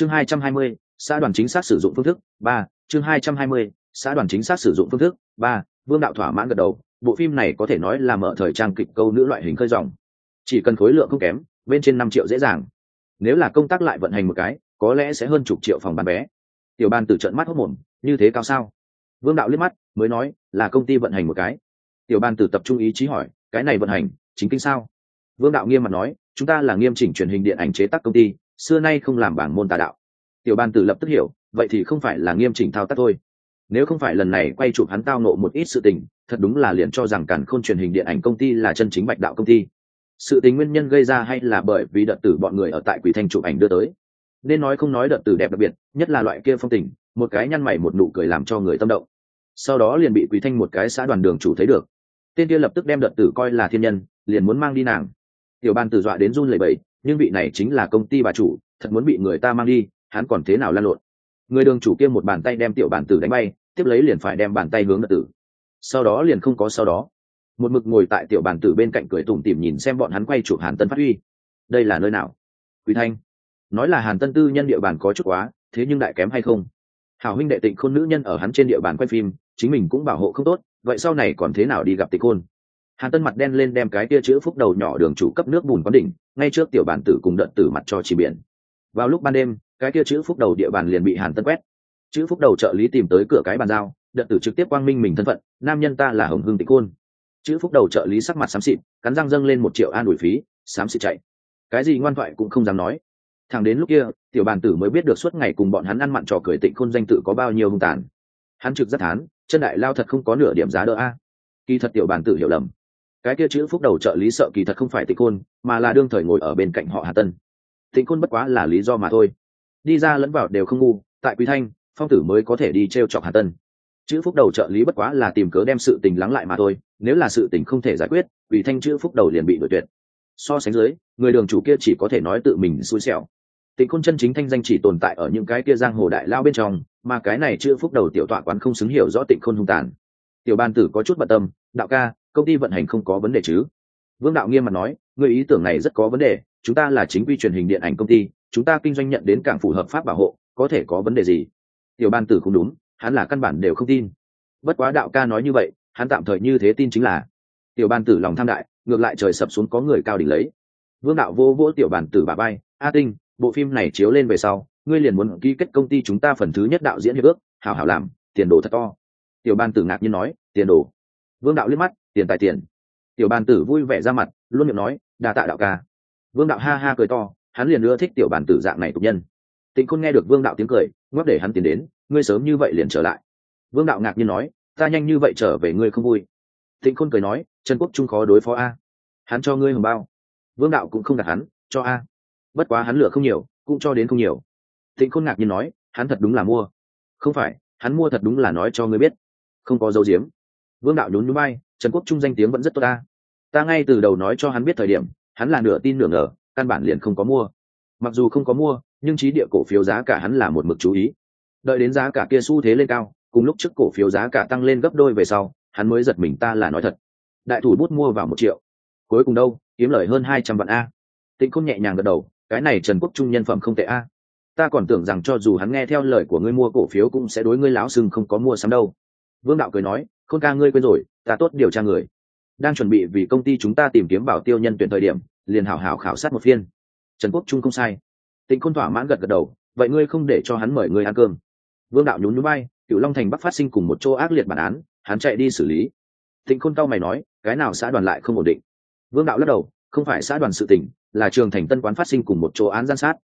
chương hai trăm hai mươi, xã đoàn chính xác sử dụng phương thức, ba, chương hai trăm hai mươi, xã đoàn chính xác sử dụng phương thức, ba, vương đạo thỏa mãn gật đầu, bộ phim này có thể nói là mở thời trang kịch câu nữ loại hình khơi dòng. Chỉ cần khối lượng không kém, bên trên năm triệu dễ dàng. Nếu là công tác lại vận hành một cái, có lẽ sẽ hơn chục triệu phòng bán vé. Tiểu ban từ trận mắt hốc mồm, như thế cao sao? Vương đạo liếc mắt, mới nói, là công ty vận hành một cái. Tiểu ban từ tập trung ý chí hỏi, cái này vận hành, chính kinh sao? Vương đạo nghiêm mặt nói, chúng ta là nghiêm chỉnh truyền hình điện ảnh chế tác công ty xưa nay không làm bảng môn tà đạo. Tiểu ban từ lập tức hiểu, vậy thì không phải là nghiêm chỉnh thao tác thôi. Nếu không phải lần này quay chụp hắn tao nộ một ít sự tình, thật đúng là liền cho rằng cản khôn truyền hình điện ảnh công ty là chân chính bạch đạo công ty. Sự tình nguyên nhân gây ra hay là bởi vì đợt tử bọn người ở tại quỷ thanh chụp ảnh đưa tới. Nên nói không nói đợt tử đẹp đặc biệt, nhất là loại kia phong tình, một cái nhăn mày một nụ cười làm cho người tâm động. Sau đó liền bị quỷ thanh một cái xã đoàn đường chủ thấy được. Tên kia lập tức đem đợt tử coi là thiên nhân, liền muốn mang đi nàng. Tiểu ban tử dọa đến run lẩy bẩy nhưng vị này chính là công ty bà chủ, thật muốn bị người ta mang đi, hắn còn thế nào lan lộn? Người đường chủ kia một bàn tay đem tiểu bản tử đánh bay, tiếp lấy liền phải đem bàn tay hướng đợt tử. Sau đó liền không có sau đó. Một mực ngồi tại tiểu bản tử bên cạnh cười tủm tỉm nhìn xem bọn hắn quay chụp hàn tân phát huy. Đây là nơi nào? Quý thanh. Nói là hàn tân tư nhân địa bàn có chút quá, thế nhưng đại kém hay không? Hảo huynh đệ tịnh khôn nữ nhân ở hắn trên địa bàn quay phim, chính mình cũng bảo hộ không tốt, vậy sau này còn thế nào đi gặp tịch khôn? Hàn tân mặt đen lên đem cái tia chữ phúc đầu nhỏ đường chủ cấp nước bùn quán đỉnh, ngay trước tiểu bản tử cùng đợt tử mặt cho chỉ biển. Vào lúc ban đêm, cái tia chữ phúc đầu địa bàn liền bị hàn tân quét. Chữ phúc đầu trợ lý tìm tới cửa cái bàn giao, đợt tử trực tiếp quang minh mình thân phận, nam nhân ta là hồng hương tịnh Côn. chữ phúc đầu trợ lý sắc mặt xám xịt, cắn răng dâng lên một triệu an ủi phí, xám xịt chạy. Cái gì ngoan thoại cũng không dám nói. Thằng đến lúc kia, tiểu bàn tử mới biết được suốt ngày cùng bọn hắn ăn mặn trò cười tịnh khôn danh tự có bao nhiêu hung tàn. Hắn trực rất thán, chân đại lao thật không có nửa điểm giá đỡ a. Kỳ thật tiểu bàn tử hiểu lầm cái kia chữ phúc đầu trợ lý sợ kỳ thật không phải tịnh côn mà là đương thời ngồi ở bên cạnh họ hà tân. Tịnh côn bất quá là lý do mà thôi. Đi ra lẫn vào đều không ngu, tại quý thanh, phong tử mới có thể đi t r e o chọc hà tân. Chữ phúc đầu trợ lý bất quá là tìm cớ đem sự tình lắng lại mà thôi, nếu là sự tình không thể giải quyết ủy thanh chữ phúc đầu liền bị đổi tuyệt. So sánh dưới, người đường chủ kia chỉ có thể nói tự mình xui xẻo. Tịnh côn chân chính thanh danh chỉ tồn tại ở những cái kia giang hồ đại lao bên trong, mà cái này chữ phúc đầu tiểu tọa quán không xứng hiểu rõ tịnh khôn hung tàn. Tiểu ban tử có chút bận tâm, đạo ca công ty vận hành không có vấn đề chứ? Vương đạo nghiêm mặt nói người ý tưởng này rất có vấn đề, chúng ta là chính quy truyền hình điện ảnh công ty, chúng ta kinh doanh nhận đến cảng phù hợp pháp bảo hộ, có thể có vấn đề gì? Tiểu ban tử không đúng, hắn là căn bản đều không tin. Bất quá đạo ca nói như vậy, hắn tạm thời như thế tin chính là. Tiểu ban tử lòng tham đại, ngược lại trời sập xuống có người cao đỉnh lấy. Vương đạo vô vỗ tiểu bản tử bà bay a tinh, bộ phim này chiếu lên về sau, ngươi liền muốn ký kết công ty chúng ta phần thứ nhất đạo diễn hiệp ước, hảo hảo làm, tiền đồ thật to. Tiểu ban tử ngạc nhiên nói, tiền đồ? Vương đạo liếc mắt, tiền tài tiền. Tiểu ban tử vui vẻ ra mặt, luôn miệng nói, đa tạ đạo ca. Vương đạo ha ha cười to, hắn liền ưa thích tiểu bàn tử dạng này tục nhân. Tịnh khôn nghe được vương đạo tiếng cười, ngoắc để hắn tiến đến, ngươi sớm như vậy liền trở lại. Vương đạo ngạc nhiên nói, ta nhanh như vậy trở về ngươi không vui. Tịnh khôn cười nói, trần quốc trung khó đối phó a. Hắn cho ngươi hồng bao. Vương đạo cũng không đặt hắn, cho a. Bất quá hắn lựa không nhiều, cũng cho đến không nhiều. Tịnh khôn ngạc nhiên nói, hắn thật đúng là mua. Không phải, hắn mua thật đúng là nói cho ngươi biết. Không có dấu diếm vương đạo nhún núi bay trần quốc trung danh tiếng vẫn rất tốt ta. Ta ngay từ đầu nói cho hắn biết thời điểm, hắn là nửa tin nửa ngờ, căn bản liền không có mua. Mặc dù không có mua, nhưng trí địa cổ phiếu giá cả hắn là một mực chú ý. Đợi đến giá cả kia xu thế lên cao, cùng lúc trước cổ phiếu giá cả tăng lên gấp đôi về sau, hắn mới giật mình ta là nói thật. Đại thủ bút mua vào một triệu. Cuối cùng đâu, kiếm lời hơn hai trăm vạn a. Tịnh không nhẹ nhàng gật đầu, cái này trần quốc trung nhân phẩm không tệ a. Ta còn tưởng rằng cho dù hắn nghe theo lời của ngươi mua cổ phiếu cũng sẽ đối ngươi láo sưng không có mua sắm đâu. Vương đạo cười nói khôn ca ngươi quên rồi, ta tốt điều tra người. Đang chuẩn bị vì công ty chúng ta tìm kiếm bảo tiêu nhân tuyển thời điểm, liền hảo hảo khảo sát một phiên. Trần quốc trung không sai. Tịnh khôn thỏa mãn gật gật đầu, vậy ngươi không để cho hắn mời ngươi ăn cơm. Vương đạo nhún núi bay cựu long thành bắc phát sinh cùng một chỗ ác liệt bản án, hắn chạy đi xử lý. Thịnh khôn cao mày nói, cái nào xã đoàn lại không ổn định? Vương đạo lắc đầu, không phải xã đoàn sự tỉnh là trường thành tân quán phát sinh cùng một chỗ án gian sát.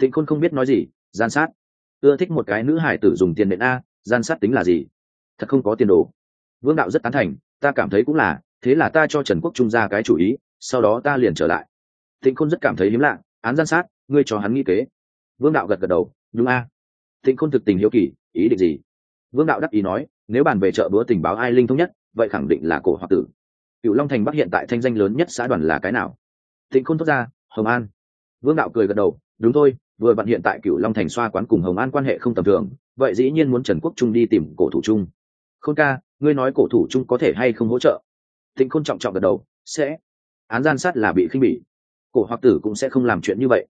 Thịnh khôn không biết nói gì, gian sát. Ưa thích một cái nữ hải tử dùng tiền nện a, gian sát tính là gì? Thật không có tiền đồ vương đạo rất tán thành, ta cảm thấy cũng là, thế là ta cho trần quốc trung ra cái chủ ý, sau đó ta liền trở lại. Thịnh khôn rất cảm thấy hiếm lạ, án gian sát, ngươi cho hắn nghĩ kế. Vương đạo gật gật đầu, đúng a. Thịnh khôn thực tình hiếu kỳ, ý định gì? Vương đạo đắc ý nói, nếu bàn về chợ bữa tình báo ai linh thống nhất, vậy khẳng định là cổ hoặc tử. Cựu long thành bắc hiện tại thanh danh lớn nhất xã đoàn là cái nào? Thịnh khôn thốt ra, hồng an. Vương đạo cười gật đầu, đúng thôi, vừa bạn hiện tại cựu long thành xoa quán cùng hồng an quan hệ không tầm thường, vậy dĩ nhiên muốn trần quốc trung đi tìm cổ thủ trung. Khôn ca ngươi nói cổ thủ trung có thể hay không hỗ trợ? Thịnh khôn trọng trọng gật đầu, sẽ. Án gian sát là bị khinh bỉ. Cổ hoặc tử cũng sẽ không làm chuyện như vậy.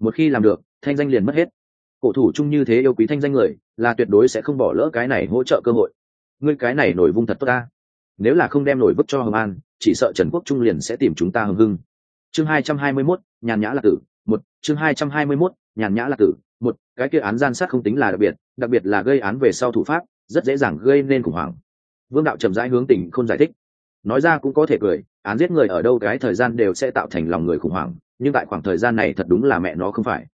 Một khi làm được, thanh danh liền mất hết. Cổ thủ chung như thế yêu quý thanh danh người, là tuyệt đối sẽ không bỏ lỡ cái này hỗ trợ cơ hội. Ngươi cái này nổi vung thật tốt ta. Nếu là không đem nổi vứt cho hồng an, chỉ sợ trần quốc trung liền sẽ tìm chúng ta hưng hưng. Chương hai trăm hai mươi mốt, nhàn nhã là tử, một. Chương hai trăm hai mươi mốt, nhàn nhã là tử, một. Cái kia án gian sát không tính là đặc biệt đặc biệt là gây án về sau thủ pháp, rất dễ dàng gây nên khủng hoảng vương đạo trầm rãi hướng tỉnh không giải thích. Nói ra cũng có thể cười, án giết người ở đâu cái thời gian đều sẽ tạo thành lòng người khủng hoảng, nhưng tại khoảng thời gian này thật đúng là mẹ nó không phải.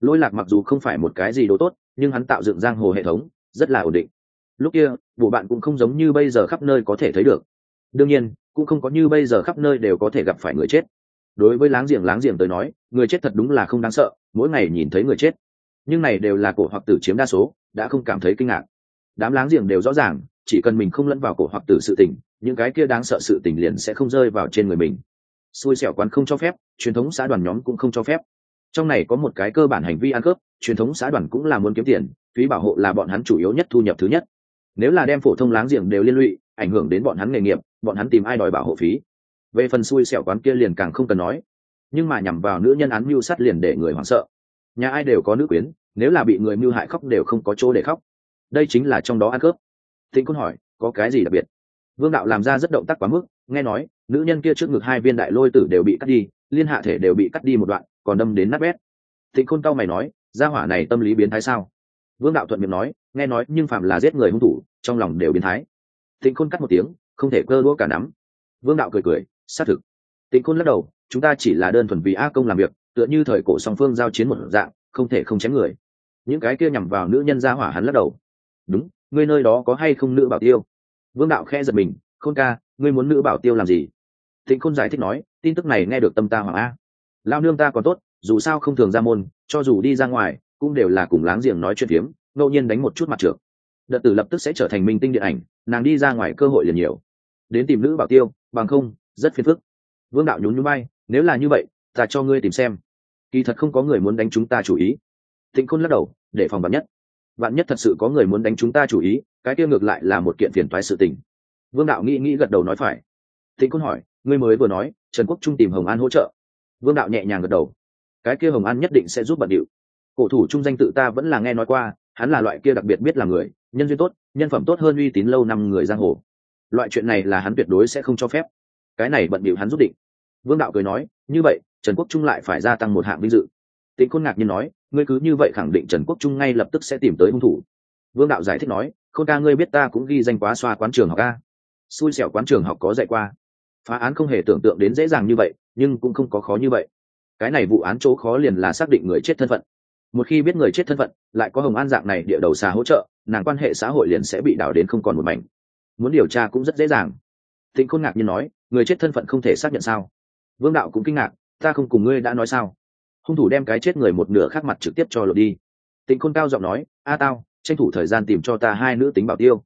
Lỗi lạc mặc dù không phải một cái gì đồ tốt, nhưng hắn tạo dựng giang hồ hệ thống, rất là ổn định. Lúc kia bộ bạn cũng không giống như bây giờ khắp nơi có thể thấy được. Đương nhiên, cũng không có như bây giờ khắp nơi đều có thể gặp phải người chết. Đối với láng giềng láng giềng tới nói, người chết thật đúng là không đáng sợ, mỗi ngày nhìn thấy người chết. Nhưng này đều là cổ hoặc tử chiếm đa số, đã không cảm thấy kinh ngạc. Đám láng giềng đều rõ ràng chỉ cần mình không lẫn vào cổ hoặc tử sự tình, những cái kia đáng sợ sự tình liền sẽ không rơi vào trên người mình. Xui xẻo quán không cho phép, truyền thống xã đoàn nhóm cũng không cho phép. Trong này có một cái cơ bản hành vi ăn cướp, truyền thống xã đoàn cũng là muốn kiếm tiền, phí bảo hộ là bọn hắn chủ yếu nhất thu nhập thứ nhất. Nếu là đem phổ thông láng giềng đều liên lụy, ảnh hưởng đến bọn hắn nghề nghiệp, bọn hắn tìm ai đòi bảo hộ phí? Về phần xui xẻo quán kia liền càng không cần nói. Nhưng mà nhằm vào nữ nhân án mưu sát liền để người hoảng sợ. Nhà ai đều có nữ quyến, nếu là bị người mưu hại khóc đều không có chỗ để khóc. Đây chính là trong đó ăn cướp thịnh côn hỏi, có cái gì đặc biệt? Vương đạo làm ra rất động tác quá mức, nghe nói, nữ nhân kia trước ngực hai viên đại lôi tử đều bị cắt đi, liên hạ thể đều bị cắt đi một đoạn, còn đâm đến nát bét. Thịnh khôn cau mày nói, gia hỏa này tâm lý biến thái sao? Vương đạo thuận miệng nói, nghe nói, nhưng phạm là giết người hung thủ, trong lòng đều biến thái. Thịnh khôn cắt một tiếng, không thể cơ đũa cả nắm. Vương đạo cười cười, xác thực. Tịnh khôn lắc đầu, chúng ta chỉ là đơn thuần vì a công làm việc, tựa như thời cổ song phương giao chiến một dạng, không thể không chém người. Những cái kia nhằm vào nữ nhân gia hỏa hắn lắc đầu. Đúng ngươi nơi đó có hay không nữ bảo tiêu? Vương đạo khe giật mình, khôn ca, ngươi muốn nữ bảo tiêu làm gì? Tịnh khôn giải thích nói, tin tức này nghe được tâm ta hoàng a. Lao nương ta còn tốt, dù sao không thường ra môn, cho dù đi ra ngoài, cũng đều là cùng láng giềng nói chuyện phiếm, ngẫu nhiên đánh một chút mặt trượt đợt tử lập tức sẽ trở thành minh tinh điện ảnh, nàng đi ra ngoài cơ hội liền nhiều. Đến tìm nữ bảo tiêu, bằng không, rất phiền phức. Vương đạo nhún nhún bay nếu là như vậy, ta cho ngươi tìm xem. Kỳ thật không có người muốn đánh chúng ta chủ ý. Thịnh khôn lắc đầu, để phòng bắn nhất bạn nhất thật sự có người muốn đánh chúng ta chủ ý, cái kia ngược lại là một kiện phiền toái sự tình. Vương đạo nghĩ nghĩ gật đầu nói phải. Thịnh Côn hỏi, ngươi mới vừa nói, trần quốc trung tìm hồng an hỗ trợ. Vương đạo nhẹ nhàng gật đầu. Cái kia hồng an nhất định sẽ giúp bận điệu. Cổ thủ trung danh tự ta vẫn là nghe nói qua, hắn là loại kia đặc biệt biết là người, nhân duyên tốt, nhân phẩm tốt hơn uy tín lâu năm người giang hồ. Loại chuyện này là hắn tuyệt đối sẽ không cho phép. Cái này bận điệu hắn rút định. Vương đạo cười nói, như vậy, trần quốc trung lại phải gia tăng một hạng vinh dự. Tịnh khôn ngạc nhiên nói, ngươi cứ như vậy khẳng định trần quốc trung ngay lập tức sẽ tìm tới hung thủ. Vương đạo giải thích nói, khôn ca ngươi biết ta cũng ghi danh quá xoa quán trường học ca xui xẻo quán trường học có dạy qua. Phá án không hề tưởng tượng đến dễ dàng như vậy, nhưng cũng không có khó như vậy. Cái này vụ án chỗ khó liền là xác định người chết thân phận. Một khi biết người chết thân phận, lại có hồng an dạng này địa đầu xà hỗ trợ, nàng quan hệ xã hội liền sẽ bị đảo đến không còn một mảnh. Muốn điều tra cũng rất dễ dàng. Tịnh khôn ngạc nhiên nói, người chết thân phận không thể xác nhận sao? Vương đạo cũng kinh ngạc, ta không cùng ngươi đã nói sao? Hung thủ đem cái chết người một nửa khác mặt trực tiếp cho lột đi. Tịnh khôn cao giọng nói, a tao, tranh thủ thời gian tìm cho ta hai nữ tính bảo tiêu.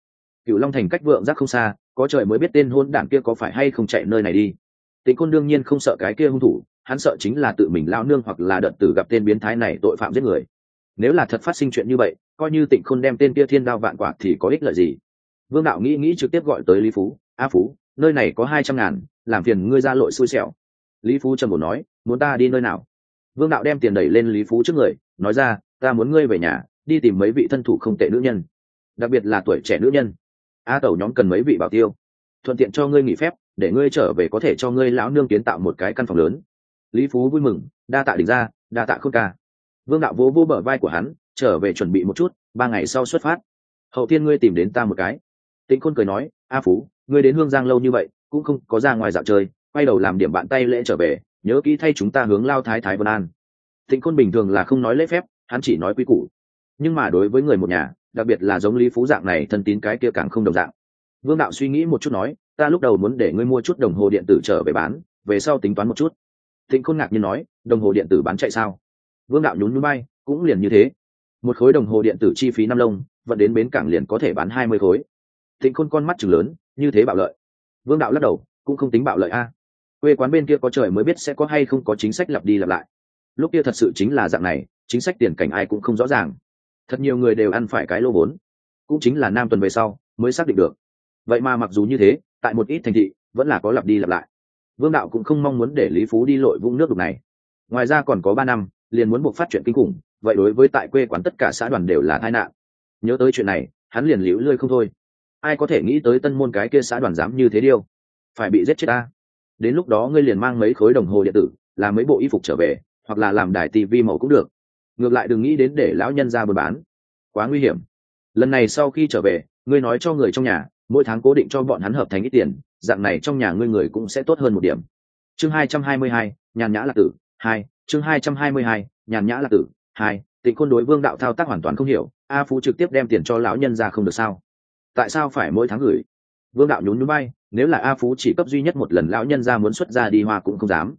Cựu long thành cách vượng giác không xa, có trời mới biết tên hôn đảng kia có phải hay không chạy nơi này đi. Tịnh khôn đương nhiên không sợ cái kia hung thủ, hắn sợ chính là tự mình lao nương hoặc là đợt tử gặp tên biến thái này tội phạm giết người. Nếu là thật phát sinh chuyện như vậy, coi như tịnh khôn đem tên kia thiên đao vạn quả thì có ích lợi gì? Vương đạo nghĩ nghĩ trực tiếp gọi tới lý phú, a phú, nơi này có hai trăm ngàn, làm phiền ngươi ra lội xui xẻo. Lý phú trầm bổ nói, muốn ta đi nơi nào? Vương đạo đem tiền đẩy lên lý phú trước người, nói ra, ta muốn ngươi về nhà, đi tìm mấy vị thân thủ không tệ nữ nhân, đặc biệt là tuổi trẻ nữ nhân. A tẩu nhóm cần mấy vị bảo tiêu. Thuận tiện cho ngươi nghỉ phép, để ngươi trở về có thể cho ngươi lão nương kiến tạo một cái căn phòng lớn. Lý phú vui mừng, đa tạ đỉnh ra đa tạ khôn ca. Vương đạo vỗ vỗ bờ vai của hắn, trở về chuẩn bị một chút, ba ngày sau xuất phát. Hậu tiên ngươi tìm đến ta một cái. Tĩnh khôn cười nói, a phú, ngươi đến hương giang lâu như vậy, cũng không có ra ngoài dạo chơi, quay đầu làm điểm bạn tay lễ trở về nhớ kỹ thay chúng ta hướng lao thái thái vân an. Thịnh khôn bình thường là không nói lễ phép, hắn chỉ nói quy củ. Nhưng mà đối với người một nhà, đặc biệt là giống lý phú dạng này thân tín cái kia càng không đồng dạng. Vương đạo suy nghĩ một chút nói, ta lúc đầu muốn để ngươi mua chút đồng hồ điện tử trở về bán, về sau tính toán một chút. Thịnh khôn ngạc nhiên nói, đồng hồ điện tử bán chạy sao? Vương đạo nhún núi bay cũng liền như thế. Một khối đồng hồ điện tử chi phí năm lông, vận đến bến cảng liền có thể bán hai mươi khối. Thịnh khôn con mắt chừng lớn, như thế bạo lợi. Vương đạo lắc đầu, cũng không tính bạo lợi a quê quán bên kia có trời mới biết sẽ có hay không có chính sách lặp đi lặp lại. Lúc kia thật sự chính là dạng này, chính sách tiền cảnh ai cũng không rõ ràng. Thật nhiều người đều ăn phải cái lô vốn. Cũng chính là Nam tuần về sau, mới xác định được. Vậy mà mặc dù như thế, tại một ít thành thị, vẫn là có lặp đi lặp lại. Vương đạo cũng không mong muốn để lý phú đi lội vũng nước đục này. Ngoài ra còn có ba năm, liền muốn buộc phát triển kinh khủng, vậy đối với tại quê quán tất cả xã đoàn đều là tai nạn. Nhớ tới chuyện này, hắn liền liễu lươi không thôi. Ai có thể nghĩ tới tân môn cái kia xã đoàn dám như thế điêu? Phải bị giết chết ta đến lúc đó ngươi liền mang mấy khối đồng hồ điện tử làm mấy bộ y phục trở về, hoặc là làm đài tivi màu cũng được. Ngược lại đừng nghĩ đến để lão nhân ra buôn bán. Quá nguy hiểm. Lần này sau khi trở về, ngươi nói cho người trong nhà, mỗi tháng cố định cho bọn hắn hợp thành ít tiền, dạng này trong nhà ngươi người cũng sẽ tốt hơn một điểm. Chương hai trăm hai mươi hai, nhàn nhã là tử, hai, chương hai trăm hai mươi hai, nhàn nhã là tử, hai, tịnh khôn đối vương đạo thao tác hoàn toàn không hiểu, a phú trực tiếp đem tiền cho lão nhân ra không được sao? Tại sao phải mỗi tháng gửi? Vương đạo nhún núi bay nếu là a phú chỉ cấp duy nhất một lần, lão nhân ra muốn xuất ra đi hoa cũng không dám.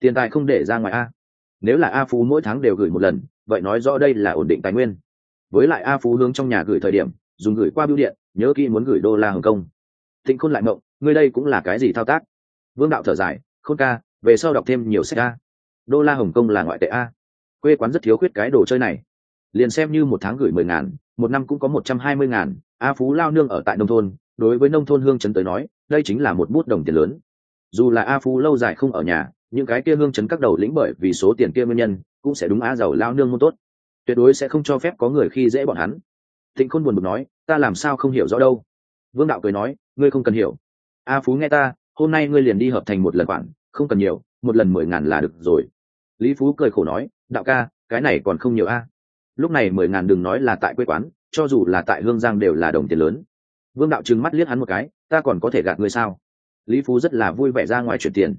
Tiền tài không để ra ngoài a. Nếu là a phú mỗi tháng đều gửi một lần, vậy nói rõ đây là ổn định tài nguyên. Với lại a phú hướng trong nhà gửi thời điểm, dùng gửi qua bưu điện, nhớ kỹ muốn gửi đô la hồng kông. Thịnh khôn lại mộng, ngươi đây cũng là cái gì thao tác? Vương đạo thở dài, khôn ca, về sau đọc thêm nhiều sách a. Đô la hồng kông là ngoại tệ a. Quê quán rất thiếu khuyết cái đồ chơi này. Liền xem như một tháng gửi mười ngàn, một năm cũng có một trăm hai mươi ngàn, a phú lao nương ở tại nông thôn đối với nông thôn hương chấn tới nói, đây chính là một bút đồng tiền lớn. Dù là a phú lâu dài không ở nhà, những cái kia hương chấn các đầu lĩnh bởi vì số tiền kia nguyên nhân, cũng sẽ đúng a giàu lao nương môn tốt. Tuyệt đối sẽ không cho phép có người khi dễ bọn hắn. Thịnh khôn buồn bực nói, ta làm sao không hiểu rõ đâu? Vương đạo cười nói, ngươi không cần hiểu. A phú nghe ta, hôm nay ngươi liền đi hợp thành một lần khoản, không cần nhiều, một lần mười ngàn là được rồi. Lý phú cười khổ nói, đạo ca, cái này còn không nhiều a. Lúc này mười ngàn đừng nói là tại quê quán, cho dù là tại hương giang đều là đồng tiền lớn vương đạo trừng mắt liếc hắn một cái, ta còn có thể gạt ngươi sao? Lý phú rất là vui vẻ ra ngoài chuyển tiền.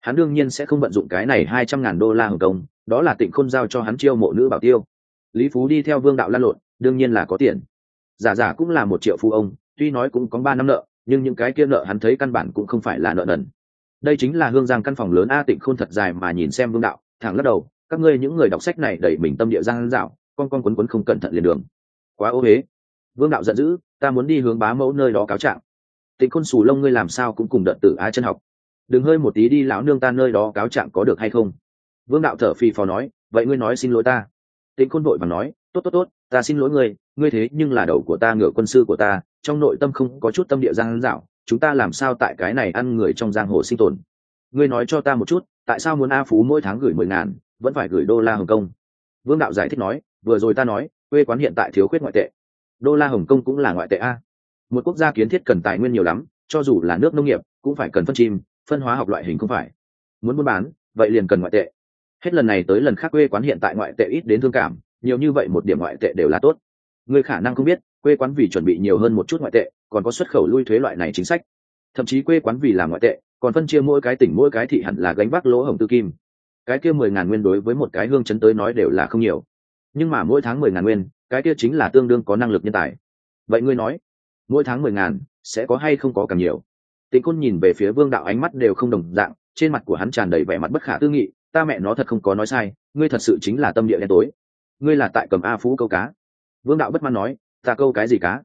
Hắn đương nhiên sẽ không vận dụng cái này hai trăm ngàn đô la hồng công, đó là tịnh khôn giao cho hắn chiêu mộ nữ bảo tiêu. Lý phú đi theo vương đạo lan lộn, đương nhiên là có tiền. Giả giả cũng là một triệu phu ông, tuy nói cũng có ba năm nợ, nhưng những cái kia nợ hắn thấy căn bản cũng không phải là nợ nần. Đây chính là hương giang căn phòng lớn a tịnh khôn thật dài mà nhìn xem vương đạo, thẳng lắc đầu, các ngươi những người đọc sách này đẩy mình tâm địa giang dạo, con con quấn quấn không cẩn thận liền đường. Quá ô huế vương đạo giận dữ, ta muốn đi hướng bá mẫu nơi đó cáo trạng. Tịnh khôn xù lông ngươi làm sao cũng cùng đợt tử a chân học. Đừng hơi một tí đi lão nương ta nơi đó cáo trạng có được hay không? Vương đạo thở phì phò nói, vậy ngươi nói xin lỗi ta. Tịnh khôn vội và nói, tốt tốt tốt, ta xin lỗi ngươi ngươi thế nhưng là đầu của ta, ngựa quân sư của ta, trong nội tâm không có chút tâm địa giang dạo, chúng ta làm sao tại cái này ăn người trong giang hồ sinh tồn? Ngươi nói cho ta một chút, tại sao muốn a phú mỗi tháng gửi mười ngàn, vẫn phải gửi đô la hồng kông? Vương đạo giải thích nói, vừa rồi ta nói, quê quán hiện tại thiếu khuyết ngoại tệ đô la hồng kông cũng là ngoại tệ a. Một quốc gia kiến thiết cần tài nguyên nhiều lắm, cho dù là nước nông nghiệp, cũng phải cần phân chim, phân hóa học loại hình không phải. Muốn buôn bán, vậy liền cần ngoại tệ. Hết lần này tới lần khác quê quán hiện tại ngoại tệ ít đến thương cảm, nhiều như vậy một điểm ngoại tệ đều là tốt. Người khả năng không biết, quê quán vì chuẩn bị nhiều hơn một chút ngoại tệ, còn có xuất khẩu lui thuế loại này chính sách. Thậm chí quê quán vì làm ngoại tệ, còn phân chia mỗi cái tỉnh, mỗi cái thị hẳn là gánh vác lỗ hồng tư kim. Cái kia mười ngàn nguyên đối với một cái hương chấn tới nói đều là không nhiều. Nhưng mà mỗi tháng mười ngàn nguyên cái kia chính là tương đương có năng lực nhân tài. Vậy ngươi nói, mỗi tháng mười ngàn, sẽ có hay không có càng nhiều? Tịnh côn nhìn về phía vương đạo ánh mắt đều không đồng dạng, trên mặt của hắn tràn đầy vẻ mặt bất khả tư nghị, ta mẹ nó thật không có nói sai, ngươi thật sự chính là tâm địa đen tối. Ngươi là tại cầm a phú câu cá. Vương đạo bất mãn nói, ta câu cái gì cá?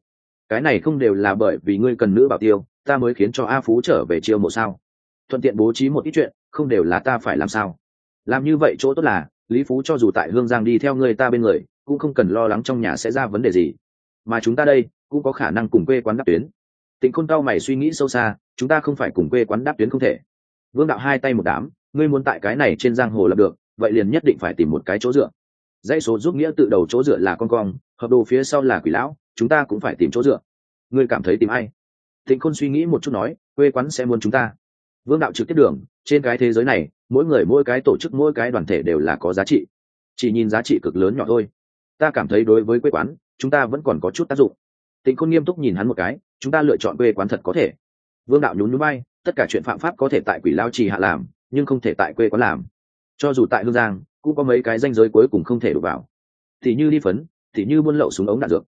Cái này không đều là bởi vì ngươi cần nữ bảo tiêu, ta mới khiến cho a phú trở về chiêu mộ sao? Thuận tiện bố trí một ít chuyện, không đều là ta phải làm sao? Làm như vậy chỗ tốt là, lý phú cho dù tại hương giang đi theo người ta bên người cũng không cần lo lắng trong nhà sẽ ra vấn đề gì. Mà chúng ta đây, cũng có khả năng cùng quê quán đáp tuyến. Tịnh khôn cao mày suy nghĩ sâu xa, chúng ta không phải cùng quê quán đáp tuyến không thể. Vương đạo hai tay một đám, ngươi muốn tại cái này trên giang hồ lập được, vậy liền nhất định phải tìm một cái chỗ dựa. Dãy số giúp nghĩa tự đầu chỗ dựa là con cong, hợp đồ phía sau là quỷ lão, chúng ta cũng phải tìm chỗ dựa. Ngươi cảm thấy tìm ai? Thịnh khôn suy nghĩ một chút nói, quê quán sẽ muốn chúng ta. Vương đạo trực tiếp đường, trên cái thế giới này, mỗi người mỗi cái tổ chức mỗi cái đoàn thể đều là có giá trị. Chỉ nhìn giá trị cực lớn nhỏ thôi ta cảm thấy đối với quê quán, chúng ta vẫn còn có chút tác dụng. Tịnh khôn nghiêm túc nhìn hắn một cái, chúng ta lựa chọn quê quán thật có thể. Vương đạo nhún núi bay tất cả chuyện phạm pháp có thể tại quỷ lao trì hạ làm, nhưng không thể tại quê quán làm. Cho dù tại hương giang, cũng có mấy cái danh giới cuối cùng không thể đụng vào. Thì như đi phấn, thì như buôn lậu súng ống đạn dược,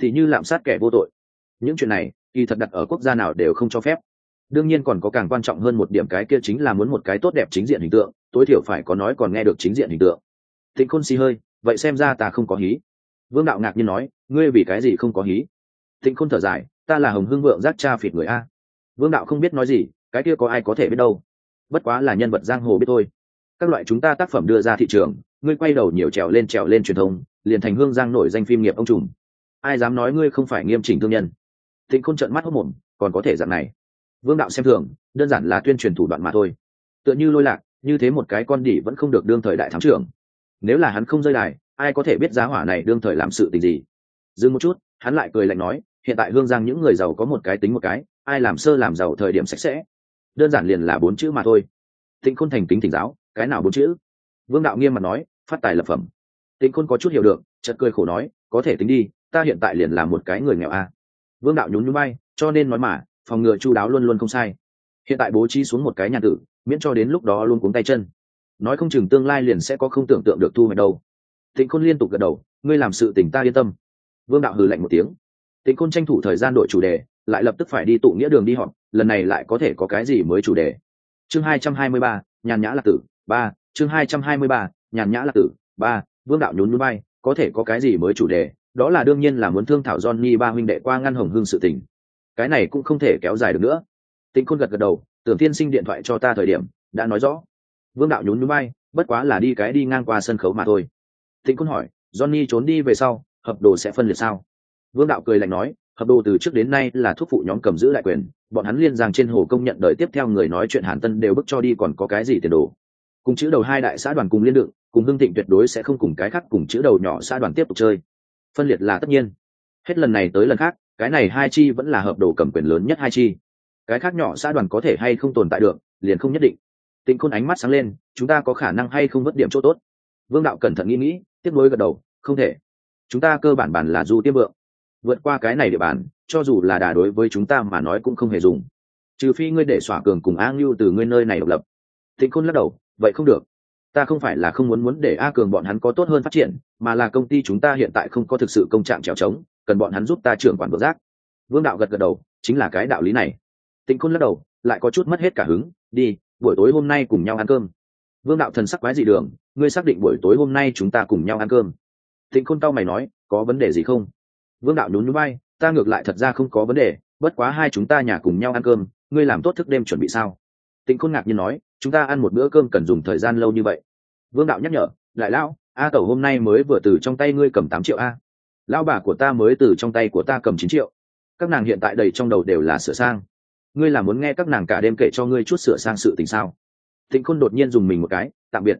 thì như lạm sát kẻ vô tội. Những chuyện này, kỳ thật đặt ở quốc gia nào đều không cho phép. Đương nhiên còn có càng quan trọng hơn một điểm cái kia chính là muốn một cái tốt đẹp chính diện hình tượng, tối thiểu phải có nói còn nghe được chính diện hình tượng. Tịnh khôn xì hơi vậy xem ra ta không có hí. Vương đạo ngạc nhiên nói, ngươi vì cái gì không có hí? Thịnh khôn thở dài, ta là hồng hưng vượng giác cha phịt người a. Vương đạo không biết nói gì, cái kia có ai có thể biết đâu. Bất quá là nhân vật giang hồ biết thôi. Các loại chúng ta tác phẩm đưa ra thị trường, ngươi quay đầu nhiều trèo lên trèo lên truyền thông, liền thành hương giang nổi danh phim nghiệp ông trùm. Ai dám nói ngươi không phải nghiêm chỉnh thương nhân? Thịnh khôn trợn mắt hốc mồm, còn có thể dạng này. Vương đạo xem thường, đơn giản là tuyên truyền thủ đoạn mà thôi. Tựa như lôi lạc, như thế một cái con đỉ vẫn không được đương thời đại thám trưởng nếu là hắn không rơi đài, ai có thể biết giá hỏa này đương thời làm sự tình gì? Dừng một chút, hắn lại cười lạnh nói, hiện tại hương giang những người giàu có một cái tính một cái, ai làm sơ làm giàu thời điểm sạch sẽ. Đơn giản liền là bốn chữ mà thôi. Tịnh khôn thành kính thỉnh giáo, cái nào bốn chữ? Vương đạo nghiêm mặt nói, phát tài lập phẩm. Tịnh khôn có chút hiểu được, chợt cười khổ nói, có thể tính đi, ta hiện tại liền là một cái người nghèo a. Vương đạo nhún nhún bay cho nên nói mà, phòng ngừa chu đáo luôn luôn không sai. Hiện tại bố trí xuống một cái nhà tử, miễn cho đến lúc đó luôn cuống tay chân nói không chừng tương lai liền sẽ có không tưởng tượng được thu hoạch đâu. Tịnh khôn liên tục gật đầu ngươi làm sự tỉnh ta yên tâm. Vương đạo hừ lạnh một tiếng. Tịnh khôn tranh thủ thời gian đổi chủ đề lại lập tức phải đi tụ nghĩa đường đi họp lần này lại có thể có cái gì mới chủ đề? Chương hai trăm hai mươi ba nhàn nhã lạc tử ba. Chương hai trăm hai mươi ba nhàn nhã lạc tử ba. Vương đạo nhún núi bay có thể có cái gì mới chủ đề? Đó là đương nhiên là muốn thương thảo Johnny ba huynh đệ qua ngăn hồng hương sự tình. Cái này cũng không thể kéo dài được nữa. Tịnh Khôn gật gật đầu, tưởng tiên sinh điện thoại cho ta thời điểm, đã nói rõ. Vương đạo nhún núi bay, bất quá là đi cái đi ngang qua sân khấu mà thôi. thịnh quân hỏi, Johnny trốn đi về sau, hợp đồ sẽ phân liệt sao? Vương đạo cười lạnh nói, hợp đồ từ trước đến nay là thuốc phụ nhóm cầm giữ đại quyền, bọn hắn liên giang trên hồ công nhận đời tiếp theo người nói chuyện Hàn Tân đều bức cho đi còn có cái gì tiền đồ. Cùng chữ đầu hai đại xã đoàn cùng liên đựng, cùng Hưng Thịnh tuyệt đối sẽ không cùng cái khác cùng chữ đầu nhỏ xã đoàn tiếp tục chơi phân liệt là tất nhiên hết lần này tới lần khác cái này hai chi vẫn là hợp đồ cầm quyền lớn nhất hai chi cái khác nhỏ xã đoàn có thể hay không tồn tại được liền không nhất định tịnh khôn ánh mắt sáng lên, chúng ta có khả năng hay không vớt điểm chỗ tốt? Vương đạo cẩn thận nghĩ nghĩ, tiếp nối gật đầu, không thể. Chúng ta cơ bản bản là du tiếp vượng. Vượt qua cái này địa bàn, cho dù là đà đối với chúng ta mà nói cũng không hề dùng. Trừ phi ngươi để xỏa cường cùng a ngưu từ ngươi nơi này độc lập. Tịnh khôn lắc đầu, vậy không được. Ta không phải là không muốn muốn để a cường bọn hắn có tốt hơn phát triển, mà là công ty chúng ta hiện tại không có thực sự công trạng trèo trống, cần bọn hắn giúp ta trưởng quản vượt rác. Vương đạo gật gật đầu, chính là cái đạo lý này. Tịnh khôn lắc đầu, lại có chút mất hết cả hứng, đi buổi tối hôm nay cùng nhau ăn cơm. Vương đạo thần sắc quái dị đường, ngươi xác định buổi tối hôm nay chúng ta cùng nhau ăn cơm. Tịnh khôn tao mày nói, có vấn đề gì không? Vương đạo nhún nhún bay ta ngược lại thật ra không có vấn đề, bất quá hai chúng ta nhà cùng nhau ăn cơm, ngươi làm tốt thức đêm chuẩn bị sao? Tịnh khôn ngạc nhiên nói, chúng ta ăn một bữa cơm cần dùng thời gian lâu như vậy. Vương đạo nhắc nhở lại lão, a tẩu hôm nay mới vừa từ trong tay ngươi cầm tám triệu a. Lão bà của ta mới từ trong tay của ta cầm chín triệu. Các nàng hiện tại đầy trong đầu đều là sửa sang ngươi là muốn nghe các nàng cả đêm kể cho ngươi chút sửa sang sự tình sao? Thịnh khôn đột nhiên dùng mình một cái, tạm biệt.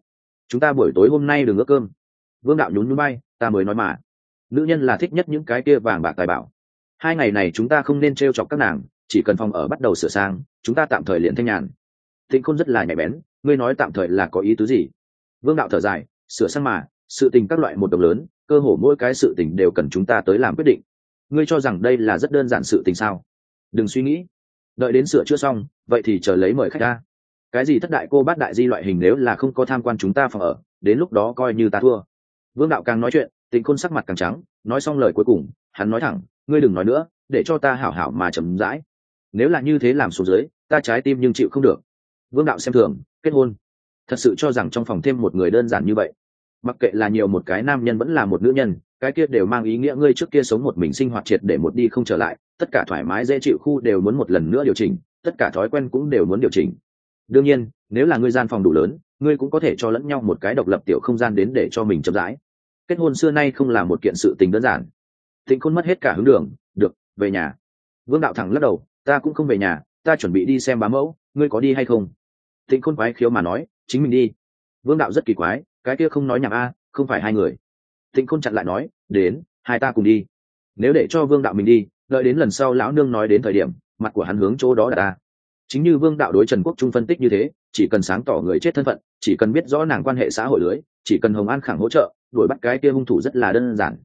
Chúng ta buổi tối hôm nay đừng ước cơm. Vương đạo nhún núi bay ta mới nói mà. Nữ nhân là thích nhất những cái kia vàng bạc tài bảo. Hai ngày này chúng ta không nên t r e o chọc các nàng, chỉ cần phòng ở bắt đầu sửa sang, chúng ta tạm thời liền thanh nhàn. Thịnh khôn rất là nhạy bén, ngươi nói tạm thời là có ý tứ gì? Vương đạo thở dài, sửa sang mà, sự tình các loại một đồng lớn, cơ hồ mỗi cái sự tình đều cần chúng ta tới làm quyết định. Ngươi cho rằng đây là rất đơn giản sự tình sao? Đừng suy nghĩ đợi đến sửa chữa xong, vậy thì chờ lấy mời khách ra. Cái gì thất đại cô bát đại di loại hình nếu là không có tham quan chúng ta phòng ở, đến lúc đó coi như ta thua. Vương đạo càng nói chuyện, tình khôn sắc mặt càng trắng, nói xong lời cuối cùng, hắn nói thẳng, ngươi đừng nói nữa, để cho ta hảo hảo mà chấm dãi nếu là như thế làm số dưới, ta trái tim nhưng chịu không được. Vương đạo xem thường, kết hôn. Thật sự cho rằng trong phòng thêm một người đơn giản như vậy. Mặc kệ là nhiều một cái nam nhân vẫn là một nữ nhân cái kia đều mang ý nghĩa ngươi trước kia sống một mình sinh hoạt triệt để một đi không trở lại, tất cả thoải mái dễ chịu khu đều muốn một lần nữa điều chỉnh, tất cả thói quen cũng đều muốn điều chỉnh. Đương nhiên, nếu là ngươi gian phòng đủ lớn, ngươi cũng có thể cho lẫn nhau một cái độc lập tiểu không gian đến để cho mình chậm rãi. Kết hôn xưa nay không là một kiện sự tình đơn giản. Thịnh khôn mất hết cả hướng đường, được, về nhà. Vương đạo thẳng lắc đầu, ta cũng không về nhà, ta chuẩn bị đi xem bá mẫu, ngươi có đi hay không? Thịnh khôn quái khiếu mà nói, chính mình đi. Vương đạo rất kỳ quái, cái kia không nói nhảm a, không phải hai người thịnh khôn chặn lại nói, đến, hai ta cùng đi. Nếu để cho vương đạo mình đi, đợi đến lần sau lão nương nói đến thời điểm, mặt của hắn hướng chỗ đó là ta. Chính như vương đạo đối trần quốc trung phân tích như thế, chỉ cần sáng tỏ người chết thân phận, chỉ cần biết rõ nàng quan hệ xã hội lưới, chỉ cần hồng an khẳng hỗ trợ, đuổi bắt cái kia hung thủ rất là đơn giản.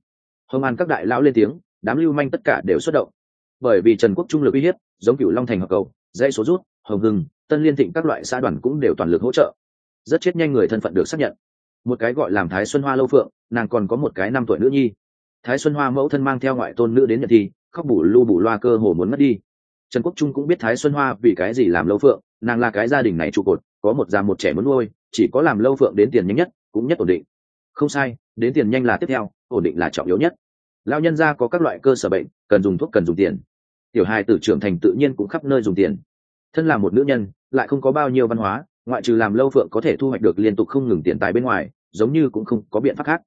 Hồng an các đại lão lên tiếng, đám lưu manh tất cả đều xuất động. Bởi vì trần quốc trung lực uy hiếp, giống cựu long thành hợp cầu, dãy số rút, hồng hưng, tân liên thịnh các loại xã đoàn cũng đều toàn lực hỗ trợ. Rất chết nhanh người thân phận được xác nhận một cái gọi làm thái xuân hoa lâu phượng, nàng còn có một cái năm tuổi nữ nhi. Thái xuân hoa mẫu thân mang theo ngoại tôn nữ đến nhật thi, khóc bù lu bù loa cơ hồ muốn mất đi. Trần quốc trung cũng biết thái xuân hoa vì cái gì làm lâu phượng, nàng là cái gia đình này trụ cột, có một già một trẻ muốn nuôi, chỉ có làm lâu phượng đến tiền nhanh nhất, cũng nhất ổn định. Không sai, đến tiền nhanh là tiếp theo, ổn định là trọng yếu nhất. Lao nhân ra có các loại cơ sở bệnh, cần dùng thuốc, cần dùng tiền. Tiểu hai tử trưởng thành tự nhiên cũng khắp nơi dùng tiền. Thân là một nữ nhân, lại không có bao nhiêu văn hóa ngoại trừ làm lâu phượng có thể thu hoạch được liên tục không ngừng tiền tài bên ngoài, giống như cũng không có biện pháp khác.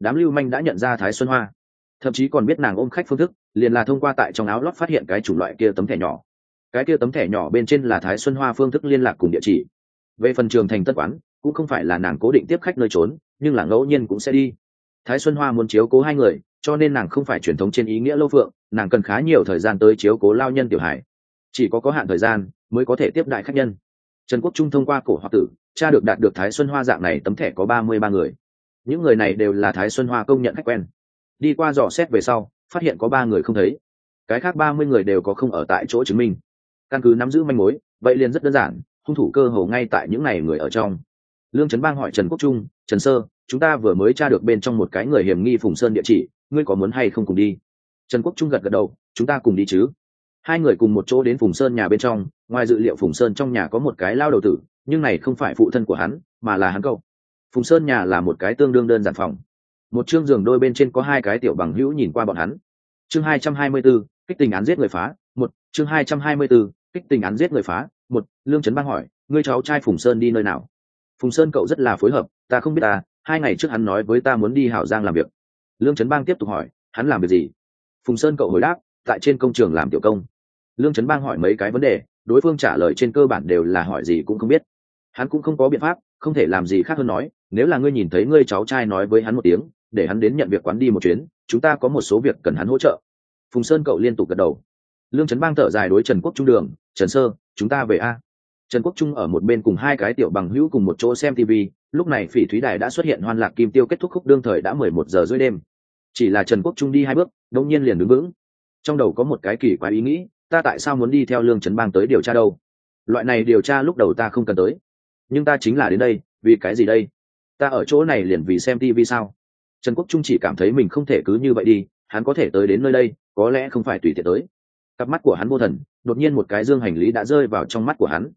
Đám lưu manh đã nhận ra thái xuân hoa. Thậm chí còn biết nàng ôm khách phương thức, liền là thông qua tại trong áo lót phát hiện cái chủng loại kia tấm thẻ nhỏ. Cái kia tấm thẻ nhỏ bên trên là thái xuân hoa phương thức liên lạc cùng địa chỉ. Về phần trường thành tất quán, cũng không phải là nàng cố định tiếp khách nơi trốn, nhưng là ngẫu nhiên cũng sẽ đi. Thái xuân hoa muốn chiếu cố hai người, cho nên nàng không phải truyền thống trên ý nghĩa lâu phượng, nàng cần khá nhiều thời gian tới chiếu cố lao nhân tiểu hải chỉ có có hạn thời gian, mới có thể tiếp đại khách nhân trần quốc trung thông qua cổ hoặc tử, cha được đạt được thái xuân hoa dạng này tấm thẻ có ba mươi ba người. Những người này đều là thái xuân hoa công nhận khách quen. Đi qua dò xét về sau, phát hiện có ba người không thấy. Cái khác ba mươi người đều có không ở tại chỗ chứng minh. Căn cứ nắm giữ manh mối, vậy liền rất đơn giản, hung thủ cơ hồ ngay tại những ngày người ở trong. Lương trấn bang hỏi trần quốc trung, trần sơ, chúng ta vừa mới tra được bên trong một cái người hiểm nghi phùng sơn địa chỉ, ngươi có muốn hay không cùng đi? Trần quốc trung gật gật đầu, chúng ta cùng đi chứ hai người cùng một chỗ đến phùng sơn nhà bên trong, ngoài dự liệu phùng sơn trong nhà có một cái lao đầu tử, nhưng này không phải phụ thân của hắn, mà là hắn cậu. Phùng sơn nhà là một cái tương đương đơn giản phòng. Một chương giường đôi bên trên có hai cái tiểu bằng hữu nhìn qua bọn hắn. Chương hai trăm hai mươi b ố kích tình án giết người phá, một, chương hai trăm hai mươi b ố kích tình án giết người phá, một, lương trấn bang hỏi, ngươi cháu trai phùng sơn đi nơi nào? Phùng sơn cậu rất là phối hợp, ta không biết ta, hai ngày trước hắn nói với ta muốn đi hảo giang làm việc. Lương trấn bang tiếp tục hỏi, hắn làm việc gì? Phùng sơn cậu hồi đáp tại trên công trường làm tiểu công. Lương trấn bang hỏi mấy cái vấn đề, đối phương trả lời trên cơ bản đều là hỏi gì cũng không biết. Hắn cũng không có biện pháp, không thể làm gì khác hơn nói, nếu là ngươi nhìn thấy ngươi cháu trai nói với hắn một tiếng, để hắn đến nhận việc quán đi một chuyến, chúng ta có một số việc cần hắn hỗ trợ. Phùng sơn cậu liên tục gật đầu. Lương trấn bang thở dài đối trần quốc trung đường, trần sơ, chúng ta về a. Trần quốc trung ở một bên cùng hai cái tiểu bằng hữu cùng một chỗ xem tv lúc này phỉ thúy đài đã xuất hiện hoan lạc kim tiêu kết thúc khúc đương thời đã mười một giờ rưỡi đêm. Chỉ là trần quốc trung đi hai bước đông nhiên liền đứng vững trong đầu có một cái kỳ quái ý nghĩ, ta tại sao muốn đi theo lương trấn bang tới điều tra đâu? Loại này điều tra lúc đầu ta không cần tới. Nhưng ta chính là đến đây, vì cái gì đây? Ta ở chỗ này liền vì xem tv sao? Trần quốc trung chỉ cảm thấy mình không thể cứ như vậy đi, hắn có thể tới đến nơi đây, có lẽ không phải tùy tiện tới. Cặp mắt của hắn vô thần, đột nhiên một cái dương hành lý đã rơi vào trong mắt của hắn.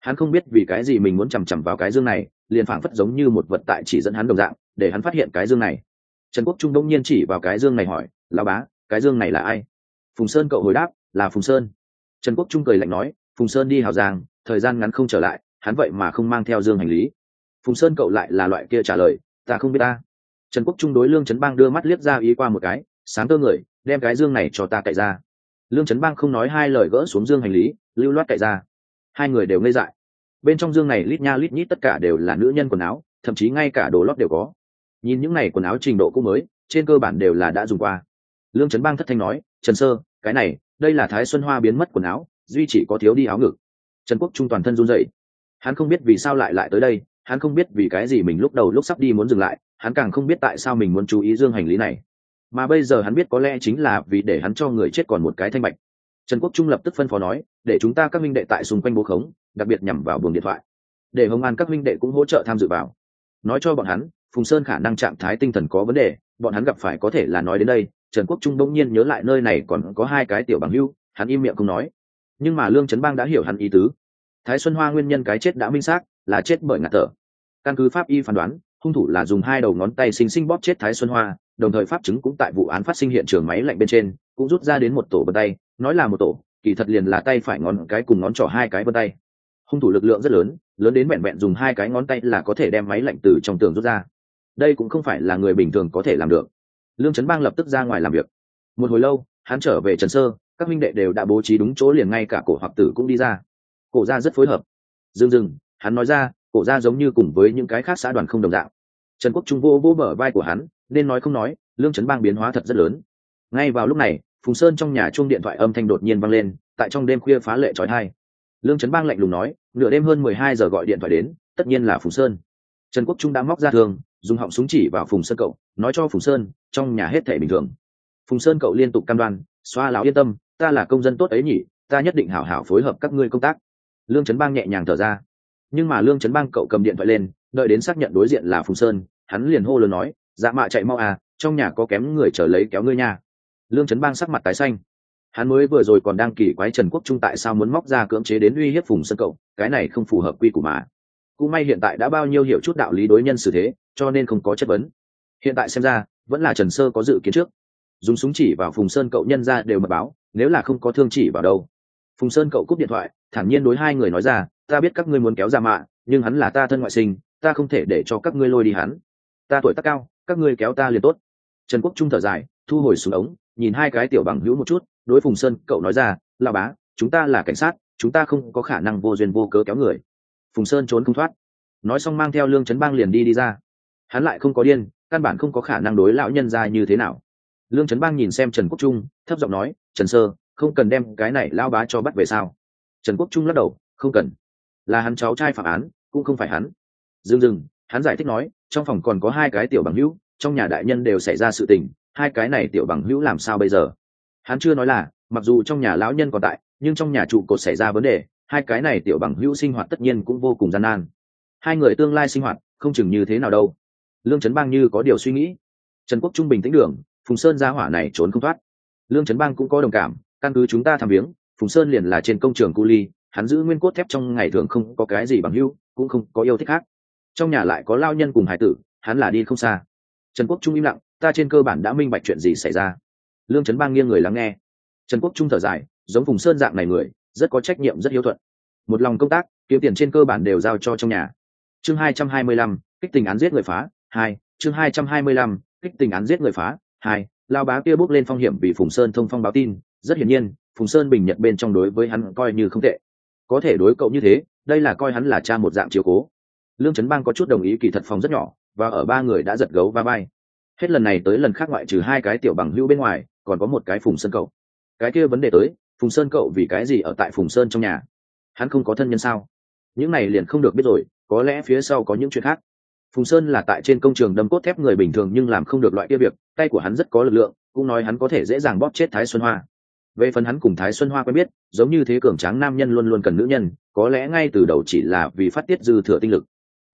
Hắn không biết vì cái gì mình muốn chằm chằm vào cái dương này, liền phảng phất giống như một vật tại chỉ dẫn hắn đồng dạng, để hắn phát hiện cái dương này. Trần quốc trung đông nhiên chỉ vào cái dương này hỏi, lão bá, cái dương này là ai? Phùng sơn cậu hồi đáp, là phùng sơn. Trần quốc trung cười lạnh nói, phùng sơn đi hào giang, thời gian ngắn không trở lại, hắn vậy mà không mang theo dương hành lý. Phùng sơn cậu lại là loại kia trả lời, ta không biết ta. Trần quốc trung đối lương trấn bang đưa mắt liếc ra ý qua một cái, sáng tơ người, đem cái dương này cho ta cậy ra. Lương trấn bang không nói hai lời gỡ xuống dương hành lý, lưu loát cậy ra. Hai người đều ngây dại. Bên trong dương này lít nha lít nhít tất cả đều là nữ nhân quần áo, thậm chí ngay cả đồ lót đều có. Nhìn những này quần áo trình độ cũ mới, trên cơ bản đều là đã dùng qua. Lương trấn bang thất thanh nói trần sơ, cái này, đây là thái xuân hoa biến mất quần áo, duy chỉ có thiếu đi áo ngực. Trần quốc trung toàn thân run dậy hắn không biết vì sao lại lại tới đây, hắn không biết vì cái gì mình lúc đầu lúc sắp đi muốn dừng lại, hắn càng không biết tại sao mình muốn chú ý dương hành lý này. Mà bây giờ hắn biết có lẽ chính là vì để hắn cho người chết còn một cái thanh bạch. Trần quốc trung lập tức phân phó nói, để chúng ta các minh đệ tại xung quanh bố khống, đặc biệt nhằm vào buồng điện thoại. Để hồng an các minh đệ cũng hỗ trợ tham dự vào. Nói cho bọn hắn, phùng sơn khả năng trạng thái tinh thần có vấn đề, bọn hắn gặp phải có thể là nói đến đây trần quốc trung bỗng nhiên nhớ lại nơi này còn có hai cái tiểu bằng hưu, hắn im miệng không nói. Nhưng mà lương trấn bang đã hiểu hắn ý tứ. Thái xuân hoa nguyên nhân cái chết đã minh xác, là chết bởi ngạt thở. Căn cứ pháp y phán đoán, hung thủ là dùng hai đầu ngón tay xinh xinh bóp chết thái xuân hoa, đồng thời pháp chứng cũng tại vụ án phát sinh hiện trường máy lạnh bên trên, cũng rút ra đến một tổ vân tay, nói là một tổ, kỳ thật liền là tay phải ngón cái cùng ngón trỏ hai cái vân tay. Hung thủ lực lượng rất lớn lớn đến vẹn vẹn dùng hai cái ngón tay là có thể đem máy lạnh từ trong tường rút ra. Đây cũng không phải là người bình thường có thể làm được lương trấn bang lập tức ra ngoài làm việc. Một hồi lâu, hắn trở về trần sơ, các minh đệ đều đã bố trí đúng chỗ liền ngay cả cổ hoặc tử cũng đi ra. Cổ ra rất phối hợp. Dừng dừng hắn nói ra, cổ ra giống như cùng với những cái khác xã đoàn không đồng dạng. Trần quốc trung vô vô bờ vai của hắn, nên nói không nói, lương trấn bang biến hóa thật rất lớn. Ngay vào lúc này, phùng sơn trong nhà chuông điện thoại âm thanh đột nhiên vang lên, tại trong đêm khuya phá lệ trói thai lương trấn bang lạnh lùng nói, nửa đêm hơn mười hai giờ gọi điện thoại đến, tất nhiên là phùng sơn. Trần quốc trung đã móc ra thường dùng họng súng chỉ vào phùng sơn cậu, nói cho phùng sơn, trong nhà hết thể bình thường. Phùng sơn cậu liên tục cam đoan, xoa lão yên tâm, ta là công dân tốt ấy nhỉ, ta nhất định hảo hảo phối hợp các ngươi công tác. Lương trấn bang nhẹ nhàng thở ra. Nhưng mà lương trấn bang cậu cầm điện thoại lên, đợi đến xác nhận đối diện là phùng sơn, hắn liền hô lớn nói dạ mạ chạy mau à trong nhà có kém người trở lấy kéo ngươi nha. Lương trấn bang sắc mặt tái xanh. Hắn mới vừa rồi còn đang kỳ quái trần quốc trung tại sao muốn móc ra cưỡng chế đến uy hiếp phùng sơn cậu, cái này không phù hợp quy của mà cũng may hiện tại đã bao nhiêu hiểu chút đạo lý đối nhân xử thế, cho nên không có chất vấn. Hiện tại xem ra, vẫn là trần sơ có dự kiến trước. Dùng súng chỉ vào phùng sơn cậu nhân ra đều mật báo, nếu là không có thương chỉ vào đâu. Phùng sơn cậu cúp điện thoại, thản nhiên đối hai người nói ra, ta biết các ngươi muốn kéo ra mạ nhưng hắn là ta thân ngoại sinh, ta không thể để cho các ngươi lôi đi hắn. Ta tuổi tác cao, các ngươi kéo ta liền tốt. Trần quốc trung thở dài, thu hồi xuống ống, nhìn hai cái tiểu bằng hữu một chút, đối phùng sơn cậu nói ra là bá, chúng ta là cảnh sát, chúng ta không có khả năng vô duyên vô cớ kéo người phùng sơn trốn không thoát. Nói xong mang theo lương trấn bang liền đi đi ra. Hắn lại không có điên, căn bản không có khả năng đối lão nhân ra như thế nào. Lương trấn bang nhìn xem trần quốc trung, thấp giọng nói, trần sơ, không cần đem cái này lao bá cho bắt về sao? Trần quốc trung lắc đầu, không cần. Là hắn cháu trai phạm án, cũng không phải hắn. Dừng dừng, hắn giải thích nói, trong phòng còn có hai cái tiểu bằng hữu, trong nhà đại nhân đều xảy ra sự tình, hai cái này tiểu bằng hữu làm sao bây giờ? Hắn chưa nói là, mặc dù trong nhà lão nhân còn tại, nhưng trong nhà trụ cột xảy ra vấn đề hai cái này tiểu bằng hữu sinh hoạt tất nhiên cũng vô cùng gian nan. Hai người tương lai sinh hoạt, không chừng như thế nào đâu. Lương trấn bang như có điều suy nghĩ. Trần quốc trung bình tĩnh đường, phùng sơn ra hỏa này trốn không thoát. Lương trấn bang cũng có đồng cảm, căn cứ chúng ta tham viếng, phùng sơn liền là trên công trường cu ly, hắn giữ nguyên cốt thép trong ngày thường không có cái gì bằng hữu, cũng không có yêu thích khác. Trong nhà lại có lao nhân cùng hải tử, hắn là đi không xa. Trần quốc trung im lặng, ta trên cơ bản đã minh bạch chuyện gì xảy ra. Lương trấn bang nghiêng người lắng nghe. Trần quốc trung thở dài, giống phùng sơn dạng này người rất có trách nhiệm, rất hiếu thuận. Một lòng công tác, kiếm tiền trên cơ bản đều giao cho trong nhà. Chương hai trăm hai mươi lăm, kích tình án giết người phá, hai, chương hai trăm hai mươi lăm, kích tình án giết người phá, hai, lao bá kia bước lên phong hiểm vì phùng sơn thông phong báo tin. Rất hiển nhiên, phùng sơn bình nhận bên trong đối với hắn coi như không tệ. Có thể đối cậu như thế, đây là coi hắn là cha một dạng chiếu cố. Lương trấn bang có chút đồng ý kỳ thật phòng rất nhỏ, và ở ba người đã giật gấu va bay. Hết lần này tới lần khác ngoại trừ hai cái tiểu bằng hữu bên ngoài, còn có một cái phùng sơn cậu. Cái kia vấn đề tới phùng sơn cậu vì cái gì ở tại phùng sơn trong nhà? Hắn không có thân nhân sao? Những này liền không được biết rồi, có lẽ phía sau có những chuyện khác. Phùng sơn là tại trên công trường đâm cốt thép người bình thường nhưng làm không được loại kia việc, tay của hắn rất có lực lượng, cũng nói hắn có thể dễ dàng bóp chết thái xuân hoa. Về phần hắn cùng thái xuân hoa quen biết, giống như thế cường tráng nam nhân luôn luôn cần nữ nhân, có lẽ ngay từ đầu chỉ là vì phát tiết dư thừa tinh lực.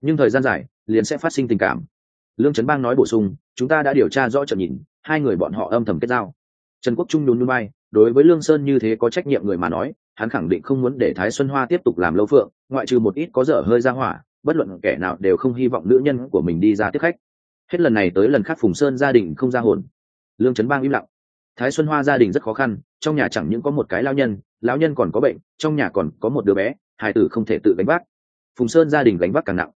Nhưng thời gian dài, liền sẽ phát sinh tình cảm. Lương trấn bang nói bổ sung, chúng ta đã điều tra rõ trận nhìn, hai người bọn họ âm thầm kết giao. Trần quốc trung nhún núi bay đối với lương sơn như thế có trách nhiệm người mà nói, hắn khẳng định không muốn để thái xuân hoa tiếp tục làm lâu phượng, ngoại trừ một ít có dở hơi ra hỏa, bất luận kẻ nào đều không hy vọng nữ nhân của mình đi ra tiếp khách. Hết lần này tới lần khác phùng sơn gia đình không ra hồn. Lương trấn bang im lặng. Thái xuân hoa gia đình rất khó khăn, trong nhà chẳng những có một cái lao nhân, lão nhân còn có bệnh, trong nhà còn có một đứa bé, hai tử không thể tự gánh vác. Phùng sơn gia đình gánh vác càng nặng.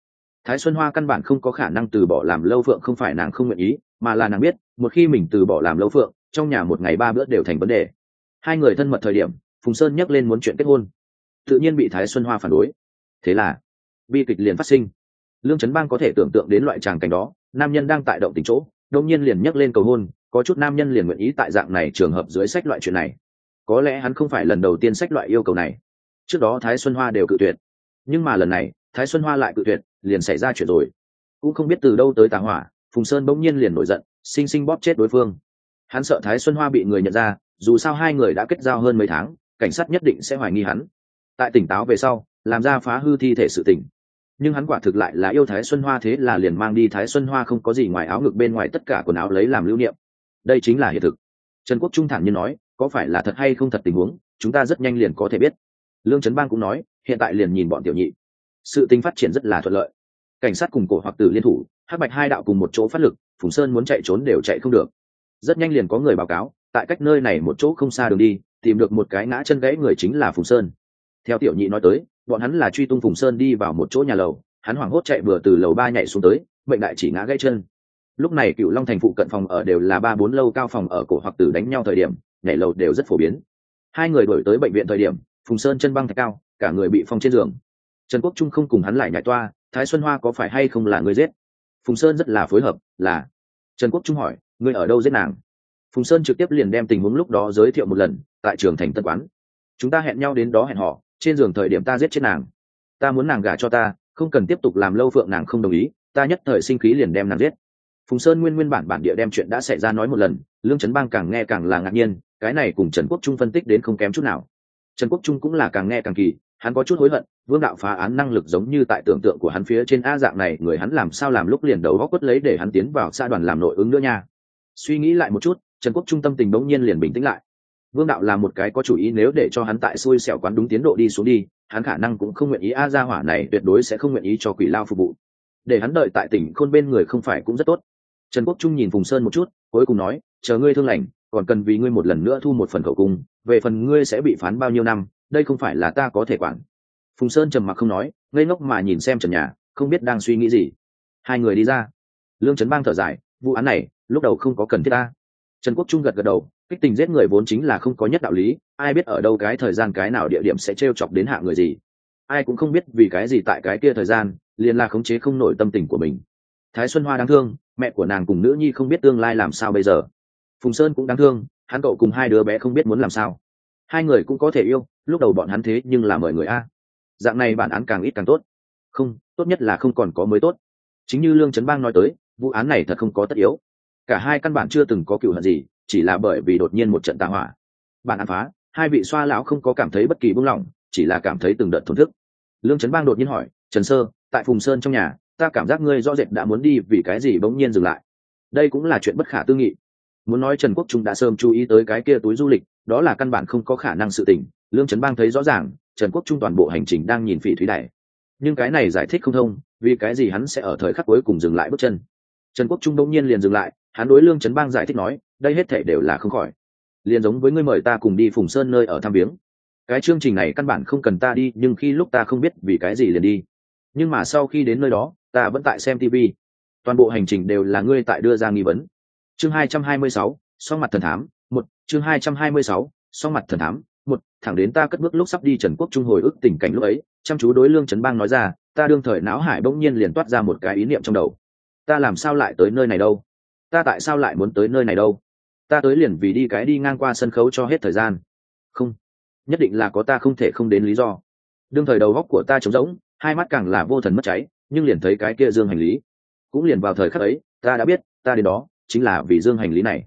Thái xuân hoa căn bản không có khả năng từ bỏ làm lâu phượng không phải nàng không nguyện ý, mà là nàng biết, một khi mình từ bỏ làm lâu phượng, trong nhà một ngày ba bữa đều thành vấn đề hai người thân mật thời điểm, phùng sơn nhắc lên muốn chuyện kết hôn. Tự nhiên bị thái xuân hoa phản đối. Thế là, bi kịch liền phát sinh. Lương trấn bang có thể tưởng tượng đến loại tràng cảnh đó, nam nhân đang tại động tình chỗ đông nhiên liền nhắc lên cầu hôn, có chút nam nhân liền nguyện ý tại dạng này trường hợp dưới sách loại chuyện này. Có lẽ hắn không phải lần đầu tiên sách loại yêu cầu này. Trước đó thái xuân hoa đều cự tuyệt. Nhưng mà lần này, thái xuân hoa lại cự tuyệt, liền xảy ra chuyện rồi. Cũng không biết từ đâu tới tà hỏa, phùng sơn bỗng nhiên liền nổi giận xinh xinh bóp chết đối phương. Hắn sợ thái xuân hoa bị người nhận ra dù sao hai người đã kết giao hơn mấy tháng, cảnh sát nhất định sẽ hoài nghi hắn. Tại tỉnh táo về sau, làm ra phá hư thi thể sự tỉnh nhưng hắn quả thực lại là yêu thái xuân hoa thế là liền mang đi thái xuân hoa không có gì ngoài áo ngực bên ngoài tất cả quần áo lấy làm lưu niệm. Đây chính là hiện thực. Trần quốc trung thản nhiên nói, có phải là thật hay không thật tình huống, chúng ta rất nhanh liền có thể biết. Lương trấn bang cũng nói, hiện tại liền nhìn bọn tiểu nhị. Sự tình phát triển rất là thuận lợi. Cảnh sát cùng cổ hoặc tử liên thủ, hắc bạch hai đạo cùng một chỗ phát lực, phùng sơn muốn chạy trốn đều chạy không được. Rất nhanh liền có người báo cáo tại cách nơi này một chỗ không xa đường đi, tìm được một cái ngã chân gãy người chính là phùng sơn. Theo tiểu nhị nói tới, bọn hắn là truy tung phùng sơn đi vào một chỗ nhà lầu, hắn hoảng hốt chạy vừa từ lầu ba nhảy xuống tới bệnh đại chỉ ngã gãy chân. Lúc này cựu long thành phụ cận phòng ở đều là ba bốn lâu cao phòng ở cổ hoặc tử đánh nhau thời điểm, nhảy lầu đều rất phổ biến. Hai người đổi tới bệnh viện thời điểm, phùng sơn chân băng thạch cao, cả người bị phong trên giường. Trần quốc trung không cùng hắn lại nhảy toa, thái xuân hoa có phải hay không là người giết? Phùng sơn rất là phối hợp, là. Trần quốc trung hỏi, ngươi ở đâu giết nàng? Phùng sơn trực tiếp liền đem tình huống lúc đó giới thiệu một lần, tại trường thành tân quán. Chúng ta hẹn nhau đến đó hẹn họ, trên giường thời điểm ta giết chết nàng. Ta muốn nàng gả cho ta, không cần tiếp tục làm lâu phượng nàng không đồng ý, ta nhất thời sinh khí liền đem nàng giết. Phùng sơn nguyên nguyên bản bản địa đem chuyện đã xảy ra nói một lần, lương trấn bang càng nghe càng là ngạc nhiên, cái này cùng trần quốc trung phân tích đến không kém chút nào. Trần quốc trung cũng là càng nghe càng kỳ, hắn có chút hối hận, vương đạo phá án năng lực giống như tại tưởng tượng của hắn phía trên a dạng này, người hắn làm sao làm lúc liền đầu góc quất lấy để hắn tiến vào xã đoàn làm nội ứng nữa nha suy nghĩ lại một chút, trần quốc trung tâm tình bỗng nhiên liền bình tĩnh lại. Vương đạo là một cái có chủ ý, nếu để cho hắn tại xui xẻo quán đúng tiến độ đi xuống đi, hắn khả năng cũng không nguyện ý, a, gia hỏa này tuyệt đối sẽ không nguyện ý cho quỷ lao phục vụ. Để hắn đợi tại tỉnh khôn bên người không phải cũng rất tốt. Trần quốc trung nhìn phùng sơn một chút, cuối cùng nói, chờ ngươi thương lành, còn cần vì ngươi một lần nữa thu một phần khẩu cung, về phần ngươi sẽ bị phán bao nhiêu năm, đây không phải là ta có thể quản. Phùng sơn trầm mặc không nói, ngây ngốc mà nhìn xem trần nhà, không biết đang suy nghĩ gì. Hai người đi ra. Lương trấn bang thở dài, vụ án này lúc đầu không có cần thiết ta. Trần quốc trung gật gật đầu, kích tình giết người vốn chính là không có nhất đạo lý, ai biết ở đâu cái thời gian cái nào địa điểm sẽ t r e o chọc đến hạ người gì. Ai cũng không biết vì cái gì tại cái kia thời gian, liền là khống chế không nổi tâm tình của mình. Thái xuân hoa đáng thương, mẹ của nàng cùng nữ nhi không biết tương lai làm sao bây giờ. Phùng sơn cũng đáng thương, hắn cậu cùng hai đứa bé không biết muốn làm sao. Hai người cũng có thể yêu, lúc đầu bọn hắn thế nhưng là mời người a. Dạng này bản án càng ít càng tốt. Không, tốt nhất là không còn có mới tốt. Chính như lương trấn bang nói tới, vụ án này thật không có tất yếu cả hai căn bản chưa từng có cựu hận gì, chỉ là bởi vì đột nhiên một trận tạ hỏa. Bản án phá, hai vị xoa lão không có cảm thấy bất kỳ buông lỏng, chỉ là cảm thấy từng đợt thổn thức. Lương trấn bang đột nhiên hỏi, trần sơ, tại phùng sơn trong nhà, ta cảm giác ngươi rõ rệt đã muốn đi vì cái gì bỗng nhiên dừng lại? Đây cũng là chuyện bất khả tư nghị. Muốn nói trần quốc trung đã sớm chú ý tới cái kia túi du lịch, đó là căn bản không có khả năng sự tình. Lương trấn bang thấy rõ ràng, trần quốc trung toàn bộ hành trình đang nhìn phỉ thúy đại nhưng cái này giải thích không thông, vì cái gì hắn sẽ ở thời khắc cuối cùng dừng lại bước chân? Trần quốc trung đông nhiên liền dừng lại hắn đối lương trấn bang giải thích nói, đây hết thể đều là không khỏi. Liền giống với ngươi mời ta cùng đi phùng sơn nơi ở thăm viếng. Cái chương trình này căn bản không cần ta đi, nhưng khi lúc ta không biết vì cái gì liền đi. Nhưng mà sau khi đến nơi đó, ta vẫn tại xem tv toàn bộ hành trình đều là ngươi tại đưa ra nghi vấn. Chương hai trăm hai mươi sáu, song mặt thần thám, một. Chương hai trăm hai mươi sáu, song mặt thần thám, một. Thẳng đến ta cất bước lúc sắp đi trần quốc trung hồi ức tình cảnh lúc ấy, chăm chú đối lương trấn bang nói ra, ta đương thời não hải bỗng nhiên liền toát ra một cái ý niệm trong đầu. Ta làm sao lại tới nơi này đâu? Ta tại sao lại muốn tới nơi này đâu? Ta tới liền vì đi cái đi ngang qua sân khấu cho hết thời gian. Không, nhất định là có ta không thể không đến lý do. Đương thời đầu góc của ta trống rỗng, hai mắt càng là vô thần mất cháy, nhưng liền thấy cái kia dương hành lý. Cũng liền vào thời khắc ấy, ta đã biết, ta đến đó chính là vì dương hành lý này.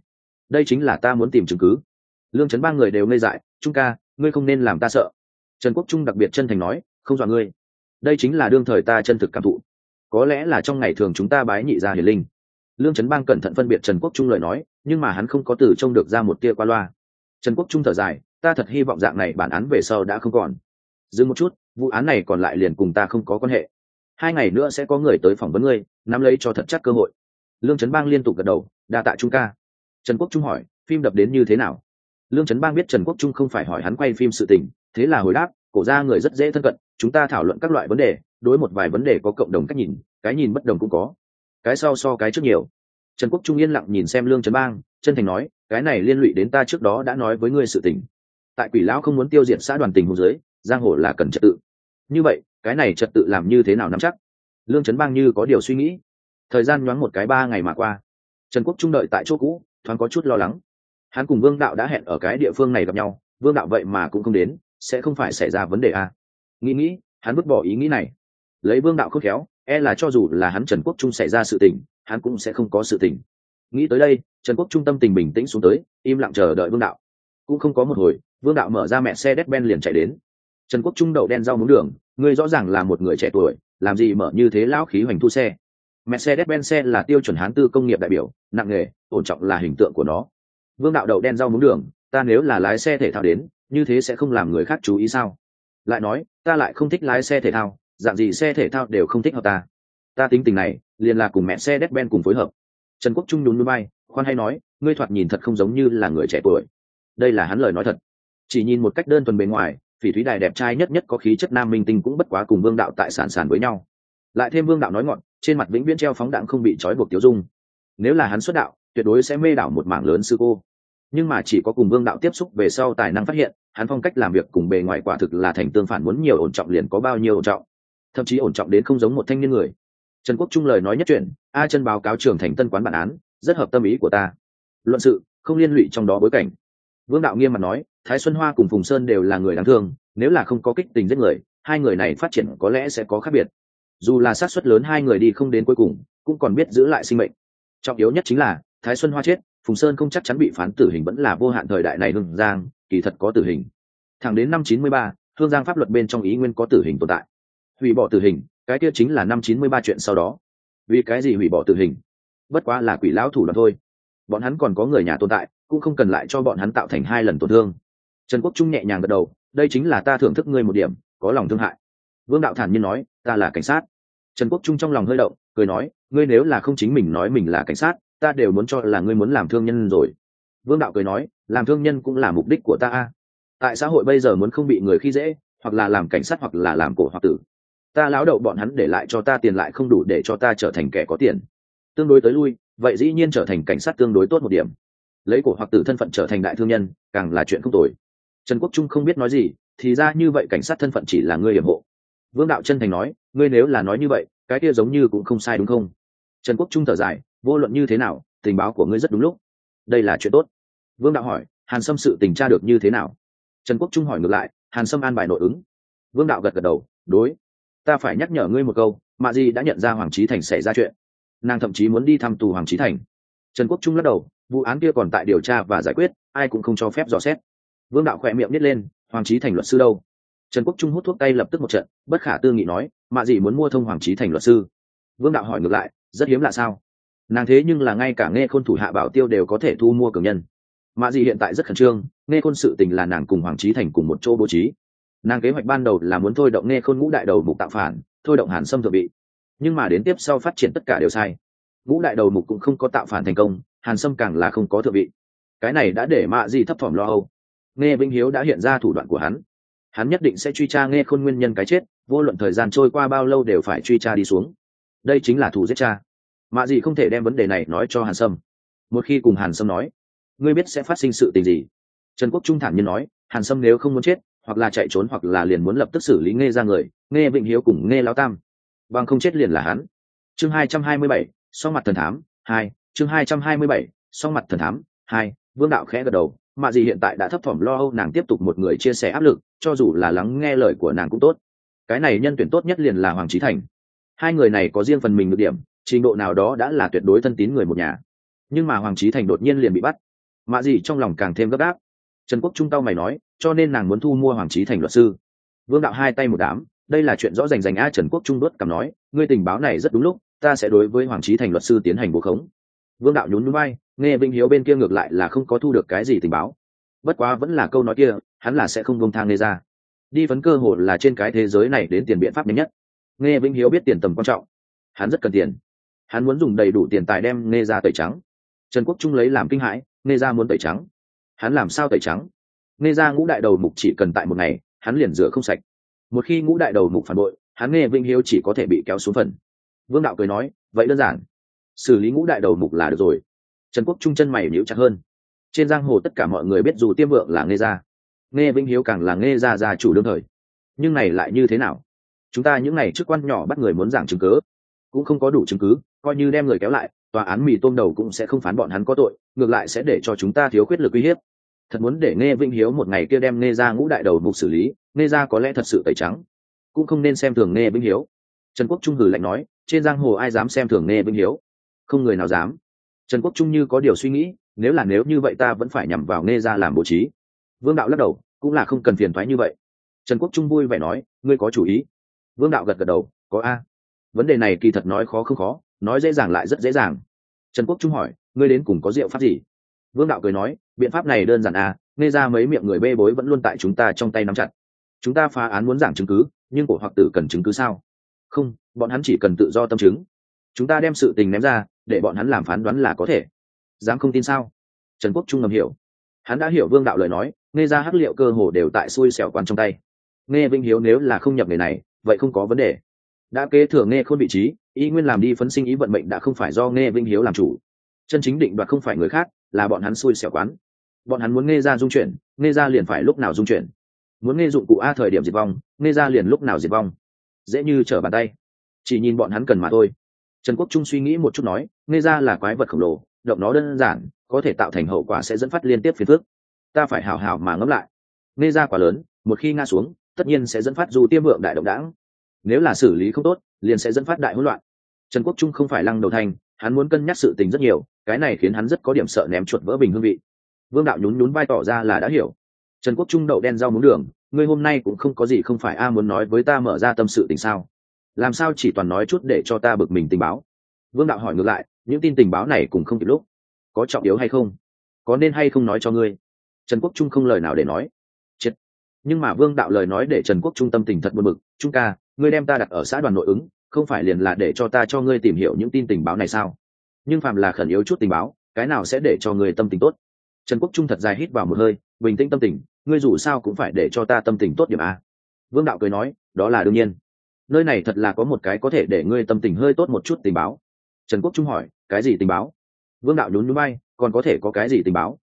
Đây chính là ta muốn tìm chứng cứ. Lương chấn ba người đều ngây dại, trung ca, ngươi không nên làm ta sợ. Trần quốc trung đặc biệt chân thành nói, không dọa ngươi. Đây chính là đương thời ta chân thực cảm thụ. Có lẽ là trong ngày thường chúng ta bái nhị ra hiền linh lương trấn bang cẩn thận phân biệt trần quốc trung lời nói, nhưng mà hắn không có từ trông được ra một tia qua loa. Trần quốc trung thở dài, ta thật hy vọng dạng này bản án về sau đã không còn. Dừng một chút, vụ án này còn lại liền cùng ta không có quan hệ. Hai ngày nữa sẽ có người tới phỏng vấn ngươi, nắm lấy cho thật chắc cơ hội. Lương trấn bang liên tục gật đầu, đa tạ trung ca. Trần quốc trung hỏi, phim đập đến như thế nào? Lương trấn bang biết trần quốc trung không phải hỏi hắn quay phim sự tình, thế là hồi đáp, cổ ra người rất dễ thân cận, chúng ta thảo luận các loại vấn đề, đối một vài vấn đề có cộng đồng cách nhìn, cái nhìn bất đồng cũng có cái sau so cái trước nhiều. Trần quốc trung yên lặng nhìn xem lương trấn bang, chân thành nói, cái này liên lụy đến ta trước đó đã nói với ngươi sự tình. Tại quỷ lão không muốn tiêu diệt xã đoàn tình hôn giới giang hồ là cần trật tự. Như vậy, cái này trật tự làm như thế nào nắm chắc? Lương trấn bang như có điều suy nghĩ. Thời gian nhoáng một cái ba ngày mà qua. Trần quốc trung đợi tại chỗ cũ, thoáng có chút lo lắng. Hắn cùng vương đạo đã hẹn ở cái địa phương này gặp nhau, vương đạo vậy mà cũng không đến, sẽ không phải xảy ra vấn đề à. nghĩ nghĩ, hắn vứt bỏ ý nghĩ này. Lấy vương đạo khôn khéo e là cho dù là hắn trần quốc trung xảy ra sự tình, hắn cũng sẽ không có sự tình. Nghĩ tới đây, trần quốc trung tâm tình bình tĩnh xuống tới, im lặng chờ đợi vương đạo. Cũng không có một hồi, vương đạo mở ra mẹ xe đét ben liền chạy đến. Trần quốc trung đậu đen rau muống đường, ngươi rõ ràng là một người trẻ tuổi, làm gì mở như thế lão khí hoành thu xe. Mẹ xe đét ben xe là tiêu chuẩn hán tư công nghiệp đại biểu, nặng nghề, ổn trọng là hình tượng của nó. Vương đạo đậu đen rau muống đường, ta nếu là lái xe thể thao đến, như thế sẽ không làm người khác chú ý sao? Lại nói, ta lại không thích lái xe thể thao dạng gì xe thể thao đều không thích hợp ta. Ta tính tình này, liền là cùng mẹ xe đét ben cùng phối hợp. Trần quốc trung nhún núi bay, khoan hay nói, ngươi thoạt nhìn thật không giống như là người trẻ tuổi. Đây là hắn lời nói thật. Chỉ nhìn một cách đơn thuần bề ngoài, phỉ thúy đài đẹp trai nhất nhất có khí chất nam minh tinh cũng bất quá cùng vương đạo tại sản sản với nhau. Lại thêm vương đạo nói ngọn, trên mặt vĩnh viễn treo phóng đạn không bị trói buộc tiêu dung. Nếu là hắn xuất đạo, tuyệt đối sẽ mê đảo một mảng lớn sư cô. Nhưng mà chỉ có cùng vương đạo tiếp xúc về sau tài năng phát hiện, hắn phong cách làm việc cùng bề ngoài quả thực là thành tương phản muốn nhiều ổn trọng liền có bao nhiêu ổn trọng thậm chí ổn trọng đến không giống một thanh niên người. Trần quốc trung lời nói nhất chuyện a chân báo cáo trưởng thành tân quán bản án, rất hợp tâm ý của ta. Luận sự, không liên lụy trong đó bối cảnh. Vương đạo nghiêm mặt nói, thái xuân hoa cùng phùng sơn đều là người đáng thương, nếu là không có kích tình giết người, hai người này phát triển có lẽ sẽ có khác biệt. Dù là sát suất lớn hai người đi không đến cuối cùng, cũng còn biết giữ lại sinh mệnh. Trọng yếu nhất chính là, thái xuân hoa chết, phùng sơn không chắc chắn bị phán tử hình vẫn là vô hạn thời đại này hương giang, kỳ thật có tử hình. Thẳng đến năm chín mươi ba, hương giang pháp luật bên trong ý nguyên có tử hình tồn tại hủy bỏ tử hình, cái kia chính là năm chín mươi ba chuyện sau đó. Vì cái gì hủy bỏ tử hình? Bất quá là quỷ lão thủ đoạn thôi. Bọn hắn còn có người nhà tồn tại, cũng không cần lại cho bọn hắn tạo thành hai lần tổn thương. Trần quốc trung nhẹ nhàng gật đầu, đây chính là ta thưởng thức ngươi một điểm, có lòng thương hại. Vương đạo thản nhiên nói, ta là cảnh sát. Trần quốc trung trong lòng hơi động, cười nói, ngươi nếu là không chính mình nói mình là cảnh sát, ta đều muốn cho là ngươi muốn làm thương nhân rồi. Vương đạo cười nói, làm thương nhân cũng là mục đích của ta tại xã hội bây giờ muốn không bị người khi dễ, hoặc là làm cảnh sát hoặc là làm cổ hoặc tử ta lão đậu bọn hắn để lại cho ta tiền lại không đủ để cho ta trở thành kẻ có tiền. Tương đối tới lui, vậy dĩ nhiên trở thành cảnh sát tương đối tốt một điểm. Lấy cổ hoặc tử thân phận trở thành đại thương nhân, càng là chuyện không tồi. Trần quốc trung không biết nói gì, thì ra như vậy cảnh sát thân phận chỉ là ngươi hiểm hộ. Vương đạo chân thành nói, ngươi nếu là nói như vậy, cái kia giống như cũng không sai đúng không? Trần quốc trung thở dài, vô luận như thế nào, tình báo của ngươi rất đúng lúc. Đây là chuyện tốt. Vương đạo hỏi, hàn sâm sự tình tra được như thế nào? Trần quốc trung hỏi ngược lại, hàn sâm an bài nội ứng. Vương đạo gật gật đầu, đối ta phải nhắc nhở ngươi một câu, mạ di đã nhận ra hoàng trí thành xảy ra chuyện. Nàng thậm chí muốn đi thăm tù hoàng trí thành. Trần quốc trung lắc đầu, vụ án kia còn tại điều tra và giải quyết, ai cũng không cho phép dò xét. Vương đạo khỏe miệng nít lên, hoàng trí thành luật sư đâu? Trần quốc trung hút thuốc tay lập tức một trận, bất khả tư nghị nói, mạ Di muốn mua thông hoàng trí thành luật sư. Vương đạo hỏi ngược lại, rất hiếm lạ sao? Nàng thế nhưng là ngay cả nghe khôn thủ hạ bảo tiêu đều có thể thu mua cường nhân. Mạ Di hiện tại rất khẩn trương, nghe khôn sự tình là nàng cùng hoàng trí thành cùng một chỗ bố trí nàng kế hoạch ban đầu là muốn thôi động nghe khôn ngũ đại đầu mục tạo phản, thôi động hàn sâm thượng vị. Nhưng mà đến tiếp sau phát triển tất cả đều sai. Ngũ đại đầu mục cũng không có tạo phản thành công, hàn sâm càng là không có thượng vị. Cái này đã để mạ gì thấp thỏm lo âu. Nghe vinh hiếu đã hiện ra thủ đoạn của hắn. Hắn nhất định sẽ truy tra nghe khôn nguyên nhân cái chết, vô luận thời gian trôi qua bao lâu đều phải truy tra đi xuống. Đây chính là thủ giết cha. Mạ gì không thể đem vấn đề này nói cho hàn sâm. Một khi cùng hàn sâm nói, ngươi biết sẽ phát sinh sự tình gì? Trần quốc trung thản nhiên nói, hàn sâm nếu không muốn chết hoặc là chạy trốn hoặc là liền muốn lập tức xử lý nghe ra người nghe vịnh hiếu cùng nghe lao tam. Bằng không chết liền là hắn. Chương hai trăm hai mươi bảy so mặt thần thám, hai. Chương hai trăm hai mươi bảy so mặt thần thám, hai. Vương đạo khẽ gật đầu, mạ gì hiện tại đã thấp thỏm lo âu, nàng tiếp tục một người chia sẻ áp lực, cho dù là lắng nghe lời của nàng cũng tốt. Cái này nhân tuyển tốt nhất liền là hoàng trí thành. Hai người này có riêng phần mình được điểm, trình độ nào đó đã là tuyệt đối thân tín người một nhà. Nhưng mà hoàng trí thành đột nhiên liền bị bắt. Mạ gì trong lòng càng thêm gấp gáp trần quốc trung tao mày nói, cho nên nàng muốn thu mua hoàng trí thành luật sư. Vương đạo hai tay một đám, đây là chuyện rõ rành rành a trần quốc trung đốt cầm nói, ngươi tình báo này rất đúng lúc, ta sẽ đối với hoàng trí thành luật sư tiến hành bố khống. Vương đạo nhún núi bay nghe vinh hiếu bên kia ngược lại là không có thu được cái gì tình báo. Bất quá vẫn là câu nói kia, hắn là sẽ không bông thang nghe ra đi phấn cơ hội là trên cái thế giới này đến tiền biện pháp nhanh nhất. Nghe vinh hiếu biết tiền tầm quan trọng, hắn rất cần tiền. Hắn muốn dùng đầy đủ tiền tài đem nghe ra tẩy trắng. Trần quốc trung lấy làm kinh hãi nghe ra muốn tẩy trắng hắn làm sao tẩy trắng? Nghe ra ngũ đại đầu mục chỉ cần tại một ngày, hắn liền rửa không sạch. Một khi ngũ đại đầu mục phản bội, hắn nghe vinh hiếu chỉ có thể bị kéo xuống phần. Vương đạo cười nói, vậy đơn giản. Xử lý ngũ đại đầu mục là được rồi. Trần quốc trung chân mày nhíu chặt hơn. Trên giang hồ tất cả mọi người biết dù tiêm vượng là nghe ra, nghe vinh hiếu càng là nghe ra gia chủ đương thời. Nhưng này lại như thế nào? Chúng ta những này chức quan nhỏ bắt người muốn giảng chứng cứ, cũng không có đủ chứng cứ, coi như đem người kéo lại, tòa án mì tôm đầu cũng sẽ không phán bọn hắn có tội, ngược lại sẽ để cho chúng ta thiếu khuyết lực uy hiếp thật muốn để nghe vĩnh hiếu một ngày kia đem nghe ra ngũ đại đầu mục xử lý nghe ra có lẽ thật sự tẩy trắng, cũng không nên xem thường nghe vĩnh hiếu. Trần quốc trung hử lạnh nói, trên giang hồ ai dám xem thường nghe vĩnh hiếu? Không người nào dám. Trần quốc trung như có điều suy nghĩ, nếu là nếu như vậy ta vẫn phải nhằm vào nghe ra làm bố trí. Vương đạo lắc đầu, cũng là không cần phiền thoái như vậy. Trần quốc trung vui vẻ nói, ngươi có chủ ý. Vương đạo gật gật đầu, có a. Vấn đề này kỳ thật nói khó không khó, nói dễ dàng lại rất dễ dàng. Trần quốc trung hỏi, ngươi đến cùng có rượu pháp gì? Vương đạo cười nói biện pháp này đơn giản à, nghe ra mấy miệng người bê bối vẫn luôn tại chúng ta trong tay nắm chặt. Chúng ta phá án muốn giảng chứng cứ nhưng cổ hoặc tử cần chứng cứ sao? Không bọn hắn chỉ cần tự do tâm chứng. Chúng ta đem sự tình ném ra để bọn hắn làm phán đoán là có thể. Dám không tin sao? Trần quốc trung ngầm hiểu. Hắn đã hiểu vương đạo lời nói nghe ra hắc liệu cơ hồ đều tại xui xẻo quan trong tay. Nghe vinh hiếu nếu là không nhập nghề này vậy không có vấn đề. Đã kế thừa nghe khôn vị trí y nguyên làm đi phấn sinh ý vận mệnh đã không phải do nghe vinh hiếu làm chủ. Chân chính định đoạt không phải người khác là bọn hắn xui xẻo quán bọn hắn muốn nghe ra dung chuyển, nghe ra liền phải lúc nào dung chuyển. Muốn nghe dụng cụ a thời điểm diệt vong, nghe ra liền lúc nào diệt vong. Dễ như trở bàn tay. Chỉ nhìn bọn hắn cần mà thôi. Trần quốc trung suy nghĩ một chút nói, nghe ra là quái vật khổng lồ, động nó đơn giản, có thể tạo thành hậu quả sẽ dẫn phát liên tiếp phiền phức. Ta phải hào hào mà ngẫm lại. Nghe ra quá lớn, một khi nga xuống, tất nhiên sẽ dẫn phát dù tiêm vượng đại động đảng nếu là xử lý không tốt, liền sẽ dẫn phát đại hỗn loạn. Trần quốc trung không phải lăng đầu thành, hắn muốn cân nhắc sự tình rất nhiều, cái này khiến hắn rất có điểm sợ ném chuột vỡ bình hương vị vương đạo nhún nhún vai tỏ ra là đã hiểu. Trần quốc trung đậu đen rau muống đường, ngươi hôm nay cũng không có gì không phải a muốn nói với ta mở ra tâm sự tình sao? Làm sao chỉ toàn nói chút để cho ta bực mình tình báo? Vương đạo hỏi ngược lại, những tin tình báo này cũng không kịp lúc. Có trọng yếu hay không? Có nên hay không nói cho ngươi? Trần quốc trung không lời nào để nói. Chết. Nhưng mà vương đạo lời nói để trần quốc trung tâm tình thật buồn bực. Trung ca, ngươi đem ta đặt ở xã đoàn nội ứng, không phải liền là để cho ta cho ngươi tìm hiểu những tin tình báo này sao? Nhưng phạm là khẩn yếu chút tình báo, cái nào sẽ để cho người tâm tình tốt? Trần quốc trung thật dài hít vào một hơi, bình tĩnh tâm tình, ngươi dù sao cũng phải để cho ta tâm tình tốt điểm a. Vương đạo cười nói, đó là đương nhiên. Nơi này thật là có một cái có thể để ngươi tâm tình hơi tốt một chút tình báo. Trần quốc trung hỏi, cái gì tình báo? Vương đạo nhún nhún bay, còn có thể có cái gì tình báo?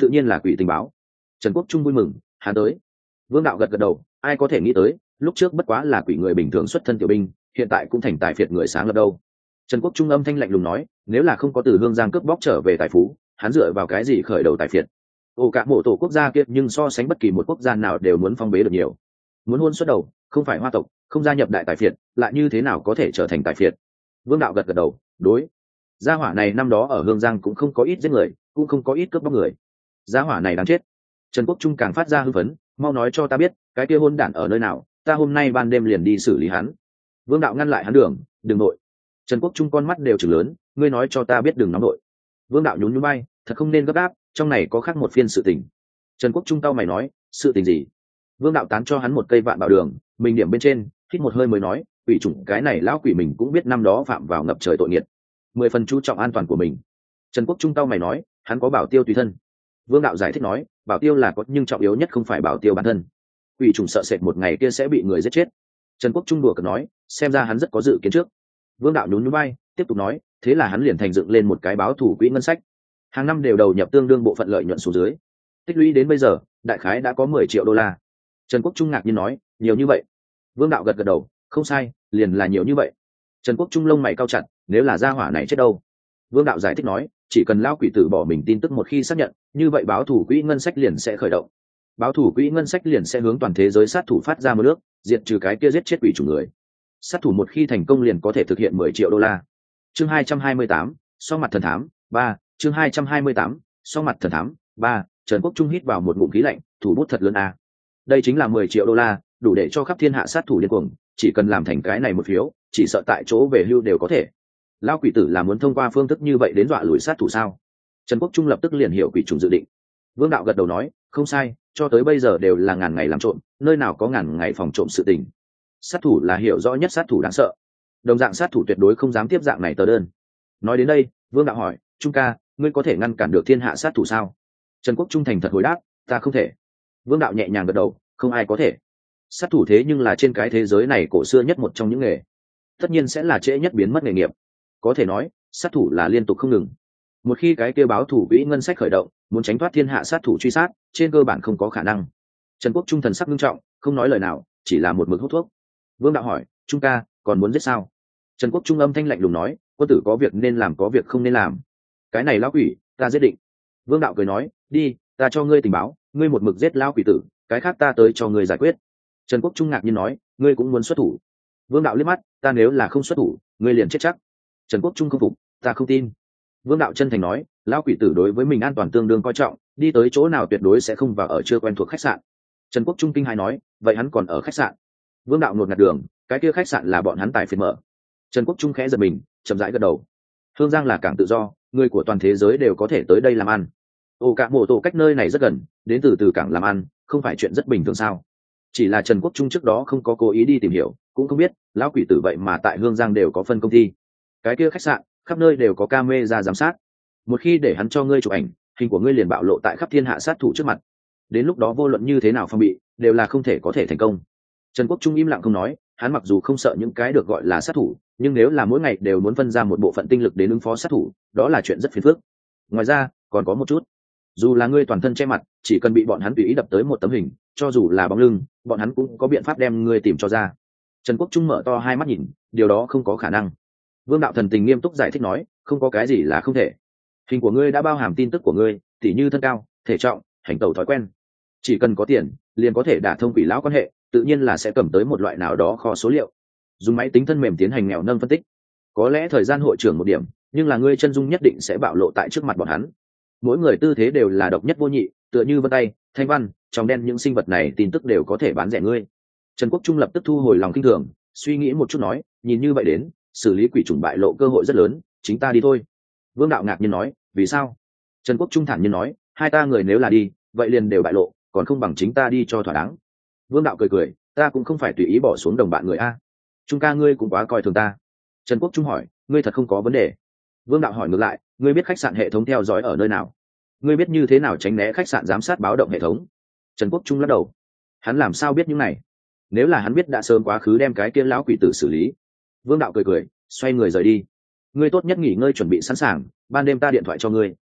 Tự nhiên là quỷ tình báo. Trần quốc trung vui mừng hà tới. Vương đạo gật gật đầu, ai có thể nghĩ tới, lúc trước bất quá là quỷ người bình thường xuất thân tiểu binh, hiện tại cũng thành tài phiệt người sáng lập đâu. Trần quốc trung âm thanh lạnh lùng nói, nếu là không có từ hương giang cướp bóc trở về tài phú hắn dựa vào cái gì khởi đầu tài phiệt? Ô, cả mộ tổ quốc gia kia nhưng so sánh bất kỳ một quốc gia nào đều muốn phong bế được nhiều. Muốn hôn xuất đầu, không phải hoa tộc, không gia nhập đại tài phiệt, lại như thế nào có thể trở thành tài phiệt? Vương đạo gật gật đầu, đối. Gia hỏa này năm đó ở hương giang cũng không có ít giết người, cũng không có ít cướp bóc người. Gia hỏa này đáng chết. Trần quốc trung càng phát ra hưng phấn, mau nói cho ta biết, cái kia hôn đản ở nơi nào, ta hôm nay ban đêm liền đi xử lý hắn. Vương đạo ngăn lại hắn đường, đừng nội. Trần quốc trung con mắt đều chừng lớn, ngươi nói cho ta biết đừng nóng nội vương đạo nhún nhún bay thật không nên gấp đáp, trong này có khác một phiên sự tình. Trần quốc trung tao mày nói sự tình gì? Vương đạo tán cho hắn một cây vạn bảo đường mình điểm bên trên hít một hơi mới nói quỷ chủng cái này lão quỷ mình cũng biết năm đó phạm vào ngập trời tội nghiệt. Mười phần chú trọng an toàn của mình. Trần quốc trung tao mày nói hắn có bảo tiêu tùy thân. Vương đạo giải thích nói bảo tiêu là có nhưng trọng yếu nhất không phải bảo tiêu bản thân. Quỷ trùng sợ sệt một ngày kia sẽ bị người giết chết. Trần quốc trung đùa cợt nói xem ra hắn rất có dự kiến trước. Vương đạo nhún nhún bay tiếp tục nói thế là hắn liền thành dựng lên một cái báo thủ quỹ ngân sách. Hàng năm đều đầu nhập tương đương bộ phận lợi nhuận xuống dưới. Tích lũy đến bây giờ, đại khái đã có mười triệu đô la. Trần quốc trung ngạc nhiên nói, nhiều như vậy? Vương đạo gật gật đầu, không sai, liền là nhiều như vậy. Trần quốc trung lông mày cao chặt, nếu là gia hỏa này chết đâu? Vương đạo giải thích nói, chỉ cần lao quỷ tử bỏ mình tin tức một khi xác nhận, như vậy báo thủ quỹ ngân sách liền sẽ khởi động. Báo thủ quỹ ngân sách liền sẽ hướng toàn thế giới sát thủ phát ra một nước diệt trừ cái kia giết chết quỷ chủ người. Sát thủ một khi thành công liền có thể thực hiện mười triệu đô la chương hai trăm hai mươi tám so mặt thần thám, ba, chương hai trăm hai mươi tám so mặt thần thám, ba, trần quốc trung hít vào một ngụm khí lạnh, thủ bút thật lớn a. Đây chính là mười triệu đô la, đủ để cho khắp thiên hạ sát thủ điên cuồng, chỉ cần làm thành cái này một phiếu, chỉ sợ tại chỗ về hưu đều có thể. Lao quỷ tử là muốn thông qua phương thức như vậy đến dọa lùi sát thủ sao? Trần quốc trung lập tức liền hiểu quỷ trùng dự định. Vương đạo gật đầu nói, không sai, cho tới bây giờ đều là ngàn ngày làm trộm, nơi nào có ngàn ngày phòng trộm sự tình. Sát thủ là hiểu rõ nhất sát thủ đáng sợ đồng dạng sát thủ tuyệt đối không dám tiếp dạng này tờ đơn. Nói đến đây, vương đạo hỏi, trung ca, ngươi có thể ngăn cản được thiên hạ sát thủ sao? Trần quốc trung thành thật hồi đáp, ta không thể. Vương đạo nhẹ nhàng gật đầu, không ai có thể. Sát thủ thế nhưng là trên cái thế giới này cổ xưa nhất một trong những nghề. Tất nhiên sẽ là trễ nhất biến mất nghề nghiệp. Có thể nói, sát thủ là liên tục không ngừng. Một khi cái kêu báo thủ quỹ ngân sách khởi động, muốn tránh thoát thiên hạ sát thủ truy sát, trên cơ bản không có khả năng. Trần quốc trung thần sắc nghiêm trọng, không nói lời nào, chỉ là một mực hút thuốc. Vương đạo hỏi, trung ca còn muốn giết sao? Trần quốc trung âm thanh lạnh lùng nói, quân tử có việc nên làm, có việc không nên làm. Cái này lão quỷ, ta giết định. Vương đạo cười nói, đi, ta cho ngươi tình báo, ngươi một mực giết lão quỷ tử, cái khác ta tới cho ngươi giải quyết. Trần quốc trung ngạc nhiên nói, ngươi cũng muốn xuất thủ. Vương đạo liếc mắt, ta nếu là không xuất thủ, ngươi liền chết chắc. Trần quốc trung không phục, ta không tin. Vương đạo chân thành nói, lão quỷ tử đối với mình an toàn tương đương coi trọng, đi tới chỗ nào tuyệt đối sẽ không vào ở chưa quen thuộc khách sạn. Trần quốc trung kinh hai nói, vậy hắn còn ở khách sạn? Vương đạo ngột ngạt đường cái kia khách sạn là bọn hắn tài phiệt mở. Trần quốc trung khẽ giật mình, chậm rãi gật đầu. Hương giang là cảng tự do, người của toàn thế giới đều có thể tới đây làm ăn. Ô cả mộ tổ cách nơi này rất gần, đến từ từ cảng làm ăn, không phải chuyện rất bình thường sao? Chỉ là trần quốc trung trước đó không có cố ý đi tìm hiểu, cũng không biết, lão quỷ tử vậy mà tại hương giang đều có phân công ty cái kia khách sạn, khắp nơi đều có ca mê ra giám sát. Một khi để hắn cho ngươi chụp ảnh, hình của ngươi liền bạo lộ tại khắp thiên hạ sát thủ trước mặt. Đến lúc đó vô luận như thế nào phong bị, đều là không thể có thể thành công. Trần quốc trung im lặng không nói hắn mặc dù không sợ những cái được gọi là sát thủ, nhưng nếu là mỗi ngày đều muốn phân ra một bộ phận tinh lực đến ứng phó sát thủ, đó là chuyện rất phiền phức. Ngoài ra, còn có một chút. Dù là ngươi toàn thân che mặt, chỉ cần bị bọn hắn tùy ý đập tới một tấm hình, cho dù là bóng lưng, bọn hắn cũng có biện pháp đem ngươi tìm cho ra. Trần quốc trung mở to hai mắt nhìn, điều đó không có khả năng. Vương đạo thần tình nghiêm túc giải thích nói, không có cái gì là không thể. Hình của ngươi đã bao hàm tin tức của ngươi, tỉ như thân cao, thể trọng, hành tẩu thói quen. Chỉ cần có tiền, liền có thể đả thông quỷ lão quan hệ tự nhiên là sẽ cầm tới một loại nào đó kho số liệu. Dùng máy tính thân mềm tiến hành nghèo nâng phân tích. Có lẽ thời gian hội trưởng một điểm, nhưng là ngươi chân dung nhất định sẽ bạo lộ tại trước mặt bọn hắn. Mỗi người tư thế đều là độc nhất vô nhị, tựa như vân tay, thanh văn, trong đen những sinh vật này tin tức đều có thể bán rẻ ngươi. Trần quốc trung lập tức thu hồi lòng kinh thường, suy nghĩ một chút nói, nhìn như vậy đến, xử lý quỷ trùng bại lộ cơ hội rất lớn, chính ta đi thôi. Vương đạo ngạc nhiên nói, vì sao? Trần quốc trung thản nhiên nói, hai ta người nếu là đi, vậy liền đều bại lộ, còn không bằng chính ta đi cho thỏa đáng vương đạo cười cười, ta cũng không phải tùy ý bỏ xuống đồng bạn người a. Trung ca ngươi cũng quá coi thường ta. Trần quốc trung hỏi, ngươi thật không có vấn đề? Vương đạo hỏi ngược lại, ngươi biết khách sạn hệ thống theo dõi ở nơi nào? Ngươi biết như thế nào tránh né khách sạn giám sát báo động hệ thống? Trần quốc trung lắc đầu, hắn làm sao biết những này? Nếu là hắn biết đã sớm quá khứ đem cái kia lão quỷ tử xử lý. Vương đạo cười cười, xoay người rời đi. Ngươi tốt nhất nghỉ ngơi chuẩn bị sẵn sàng, ban đêm ta điện thoại cho ngươi.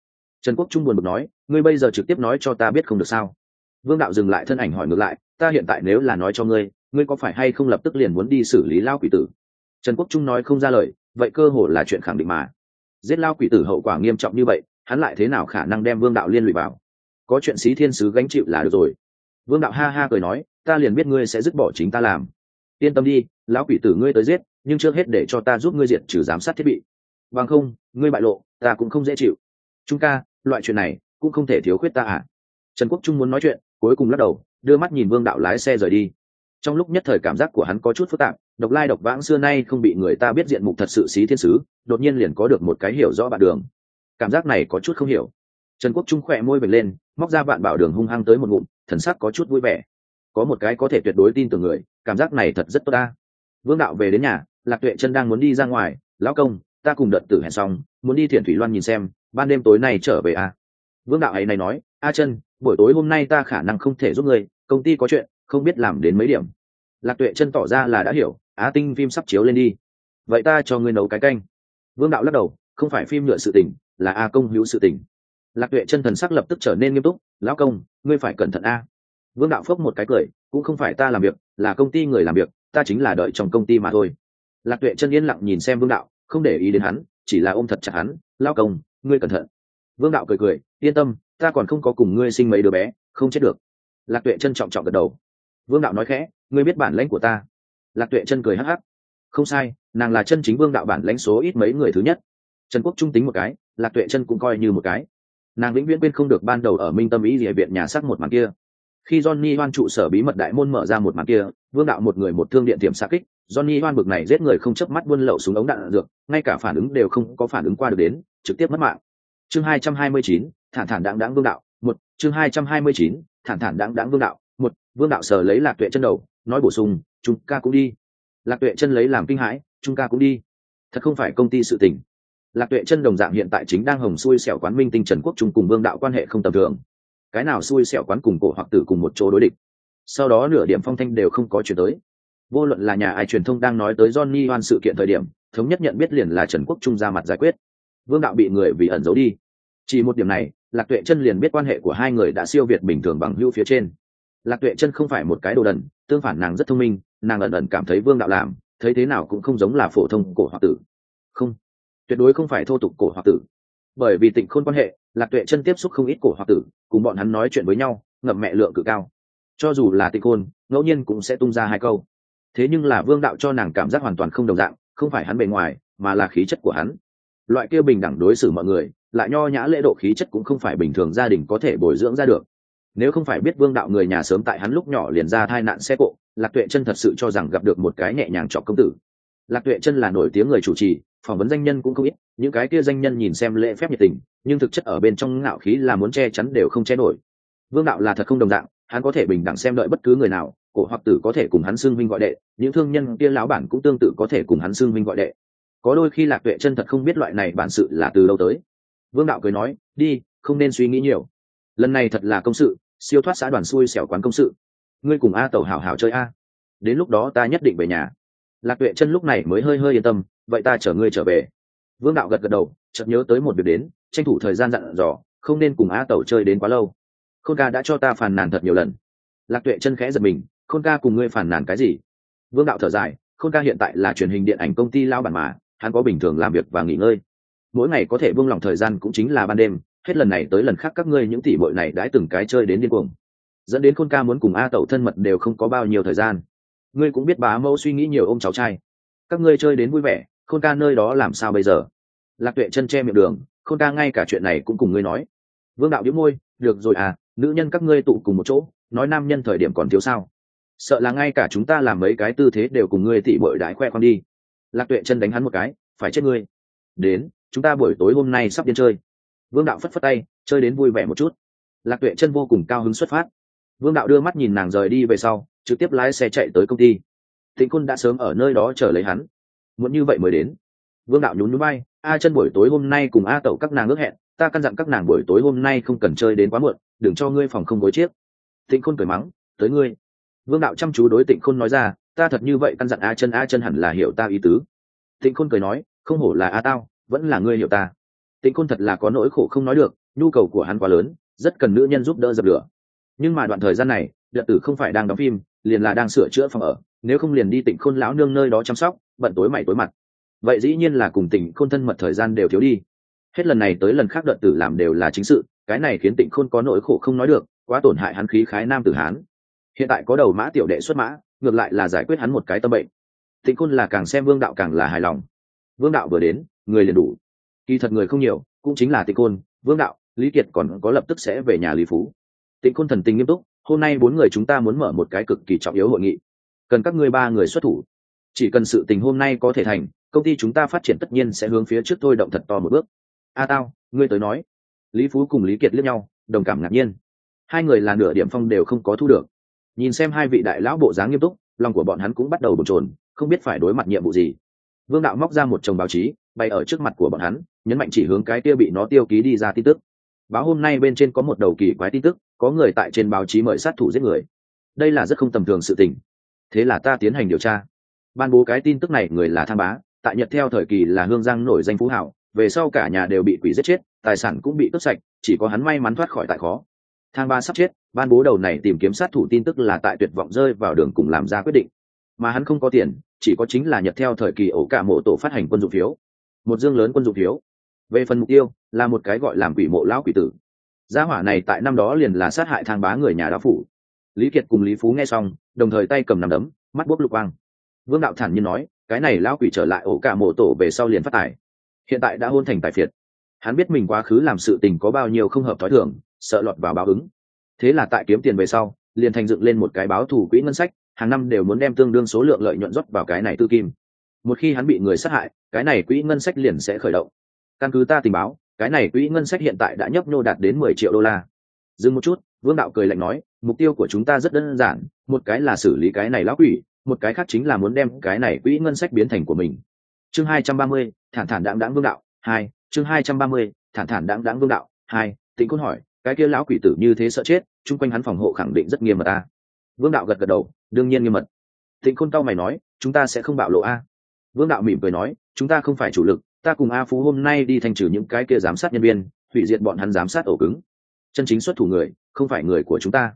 Trần quốc trung buồn bực nói, ngươi bây giờ trực tiếp nói cho ta biết không được sao? Vương đạo dừng lại thân ảnh hỏi ngược lại ta hiện tại nếu là nói cho ngươi ngươi có phải hay không lập tức liền muốn đi xử lý lao quỷ tử? Trần quốc trung nói không ra lời, vậy cơ hồ là chuyện khẳng định mà. Giết lao quỷ tử hậu quả nghiêm trọng như vậy, hắn lại thế nào khả năng đem vương đạo liên lụy vào? Có chuyện xí thiên sứ gánh chịu là được rồi. Vương đạo ha ha cười nói, ta liền biết ngươi sẽ dứt bỏ chính ta làm. Yên tâm đi, lão quỷ tử ngươi tới giết, nhưng trước hết để cho ta giúp ngươi diệt trừ giám sát thiết bị. Bằng không, ngươi bại lộ, ta cũng không dễ chịu. Chúng ta loại chuyện này cũng không thể thiếu khuyết ta à? Trần quốc trung muốn nói chuyện cuối cùng lắc đầu, đưa mắt nhìn vương đạo lái xe rời đi. Trong lúc nhất thời cảm giác của hắn có chút phức tạp, độc lai độc vãng xưa nay không bị người ta biết diện mục thật sự xí thiên sứ, đột nhiên liền có được một cái hiểu rõ bạn đường. Cảm giác này có chút không hiểu. Trần quốc trung khỏe môi vệt lên, móc ra vạn bảo đường hung hăng tới một ngụm, thần sắc có chút vui vẻ. Có một cái có thể tuyệt đối tin tưởng người, cảm giác này thật rất tốt ta. Vương đạo về đến nhà, lạc tuệ chân đang muốn đi ra ngoài, lão công, ta cùng đợt tử hẹn xong, muốn đi thiền thủy loan nhìn xem, ban đêm tối nay trở về à. vương đạo ấy này nói, a chân buổi tối hôm nay ta khả năng không thể giúp người công ty có chuyện, không biết làm đến mấy điểm. Lạc tuệ chân tỏ ra là đã hiểu, á tinh phim sắp chiếu lên đi. Vậy ta cho ngươi nấu cái canh. Vương đạo lắc đầu, không phải phim nhựa sự tình, là a công hữu sự tình. Lạc tuệ chân thần sắc lập tức trở nên nghiêm túc, lão công, ngươi phải cẩn thận a. Vương đạo phốc một cái cười, cũng không phải ta làm việc, là công ty người làm việc, ta chính là đợi trong công ty mà thôi. Lạc tuệ chân yên lặng nhìn xem vương đạo, không để ý đến hắn, chỉ là ôm thật chặt hắn lao công, ngươi cẩn thận. Vương đạo cười cười, yên tâm ta còn không có cùng ngươi sinh mấy đứa bé, không chết được. Lạc tuệ chân trọng trọng gật đầu. Vương đạo nói khẽ, ngươi biết bản lãnh của ta. Lạc tuệ chân cười hắc hắc. Không sai, nàng là chân chính vương đạo bản lãnh số ít mấy người thứ nhất. Trần quốc trung tính một cái, lạc tuệ chân cũng coi như một cái. Nàng vĩnh viễn quên không được ban đầu ở minh tâm ý địa viện nhà sắc một màn kia. Khi johnny hoan trụ sở bí mật đại môn mở ra một màn kia, vương đạo một người một thương điện tiềm xa kích, johnny hoan bực này giết người không chớp mắt buôn lậu súng ống đạn dược, ngay cả phản ứng đều không có phản ứng qua được đến, trực tiếp mất mạng. Chương hai trăm hai mươi chín thản thản đáng đáng vương đạo, một, chương hai trăm hai mươi chín, thản thản đáng đáng vương đạo, một, vương đạo sờ lấy lạc tuệ chân đầu, nói bổ sung, chúng ca cũng đi. Lạc tuệ chân lấy làm kinh hãi, chúng ca cũng đi. Thật không phải công ty sự tình. Lạc tuệ chân đồng dạng hiện tại chính đang hồng xui xẻo quán minh tinh trần quốc trung cùng vương đạo quan hệ không tầm thường. Cái nào xui xẻo quán cùng cổ hoặc tử cùng một chỗ đối địch. Sau đó nửa điểm phong thanh đều không có chuyển tới. Vô luận là nhà ai truyền thông đang nói tới johnny hoan sự kiện thời điểm, thống nhất nhận biết liền là trần quốc trung ra mặt giải quyết. Vương đạo bị người vì ẩn giấu đi. Chỉ một điểm này lạc tuệ chân liền biết quan hệ của hai người đã siêu việt bình thường bằng hữu phía trên. Lạc tuệ chân không phải một cái đồ đần, tương phản nàng rất thông minh, nàng ẩn ẩn cảm thấy vương đạo làm, thấy thế nào cũng không giống là phổ thông cổ hoặc tử. Không, tuyệt đối không phải thô tục cổ hoặc tử. Bởi vì tịnh khôn quan hệ, lạc tuệ chân tiếp xúc không ít cổ hoặc tử, cùng bọn hắn nói chuyện với nhau, ngậm mẹ lượng cự cao. Cho dù là tịnh khôn, ngẫu nhiên cũng sẽ tung ra hai câu. Thế nhưng là vương đạo cho nàng cảm giác hoàn toàn không đồng dạng, không phải hắn bề ngoài, mà là khí chất của hắn. Loại kia bình đẳng đối xử mọi người lại nho nhã lễ độ khí chất cũng không phải bình thường gia đình có thể bồi dưỡng ra được. Nếu không phải biết vương đạo người nhà sớm tại hắn lúc nhỏ liền ra tai nạn xe cộ, lạc tuệ chân thật sự cho rằng gặp được một cái nhẹ nhàng chọc công tử. Lạc tuệ chân là nổi tiếng người chủ trì, phỏng vấn danh nhân cũng không ít, những cái kia danh nhân nhìn xem lễ phép nhiệt tình, nhưng thực chất ở bên trong ngạo khí là muốn che chắn đều không che nổi. Vương đạo là thật không đồng dạng, hắn có thể bình đẳng xem đợi bất cứ người nào, cổ hoặc tử có thể cùng hắn xưng minh gọi đệ, những thương nhân kia lão bản cũng tương tự có thể cùng hắn xưng minh gọi đệ. Có đôi khi lạc tuệ chân thật không biết loại này bản sự là từ đâu tới vương đạo cười nói, đi, không nên suy nghĩ nhiều. Lần này thật là công sự, siêu thoát xã đoàn xui xẻo quán công sự. Ngươi cùng a tẩu hảo hảo chơi a. Đến lúc đó ta nhất định về nhà. Lạc tuệ chân lúc này mới hơi hơi yên tâm, vậy ta chở ngươi trở về. Vương đạo gật gật đầu, chợt nhớ tới một việc đến, tranh thủ thời gian dặn dò, không nên cùng a tẩu chơi đến quá lâu. Khôn ca đã cho ta phàn nàn thật nhiều lần. Lạc tuệ chân khẽ giật mình, khôn ca cùng ngươi phàn nàn cái gì? Vương đạo thở dài, khôn ca hiện tại là truyền hình điện ảnh công ty lao bản mà, hắn có bình thường làm việc và nghỉ ngơi mỗi ngày có thể buông lỏng thời gian cũng chính là ban đêm, hết lần này tới lần khác các ngươi những tỷ bội này đãi từng cái chơi đến điên cuồng. Dẫn đến khôn ca muốn cùng a tẩu thân mật đều không có bao nhiêu thời gian. Ngươi cũng biết bá mẫu suy nghĩ nhiều ô m cháu trai. Các ngươi chơi đến vui vẻ, khôn ca nơi đó làm sao bây giờ? Lạc tuệ chân che miệng đường, khôn ca ngay cả chuyện này cũng cùng ngươi nói. Vương đạo đĩu môi, được rồi à nữ nhân các ngươi tụ cùng một chỗ, nói nam nhân thời điểm còn thiếu sao? Sợ là ngay cả chúng ta làm mấy cái tư thế đều cùng ngươi tỉ bội đái khoe con đi. Lạc tuệ chân đánh hắn một cái, phải chết ngươi. Đến chúng ta buổi tối hôm nay sắp điên chơi. Vương đạo phất phất tay, chơi đến vui vẻ một chút. Lạc tuệ chân vô cùng cao hứng xuất phát. Vương đạo đưa mắt nhìn nàng rời đi về sau, trực tiếp lái xe chạy tới công ty. Thịnh khôn đã sớm ở nơi đó chờ lấy hắn. Muốn như vậy mới đến. Vương đạo nhún núi bay a chân buổi tối hôm nay cùng a tẩu các nàng ước hẹn, ta căn dặn các nàng buổi tối hôm nay không cần chơi đến quá muộn, đừng cho ngươi phòng không gối chiếc. Thịnh khôn cười mắng, tới ngươi. Vương đạo chăm chú đối tịnh khôn nói ra, ta thật như vậy căn dặn a chân a chân hẳn là hiểu ta ý tứ. Tịnh khôn cười nói, không hổ là a tao vẫn là ngươi hiểu ta. Tịnh khôn thật là có nỗi khổ không nói được, nhu cầu của hắn quá lớn, rất cần nữ nhân giúp đỡ dập lửa. Nhưng mà đoạn thời gian này, đệ tử không phải đang đóng phim, liền là đang sửa chữa phòng ở, nếu không liền đi tịnh khôn lão nương nơi đó chăm sóc, bận tối mày tối mặt. Vậy dĩ nhiên là cùng tỉnh khôn thân mật thời gian đều thiếu đi. Hết lần này tới lần khác đợt tử làm đều là chính sự, cái này khiến tịnh khôn có nỗi khổ không nói được, quá tổn hại hắn khí khái nam tử hán. Hiện tại có đầu mã tiểu đệ xuất mã, ngược lại là giải quyết hắn một cái tâm bệnh. Tịnh khôn là càng xem vương đạo càng là hài lòng vương đạo vừa đến người liền đủ. Kỳ thật người không nhiều cũng chính là tịnh Côn, vương đạo lý kiệt còn có lập tức sẽ về nhà lý phú. Tịnh Côn thần tình nghiêm túc hôm nay bốn người chúng ta muốn mở một cái cực kỳ trọng yếu hội nghị. Cần các ngươi ba người xuất thủ. Chỉ cần sự tình hôm nay có thể thành công ty chúng ta phát triển tất nhiên sẽ hướng phía trước thôi động thật to một bước. A à tao ngươi tới nói. Lý phú cùng lý kiệt liếc nhau đồng cảm ngạc nhiên. Hai người là nửa điểm phong đều không có thu được. Nhìn xem hai vị đại lão bộ dáng nghiêm túc lòng của bọn hắn cũng bắt đầu bồn chồn không biết phải đối mặt nhiệm vụ gì vương đạo móc ra một chồng báo chí bay ở trước mặt của bọn hắn, nhấn mạnh chỉ hướng cái kia bị nó tiêu ký đi ra tin tức. Báo hôm nay bên trên có một đầu kỳ quái tin tức, có người tại trên báo chí mời sát thủ giết người. Đây là rất không tầm thường sự tình. Thế là ta tiến hành điều tra. Ban bố cái tin tức này, người là tham bá, tại nhật theo thời kỳ là hương giang nổi danh phú hảo, về sau cả nhà đều bị quỷ giết chết, tài sản cũng bị cướp sạch, chỉ có hắn may mắn thoát khỏi tại khó. Thang ba sắp chết, ban bố đầu này tìm kiếm sát thủ tin tức là tại tuyệt vọng rơi vào đường cùng làm ra quyết định mà hắn không có tiền, chỉ có chính là nhật theo thời kỳ ổ cả mộ tổ phát hành quân dụng phiếu. Một dương lớn quân dụng phiếu. Về phần mục tiêu, là một cái gọi làm quỷ mộ lão quỷ tử. Gia hỏa này tại năm đó liền là sát hại thang bá người nhà đạo phủ. Lý kiệt cùng lý phú nghe xong, đồng thời tay cầm nằm đấm, mắt bốc lục quang. Vương đạo thản nhiên nói, cái này lão quỷ trở lại ổ cả mộ tổ về sau liền phát tài. Hiện tại đã hôn thành tài phiệt. Hắn biết mình quá khứ làm sự tình có bao nhiêu không hợp thói thường, sợ lọt vào báo ứng. Thế là tại kiếm tiền về sau, liền thành dựng lên một cái báo thù quỹ ngân sách hàng năm đều muốn đem tương đương số lượng lợi nhuận rót vào cái này tư kim. Một khi hắn bị người sát hại, cái này quỹ ngân sách liền sẽ khởi động. Căn cứ ta tình báo, cái này quỹ ngân sách hiện tại đã nhấp nhô đạt đến mười triệu đô la. Dừng một chút, vương đạo cười lạnh nói, mục tiêu của chúng ta rất đơn giản, một cái là xử lý cái này lão quỷ, một cái khác chính là muốn đem cái này quỹ ngân sách biến thành của mình. Chương hai trăm ba mươi, thản thản đáng đáng vương đạo, hai, chương hai trăm ba mươi, thản thản đáng đáng vương đạo, hai tĩnh côn hỏi, cái kia lão quỷ tử như thế sợ chết, chung quanh hắn phòng hộ khẳng định rất nghiêm mật ta vương đạo gật gật đầu, đương nhiên nghiêm mật. Thịnh côn cao mày nói, chúng ta sẽ không bạo lộ a. Vương đạo mỉm cười nói, chúng ta không phải chủ lực, ta cùng a phú hôm nay đi thanh trừ những cái kia giám sát nhân viên, hủy diệt bọn hắn giám sát ổ cứng. Chân chính xuất thủ người, không phải người của chúng ta.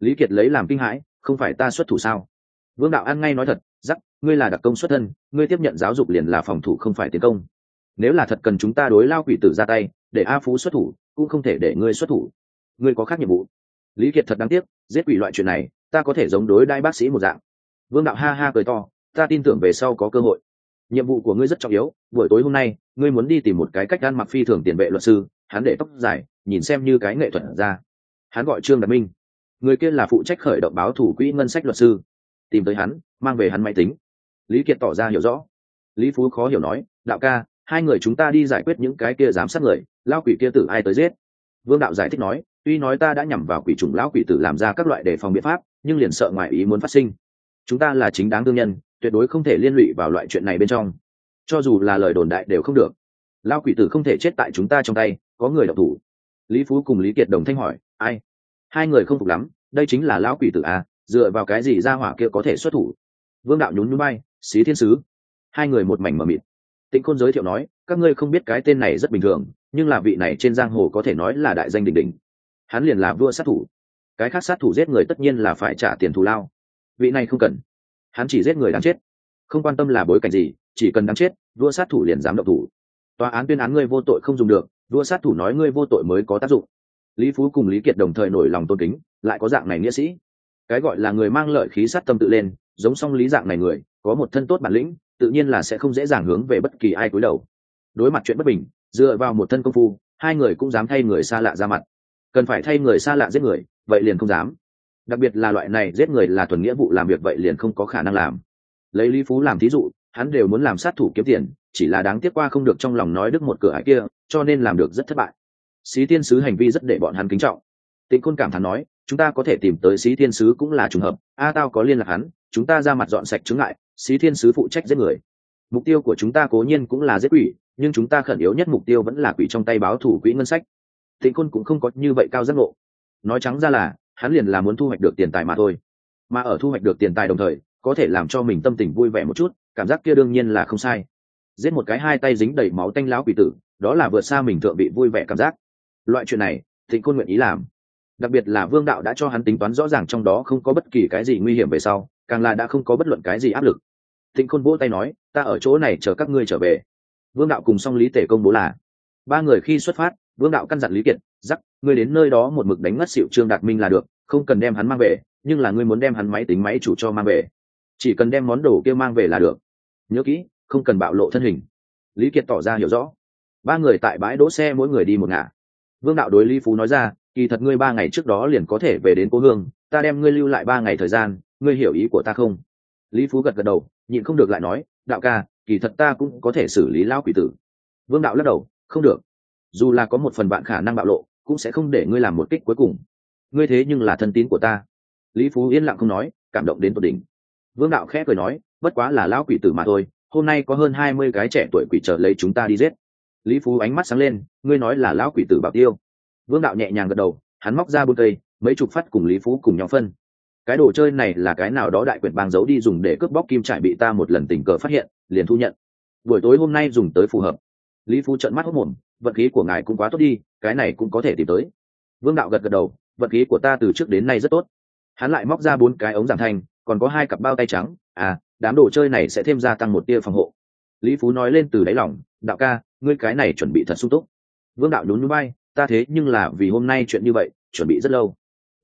Lý kiệt lấy làm kinh hãi, không phải ta xuất thủ sao? Vương đạo ăn ngay nói thật giắc ngươi là đặc công xuất thân, ngươi tiếp nhận giáo dục liền là phòng thủ không phải tiến công. Nếu là thật cần chúng ta đối lao quỷ tử ra tay, để a phú xuất thủ, cũng không thể để ngươi xuất thủ. Ngươi có khác nhiệm vụ. Lý kiệt thật đáng tiếc, giết quỷ loại chuyện này ta có thể giống đối đai bác sĩ một dạng. Vương đạo ha ha cười to, ta tin tưởng về sau có cơ hội. Nhiệm vụ của ngươi rất trọng yếu, buổi tối hôm nay, ngươi muốn đi tìm một cái cách ăn mặc phi thường tiền vệ luật sư, hắn để tóc dài, nhìn xem như cái nghệ thuật ra. Hắn gọi trương đạt minh. Người kia là phụ trách khởi động báo thủ quỹ ngân sách luật sư. Tìm tới hắn, mang về hắn máy tính. Lý kiệt tỏ ra hiểu rõ. Lý phú khó hiểu nói, đạo ca, hai người chúng ta đi giải quyết những cái kia giám sát người lao quỷ kia tử ai tới giết? Vương đạo giải thích nói, tuy nói ta đã nhằm vào quỷ trùng lão quỷ tử làm ra các loại đề phòng biện pháp nhưng liền sợ ngoài ý muốn phát sinh. Chúng ta là chính đáng thương nhân, tuyệt đối không thể liên lụy vào loại chuyện này bên trong. Cho dù là lời đồn đại đều không được. Lao quỷ tử không thể chết tại chúng ta trong tay, có người đọc thủ. Lý phú cùng lý kiệt đồng thanh hỏi, ai? Hai người không phục lắm, đây chính là lão quỷ tử à dựa vào cái gì ra hỏa kia có thể xuất thủ? Vương đạo nhún nhún bay xí thiên sứ. Hai người một mảnh mờ mịt. Tịnh khôn giới thiệu nói, các ngươi không biết cái tên này rất bình thường, nhưng là vị này trên giang hồ có thể nói là đại danh đỉnh đỉnh. Hắn liền là vua sát thủ cái khác sát thủ giết người tất nhiên là phải trả tiền thù lao. Vị này không cần. Hắn chỉ giết người đáng chết. Không quan tâm là bối cảnh gì, chỉ cần đáng chết, vua sát thủ liền dám động thủ. Tòa án tuyên án ngươi vô tội không dùng được, vua sát thủ nói ngươi vô tội mới có tác dụng. Lý phú cùng lý kiệt đồng thời nổi lòng tôn kính, lại có dạng này nghĩa sĩ. Cái gọi là người mang lợi khí sát tâm tự lên, giống song lý dạng này người, có một thân tốt bản lĩnh, tự nhiên là sẽ không dễ dàng hướng về bất kỳ ai cúi đầu. Đối mặt chuyện bất bình, dựa vào một thân công phu, hai người cũng dám thay người xa lạ ra mặt. Cần phải thay người xa lạ giết người vậy liền không dám. Đặc biệt là loại này giết người là thuần nghĩa vụ làm việc vậy liền không có khả năng làm. Lấy lý phú làm thí dụ, hắn đều muốn làm sát thủ kiếm tiền, chỉ là đáng tiếc qua không được trong lòng nói đức một cửa hải kia, cho nên làm được rất thất bại. Xí tiên sứ hành vi rất để bọn hắn kính trọng. Tịnh Côn cảm thán nói, chúng ta có thể tìm tới xí thiên sứ cũng là trùng hợp, a tao có liên lạc hắn, chúng ta ra mặt dọn sạch chứng ngại, xí thiên sứ phụ trách giết người. Mục tiêu của chúng ta cố nhiên cũng là giết quỷ, nhưng chúng ta khẩn yếu nhất mục tiêu vẫn là quỷ trong tay báo thủ quỹ ngân sách. Tịnh Côn cũng không có như vậy cao giác ngộ nói trắng ra là, hắn liền là muốn thu hoạch được tiền tài mà thôi. Mà ở thu hoạch được tiền tài đồng thời, có thể làm cho mình tâm tình vui vẻ một chút, cảm giác kia đương nhiên là không sai. Giết một cái hai tay dính đầy máu tanh láo quỷ tử, đó là vượt xa mình thượng bị vui vẻ cảm giác. Loại chuyện này, thịnh Côn nguyện ý làm. Đặc biệt là vương đạo đã cho hắn tính toán rõ ràng trong đó không có bất kỳ cái gì nguy hiểm về sau, càng là đã không có bất luận cái gì áp lực. Thịnh khôn vỗ tay nói, ta ở chỗ này chờ các ngươi trở về. Vương đạo cùng song lý tể công bố là, ba người khi xuất phát, vương đạo căn dặn lý kiệt giắc ngươi đến nơi đó một mực đánh ngất xịu trương đạt minh là được, không cần đem hắn mang về, nhưng là ngươi muốn đem hắn máy tính máy chủ cho mang về. Chỉ cần đem món đồ kia mang về là được. Nhớ kỹ, không cần bạo lộ thân hình. Lý kiệt tỏ ra hiểu rõ. Ba người tại bãi đỗ xe mỗi người đi một ngả. Vương đạo đối lý phú nói ra, kỳ thật ngươi ba ngày trước đó liền có thể về đến cố hương, ta đem ngươi lưu lại ba ngày thời gian, ngươi hiểu ý của ta không? Lý phú gật gật đầu, nhịn không được lại nói, đạo ca, kỳ thật ta cũng có thể xử lý lao quỷ tử. Vương đạo lắc đầu, không được dù là có một phần bạn khả năng bạo lộ, cũng sẽ không để ngươi làm một kích cuối cùng. Ngươi thế nhưng là thân tín của ta. Lý phú yên lặng không nói, cảm động đến tột đỉnh. Vương đạo khẽ cười nói, bất quá là lão quỷ tử mà thôi, hôm nay có hơn hai mươi cái trẻ tuổi quỷ trở lấy chúng ta đi giết. Lý phú ánh mắt sáng lên, ngươi nói là lão quỷ tử bảo tiêu. Vương đạo nhẹ nhàng gật đầu, hắn móc ra buôn cây, mấy chục phát cùng lý phú cùng nhóm phân. Cái đồ chơi này là cái nào đó đại quyển bang giấu đi dùng để cướp bóc kim trải bị ta một lần tình cờ phát hiện, liền thu nhận. Buổi tối hôm nay dùng tới phù hợp. Lý phú trợn mắt hốc mồm vận khí của ngài cũng quá tốt đi, cái này cũng có thể tìm tới. Vương đạo gật gật đầu, vận khí của ta từ trước đến nay rất tốt. Hắn lại móc ra bốn cái ống giảm thanh, còn có hai cặp bao tay trắng. À đám đồ chơi này sẽ thêm gia tăng một tia phòng hộ. Lý phú nói lên từ đáy lòng, đạo ca, ngươi cái này chuẩn bị thật sung túc. Vương đạo nhún nhún bay ta thế nhưng là vì hôm nay chuyện như vậy, chuẩn bị rất lâu.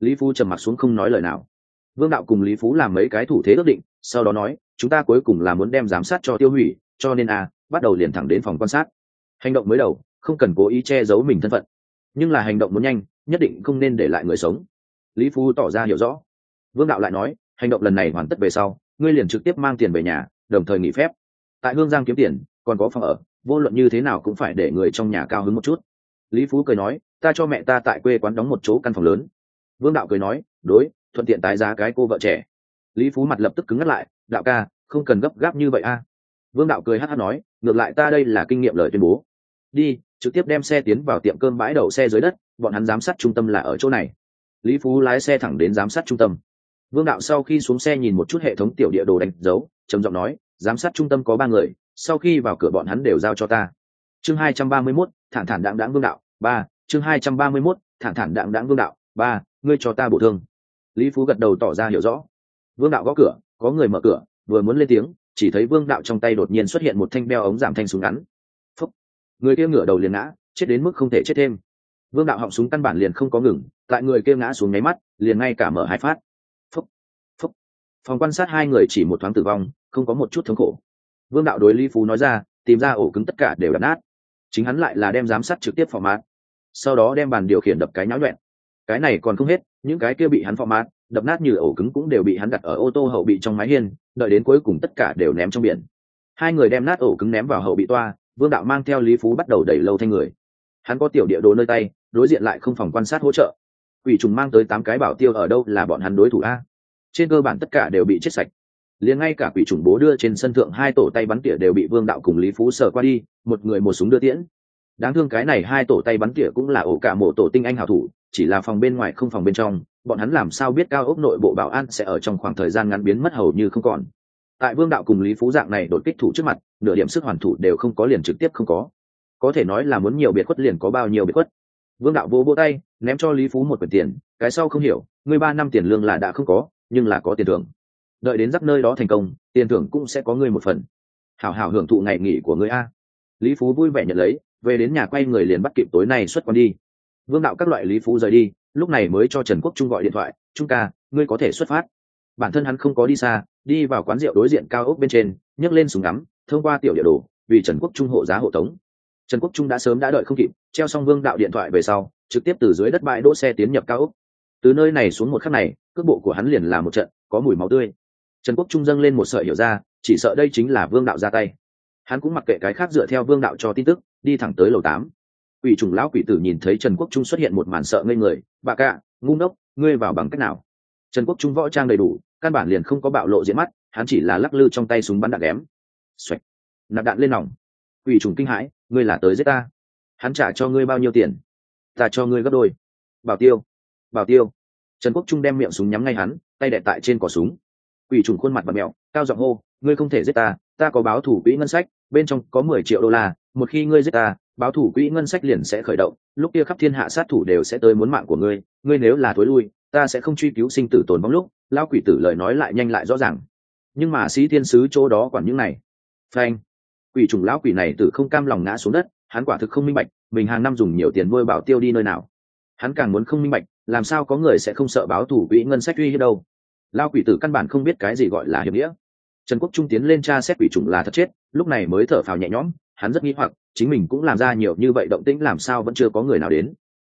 Lý phú trầm mặc xuống không nói lời nào. Vương đạo cùng lý phú làm mấy cái thủ thế ước định, sau đó nói, chúng ta cuối cùng là muốn đem giám sát cho tiêu hủy, cho nên a bắt đầu liền thẳng đến phòng quan sát. Hành động mới đầu không cần cố ý che giấu mình thân phận. Nhưng là hành động muốn nhanh, nhất định không nên để lại người sống. Lý phú tỏ ra hiểu rõ. Vương đạo lại nói, hành động lần này hoàn tất về sau, ngươi liền trực tiếp mang tiền về nhà, đồng thời nghỉ phép. Tại hương giang kiếm tiền, còn có phòng ở, vô luận như thế nào cũng phải để người trong nhà cao hứng một chút. Lý phú cười nói, ta cho mẹ ta tại quê quán đóng một chỗ căn phòng lớn. Vương đạo cười nói, đối, thuận tiện tái giá cái cô vợ trẻ. Lý phú mặt lập tức cứng ngắt lại, đạo ca, không cần gấp gáp như vậy a. Vương đạo cười hát hát nói, ngược lại ta đây là kinh nghiệm lời tuyên bố. Đi trực tiếp đem xe tiến vào tiệm cơm bãi đậu xe dưới đất bọn hắn giám sát trung tâm là ở chỗ này. Lý phú lái xe thẳng đến giám sát trung tâm. Vương đạo sau khi xuống xe nhìn một chút hệ thống tiểu địa đồ đánh dấu trầm giọng nói giám sát trung tâm có ba người sau khi vào cửa bọn hắn đều giao cho ta. Chương hai trăm ba mươi 231, thản thản đạm đãng vương đạo ba chương hai trăm ba mươi 231, thản thản đạm đãng vương đạo ba ngươi cho ta bổ thương. Lý phú gật đầu tỏ ra hiểu rõ. Vương đạo gõ cửa có người mở cửa vừa muốn lên tiếng chỉ thấy vương đạo trong tay đột nhiên xuất hiện một thanh beo ống giảm thanh súng ngắn người kia ngửa đầu liền ngã, chết đến mức không thể chết thêm. Vương đạo họng súng căn bản liền không có ngừng, tại người kia ngã xuống nháy mắt, liền ngay cả mở hai phát. Phúc. Phúc. phòng quan sát hai người chỉ một thoáng tử vong, không có một chút thống khổ. Vương đạo đối lý phú nói ra, tìm ra ổ cứng tất cả đều đập nát. Chính hắn lại là đem giám sát trực tiếp phò mát sau đó đem bàn điều khiển đập cái nháo nhuẹn cái này còn không hết, những cái kia bị hắn phò mát đập nát như ổ cứng cũng đều bị hắn đặt ở ô tô hậu bị trong mái hiên, đợi đến cuối cùng tất cả đều ném trong biển. Hai người đem nát ổ cứng ném vào hậu bị toa vương đạo mang theo lý phú bắt đầu đẩy lâu thanh người. Hắn có tiểu địa đồ nơi tay, đối diện lại không phòng quan sát hỗ trợ. Quỷ trùng mang tới tám cái bảo tiêu ở đâu là bọn hắn đối thủ a? Trên cơ bản tất cả đều bị chết sạch. Liền ngay cả quỷ trùng bố đưa trên sân thượng hai tổ tay bắn tỉa đều bị vương đạo cùng lý phú sờ qua đi, một người một súng đưa tiễn. Đáng thương cái này hai tổ tay bắn tỉa cũng là ổ cả mộ tổ tinh anh hảo thủ, chỉ là phòng bên ngoài không phòng bên trong, bọn hắn làm sao biết cao ốc nội bộ bảo an sẽ ở trong khoảng thời gian ngắn biến mất hầu như không còn tại vương đạo cùng lý phú dạng này đột kích thủ trước mặt, nửa điểm sức hoàn thủ đều không có liền trực tiếp không có. Có thể nói là muốn nhiều biệt khuất liền có bao nhiêu biệt khuất. Vương đạo vỗ vỗ tay, ném cho lý phú một quyển tiền, cái sau không hiểu người ba năm tiền lương là đã không có, nhưng là có tiền thưởng. Đợi đến giáp nơi đó thành công, tiền thưởng cũng sẽ có ngươi một phần. Hảo hảo hưởng thụ ngày nghỉ của ngươi a. Lý phú vui vẻ nhận lấy, về đến nhà quay người liền bắt kịp tối nay xuất quan đi. Vương đạo các loại lý phú rời đi, lúc này mới cho trần quốc trung gọi điện thoại, trung ca, ngươi có thể xuất phát. Bản thân hắn không có đi xa đi vào quán rượu đối diện cao ốc bên trên, nhấc lên súng ngắm, thông qua tiểu địa đồ, vì trần quốc trung hộ giá hộ tống. Trần quốc trung đã sớm đã đợi không kịp, treo xong vương đạo điện thoại về sau, trực tiếp từ dưới đất bãi đỗ xe tiến nhập cao ốc. Từ nơi này xuống một khắc này, cước bộ của hắn liền là một trận, có mùi máu tươi. Trần quốc trung dâng lên một sợi hiểu ra, chỉ sợ đây chính là vương đạo ra tay. Hắn cũng mặc kệ cái khác dựa theo vương đạo cho tin tức, đi thẳng tới lầu tám. Quỷ trùng lão quỷ tử nhìn thấy trần quốc trung xuất hiện một màn sợ ngây người bà cạ, ngu ngốc, ngươi vào bằng cách nào? Trần quốc trung võ trang đầy đủ căn bản liền không có bạo lộ diễn mắt, hắn chỉ là lắc lư trong tay súng bắn đạn đém. Xoạch nạp đạn lên nòng. Quỷ trùng kinh hãi, ngươi là tới giết ta. Hắn trả cho ngươi bao nhiêu tiền? Ta cho ngươi gấp đôi. Bảo tiêu. Bảo tiêu. Trần quốc trung đem miệng súng nhắm ngay hắn, tay đẹp tại trên cỏ súng. Quỷ trùng khuôn mặt và mẹo cao giọng hô, ngươi không thể giết ta ta có báo thủ quỹ ngân sách, bên trong có mười triệu đô la, một khi ngươi giết ta, báo thủ quỹ ngân sách liền sẽ khởi động, lúc kia khắp thiên hạ sát thủ đều sẽ tới muốn mạng của ngươi ngươi nếu là thối lui ta sẽ không truy cứu sinh tử tồn bóng lúc, Lão quỷ tử lời nói lại nhanh lại rõ ràng. Nhưng mà sĩ thiên sứ chỗ đó quản những này. Phanh. Quỷ trùng lão quỷ này tử không cam lòng ngã xuống đất, hắn quả thực không minh bạch, mình hàng năm dùng nhiều tiền nuôi bảo tiêu đi nơi nào. Hắn càng muốn không minh bạch, làm sao có người sẽ không sợ báo thủ quỹ ngân sách uy hiếp đâu. Lao quỷ tử căn bản không biết cái gì gọi là hiểm nghĩa. Trần quốc trung tiến lên tra xét quỷ trùng là thật chết, lúc này mới thở phào nhẹ nhõm, hắn rất nghĩ hoặc, chính mình cũng làm ra nhiều như vậy động tĩnh làm sao vẫn chưa có người nào đến.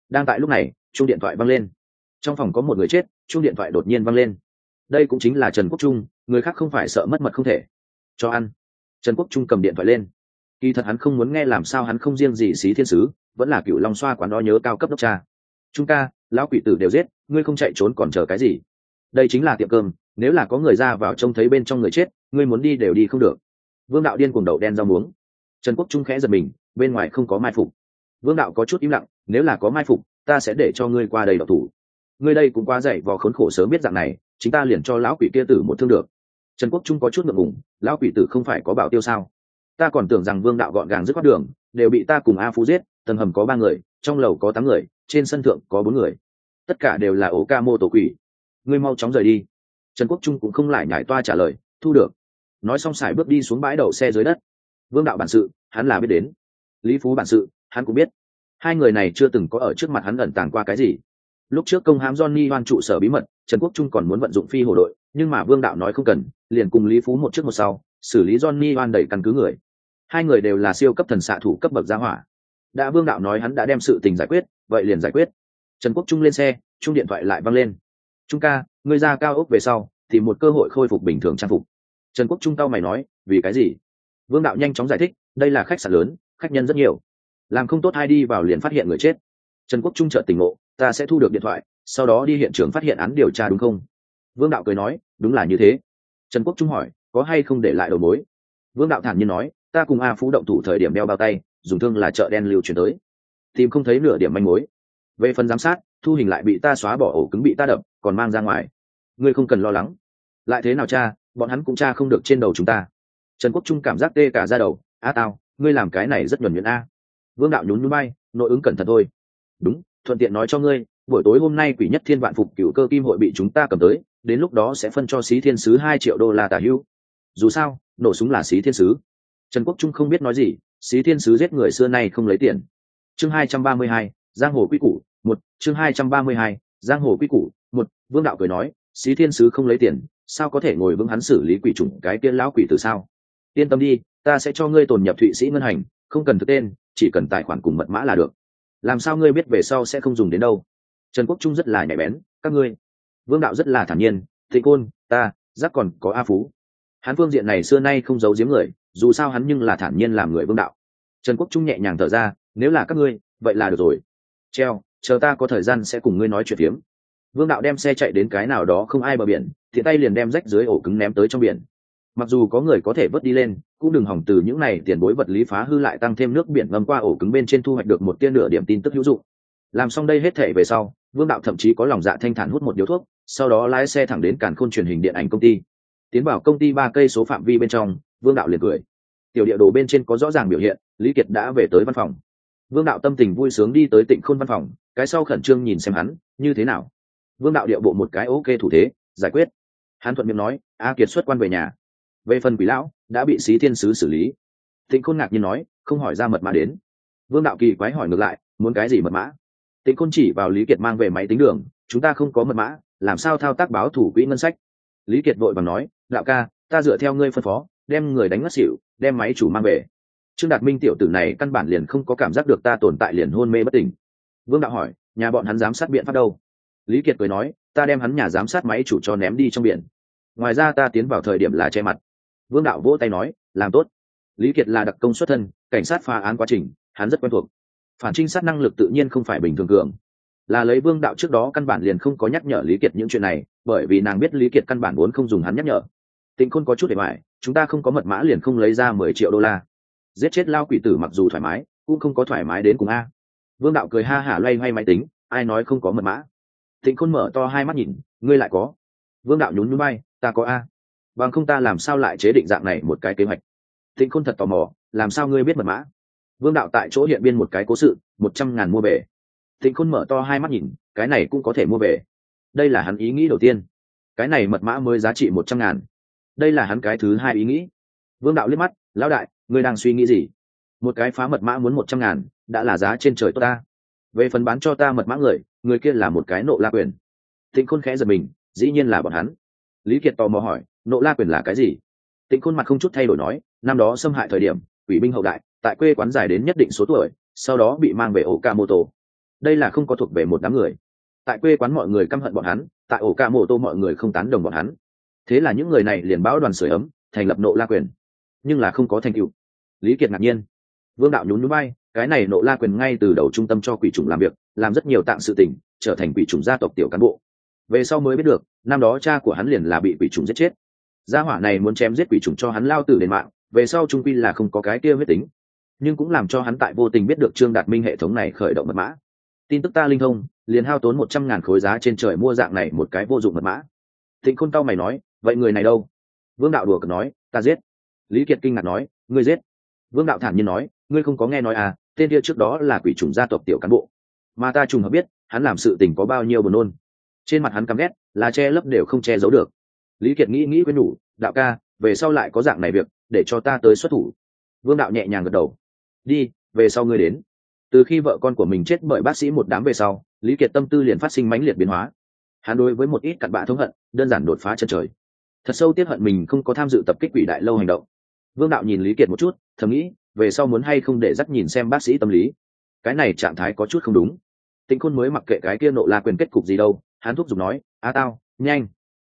Đang tại lúc này chung điện thoại văng lên trong phòng có một người chết, chuông điện thoại đột nhiên văng lên. Đây cũng chính là trần quốc trung, người khác không phải sợ mất mật không thể. Cho ăn. Trần quốc trung cầm điện thoại lên. Kỳ thật hắn không muốn nghe làm sao hắn không riêng gì xí thiên sứ, vẫn là cựu long xoa quán đó nhớ cao cấp đốc cha. Chúng ta lão quỷ tử đều giết, ngươi không chạy trốn còn chờ cái gì? Đây chính là tiệm cơm, nếu là có người ra vào trông thấy bên trong người chết, ngươi muốn đi đều đi không được. Vương đạo điên cùng đậu đen rau muống. Trần quốc trung khẽ giật mình, bên ngoài không có mai phục. Vương đạo có chút im lặng, nếu là có mai phục, ta sẽ để cho ngươi qua đây độc thủ ngươi đây cũng quá dậy vò khốn khổ sớm biết dạng này, chính ta liền cho lão quỷ kia tử một thương được. Trần quốc trung có chút ngượng ngùng, lão quỷ tử không phải có bảo tiêu sao? Ta còn tưởng rằng vương đạo gọn gàng dứt khoát đường, đều bị ta cùng a phú giết, tầng hầm có ba người, trong lầu có tám người, trên sân thượng có bốn người. Tất cả đều là ổ ca mô tổ quỷ. Ngươi mau chóng rời đi. Trần quốc trung cũng không lại nhải toa trả lời, thu được. Nói xong xài bước đi xuống bãi đậu xe dưới đất. Vương đạo bản sự, hắn là biết đến. Lý phú bản sự, hắn cũng biết. Hai người này chưa từng có ở trước mặt hắn ẩn tàng qua cái gì lúc trước công hám johnny hoan trụ sở bí mật, trần quốc trung còn muốn vận dụng phi hồ đội, nhưng mà vương đạo nói không cần, liền cùng lý phú một trước một sau, xử lý johnny hoan đẩy căn cứ người. Hai người đều là siêu cấp thần xạ thủ cấp bậc gia hỏa. Đã vương đạo nói hắn đã đem sự tình giải quyết, vậy liền giải quyết. Trần quốc trung lên xe, chung điện thoại lại văng lên. Trung ca, ngươi ra cao ốc về sau thì một cơ hội khôi phục bình thường trang phục. Trần quốc trung cao mày nói, vì cái gì? Vương đạo nhanh chóng giải thích, đây là khách sạn lớn, khách nhân rất nhiều. Làm không tốt hai đi vào liền phát hiện người chết. Trần quốc trung trợ tỉnh ngộ ta sẽ thu được điện thoại, sau đó đi hiện trường phát hiện án điều tra đúng không? Vương đạo cười nói, đúng là như thế. Trần quốc trung hỏi, có hay không để lại đầu mối? Vương đạo thản nhiên nói, ta cùng a phú động thủ thời điểm đeo bao tay, dùng thương là chợ đen lưu chuyển tới. Tìm không thấy nửa điểm manh mối. Về phần giám sát, thu hình lại bị ta xóa bỏ ổ cứng bị ta đập, còn mang ra ngoài. Ngươi không cần lo lắng. Lại thế nào cha, bọn hắn cũng cha không được trên đầu chúng ta. Trần quốc trung cảm giác tê cả ra đầu a tao, ngươi làm cái này rất nhuẩn nhuyễn a. Vương đạo nhún nhún bay, nội ứng cẩn thận thôi. Đúng thuận tiện nói cho ngươi, buổi tối hôm nay quỷ nhất thiên vạn phục cựu cơ kim hội bị chúng ta cầm tới, đến lúc đó sẽ phân cho xí thiên sứ hai triệu đô la tả hưu. Dù sao, nổ súng là xí thiên sứ. Trần quốc trung không biết nói gì, xí thiên sứ giết người xưa nay không lấy tiền. Chương hai trăm ba mươi hai, giang hồ quy củ, một, chương hai trăm ba mươi hai, giang hồ quy củ, một, vương đạo cười nói, xí thiên sứ không lấy tiền, sao có thể ngồi vững hắn xử lý quỷ chủng cái tiên lão quỷ từ sao? Yên tâm đi, ta sẽ cho ngươi tồn nhập thụy sĩ ngân hành, không cần thực tên, chỉ cần tài khoản cùng mật mã là được làm sao ngươi biết về sau sẽ không dùng đến đâu? Trần quốc trung rất là nhạy bén, các ngươi. Vương đạo rất là thản nhiên, thịnh côn, ta, giác còn có a phú. Hắn phương diện này xưa nay không giấu giếm người, dù sao hắn nhưng là thản nhiên làm người vương đạo. Trần quốc trung nhẹ nhàng thở ra, nếu là các ngươi, vậy là được rồi. Treo, chờ ta có thời gian sẽ cùng ngươi nói chuyện phiếm. Vương đạo đem xe chạy đến cái nào đó không ai bờ biển thì tay liền đem rách dưới ổ cứng ném tới trong biển mặc dù có người có thể vớt đi lên, cũng đừng hỏng từ những này tiền bối vật lý phá hư lại tăng thêm nước biển ngâm qua ổ cứng bên trên thu hoạch được một tiên nửa điểm tin tức hữu dụng. Làm xong đây hết thể về sau, vương đạo thậm chí có lòng dạ thanh thản hút một điếu thuốc, sau đó lái xe thẳng đến cản khôn truyền hình điện ảnh công ty. Tiến vào công ty ba cây số phạm vi bên trong, vương đạo liền cười. Tiểu địa đồ bên trên có rõ ràng biểu hiện, lý kiệt đã về tới văn phòng. Vương đạo tâm tình vui sướng đi tới tịnh khôn văn phòng, cái sau khẩn trương nhìn xem hắn, như thế nào? Vương đạo điệu bộ một cái ok thủ thế, giải quyết. Hắn thuận miệng nói, a kiệt xuất quan về nhà về phần quỷ lão đã bị xí thiên sứ xử lý. Tịnh khôn ngạc nhiên nói, không hỏi ra mật mã đến. Vương đạo kỳ quái hỏi ngược lại, muốn cái gì mật mã? Tịnh khôn chỉ vào lý kiệt mang về máy tính đường, chúng ta không có mật mã, làm sao thao tác báo thủ quỹ ngân sách? Lý kiệt vội và nói, đạo ca, ta dựa theo ngươi phân phó, đem người đánh ngất xỉu, đem máy chủ mang về. Trương đạt minh tiểu tử này căn bản liền không có cảm giác được ta tồn tại liền hôn mê bất tỉnh. Vương đạo hỏi, nhà bọn hắn giám sát biện pháp đâu? Lý kiệt cười nói, ta đem hắn nhà giám sát máy chủ cho ném đi trong biển. Ngoài ra ta tiến vào thời điểm là che mặt vương đạo vỗ tay nói, làm tốt. Lý kiệt là đặc công xuất thân, cảnh sát phá án quá trình, hắn rất quen thuộc. Phản trinh sát năng lực tự nhiên không phải bình thường cường. Là lấy vương đạo trước đó căn bản liền không có nhắc nhở lý kiệt những chuyện này, bởi vì nàng biết lý kiệt căn bản muốn không dùng hắn nhắc nhở. Tịnh khôn có chút để mãi chúng ta không có mật mã liền không lấy ra mười triệu đô la. Giết chết lao quỷ tử mặc dù thoải mái, cũng không có thoải mái đến cùng a. Vương đạo cười ha hả loay hoay máy tính, ai nói không có mật mã? Tịnh khôn mở to hai mắt nhìn, ngươi lại có. Vương đạo nhún núi bay ta có a bằng không ta làm sao lại chế định dạng này một cái kế hoạch? Thịnh khôn thật tò mò, làm sao ngươi biết mật mã? Vương đạo tại chỗ hiện biên một cái cố sự, một trăm ngàn mua về Thịnh khôn mở to hai mắt nhìn, cái này cũng có thể mua về đây là hắn ý nghĩ đầu tiên. Cái này mật mã mới giá trị một trăm ngàn. Đây là hắn cái thứ hai ý nghĩ. Vương đạo liếc mắt, lão đại, ngươi đang suy nghĩ gì? Một cái phá mật mã muốn một trăm ngàn, đã là giá trên trời tốt ta. Về phần bán cho ta mật mã người người kia là một cái nộ la quyền. Thịnh khôn khẽ giật mình, dĩ nhiên là bọn hắn. Lý kiệt tò mò hỏi nộ la quyền là cái gì? Tịnh khôn mặt không chút thay đổi nói, năm đó xâm hại thời điểm, ủy binh hậu đại, tại quê quán dài đến nhất định số tuổi, sau đó bị mang về ổ ca mô tô đây là không có thuộc về một đám người. Tại quê quán mọi người căm hận bọn hắn, tại ổ ca mô tô mọi người không tán đồng bọn hắn. Thế là những người này liền báo đoàn sửa ấm, thành lập nộ la quyền. Nhưng là không có thành tựu. Lý kiệt ngạc nhiên. Vương đạo nhún núi bay cái này nộ la quyền ngay từ đầu trung tâm cho quỷ chủng làm việc, làm rất nhiều tạng sự tình, trở thành quỷ chủng gia tộc tiểu cán bộ. Về sau mới biết được, năm đó cha của hắn liền là bị quỷ chủng giết chết gia hỏa này muốn chém giết quỷ trùng cho hắn lao tử đến mạng, về sau trung quy là không có cái kia huyết tính. Nhưng cũng làm cho hắn tại vô tình biết được trương đạt minh hệ thống này khởi động mật mã. Tin tức ta linh thông, liền hao tốn một trăm ngàn khối giá trên trời mua dạng này một cái vô dụng mật mã. Thịnh khôn tao mày nói, vậy người này đâu? Vương đạo đùa cợt nói, ta giết. Lý kiệt kinh ngạc nói, ngươi giết. Vương đạo thản nhiên nói, ngươi không có nghe nói à tên kia trước đó là quỷ trùng gia tộc tiểu cán bộ. Mà ta trùng hợp biết, hắn làm sự tình có bao nhiêu buồn nôn. Trên mặt hắn căm ghét, là che lấp đều không che giấu được lý kiệt nghĩ nghĩ với nhủ, đạo ca, về sau lại có dạng này việc, để cho ta tới xuất thủ. Vương đạo nhẹ nhàng gật đầu. Đi, về sau ngươi đến. Từ khi vợ con của mình chết bởi bác sĩ một đám về sau, lý kiệt tâm tư liền phát sinh mãnh liệt biến hóa. Hắn đối với một ít cặn bạ thống hận, đơn giản đột phá chân trời. Thật sâu tiếc hận mình không có tham dự tập kích quỷ đại lâu hành động. Vương đạo nhìn lý kiệt một chút, thầm nghĩ, về sau muốn hay không để dắt nhìn xem bác sĩ tâm lý? Cái này trạng thái có chút không đúng. Tịnh khôn mới mặc kệ cái kia nộ la quyền kết cục gì đâu. Hắn thúc giục nói, a tao, nhanh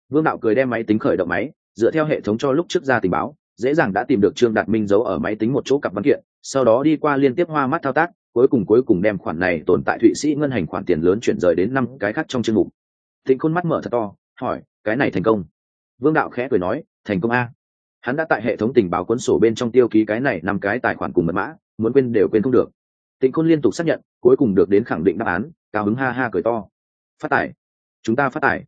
vương đạo cười đem máy tính khởi động máy, dựa theo hệ thống cho lúc trước ra tình báo, dễ dàng đã tìm được trương đạt minh giấu ở máy tính một chỗ cặp văn kiện, sau đó đi qua liên tiếp hoa mắt thao tác, cuối cùng cuối cùng đem khoản này tồn tại thụy sĩ ngân hành khoản tiền lớn chuyển rời đến năm cái khác trong chương mục. Thịnh khôn mắt mở thật to, hỏi, cái này thành công? Vương đạo khẽ cười nói, thành công a. Hắn đã tại hệ thống tình báo cuốn sổ bên trong tiêu ký cái này năm cái tài khoản cùng mật mã, muốn quên đều quên không được. Tịnh khôn liên tục xác nhận, cuối cùng được đến khẳng định đáp án, cao hứng ha ha cười to. Phát tài, chúng ta phát tài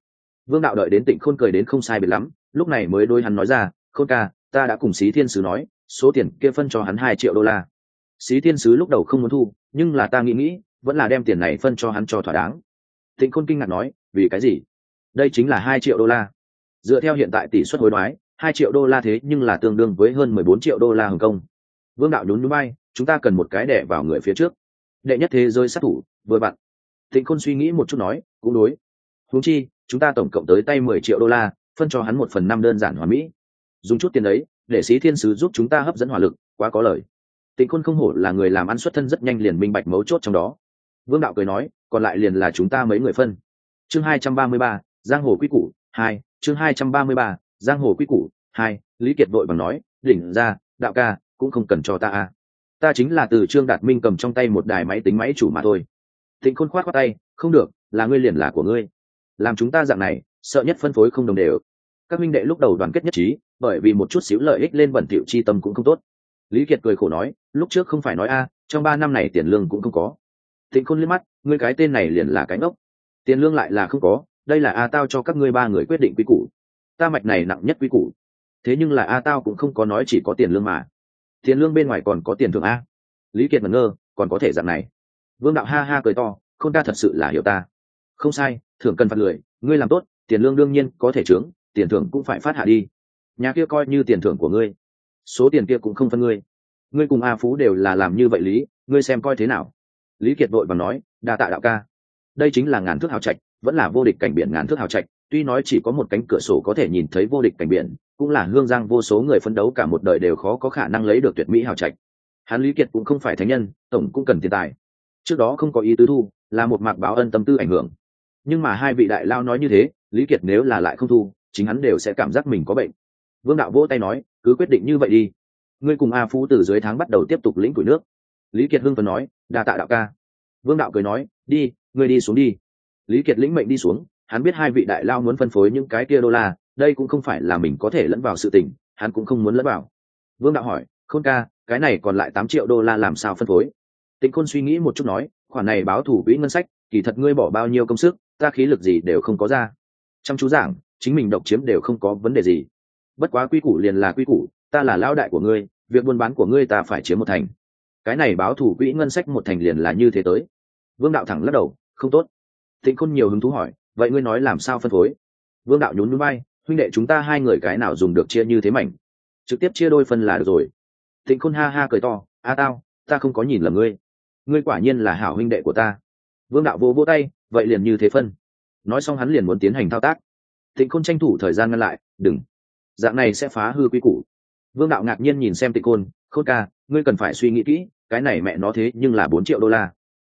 vương đạo đợi đến tịnh khôn cười đến không sai biệt lắm, lúc này mới đôi hắn nói ra, khôn ca, ta đã cùng xí thiên sứ nói, số tiền kia phân cho hắn hai triệu đô la. Xí thiên sứ lúc đầu không muốn thu, nhưng là ta nghĩ nghĩ, vẫn là đem tiền này phân cho hắn cho thỏa đáng. Tịnh khôn kinh ngạc nói, vì cái gì? Đây chính là hai triệu đô la. Dựa theo hiện tại tỷ suất hối đoái, hai triệu đô la thế nhưng là tương đương với hơn mười bốn triệu đô la hồng kông. Vương đạo nhún núi bay, chúng ta cần một cái đẻ vào người phía trước. Đệ nhất thế giới sát thủ, vừa vặn Tịnh khôn suy nghĩ một chút nói, cũng đối. Húng chi chúng ta tổng cộng tới tay mười triệu đô la, phân cho hắn một phần năm đơn giản hoàn mỹ. Dùng chút tiền đấy, để sĩ thiên sứ giúp chúng ta hấp dẫn hỏa lực, quá có lời. Tịnh khôn không hổ là người làm ăn xuất thân rất nhanh liền minh bạch mấu chốt trong đó. Vương đạo cười nói, còn lại liền là chúng ta mấy người phân. Chương hai trăm ba mươi ba, giang hồ quy củ hai, chương hai trăm ba mươi ba, giang hồ quy củ hai, lý kiệt vội bằng nói, đỉnh ra, đạo ca, cũng không cần cho ta a. Ta chính là từ trương đạt minh cầm trong tay một đài máy tính máy chủ mà thôi. Thịnh khôn khoát khoát tay, không được, là ngươi liền là của ngươi làm chúng ta dạng này, sợ nhất phân phối không đồng đều. Các minh đệ lúc đầu đoàn kết nhất trí, bởi vì một chút xíu lợi ích lên bẩn thiệu chi tâm cũng không tốt. Lý kiệt cười khổ nói, lúc trước không phải nói a, trong ba năm này tiền lương cũng không có. Thịnh khôn liếc mắt, ngươi cái tên này liền là cái ngốc. Tiền lương lại là không có, đây là a tao cho các ngươi ba người quyết định quy củ. Ta mạch này nặng nhất quy củ. Thế nhưng là a tao cũng không có nói chỉ có tiền lương mà. Tiền lương bên ngoài còn có tiền thưởng a. Lý kiệt mẩn ngơ, còn có thể dạng này. Vương đạo ha ha cười to không ta thật sự là hiểu ta không sai, thưởng cần phạt lười, ngươi làm tốt, tiền lương đương nhiên có thể trướng, tiền thưởng cũng phải phát hạ đi. Nhà kia coi như tiền thưởng của ngươi, số tiền kia cũng không phân ngươi. Ngươi cùng a phú đều là làm như vậy lý, ngươi xem coi thế nào? Lý kiệt vội và nói, đa tạ đạo ca. Đây chính là ngàn thước hào trạch, vẫn là vô địch cảnh biển ngàn thước hào trạch, tuy nói chỉ có một cánh cửa sổ có thể nhìn thấy vô địch cảnh biển, cũng là hương giang vô số người phấn đấu cả một đời đều khó có khả năng lấy được tuyệt mỹ hào trạch. Hắn lý kiệt cũng không phải thánh nhân, tổng cũng cần tiền tài. Trước đó không có ý tứ thu, là một mạc báo ân tâm tư ảnh hưởng nhưng mà hai vị đại lao nói như thế, lý kiệt nếu là lại không thu, chính hắn đều sẽ cảm giác mình có bệnh. Vương đạo vỗ tay nói, cứ quyết định như vậy đi. Ngươi cùng a phú từ dưới tháng bắt đầu tiếp tục lĩnh củi nước. Lý kiệt hưng phần nói, đa tạ đạo ca. Vương đạo cười nói, đi, ngươi đi xuống đi. Lý kiệt lĩnh mệnh đi xuống, hắn biết hai vị đại lao muốn phân phối những cái kia đô la, đây cũng không phải là mình có thể lẫn vào sự tình, hắn cũng không muốn lẫn vào. Vương đạo hỏi, khôn ca, cái này còn lại tám triệu đô la làm sao phân phối? Tịnh khôn suy nghĩ một chút nói, khoản này báo thủ quỹ ngân sách kỳ thật ngươi bỏ bao nhiêu công sức, ta khí lực gì đều không có ra. Chăm chú giảng, chính mình độc chiếm đều không có vấn đề gì. Bất quá quy củ liền là quy củ, ta là lao đại của ngươi, việc buôn bán của ngươi ta phải chiếm một thành. Cái này báo thủ quỹ ngân sách một thành liền là như thế tới. Vương đạo thẳng lắc đầu, không tốt. Tịnh khôn nhiều hứng thú hỏi, vậy ngươi nói làm sao phân phối? Vương đạo nhún núi bay huynh đệ chúng ta hai người cái nào dùng được chia như thế mảnh? Trực tiếp chia đôi phân là được rồi. Tịnh khôn ha ha cười to, a tao, ta không có nhìn là ngươi. Ngươi quả nhiên là hảo huynh đệ của ta vương đạo vô vô tay, vậy liền như thế phân. Nói xong hắn liền muốn tiến hành thao tác. Tịnh khôn tranh thủ thời gian ngăn lại, đừng. Dạng này sẽ phá hư quy củ. Vương đạo ngạc nhiên nhìn xem tịnh khôn khôn ca, ngươi cần phải suy nghĩ kỹ, cái này mẹ nó thế nhưng là bốn triệu đô la.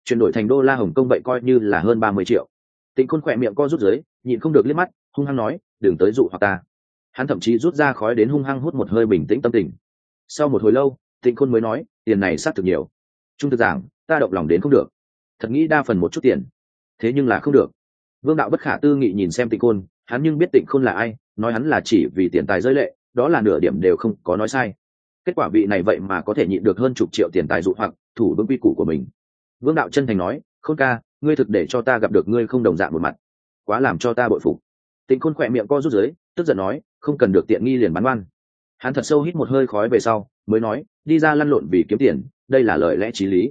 Chuyển đổi thành đô la hồng kông vậy coi như là hơn ba mươi triệu. Tịnh khôn khỏe miệng co rút dưới, nhịn không được liếc mắt, hung hăng nói, đừng tới dụ hoặc ta. Hắn thậm chí rút ra khói đến hung hăng hút một hơi bình tĩnh tâm tình. Sau một hồi lâu, tịnh khôn mới nói, tiền này xác thực nhiều. Trung thực giảng, ta động lòng đến không được thật nghĩ đa phần một chút tiền. Thế nhưng là không được. Vương đạo bất khả tư nghị nhìn xem tịnh Côn, hắn nhưng biết tịnh khôn là ai nói hắn là chỉ vì tiền tài rơi lệ đó là nửa điểm đều không có nói sai. Kết quả vị này vậy mà có thể nhịn được hơn chục triệu tiền tài dụ hoặc thủ vững quy củ của mình. Vương đạo chân thành nói khôn ca ngươi thực để cho ta gặp được ngươi không đồng dạng một mặt. Quá làm cho ta bội phục. Tịnh khôn khỏe miệng co rút dưới tức giận nói không cần được tiện nghi liền bắn oan. Hắn thật sâu hít một hơi khói về sau mới nói đi ra lăn lộn vì kiếm tiền đây là lời lẽ t r í lý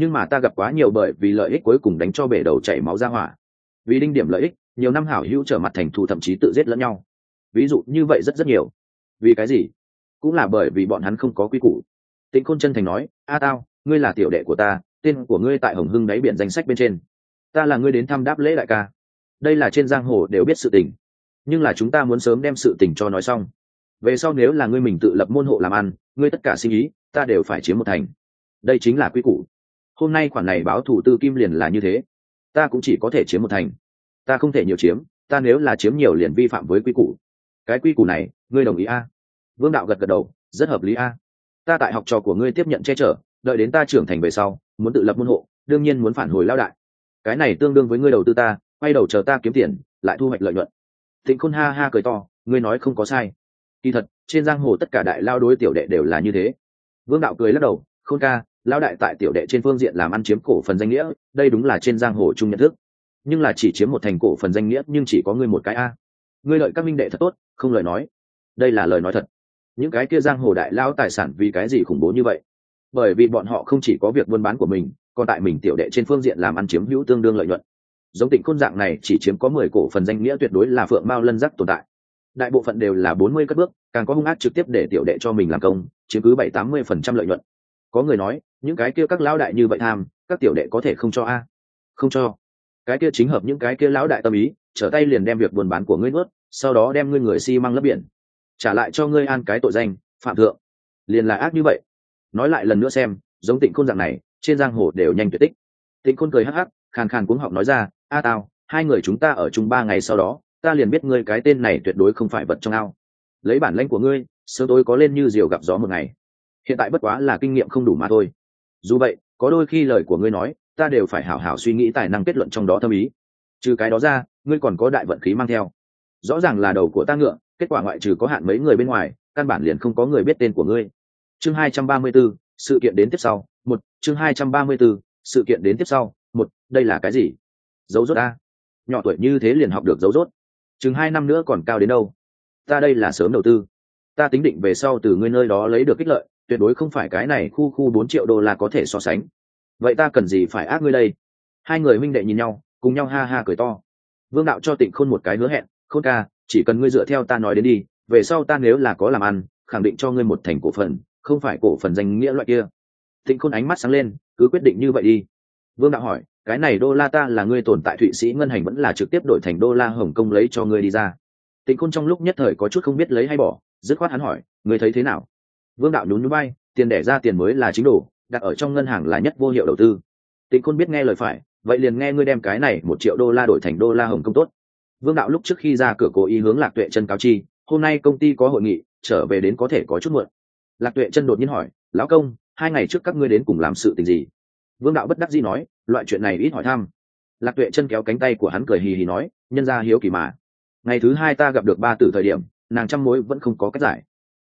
nhưng mà ta gặp quá nhiều bởi vì lợi ích cuối cùng đánh cho bể đầu chảy máu ra hỏa. Vì đinh điểm lợi ích, nhiều năm hảo hữu trở mặt thành thù thậm chí tự giết lẫn nhau. Ví dụ như vậy rất rất nhiều. Vì cái gì? Cũng là bởi vì bọn hắn không có quy củ. Tịnh khôn chân thành nói, a tao, ngươi là tiểu đệ của ta, tên của ngươi tại hồng hưng đáy biển danh sách bên trên. Ta là ngươi đến thăm đáp lễ đại ca. Đây là trên giang hồ đều biết sự tình. Nhưng là chúng ta muốn sớm đem sự tình cho nói xong. Về sau nếu là ngươi mình tự lập môn hộ làm ăn, ngươi tất cả sinh ý, ta đều phải chiếm một thành. Đây chính là quy củ hôm nay khoản này báo thủ tư kim liền là như thế. Ta cũng chỉ có thể chiếm một thành. Ta không thể nhiều chiếm, ta nếu là chiếm nhiều liền vi phạm với quy củ. Cái quy củ này, ngươi đồng ý a? Vương đạo gật gật đầu, rất hợp lý a. Ta tại học trò của ngươi tiếp nhận che chở, đợi đến ta trưởng thành về sau, muốn tự lập môn hộ, đương nhiên muốn phản hồi lao đại. Cái này tương đương với ngươi đầu tư ta, quay đầu chờ ta kiếm tiền, lại thu hoạch lợi nhuận. Thịnh khôn ha ha cười to, ngươi nói không có sai. Kỳ thật, trên giang hồ tất cả đại lao đối tiểu đệ đều là như thế. Vương đạo cười lắc đầu, khôn ca Lão đại tại tiểu đệ trên phương diện làm ăn chiếm cổ phần danh nghĩa, đây đúng là trên giang hồ chung nhận thức. Nhưng là chỉ chiếm một thành cổ phần danh nghĩa, nhưng chỉ có ngươi một cái a. Ngươi lợi các minh đệ thật tốt, không lời nói. Đây là lời nói thật. Những cái kia giang hồ đại lao tài sản vì cái gì khủng bố như vậy? Bởi vì bọn họ không chỉ có việc buôn bán của mình, còn tại mình tiểu đệ trên phương diện làm ăn chiếm hữu tương đương lợi nhuận. Giống tỉnh côn dạng này chỉ chiếm có mười cổ phần danh nghĩa tuyệt đối là phượng mao lân giác tồn tại. Đại bộ phận đều là bốn mươi cất bước, càng có hung ác trực tiếp để tiểu đệ cho mình làm công, chiếm cứ bảy tám mươi phần trăm lợi nhuận có người nói, những cái kia các lão đại như vậy tham, các tiểu đệ có thể không cho a? Không cho. Cái kia chính hợp những cái kia lão đại tâm ý, trở tay liền đem việc buôn bán của ngươi nuốt, sau đó đem ngươi người xi、si、măng lấp biển. Trả lại cho ngươi an cái tội danh, phạm thượng. Liền là ác như vậy. Nói lại lần nữa xem, giống tịnh khôn dạng này, trên giang hồ đều nhanh tuyệt tích. Tịnh khôn cười hắc hắc, khàn khàn cuống họng nói ra, a tao hai người chúng ta ở chung ba ngày sau đó, ta liền biết ngươi cái tên này tuyệt đối không phải vật trong ao. Lấy bản lãnh của ngươi, sớm tối có lên như diều gặp gió một ngày hiện tại bất quá là kinh nghiệm không đủ mà thôi. Dù vậy có đôi khi lời của ngươi nói ta đều phải hảo hảo suy nghĩ tài năng kết luận trong đó thâm ý. Trừ cái đó ra ngươi còn có đại vận khí mang theo. Rõ ràng là đầu của ta ngựa kết quả ngoại trừ có hạn mấy người bên ngoài căn bản liền không có người biết tên của ngươi. Chương hai trăm ba mươi 234, sự kiện đến tiếp sau. Một chương hai trăm ba mươi 234, sự kiện đến tiếp sau. Một đây là cái gì? Dấu rốt a. Nhỏ tuổi như thế liền học được dấu rốt. Chừng hai năm nữa còn cao đến đâu? Ta đây là sớm đầu tư. Ta tính định về sau từ ngươi nơi đó lấy được kích lợi tuyệt đối không phải cái này khu khu bốn triệu đô la có thể so sánh. Vậy ta cần gì phải ác ngươi đây? Hai người minh đệ nhìn nhau, cùng nhau ha ha cười to. Vương đạo cho tịnh khôn một cái hứa hẹn, khôn ca, chỉ cần ngươi dựa theo ta nói đến đi, về sau ta nếu là có làm ăn, khẳng định cho ngươi một thành cổ phần, không phải cổ phần danh nghĩa loại kia. Tịnh khôn ánh mắt sáng lên, cứ quyết định như vậy đi. Vương đạo hỏi, cái này đô la ta là ngươi tồn tại thụy sĩ ngân hành vẫn là trực tiếp đổi thành đô la hồng kông lấy cho ngươi đi ra? Tịnh khôn trong lúc nhất thời có chút không biết lấy hay bỏ, dứt khoát hắn hỏi, ngươi thấy thế nào? Vương đạo nhún núi bay tiền đẻ ra tiền mới là chính đủ, đặt ở trong ngân hàng là nhất vô hiệu đầu tư. Tịnh khôn biết nghe lời phải vậy liền nghe ngươi đem cái này một triệu đô la đổi thành đô la hồng Công tốt. Vương đạo lúc trước khi ra cửa cố ý hướng lạc tuệ chân cáo chi hôm nay công ty có hội nghị trở về đến có thể có chút muộn. Lạc tuệ chân đột nhiên hỏi lão công hai ngày trước các ngươi đến cùng làm sự tình gì? Vương đạo bất đắc dĩ nói loại chuyện này ít hỏi thăm. Lạc tuệ chân kéo cánh tay của hắn cười hì hì nói nhân ra hiếu kỳ mà. Ngày thứ hai ta gặp được ba tử thời điểm nàng trăm mối vẫn không có cách giải.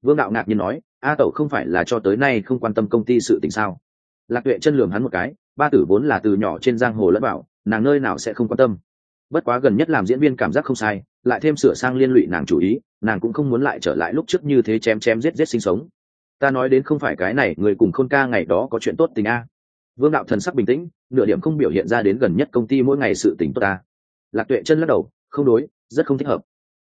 Vương đạo ngạc nhiên nói a tẩu không phải là cho tới nay không quan tâm công ty sự tình sao? Lạc tuệ chân lường hắn một cái, ba tử vốn là từ nhỏ trên giang hồ lẫn bảo, nàng nơi nào sẽ không quan tâm. Bất quá gần nhất làm diễn viên cảm giác không sai, lại thêm sửa sang liên lụy nàng chủ ý, nàng cũng không muốn lại trở lại lúc trước như thế chém chém giết giết sinh sống. Ta nói đến không phải cái này, người cùng khôn ca ngày đó có chuyện tốt tình a. Vương đạo thần sắc bình tĩnh, nửa điểm không biểu hiện ra đến gần nhất công ty mỗi ngày sự tỉnh tốt ta. Lạc tuệ chân lắc đầu, không đối, rất không thích hợp.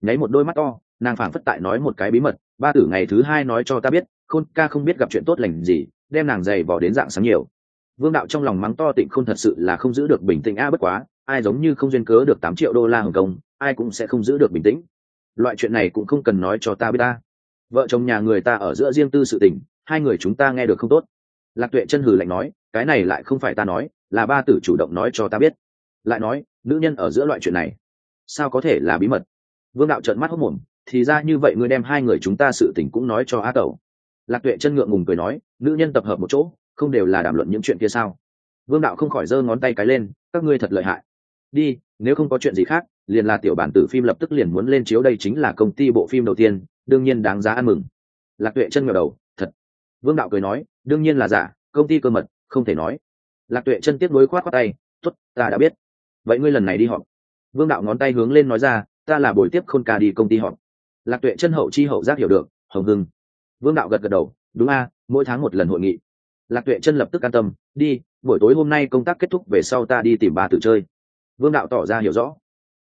Nháy một đôi mắt to, nàng phảng phất tại nói một cái bí mật ba tử ngày thứ hai nói cho ta biết, khôn ca không biết gặp chuyện tốt lành gì, đem nàng dày vò đến dạng sáng nhiều. Vương đạo trong lòng mắng to tịnh khôn thật sự là không giữ được bình tĩnh. A, bất quá, ai giống như không duyên cớ được tám triệu đô la hồng kông, ai cũng sẽ không giữ được bình tĩnh. Loại chuyện này cũng không cần nói cho ta biết ta. Vợ chồng nhà người ta ở giữa riêng tư sự tình, hai người chúng ta nghe được không tốt. Lạc tuệ chân hừ lạnh nói, cái này lại không phải ta nói, là ba tử chủ động nói cho ta biết. Lại nói, nữ nhân ở giữa loại chuyện này, sao có thể là bí mật? Vương đạo trợn mắt hốc mồm thì ra như vậy ngươi đem hai người chúng ta sự tình cũng nói cho á tẩu. Lạc tuệ chân ngượng ngùng cười nói, nữ nhân tập hợp một chỗ, không đều là đàm luận những chuyện kia sao? Vương đạo không khỏi giơ ngón tay cái lên, các ngươi thật lợi hại. Đi, nếu không có chuyện gì khác, liền là tiểu bản tử phim lập tức liền muốn lên chiếu đây chính là công ty bộ phim đầu tiên, đương nhiên đáng giá ăn mừng. Lạc tuệ chân ngờ đầu, thật. Vương đạo cười nói, đương nhiên là giả, công ty cơ mật, không thể nói. Lạc tuệ chân tiếp nối khoát khoát tay t ố t ta đã biết. Vậy ngươi lần này đi họp. Vương đạo ngón tay hướng lên nói ra, ta là buổi tiếp khôn ca đi công ty họp lạc tuệ chân hậu chi hậu giác hiểu được, hồng hưng. Vương đạo gật gật đầu, đúng a, mỗi tháng một lần hội nghị. Lạc tuệ chân lập tức an tâm, đi, buổi tối hôm nay công tác kết thúc về sau ta đi tìm bà tử chơi. Vương đạo tỏ ra hiểu rõ.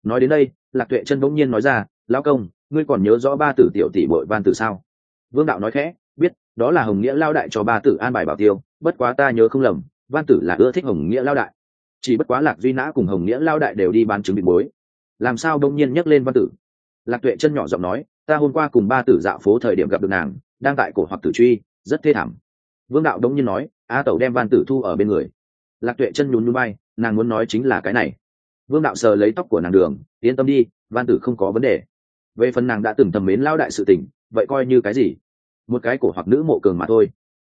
Nói đến đây, lạc tuệ chân bỗng nhiên nói ra, lão công, ngươi còn nhớ rõ ba tử tiểu tỷ bội van tử sao? Vương đạo nói khẽ, biết, đó là hồng nghĩa lao đại cho ba tử an bài bảo tiêu, bất quá ta nhớ không lầm van tử là ưa thích hồng nghĩa lao đại. Chỉ bất quá lạc duy nã cùng hồng nghĩa lao đại đều đi bán chứng bị bối làm sao? đông nhiên nhắc lên văn tử. Lạc tuệ chân nhỏ giọng nói ta hôm qua cùng ba tử dạo phố thời điểm gặp được nàng, đang tại cổ hoặc tử truy, rất thê thảm. Vương đạo đống nhiên nói, a tẩu đem van tử thu ở bên người. Lạc tuệ chân nhún núi bay nàng muốn nói chính là cái này. Vương đạo sờ lấy tóc của nàng đường, yên tâm đi van tử không có vấn đề. Về phần nàng đã từng thầm mến lao đại sự tình, vậy coi như cái gì? Một cái cổ hoặc nữ mộ cường mà thôi.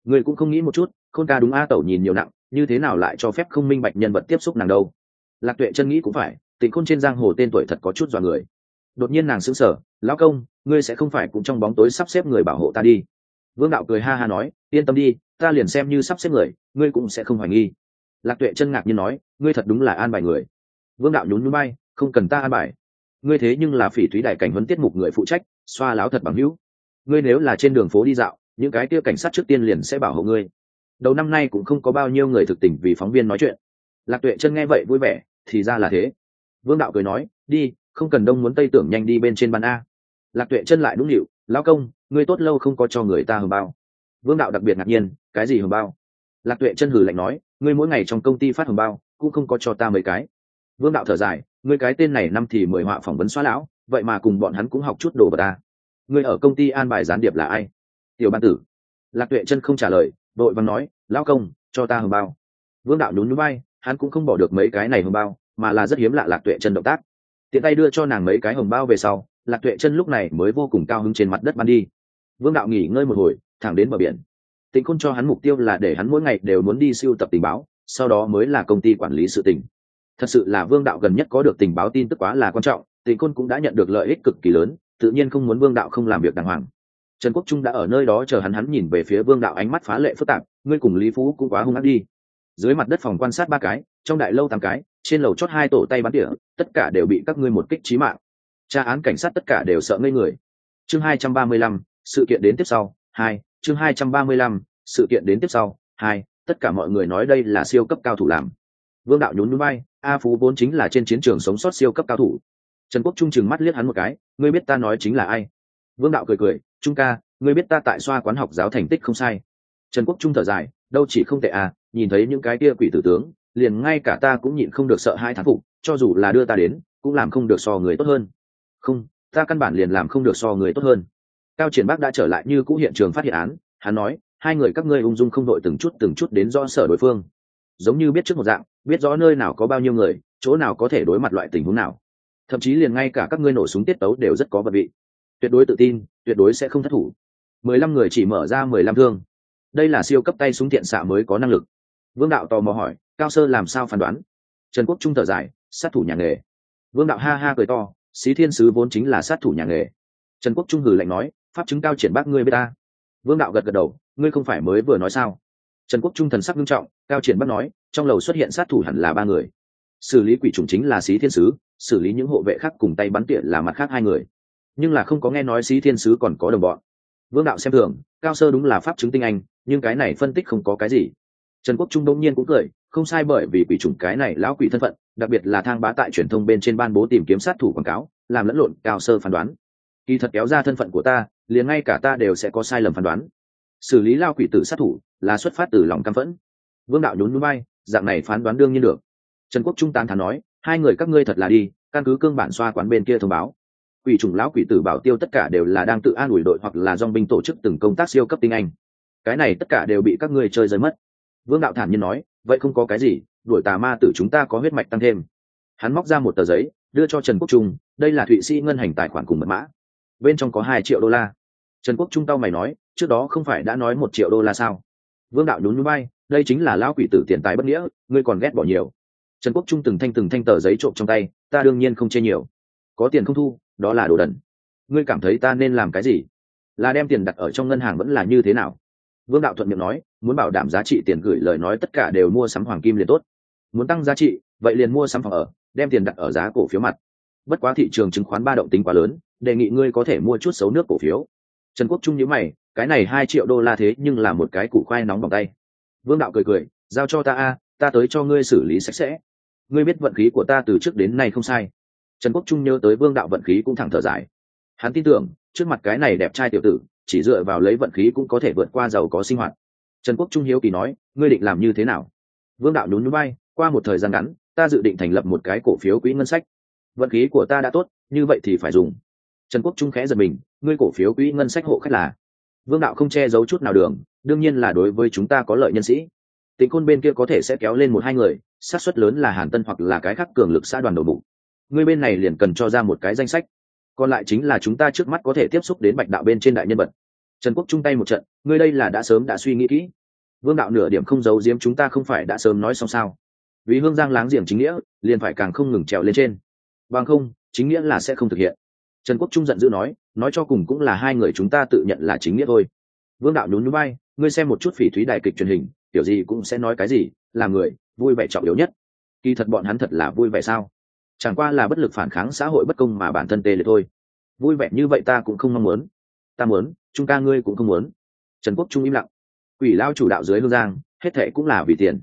Người cũng không nghĩ một chút, khôn ca đúng a tẩu nhìn nhiều nặng, như thế nào lại cho phép không minh bạch nhân vật tiếp xúc nàng đâu? Lạc tuệ chân nghĩ cũng phải, tình khôn trên giang hồ tên tuổi thật có chút dọa người đột nhiên nàng sững sờ, lão công, ngươi sẽ không phải cũng trong bóng tối sắp xếp người bảo hộ ta đi. Vương đạo cười ha ha nói, yên tâm đi, ta liền xem như sắp xếp người, ngươi cũng sẽ không hoài nghi. Lạc tuệ chân ngạc nhiên nói, ngươi thật đúng là an bài người. Vương đạo nhún nhún bay, không cần ta an bài. Ngươi thế nhưng là phỉ thúy đại cảnh huấn tiết mục người phụ trách, xoa láo thật bằng hữu. Ngươi nếu là trên đường phố đi dạo, những cái kia cảnh sát trước tiên liền sẽ bảo hộ ngươi. Đầu năm nay cũng không có bao nhiêu người thực tình vì phóng viên nói chuyện. Lạc tuệ chân nghe vậy vui vẻ, thì ra là thế. Vương đạo cười nói, đi không cần đông muốn tây tưởng nhanh đi bên trên bàn a. Lạc tuệ chân lại đúng hiệu lão công, ngươi tốt lâu không có cho người ta hưởng bao. Vương đạo đặc biệt ngạc nhiên, cái gì hưởng bao? Lạc tuệ chân hử lạnh nói, ngươi mỗi ngày trong công ty phát hưởng bao, cũng không có cho ta mấy cái. Vương đạo thở dài, ngươi cái tên này năm thì mời họa phỏng vấn xóa lão, vậy mà cùng bọn hắn cũng học chút đồ vật ta. Ngươi ở công ty an bài gián điệp là ai? Tiểu ban tử. Lạc tuệ chân không trả lời, đội văn nói, lão công, cho ta hồng bao. Vương đạo nhún núi bay hắn cũng không bỏ được mấy cái này hồng bao, mà là rất hiếm lạ lạc tuệ chân động tác tiện tay đưa cho nàng mấy cái hồng bao về sau, lạc tuệ chân lúc này mới vô cùng cao hứng trên mặt đất bắn đi. Vương đạo nghỉ ngơi một hồi, thẳng đến bờ biển. Tịnh khôn cho hắn mục tiêu là để hắn mỗi ngày đều muốn đi siêu tập tình báo, sau đó mới là công ty quản lý sự tình. Thật sự là vương đạo gần nhất có được tình báo tin tức quá là quan trọng, tịnh khôn cũng đã nhận được lợi ích cực kỳ lớn, tự nhiên không muốn vương đạo không làm việc đàng hoàng. Trần quốc trung đã ở nơi đó chờ hắn hắn nhìn về phía vương đạo ánh mắt phá lệ phức tạp, ngươi cùng lý phú cũng quá hung ác đi dưới mặt đất phòng quan sát ba cái, trong đại lâu tám cái, trên lầu chót hai tổ tay bắn tỉa, tất cả đều bị các ngươi một kích trí mạng. Tra án cảnh sát tất cả đều sợ ngây người. Chương hai trăm ba mươi lăm, sự kiện đến tiếp sau, hai, chương hai trăm ba mươi lăm, sự kiện đến tiếp sau, hai, tất cả mọi người nói đây là siêu cấp cao thủ làm. Vương đạo nhún núi bay a phú vốn chính là trên chiến trường sống sót siêu cấp cao thủ. Trần quốc trung chừng mắt liếc hắn một cái, ngươi biết ta nói chính là ai? Vương đạo cười cười, trung ca, ngươi biết ta tại xoa quán học giáo thành tích không sai. Trần quốc trung thở dài, đâu chỉ không tệ à nhìn thấy những cái kia quỷ tử tướng, liền ngay cả ta cũng nhịn không được sợ hai thán phục, cho dù là đưa ta đến, cũng làm không được so người tốt hơn. Không, ta căn bản liền làm không được so người tốt hơn. Cao triển bác đã trở lại như cũ hiện trường phát hiện án, hắn nói, hai người các ngươi ung dung không đội từng chút từng chút đến do sở đối phương. Giống như biết trước một dạng, biết rõ nơi nào có bao nhiêu người, chỗ nào có thể đối mặt loại tình huống nào. Thậm chí liền ngay cả các ngươi nổ súng tiết tấu đều rất có vật vị. Tuyệt đối tự tin, tuyệt đối sẽ không thất thủ. Mười lăm người chỉ mở ra mười lăm thương. Đây là siêu cấp tay súng tiện xạ mới có năng lực vương đạo tò mò hỏi, cao sơ làm sao phán đoán? Trần quốc trung thở dài, sát thủ nhà nghề. Vương đạo ha ha cười to, xí thiên sứ vốn chính là sát thủ nhà nghề. Trần quốc trung hử lạnh nói, pháp chứng cao triển bác ngươi bê ta. Vương đạo gật gật đầu, ngươi không phải mới vừa nói sao? Trần quốc trung thần sắc nghiêm trọng, cao triển bác nói, trong lầu xuất hiện sát thủ hẳn là ba người. Xử lý quỷ chủng chính là xí thiên sứ, xử lý những hộ vệ khác cùng tay bắn tiện là mặt khác hai người. Nhưng là không có nghe nói xí thiên sứ còn có đồng bọn. Vương đạo xem thường, cao sơ đúng là pháp chứng tinh anh, nhưng cái này phân tích không có cái gì trần quốc trung đông nhiên cũng cười, không sai bởi vì quỷ chủng cái này lão quỷ thân phận, đặc biệt là thang bá tại truyền thông bên trên ban bố tìm kiếm sát thủ quảng cáo, làm lẫn lộn cao sơ phán đoán. Kỳ thật kéo ra thân phận của ta, liền ngay cả ta đều sẽ có sai lầm phán đoán. Xử lý lao quỷ tử sát thủ là xuất phát từ lòng căm phẫn. Vương đạo nhún núi bay dạng này phán đoán đương nhiên được. Trần quốc trung tán thán nói, hai người các ngươi thật là đi, căn cứ cương bản xoa quán bên kia thông báo. Quỷ trùng lão quỷ tử bảo tiêu tất cả đều là đang tự an ủi đội hoặc là dong binh tổ chức từng công tác siêu cấp tinh anh. Cái này tất cả đều bị các ngươi chơi rơi mất vương đạo thản nhiên nói, vậy không có cái gì, đuổi tà ma tử chúng ta có huyết mạch tăng thêm. Hắn móc ra một tờ giấy, đưa cho trần quốc trung, đây là thụy sĩ ngân hành tài khoản cùng mật mã. Bên trong có hai triệu đô la. Trần quốc trung tao mày nói, trước đó không phải đã nói một triệu đô la sao? Vương đạo nhún núi bay đây chính là lão quỷ tử tiền tài bất nghĩa, ngươi còn ghét bỏ nhiều. Trần quốc trung từng thanh từng thanh tờ giấy trộm trong tay, ta đương nhiên không chê nhiều. Có tiền không thu, đó là đồ đần. Ngươi cảm thấy ta nên làm cái gì? Là đem tiền đặt ở trong ngân hàng vẫn là như thế nào? Vương đạo thuận miệng nói, muốn bảo đảm giá trị tiền gửi lời nói tất cả đều mua sắm hoàng kim liền tốt. Muốn tăng giá trị, vậy liền mua sắm phòng ở, đem tiền đặt ở giá cổ phiếu mặt. Bất quá thị trường chứng khoán ba động tính quá lớn, đề nghị ngươi có thể mua chút xấu nước cổ phiếu. Trần quốc trung nhớ mày, cái này hai triệu đô la thế nhưng là một cái củ khoai nóng bằng tay. Vương đạo cười cười, giao cho ta a, ta tới cho ngươi xử lý sạch sẽ. Ngươi biết vận khí của ta từ trước đến nay không sai. Trần quốc trung nhớ tới vương đạo vận khí cũng thẳng thở dài. Hắn tin tưởng, trước mặt cái này đẹp trai tiểu tử chỉ dựa vào lấy vận khí cũng có thể vượt qua giàu có sinh hoạt. Trần quốc trung hiếu kỳ nói, ngươi định làm như thế nào? Vương đạo nhún nhún bay, qua một thời gian ngắn, ta dự định thành lập một cái cổ phiếu quỹ ngân sách. Vận khí của ta đã tốt, như vậy thì phải dùng. Trần quốc trung khẽ giật mình, ngươi cổ phiếu quỹ ngân sách hộ khách là? Vương đạo không che giấu chút nào đường, đương nhiên là đối với chúng ta có lợi nhân sĩ. Tính côn bên kia có thể sẽ kéo lên một hai người, xác suất lớn là hàn tân hoặc là cái khác cường lực xã đoàn đầu bụng ngươi bên này liền cần cho ra một cái danh sách còn lại chính là chúng ta trước mắt có thể tiếp xúc đến bạch đạo bên trên đại nhân vật. Trần quốc chung tay một trận, ngươi đây là đã sớm đã suy nghĩ kỹ. Vương đạo nửa điểm không giấu giếm chúng ta không phải đã sớm nói xong sao? Vì hương giang láng giềng chính nghĩa, liền phải càng không ngừng trèo lên trên. Bằng không, chính nghĩa là sẽ không thực hiện. Trần quốc trung giận dữ nói nói cho cùng cũng là hai người chúng ta tự nhận là chính nghĩa thôi. Vương đạo nhún nhún bay, ngươi xem một chút phỉ thúy đại kịch truyền hình, kiểu gì cũng sẽ nói cái gì là người, vui vẻ trọng yếu nhất. Kỳ thật bọn hắn thật là vui vẻ sao? Chẳng qua là bất lực phản kháng xã hội bất công mà bản thân tê liệt thôi. Vui vẻ như vậy ta cũng không mong muốn. Ta muốn, chúng ta ngươi cũng không muốn. Trần quốc trung im lặng. Quỷ lao chủ đạo dưới hương giang, hết thệ cũng là vì tiền.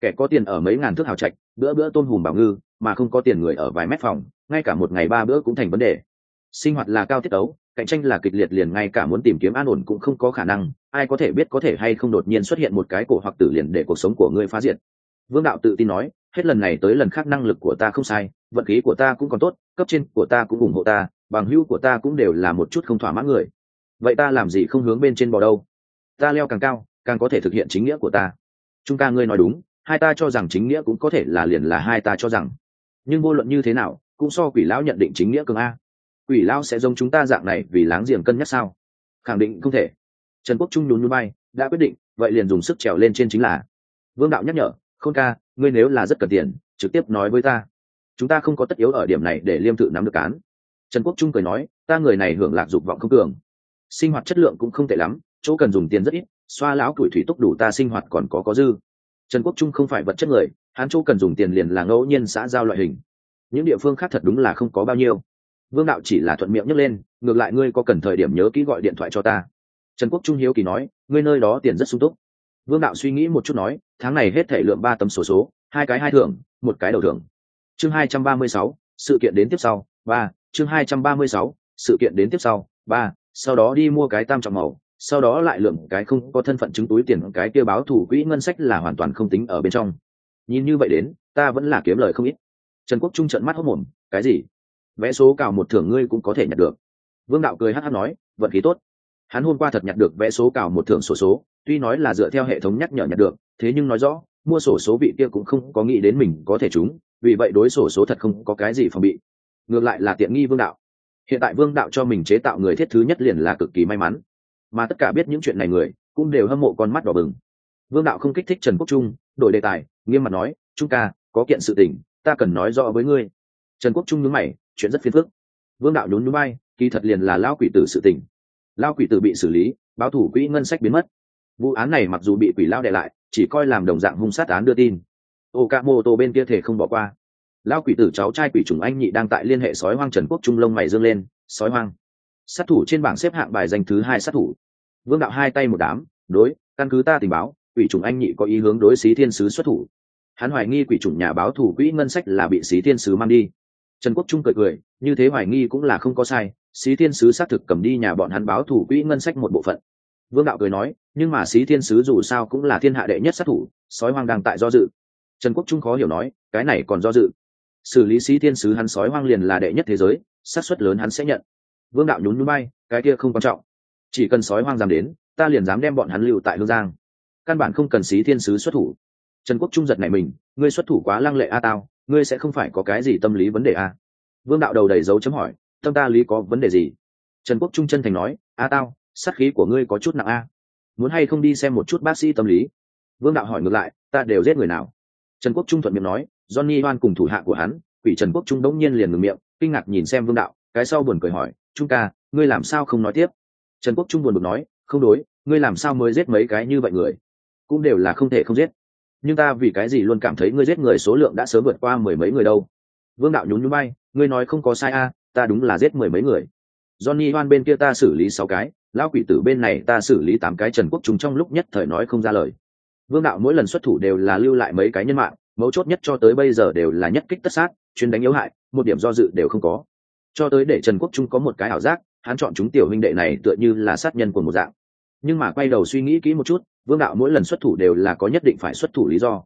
Kẻ có tiền ở mấy ngàn thước hào trạch, bữa bữa tôn hùm bảo ngư, mà không có tiền người ở vài mét phòng, ngay cả một ngày ba bữa cũng thành vấn đề. Sinh hoạt là cao tiết tấu, cạnh tranh là kịch liệt liền ngay cả muốn tìm kiếm an ổn cũng không có khả năng, ai có thể biết có thể hay không đột nhiên xuất hiện một cái cổ hoặc tử liền để cuộc sống của ngươi phá diệt vương đạo tự tin nói, hết lần này tới lần khác năng lực của ta không sai, vận khí của ta cũng còn tốt, cấp trên của ta cũng ủng hộ ta, bằng hữu của ta cũng đều là một chút không thỏa mãn người. Vậy ta làm gì không hướng bên trên bò đâu? Ta leo càng cao, càng có thể thực hiện chính nghĩa của ta. Chúng ta ngươi nói đúng, hai ta cho rằng chính nghĩa cũng có thể là liền là hai ta cho rằng. Nhưng vô luận như thế nào, cũng so quỷ lão nhận định chính nghĩa cường a. Quỷ lão sẽ giống chúng ta dạng này vì láng giềng cân nhắc sao? Khẳng định không thể. Trần quốc trung nhún núi bay, đã quyết định, vậy liền dùng sức trèo lên trên chính là. Vương đạo nhắc nhở khôn ca, ngươi nếu là rất cần tiền, trực tiếp nói với ta. Chúng ta không có tất yếu ở điểm này để liêm tự nắm được cán trần quốc trung cười nói, ta người này hưởng lạc dục vọng không cường. Sinh hoạt chất lượng cũng không tệ lắm, chỗ cần dùng tiền rất ít, xoa lão tuổi thủy túc đủ ta sinh hoạt còn có có dư. Trần quốc trung không phải vật chất người, hắn chỗ cần dùng tiền liền là ngẫu nhiên xã giao loại hình. Những địa phương khác thật đúng là không có bao nhiêu. Vương đạo chỉ là thuận miệng nhấc lên, ngược lại ngươi có cần thời điểm nhớ kỹ gọi điện thoại cho ta. Trần quốc trung hiếu kỳ nói, ngươi nơi đó tiền rất sung túc vương đạo suy nghĩ một chút nói tháng này hết thể lượng ba tấm sổ số, số hai cái hai thưởng một cái đầu thưởng. Chương hai trăm ba mươi sáu sự kiện đến tiếp sau ba chương hai trăm ba mươi sáu sự kiện đến tiếp sau ba sau đó đi mua cái tam trọng màu sau đó lại lượng cái không có thân phận chứng túi tiền cái kia báo thủ quỹ ngân sách là hoàn toàn không tính ở bên trong. Nhìn như vậy đến ta vẫn là kiếm lời không ít. Trần quốc trung trận mắt hốc mồm cái gì? Vẽ số cào một thưởng ngươi cũng có thể nhặt được. Vương đạo cười hát hát nói vận khí tốt. Hắn hôm qua thật nhặt được vẽ số cào một thưởng sổ số, số tuy nói là dựa theo hệ thống nhắc nhở nhặt được, thế nhưng nói rõ, mua sổ số vị kia cũng không có nghĩ đến mình có thể trúng, vì vậy đối sổ số thật không có cái gì phòng bị. Ngược lại là tiện nghi vương đạo. Hiện tại vương đạo cho mình chế tạo người thiết thứ nhất liền là cực kỳ may mắn. Mà tất cả biết những chuyện này người, cũng đều hâm mộ con mắt đỏ bừng. Vương đạo không kích thích trần quốc trung, đổi đề tài, nghiêm mặt nói, trung ca, có kiện sự tình, ta cần nói rõ với ngươi. Trần quốc trung nhớ mày, chuyện rất phiền phức. Vương đạo nhún núi bay kỳ thật liền là lao quỷ tử sự tình. Lao quỷ tử bị xử lý, báo thủ quỹ ngân sách biến mất vụ án này mặc dù bị quỷ lao đè lại, chỉ coi làm đồng dạng hung sát án đưa tin. Ô ca mô tô bên kia thể không bỏ qua. Lao quỷ tử cháu trai quỷ trùng anh nhị đang tại liên hệ sói hoang trần quốc trung lông mày dương lên, sói hoang. Sát thủ trên bảng xếp hạng bài danh thứ hai sát thủ. Vương đạo hai tay một đám, đối, căn cứ ta tình báo, quỷ trùng anh nhị có ý hướng đối xí thiên sứ xuất thủ. Hắn hoài nghi quỷ chủng nhà báo thủ quỹ ngân sách là bị xí thiên sứ mang đi. Trần quốc trung cười cười, như thế hoài nghi cũng là không có sai, xí thiên sứ xác thực cầm đi nhà bọn hắn báo thủ quỹ ngân sách một bộ phận. Vương đạo cười nói nhưng mà xí thiên sứ dù sao cũng là thiên hạ đệ nhất sát thủ, sói hoang đang tại do dự. Trần quốc trung khó hiểu nói, cái này còn do dự. Xử lý xí thiên sứ hắn sói hoang liền là đệ nhất thế giới sát suất lớn hắn sẽ nhận. Vương đạo nhún nhún bay, cái kia không quan trọng. Chỉ cần sói hoang dám đến, ta liền dám đem bọn hắn lưu tại hương giang. Căn bản không cần xí thiên sứ xuất thủ. Trần quốc trung giật này mình, ngươi xuất thủ quá lăng lệ a tao, ngươi sẽ không phải có cái gì tâm lý vấn đề a. Vương đạo đầu đầy dấu chấm hỏi, tâm ta lý có vấn đề gì? Trần quốc trung chân thành nói, a tao, sát khí của ngươi có chút nặng a muốn hay không đi xem một chút bác sĩ tâm lý? Vương đạo hỏi ngược lại, ta đều giết người nào? Trần quốc trung thuận miệng nói, johnny hoan cùng thủ hạ của hắn, quỷ trần quốc trung đống nhiên liền ngừng miệng, kinh ngạc nhìn xem vương đạo, cái sau buồn cười hỏi, trung ca, ngươi làm sao không nói tiếp? Trần quốc trung buồn bực nói, không đối, ngươi làm sao mới giết mấy cái như vậy người? Cũng đều là không thể không giết. Nhưng ta vì cái gì luôn cảm thấy ngươi giết người số lượng đã sớm vượt qua mười mấy người đâu? Vương đạo nhún nhún bay ngươi nói không có sai a, ta đúng là giết mười mấy người. Johnny hoan bên kia ta xử lý sáu cái lão quỷ tử bên này ta xử lý tám cái trần quốc trung trong lúc nhất thời nói không ra lời. Vương đạo mỗi lần xuất thủ đều là lưu lại mấy cái nhân mạng, mấu chốt nhất cho tới bây giờ đều là nhất kích tất sát, chuyên đánh yếu hại, một điểm do dự đều không có. Cho tới để trần quốc trung có một cái ảo giác, hắn chọn chúng tiểu huynh đệ này tựa như là sát nhân của một dạng. Nhưng mà quay đầu suy nghĩ kỹ một chút, vương đạo mỗi lần xuất thủ đều là có nhất định phải xuất thủ lý do.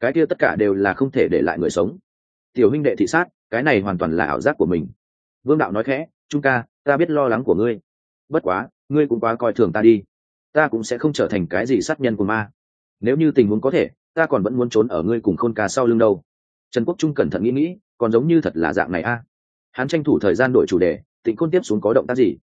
Cái kia tất cả đều là không thể để lại người sống. Tiểu huynh đệ thị sát, cái này hoàn toàn là ảo giác của mình. Vương đạo nói khẽ, trung ca, ta biết lo lắng của ngươi. Bất quá ngươi cũng quá coi thường ta đi. Ta cũng sẽ không trở thành cái gì sát nhân của ma. Nếu như tình huống có thể, ta còn vẫn muốn trốn ở ngươi cùng khôn ca sau lưng đâu. Trần quốc trung cẩn thận nghĩ nghĩ, còn giống như thật là dạng này a. Hắn tranh thủ thời gian đổi chủ đề, tịnh khôn tiếp xuống có động tác gì?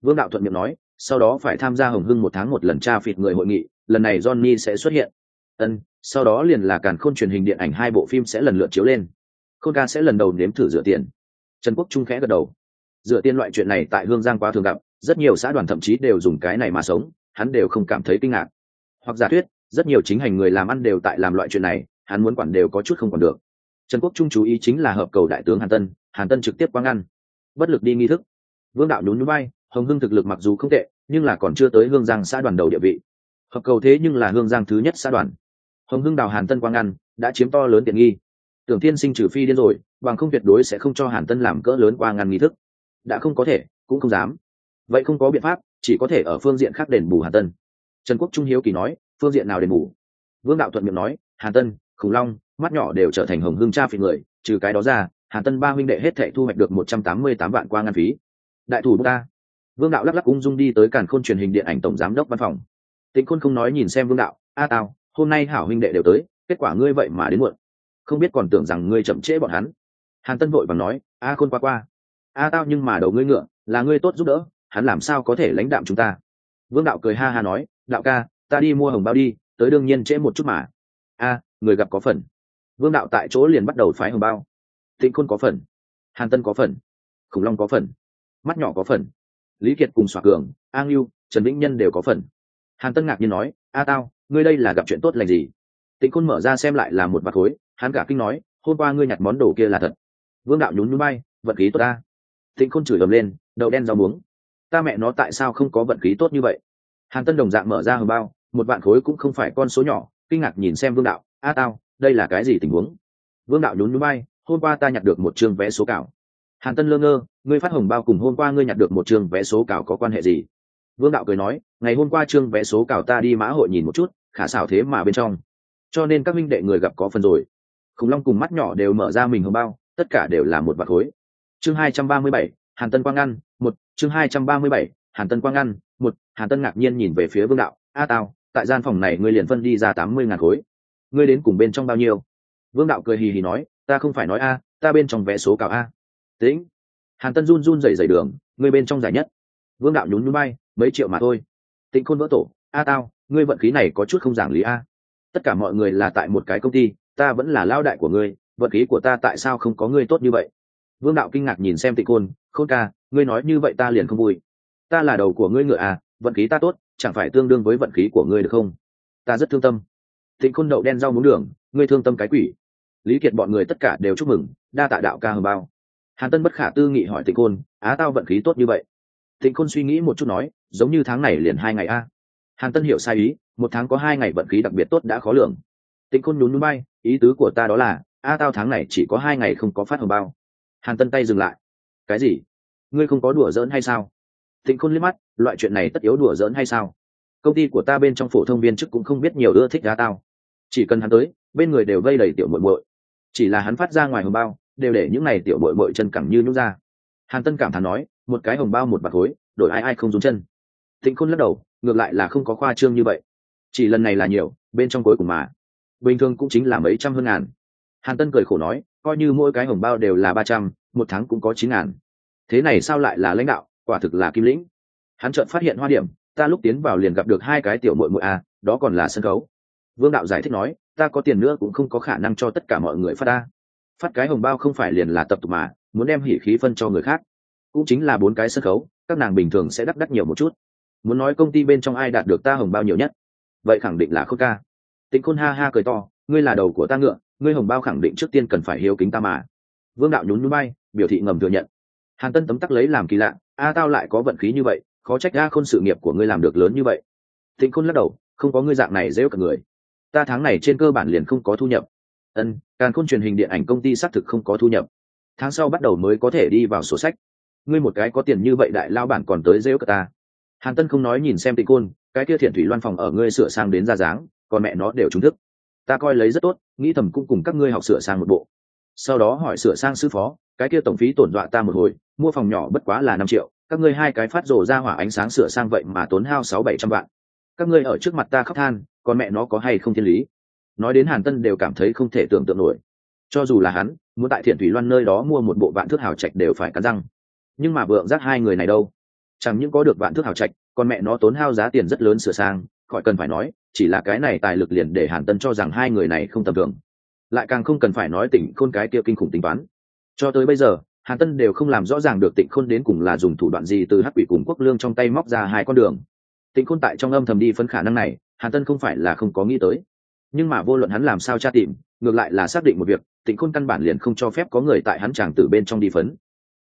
Vương đạo thuận miệng nói, sau đó phải tham gia hồng hưng một tháng một lần tra phịt người hội nghị, lần này johnny sẽ xuất hiện. Ân, sau đó liền là càn khôn truyền hình điện ảnh hai bộ phim sẽ lần lượt chiếu lên. Khôn ca sẽ lần đầu nếm thử rửa tiền. Trần quốc trung khẽ gật đầu. Rửa tiền loại chuyện này tại hương giang quá thường gặp rất nhiều xã đoàn thậm chí đều dùng cái này mà sống, hắn đều không cảm thấy kinh ngạc. Hoặc giả thuyết, rất nhiều chính hành người làm ăn đều tại làm loại chuyện này, hắn muốn quản đều có chút không còn được. Trần quốc trung chú ý chính là hợp cầu đại tướng hàn tân hàn tân trực tiếp quang ăn. Bất lực đi nghi thức. Vương đạo nhún núi bay hồng hưng thực lực mặc dù không tệ, nhưng là còn chưa tới hương giang xã đoàn đầu địa vị. Hợp cầu thế nhưng là hương giang thứ nhất xã đoàn. Hồng hưng đào hàn tân quang ăn, đã chiếm to lớn tiện nghi. Tưởng tiên sinh trừ phi điên rồi, bằng không tuyệt đối sẽ không cho hàn tân làm cỡ lớn qua ngăn nghi thức. Đã không có thể, cũng không dám vậy không có biện pháp, chỉ có thể ở phương diện khác đền bù hàn tân. Trần quốc trung hiếu kỳ nói, phương diện nào đền bù? Vương đạo thuận miệng nói, hàn tân, khủng long, mắt nhỏ đều trở thành hồng hương cha phỉ người, trừ cái đó ra, hàn tân ba huynh đệ hết thệ thu hoạch được một trăm tám mươi tám vạn qua ngăn phí. Đại thủ ta. Vương đạo lắc lắc ung dung đi tới càn khôn truyền hình điện ảnh tổng giám đốc văn phòng. Tịnh khôn không nói nhìn xem vương đạo, a tao hôm nay hảo huynh đệ đều tới, kết quả ngươi vậy mà đến muộn. Không biết còn tưởng rằng ngươi chậm trễ bọn hắn. Hàn tân vội và nói, a khôn qua qua. A tao nhưng mà đầu ngươi ngựa, là ngươi tốt giúp đỡ hắn làm sao có thể lãnh đạm chúng ta? Vương đạo cười ha ha nói, đạo ca, ta đi mua hồng bao đi, tới đương nhiên trễ một chút mà. A, người gặp có phần. Vương đạo tại chỗ liền bắt đầu phái hồng bao. Tịnh khôn có phần. Hàn tân có phần. Khủng long có phần. Mắt nhỏ có phần. Lý kiệt cùng xoạc cường, an lưu, trần vĩnh nhân đều có phần. Hàn tân ngạc nhiên nói, a tao, ngươi đây là gặp chuyện tốt lành gì? Tịnh khôn mở ra xem lại là một mặt khối hắn cả kinh nói, hôm qua ngươi nhặt món đồ kia là thật. Vương đạo nhún núi bay vật khí tốt ta. Tịnh khôn chửi ầm lên, đậu đen rau muống ta mẹ nó tại sao không có vận khí tốt như vậy? Hàn tân đồng dạng mở ra hầm bao, một vạn khối cũng không phải con số nhỏ, kinh ngạc nhìn xem vương đạo, a tao, đây là cái gì tình huống? Vương đạo nhún núi bay hôm qua ta nhặt được một chương vé số cảo. Hàn tân lơ ngơ, ngươi phát hồng bao cùng hôm qua ngươi nhặt được một chương vé số cảo có quan hệ gì? Vương đạo cười nói, ngày hôm qua chương vé số cảo ta đi mã hội nhìn một chút, khả xảo thế mà bên trong. Cho nên các minh đệ người gặp có phần rồi. Khủng long cùng mắt nhỏ đều mở ra mình hồng bao, tất cả đều là một vạt khối. Chương hai trăm ba mươi bảy, hàn tân quang ngăn một, chương hai trăm ba mươi bảy, hàn tân quang ngăn một, hàn tân ngạc nhiên nhìn về phía vương đạo. A tao tại gian phòng này ngươi liền phân đi ra tám mươi ngàn khối. Ngươi đến cùng bên trong bao nhiêu? Vương đạo cười hì hì nói, ta không phải nói a, ta bên trong vé số cào a. Tĩnh hàn tân run run rẩy rẩy đường, ngươi bên trong giải nhất. Vương đạo nhún nhún bay mấy triệu mà thôi. Tĩnh khôn vỡ tổ, a tao ngươi vận khí này có chút không giảng lý a. Tất cả mọi người là tại một cái công ty, ta vẫn là lao đại của ngươi, vận khí của ta tại sao không có ngươi tốt như vậy? Vương đạo kinh ngạc nhìn xem tịnh Côn, khôn ca ngươi nói như vậy ta liền không vui. Ta là đầu của ngươi ngựa à vận khí ta tốt chẳng phải tương đương với vận khí của ngươi được không? Ta rất thương tâm. Tịnh Côn đậu đen rau muống đường ngươi thương tâm cái quỷ. Lý kiệt bọn người tất cả đều chúc mừng đa tạ đạo ca hờ bao. Hàn tân bất khả tư nghị hỏi tịnh Côn, á tao vận khí tốt như vậy? Tịnh Côn suy nghĩ một chút nói giống như tháng này liền hai ngày a. Hàn tân hiểu sai ý một tháng có hai ngày vận khí đặc biệt tốt đã khó lường. Tịnh Côn nhún núi bay ý tứ của ta đó là a tao tháng này chỉ có hai ngày không có phát hồng bao hàn tân tay dừng lại. Cái gì? Ngươi không có đùa giỡn hay sao? Thịnh khôn liếc mắt, loại chuyện này tất yếu đùa giỡn hay sao? Công ty của ta bên trong phổ thông viên chức cũng không biết nhiều ưa thích giá tao. Chỉ cần hắn tới, bên người đều vây đầy tiểu muội muội. Chỉ là hắn phát ra ngoài hồng bao, đều để những n à y tiểu muội muội chân cẳng như nhút ra. Hàn tân cảm thán nói, một cái hồng bao một bạc khối đổi ai ai không rúng chân. Thịnh khôn lắc đầu, ngược lại là không có khoa trương như vậy. Chỉ lần này là nhiều, bên trong cuối cùng mà. Bình thường cũng chính là mấy trăm hơn ngàn. Hàn tân cười khổ nói coi như mỗi cái hồng bao đều là ba trăm, một tháng cũng có chín ngàn. Thế này sao lại là lãnh đạo? Quả thực là kim lĩnh. Hắn chợt phát hiện hoa điểm, ta lúc tiến vào liền gặp được hai cái tiểu mội mội à đó còn là sân khấu. Vương đạo giải thích nói, ta có tiền nữa cũng không có khả năng cho tất cả mọi người phát ta. Phát cái hồng bao không phải liền là tập tục mà, muốn đem hỉ khí phân cho người khác. Cũng chính là bốn cái sân khấu, các nàng bình thường sẽ đắt đắt nhiều một chút. Muốn nói công ty bên trong ai đạt được ta hồng bao nhiều nhất? Vậy khẳng định là khôn ca. Tịnh khôn ha ha cười to, ngươi là đầu của ta ngựa ngươi hồng bao khẳng định trước tiên cần phải hiếu kính ta mà. Vương đạo nhún núi bay biểu thị ngầm thừa nhận. Hàn tân tấm tắc lấy làm kỳ lạ, a tao lại có vận khí như vậy, khó trách a khôn sự nghiệp của ngươi làm được lớn như vậy. Tịnh khôn lắc đầu, không có ngươi dạng này dễ cả người. Ta tháng này trên cơ bản liền không có thu nhập. Ân càng khôn truyền hình điện ảnh công ty xác thực không có thu nhập. Tháng sau bắt đầu mới có thể đi vào sổ sách. Ngươi một cái có tiền như vậy đại lao bản còn tới dễ cả ta. Hàn tân không nói nhìn xem tịnh côn cái kia thiện thủy loan phòng ở ngươi sửa sang đến ra dáng, còn mẹ nó đều trúng thức ta coi lấy rất tốt, nghĩ thầm cũng cùng các ngươi học sửa sang một bộ. Sau đó hỏi sửa sang sư phó, cái kia tổng phí tổn dọa ta một hồi, mua phòng nhỏ bất quá là năm triệu, các ngươi hai cái phát rồ ra hỏa ánh sáng sửa sang vậy mà tốn hao sáu bảy trăm vạn. Các ngươi ở trước mặt ta khóc than, còn mẹ nó có hay không thiên lý? Nói đến hàn tân đều cảm thấy không thể tưởng tượng nổi. Cho dù là hắn, muốn tại thiện thủy loan nơi đó mua một bộ vạn thước hào trạch đều phải cắn răng. Nhưng mà vượng giác hai người này đâu? Chẳng những có được vạn thước hào trạch, còn mẹ nó tốn hao giá tiền rất lớn sửa sang khỏi cần phải nói, chỉ là cái này tài lực liền để hàn tân cho rằng hai người này không tầm thường. Lại càng không cần phải nói tỉnh khôn cái kia kinh khủng tính toán. Cho tới bây giờ, hàn tân đều không làm rõ ràng được tịnh khôn đến cùng là dùng thủ đoạn gì từ hắc quỷ cùng quốc lương trong tay móc ra hai con đường. Tịnh khôn tại trong âm thầm đi phân khả năng này, hàn tân không phải là không có nghĩ tới. Nhưng mà vô luận hắn làm sao tra tìm, ngược lại là xác định một việc, tịnh khôn căn bản liền không cho phép có người tại hắn tràng từ bên trong đi phấn.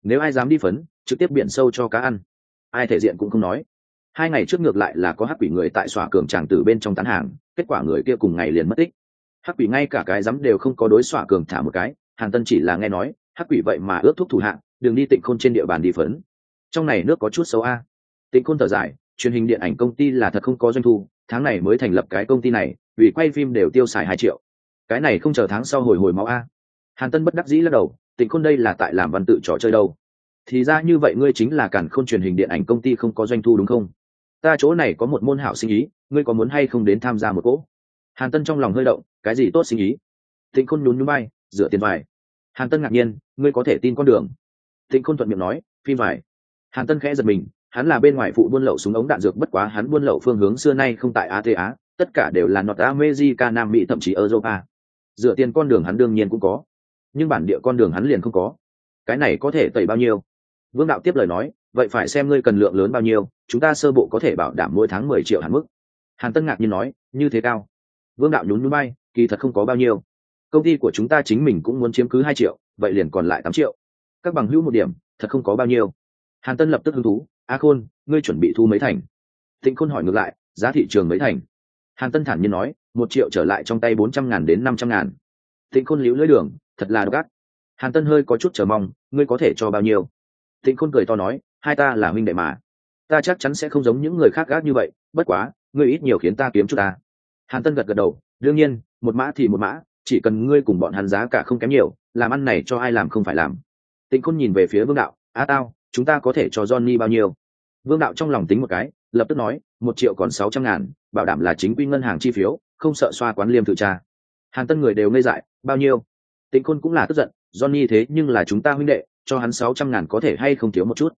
Nếu ai dám đi phấn, trực tiếp biển sâu cho cá ăn. Ai thể diện cũng không nói hai ngày trước ngược lại là có hắc quỷ người tại xòa cường tràng tử bên trong tán hàng, kết quả người kia cùng ngày liền mất tích. Hắc quỷ ngay cả cái dám đều không có đối xòa cường thả một cái, hàn tân chỉ là nghe nói, hắc quỷ vậy mà ướt thuốc thủ hạng đừng đi tịnh khôn trên địa bàn đi phấn. Trong này nước có chút xấu a. Tịnh khôn thở dài, truyền hình điện ảnh công ty là thật không có doanh thu, tháng này mới thành lập cái công ty này, vì quay phim đều tiêu xài hai triệu. Cái này không chờ tháng sau hồi hồi máu a. Hàn tân bất đắc dĩ lắc đầu, tịnh khôn đây là tại làm văn tự trò chơi đâu. Thì ra như vậy ngươi chính là cản khôn truyền hình điện ảnh công ty không có doanh thu đúng không? Ta chỗ này có một môn hảo sinh ý, ngươi có muốn hay không đến tham gia một cỗ? Hàn tân trong lòng hơi động, cái gì tốt sinh ý? Thịnh khôn nhún nhún bay dựa tiền vải. Hàn tân ngạc nhiên, ngươi có thể tin con đường. Thịnh khôn thuận miệng nói phim vải. Hàn tân khẽ giật mình, hắn là bên ngoài phụ buôn lậu súng ống đạn dược, bất quá hắn buôn lậu phương hướng xưa nay không tại ata tất cả đều là north america, nam mỹ, thậm chí europa. Dựa tiền con đường hắn đương nhiên cũng có, nhưng bản địa con đường hắn liền không có. Cái này có thể tẩy bao nhiêu? Vương đạo tiếp lời nói vậy phải xem ngươi cần lượng lớn bao nhiêu, chúng ta sơ bộ có thể bảo đảm mỗi tháng mười triệu hạn mức. Hàn tân ngạc nhiên nói, như thế cao? Vương đạo nhún núi bay kỳ thật không có bao nhiêu. Công ty của chúng ta chính mình cũng muốn chiếm cứ hai triệu, vậy liền còn lại tám triệu. Các bằng hữu một điểm, thật không có bao nhiêu. Hàn tân lập tức hứng thú, a khôn, ngươi chuẩn bị thu mấy thành? Thịnh khôn hỏi ngược lại, giá thị trường mấy thành? Hàn tân thản nhiên nói, một triệu trở lại trong tay bốn trăm ngàn đến năm trăm ngàn. Thịnh khôn liễu lưỡi đường, thật là độc ác. Hàn tân hơi có chút chờ mong, ngươi có thể cho bao nhiêu? Thịnh khôn cười to nói hai ta là huynh đệ mà. Ta chắc chắn sẽ không giống những người khác gác như vậy, bất quá, ngươi ít nhiều khiến ta kiếm chút ta. Hàn tân gật gật đầu, đương nhiên, một mã thì một mã, chỉ cần ngươi cùng bọn hắn giá cả không kém nhiều, làm ăn này cho ai làm không phải làm. Tịnh khôn nhìn về phía vương đạo, á tao, chúng ta có thể cho johnny bao nhiêu? Vương đạo trong lòng tính một cái, lập tức nói, một triệu còn sáu trăm ngàn, bảo đảm là chính quy ngân hàng chi phiếu, không sợ xoa quán liêm tự tra. Hàn tân người đều ngây dại, bao nhiêu? Tịnh khôn cũng là tức giận, johnny thế nhưng là chúng ta huynh đệ, cho hắn sáu trăm ngàn có thể hay không thiếu một chút?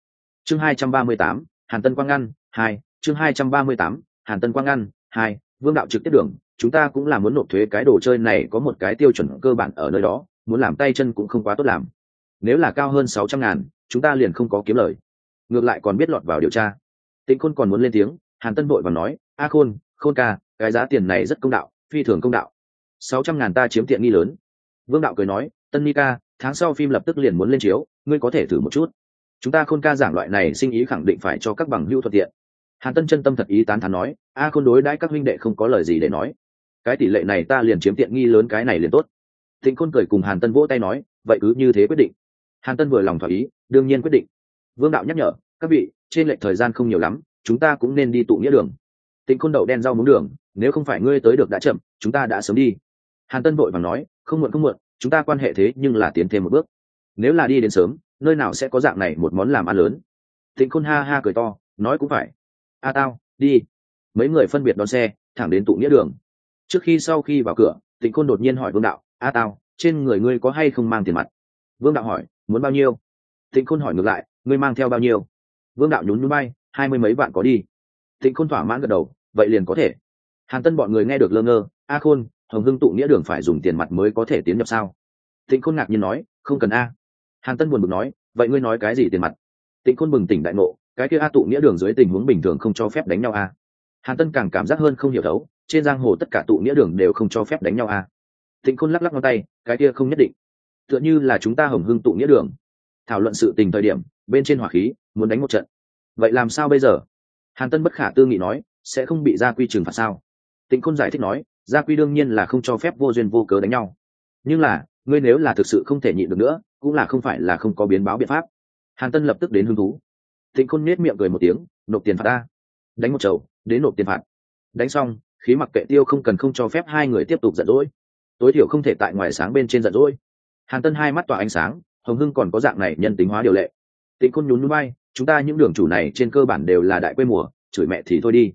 Chương hai trăm ba mươi tám, hàn tân quang ngăn, hai, chương hai trăm ba mươi tám, hàn tân quang ngăn, hai, vương đạo trực tiếp đường, chúng ta cũng là muốn nộp thuế, cái đồ chơi này có một cái tiêu chuẩn cơ bản ở nơi đó, muốn làm tay chân cũng không quá tốt làm. Nếu là cao hơn sáu trăm ngàn, chúng ta liền không có kiếm lời. Ngược lại còn biết lọt vào điều tra. Tịnh khôn còn muốn lên tiếng, hàn tân vội và nói, a khôn khôn ca, cái giá tiền này rất công đạo, phi thường công đạo. Sáu trăm ngàn ta chiếm tiện nghi lớn. Vương đạo cười nói, tân ni ca, tháng sau phim lập tức liền muốn lên chiếu, ngươi có thể thử một chút chúng ta khôn ca giảng loại này sinh ý khẳng định phải cho các bằng hữu thuận tiện. Hàn tân chân tâm thật ý tán thán nói, a, khôn đối đãi các huynh đệ không có lời gì để nói. Cái tỷ lệ này ta liền chiếm tiện nghi lớn, cái này liền tốt. Thịnh khôn cười cùng hàn tân vỗ tay nói, vậy cứ như thế quyết định. Hàn tân vừa lòng thỏa ý, đương nhiên quyết định. Vương đạo nhắc nhở, các vị, trên lệch thời gian không nhiều lắm, chúng ta cũng nên đi tụ nghĩa đường. Tịnh khôn đậu đen rau muống đường, nếu không phải ngươi tới được đã chậm, chúng ta đã sớm đi. Hàn tân vội và nói, không muộn không muộn, chúng ta quan hệ thế nhưng là tiến thêm một bước. Nếu là đi đến sớm nơi nào sẽ có dạng này một món làm ăn lớn? Tịnh khôn ha ha cười to, nói cũng phải. A à tao, đi. Mấy người phân biệt đón xe, thẳng đến tụ nghĩa đường. Trước khi sau khi vào cửa tịnh khôn đột nhiên hỏi vương đạo, a à tao, trên người ngươi có hay không mang tiền mặt? Vương đạo hỏi, muốn bao nhiêu? Tịnh khôn hỏi ngược lại, ngươi mang theo bao nhiêu? Vương đạo nhún núi bay hai mươi mấy vạn có đi. Tịnh khôn thỏa mãn gật đầu, vậy liền có thể. Hàn tân bọn người nghe được lơ ngơ, a khôn, hồng hưng tụ nghĩa đường phải dùng tiền mặt mới có thể tiến nhập sao? Tịnh khôn ngạc nhiên nói, không cần a hàn tân buồn bực nói, vậy ngươi nói cái gì tiền mặt? Tịnh khôn bừng tỉnh đại ngộ, cái kia a tụ nghĩa đường dưới tình huống bình thường không cho phép đánh nhau a hàn tân càng cảm giác hơn không hiểu thấu, trên giang hồ tất cả tụ nghĩa đường đều không cho phép đánh nhau a tịnh khôn lắc lắc ngón tay, cái kia không nhất định. Tựa như là chúng ta hồng hưng tụ nghĩa đường. Thảo luận sự tình thời điểm, bên trên hỏa khí, muốn đánh một trận. Vậy làm sao bây giờ? Hàn tân bất khả tư nghị nói, sẽ không bị gia quy trừng phạt sao? Tịnh khôn giải thích nói, gia quy đương nhiên là không cho phép vô duyên vô cớ đánh nhau. Nhưng là, ngươi nếu là thực sự không thể nhịn được nữa cũng là không phải là không có biến báo biện pháp. Hàn tân lập tức đến hứng thú. Tịnh khôn nết miệng cười một tiếng, nộp tiền phạt ta. Đánh một chầu, đến nộp tiền phạt. Đánh xong, khí mặc kệ tiêu không cần không cho phép hai người tiếp tục giận dỗi. Tối thiểu không thể tại ngoài sáng bên trên giận dỗi. Hàn tân hai mắt tỏa ánh sáng, hồng hưng còn có dạng này nhân tính hóa điều lệ. Tịnh khôn nhún núi bay chúng ta những đường chủ này trên cơ bản đều là đại quê mùa, chửi mẹ thì thôi đi.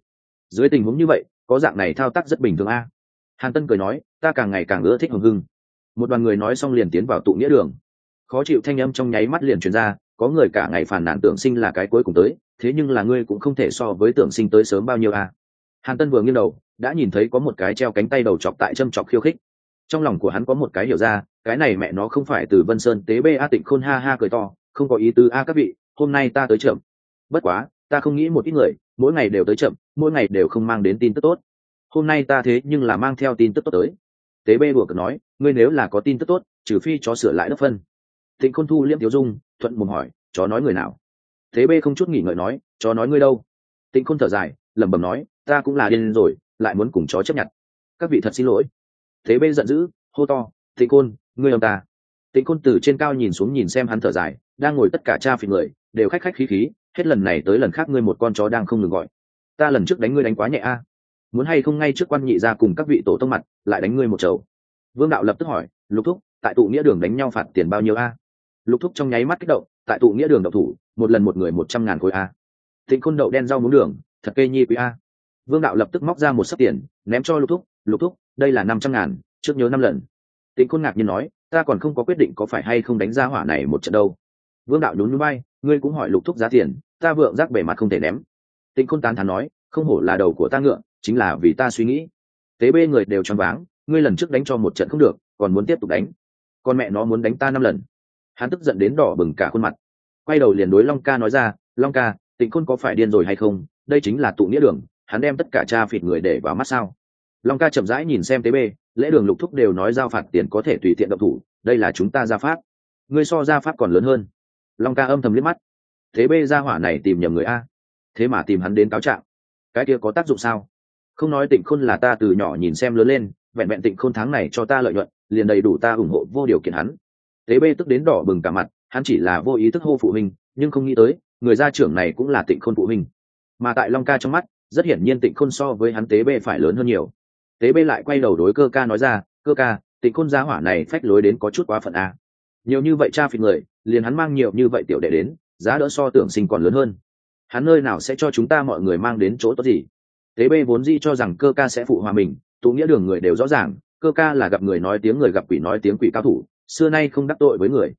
Dưới tình huống như vậy, có dạng này thao tác rất bình thường a. Hàn tân cười nói, ta càng ngày càng ưa thích hồng hưng. Một đoàn người nói xong liền tiến vào tụ nghĩa đường khó chịu thanh âm trong nháy mắt liền truyền ra, có người cả ngày phản nản tưởng sinh là cái cuối cùng tới, thế nhưng là ngươi cũng không thể so với tưởng sinh tới sớm bao nhiêu à? hàn tân vừa nghiêng đầu, đã nhìn thấy có một cái treo cánh tay đầu chọc tại châm chọc khiêu khích. Trong lòng của hắn có một cái hiểu ra, cái này mẹ nó không phải từ vân sơn tế bê a tịnh khôn ha ha cười to, không có ý tứ a các vị, hôm nay ta tới chậm. Bất quá, ta không nghĩ một ít người, mỗi ngày đều tới chậm, mỗi ngày đều không mang đến tin tức tốt. Hôm nay ta thế nhưng là mang theo tin tức tốt tới. Tế bê đùa cợt nói, ngươi nếu là có tin tức tốt, trừ phi chó sửa lại đất phân tịnh khôn thu liêm Tiểu dung, thuận mồm hỏi, chó nói người nào? Thế bê không chút nghỉ ngợi nói, chó nói ngươi đâu? Tịnh khôn thở dài, lẩm bẩm nói, ta cũng là điên rồi, lại muốn cùng chó chấp nhận. Các vị thật xin lỗi. Thế bê giận dữ, hô to tịnh khôn, ngươi ông ta. Tịnh khôn từ trên cao nhìn xuống nhìn xem hắn thở dài, đang ngồi tất cả cha phì người, đều khách khách khí khí, hết lần này tới lần khác ngươi một con chó đang không ngừng gọi. Ta lần trước đánh ngươi đánh quá nhẹ a. Muốn hay không ngay trước quan nhị ra cùng các vị tổ tông mặt, lại đánh ngươi một chầu? Vương đạo lập tức hỏi, lục thúc, tại tụ nghĩa đường đánh nhau phạt tiền bao nhiêu a? Lục thúc trong nháy mắt kích động, tại tụ nghĩa đường đậu thủ, một lần một người một trăm ngàn khối a. Thịnh khôn đậu đen rau muống đường, thật cây nhi quý a. Vương đạo lập tức móc ra một sấp tiền, ném cho lục thúc lục thúc, đây là năm trăm ngàn, trước nhớ năm lần. Tịnh khôn ngạc nhiên nói, ta còn không có quyết định có phải hay không đánh ra hỏa này một trận đâu. Vương đạo nhún núi bay ngươi cũng hỏi lục thúc giá tiền, ta vượng rác bề mặt không thể ném. Tịnh khôn tán thán nói, không hổ là đầu của ta ngựa, chính là vì ta suy nghĩ. Tế bê người đều choáng váng, ngươi lần trước đánh cho một trận không được, còn muốn tiếp tục đánh. Con mẹ nó muốn đánh ta năm lần hắn tức giận đến đỏ bừng cả khuôn mặt. Quay đầu liền đối long ca nói ra, long ca, tịnh khôn có phải điên rồi hay không? Đây chính là tụ nghĩa đường, hắn đem tất cả cha phịt người để vào mắt sao? Long ca chậm rãi nhìn xem tế bê, lễ đường lục thúc đều nói giao phạt tiền có thể tùy tiện động thủ, đây là chúng ta ra pháp. Ngươi so ra pháp còn lớn hơn. Long ca âm thầm liếc mắt. Thế bê ra hỏa này tìm nhầm người a. Thế mà tìm hắn đến cáo trạng. Cái kia có tác dụng sao? Không nói tịnh khôn là ta từ nhỏ nhìn xem lớn lên, vẹn vẹn tịnh khôn tháng này cho ta lợi nhuận, liền đầy đủ ta ủng hộ vô điều kiện hắn. Tế bê tức đến đỏ bừng cả mặt, hắn chỉ là vô ý thức hô phụ huynh, nhưng không nghĩ tới, người gia trưởng này cũng là tịnh khôn phụ huynh. Mà tại long ca trong mắt, rất hiển nhiên tịnh khôn so với hắn tế bê phải lớn hơn nhiều. Tế bê lại quay đầu đối cơ ca nói ra, cơ ca, tịnh khôn gia hỏa này phách lối đến có chút quá phận a. Nhiều như vậy cha phịt người, liền hắn mang nhiều như vậy tiểu đệ đến, giá đỡ so tưởng sinh còn lớn hơn. Hắn nơi nào sẽ cho chúng ta mọi người mang đến chỗ tốt gì? Tế bê vốn di cho rằng cơ ca sẽ phụ hòa mình, tụ nghĩa đường người đều rõ ràng, cơ ca là gặp người nói tiếng người gặp quỷ nói tiếng quỷ cao thủ xưa nay không đắc tội với người.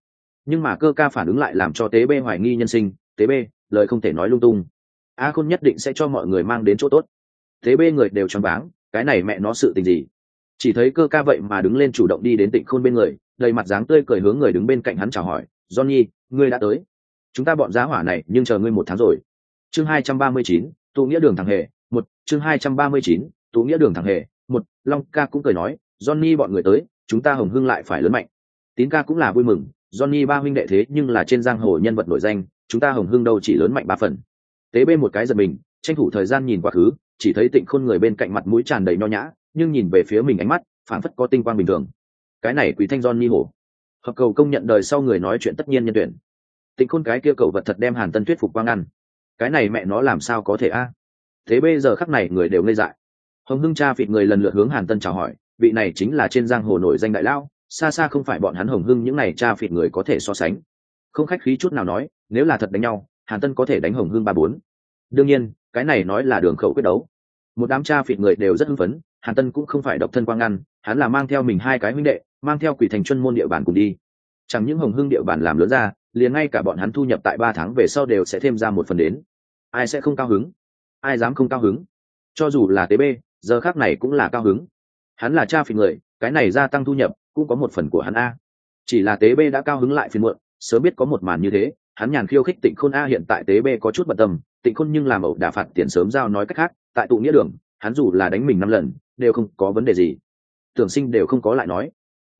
Nhưng mà cơ ca phản ứng lại làm cho tế bê hoài nghi nhân sinh, tế bê, lời không thể nói lung tung. A khôn nhất định sẽ cho mọi người mang đến chỗ tốt. Tế bê người đều choáng váng, cái này mẹ nó sự tình gì? Chỉ thấy cơ ca vậy mà đứng lên chủ động đi đến tịnh khôn bên người, đầy mặt dáng tươi cười hướng người đứng bên cạnh hắn chào hỏi, johnny, ngươi đã tới. Chúng ta bọn giá hỏa này nhưng chờ ngươi một tháng rồi. Chương hai trăm ba mươi chín, tụ nghĩa đường thằng hề, một, chương hai trăm ba mươi chín, tụ nghĩa đường thằng hề, một, long ca cũng cười nói, johnny bọn người tới, chúng ta hồng hưng lại phải lớn mạnh tín ca cũng là vui mừng, johnny ba huynh đệ thế nhưng là trên giang hồ nhân vật nổi danh, chúng ta hồng hưng đâu chỉ lớn mạnh ba phần. Tế bên một cái giật mình, tranh thủ thời gian nhìn quá khứ, chỉ thấy tịnh khôn người bên cạnh mặt mũi tràn đầy nho nhã, nhưng nhìn về phía mình ánh mắt phản phất có tinh quang bình thường. Cái này quý thanh johnny hổ. Hợp cầu công nhận đời sau người nói chuyện tất nhiên nhân tuyển. Tịnh khôn cái kia cầu vật thật đem hàn tân thuyết phục quang ăn. Cái này mẹ nó làm sao có thể a? Thế bây giờ khắc này người đều ngây dại. Hồng hưng cha phịt người lần lượt hướng hàn tân chào hỏi, vị này chính là trên giang hồ nổi danh đại lao xa xa không phải bọn hắn hồng hưng những này cha phịt người có thể so sánh. Không khách khí chút nào nói nếu là thật đánh nhau hàn tân có thể đánh hồng hưng ba bốn. Đương nhiên cái này nói là đường khẩu quyết đấu. Một đám cha phịt người đều rất hưng phấn hàn tân cũng không phải độc thân quang ngăn hắn là mang theo mình hai cái huynh đệ mang theo quỷ thành chuyên môn địa bàn cùng đi. Chẳng những hồng hưng địa bàn làm lớn ra liền ngay cả bọn hắn thu nhập tại ba tháng về sau đều sẽ thêm ra một phần đến. Ai sẽ không cao hứng? Ai dám không cao hứng? Cho dù là tế bê, giờ khác này cũng là cao hứng. Hắn là cha phịt người cái này gia tăng thu nhập cũng có một phần của hắn a. Chỉ là tế b đã cao hứng lại phiền muộn, sớm biết có một màn như thế, hắn nhàn khiêu khích tịnh khôn a hiện tại tế b có chút bận tâm, tịnh khôn nhưng làm ẩu đả phạt tiền sớm giao nói cách khác, tại tụ nghĩa đường, hắn dù là đánh mình năm lần, đều không có vấn đề gì. Tưởng sinh đều không có lại nói.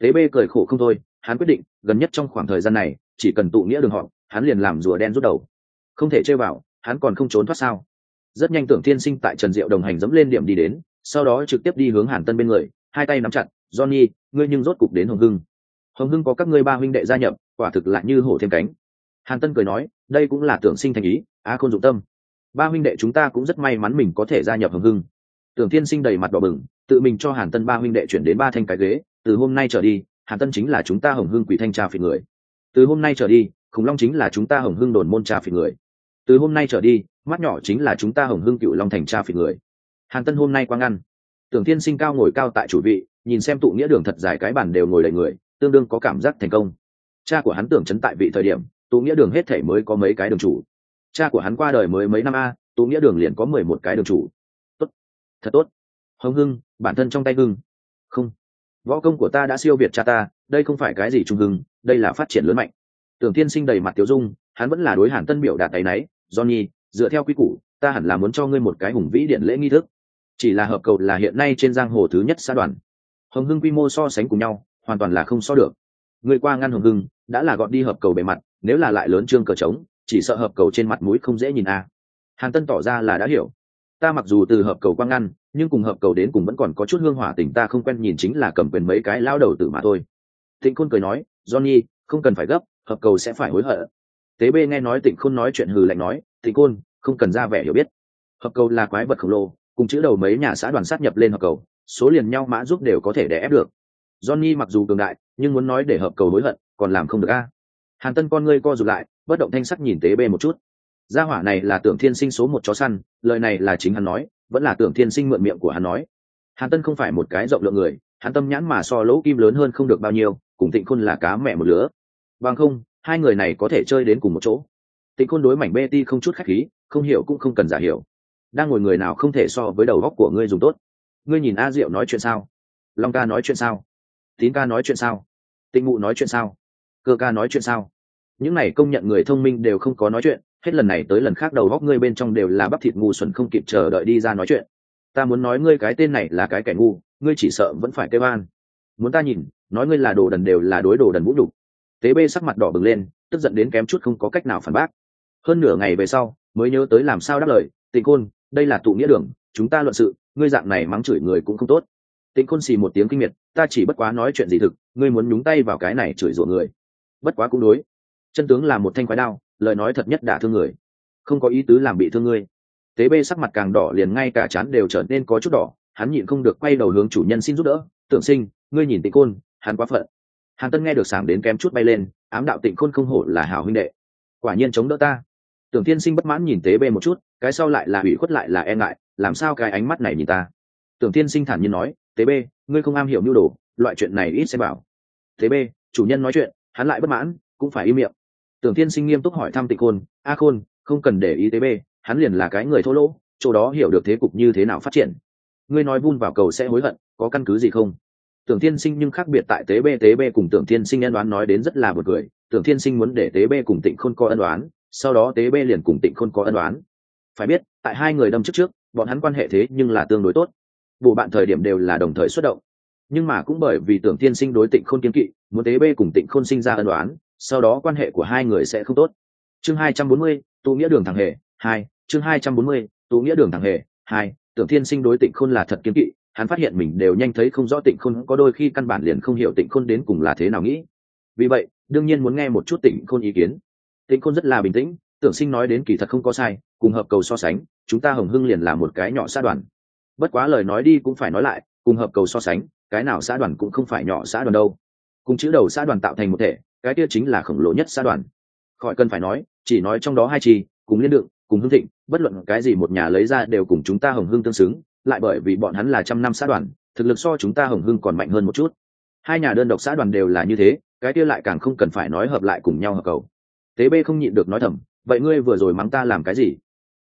Tế b cười khổ không thôi, hắn quyết định, gần nhất trong khoảng thời gian này, chỉ cần tụ nghĩa đường họ, hắn liền làm rùa đen rút đầu. Không thể chơi vào, hắn còn không trốn thoát sao? Rất nhanh tưởng thiên sinh tại trần diệu đồng hành dẫm lên điểm đi đến, sau đó trực tiếp đi hướng hàn tân bên người, hai tay nắm chặt, johnny ngươi nhưng rốt cục đến hồng hưng. Hồng hưng có các ngươi ba huynh đệ gia nhập, quả thực lại như hổ thêm cánh. Hàn tân cười nói, đây cũng là tưởng sinh thành ý, á khôn dụng tâm. Ba huynh đệ chúng ta cũng rất may mắn mình có thể gia nhập hồng hưng. Tưởng thiên sinh đầy mặt đỏ bừng, tự mình cho hàn tân ba huynh đệ chuyển đến ba thanh cái ghế, từ hôm nay trở đi, hàn tân chính là chúng ta hồng hưng quỷ thanh tra phỉ người. Từ hôm nay trở đi, khủng long chính là chúng ta hồng hưng đồn môn trà phỉ người. Từ hôm nay trở đi, mắt nhỏ chính là chúng ta hồng hưng cựu long thành tra phỉ người. Hàn tân hôm nay quang ngăn tưởng thiên sinh cao ngồi cao tại chủ vị nhìn xem tụ nghĩa đường thật dài cái bàn đều ngồi đầy người, tương đương có cảm giác thành công. Cha của hắn tưởng chấn tại vị thời điểm, tụ nghĩa đường hết thể mới có mấy cái đường chủ. Cha của hắn qua đời mới mấy năm a, tụ nghĩa đường liền có mười một cái đường chủ. Tốt. Thật tốt. Hồng hưng, bản thân trong tay hưng. Không. Võ công của ta đã siêu việt cha ta, đây không phải cái gì trung hưng, đây là phát triển lớn mạnh. Tưởng tiên sinh đầy mặt tiểu dung, hắn vẫn là đối hàn tân biểu đạt tay náy johnny, dựa theo quy củ, ta hẳn là muốn cho ngươi một cái hùng vĩ điện lễ nghi thức. Chỉ là hợp cầu là hiện nay trên giang hồ thứ nhất xã đoàn hồng hưng quy mô so sánh cùng nhau, hoàn toàn là không so được. Người qua ngăn hồng hưng, đã là gọn đi hợp cầu bề mặt, nếu là lại lớn trương cờ trống, chỉ sợ hợp cầu trên mặt mũi không dễ nhìn a. À. hàn tân tỏ ra là đã hiểu. Ta mặc dù từ hợp cầu quang ngăn, nhưng cùng hợp cầu đến cùng vẫn còn có chút hương hỏa tình ta không quen nhìn chính là cầm quyền mấy cái lao đầu tử mà thôi. Tịnh khôn cười nói, johnny, không cần phải gấp, hợp cầu sẽ phải hối hận. Tế bê nghe nói tịnh khôn nói chuyện hừ lạnh nói tịnh khôn, không cần ra vẻ hiểu biết. Hợp cầu là quái vật khổng lồ, cùng chữ đầu mấy nhà xã đoàn sát nhập lên hợp cầu số liền nhau mã giúp đều có thể đè ép được. Johnny mặc dù cường đại, nhưng muốn nói để hợp cầu đối hận, còn làm không được a. Hàn tân con ngươi co rụt lại, bất động thanh sắc nhìn tế bê một chút. Gia hỏa này là tưởng thiên sinh số một chó săn, lời này là chính hắn nói, vẫn là tưởng thiên sinh mượn miệng của hắn nói. Hàn tân không phải một cái rộng lượng người, hắn tâm nhãn mà so lỗ kim lớn hơn không được bao nhiêu, cùng tịnh khôn là cá mẹ một lứa. Bằng không, hai người này có thể chơi đến cùng một chỗ. Tịnh khôn đối mảnh bê ti không chút khách khí, không hiểu cũng không cần giả hiểu. Đang ngồi người nào không thể so với đầu góc của ngươi dùng tốt ngươi nhìn a diệu nói chuyện sao? Long ca nói chuyện sao? Tín ca nói chuyện sao? Tịnh ngụ nói chuyện sao? Cơ ca nói chuyện sao? Những này công nhận người thông minh đều không có nói chuyện, hết lần này tới lần khác đầu góc ngươi bên trong đều là bắp thịt ngu xuẩn không kịp chờ đợi đi ra nói chuyện. Ta muốn nói ngươi cái tên này là cái kẻ ngu, ngươi chỉ sợ vẫn phải kêu an. Muốn ta nhìn, nói ngươi là đồ đần đều là đối đồ đần vũ đục tế bê sắc mặt đỏ bừng lên, tức giận đến kém chút không có cách nào phản bác. Hơn nửa ngày về sau, mới nhớ tới làm sao đáp lời, tịnh côn, đây là tụ nghĩa đường, chúng ta luận sự ngươi dạng này mắng chửi người cũng không tốt. Tịnh côn xì một tiếng kinh miệt, ta chỉ bất quá nói chuyện gì thực, ngươi muốn nhúng tay vào cái này chửi rủa người. Bất quá cũng đối. Chân tướng là một thanh quái đao, lời nói thật nhất đả thương người. Không có ý tứ làm bị thương ngươi. Tế bê sắc mặt càng đỏ liền ngay cả chán đều trở nên có chút đỏ, hắn nhịn không được quay đầu hướng chủ nhân xin giúp đỡ, tưởng sinh, ngươi nhìn tịnh côn hắn quá phận. Hàn tân nghe được sảng đến kém chút bay lên, ám đạo tịnh khôn không hổ là hảo huynh đệ. Quả nhiên chống đỡ ta. Tưởng tiên sinh bất mãn nhìn tế bê một chút, cái sau lại là ủy khuất lại là e ngại làm sao cái ánh mắt này nhìn ta? Tưởng tiên sinh thản nhiên nói, tế bê, ngươi không am hiểu nhu đồ, loại chuyện này ít xem bảo. Tế bê, chủ nhân nói chuyện, hắn lại bất mãn, cũng phải im miệng. Tưởng tiên sinh nghiêm túc hỏi thăm tịnh khôn, a khôn, không cần để ý tế bê, hắn liền là cái người thô lỗ, chỗ đó hiểu được thế cục như thế nào phát triển. Ngươi nói vun vào cầu sẽ hối hận, có căn cứ gì không? Tưởng thiên sinh nhưng khác biệt tại tế bê tế bê cùng tưởng thiên sinh ân đoán nói đến rất là một người tưởng thiên sinh muốn để tế bê cùng tịnh khôn có ân đoán sau đó tế bê liền cùng tịnh khôn có ân đoán phải biết, tại hai người đâm trước trước bọn hắn quan hệ thế nhưng là tương đối tốt. Bộ bạn thời điểm đều là đồng thời xuất động. Nhưng mà cũng bởi vì tưởng thiên sinh đối tịnh khôn kiên kỵ, muốn tế bê cùng tịnh khôn sinh ra ân đoán sau đó quan hệ của hai người sẽ không tốt. Chương hai trăm bốn mươi, tụ nghĩa đường thằng hề, hai, chương hai trăm bốn mươi, tụ nghĩa đường thằng hề, hai, tưởng thiên sinh đối tịnh khôn là thật kiên kỵ, hắn phát hiện mình đều nhanh thấy không rõ tịnh khôn có đôi khi căn bản liền không hiểu tịnh khôn đến cùng là thế nào nghĩ. Vì vậy, đương nhiên muốn nghe một chút tịnh khôn ý kiến. Tịnh khôn rất là bình tĩnh, tưởng sinh nói đến kỳ thật không có sai cùng hợp cầu so sánh, chúng ta hồng hưng liền là một cái nhỏ xã đoàn. Bất quá lời nói đi cũng phải nói lại, cùng hợp cầu so sánh, cái nào xã đoàn cũng không phải nhỏ xã đoàn đâu. Cùng chữ đầu xã đoàn tạo thành một thể, cái kia chính là khổng lồ nhất xã đoàn. Khỏi cần phải nói, chỉ nói trong đó hai chi, cùng liên đựng, cùng hưng thịnh, bất luận cái gì một nhà lấy ra đều cùng chúng ta hồng hưng tương xứng, lại bởi vì bọn hắn là trăm năm xã đoàn, thực lực so chúng ta hồng hưng còn mạnh hơn một chút. Hai nhà đơn độc xã đoàn đều là như thế, cái kia lại càng không cần phải nói hợp lại cùng nhau hợp cầu. Tế b không nhịn được nói thầm, vậy ngươi vừa rồi mắng ta làm cái gì?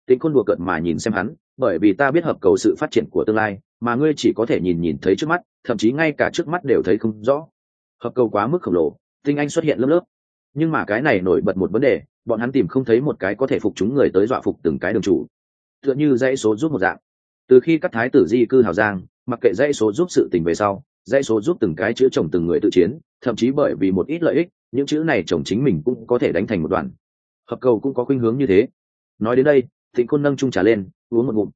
Tĩnh khôn đùa cợt mà nhìn xem hắn, bởi vì ta biết hợp cầu sự phát triển của tương lai, mà ngươi chỉ có thể nhìn nhìn thấy trước mắt, thậm chí ngay cả trước mắt đều thấy không rõ. Hợp cầu quá mức khổng lồ, tinh anh xuất hiện lớp lớp. Nhưng mà cái này nổi bật một vấn đề, bọn hắn tìm không thấy một cái có thể phục chúng người tới dọa phục từng cái đường chủ. Tựa như dãy số giúp một dạng. Từ khi các thái tử di cư hào giang, mặc kệ dãy số giúp sự tình về sau, dãy số giúp từng cái chữ chồng từng người tự chiến, thậm chí bởi vì một ít lợi ích, những chữ này chồng chính mình cũng có thể đánh thành một đoàn. Hợp cầu cũng có khuynh hướng như thế. Nói đến đây thịnh Côn nâng trung trả lên, uống một ngụm.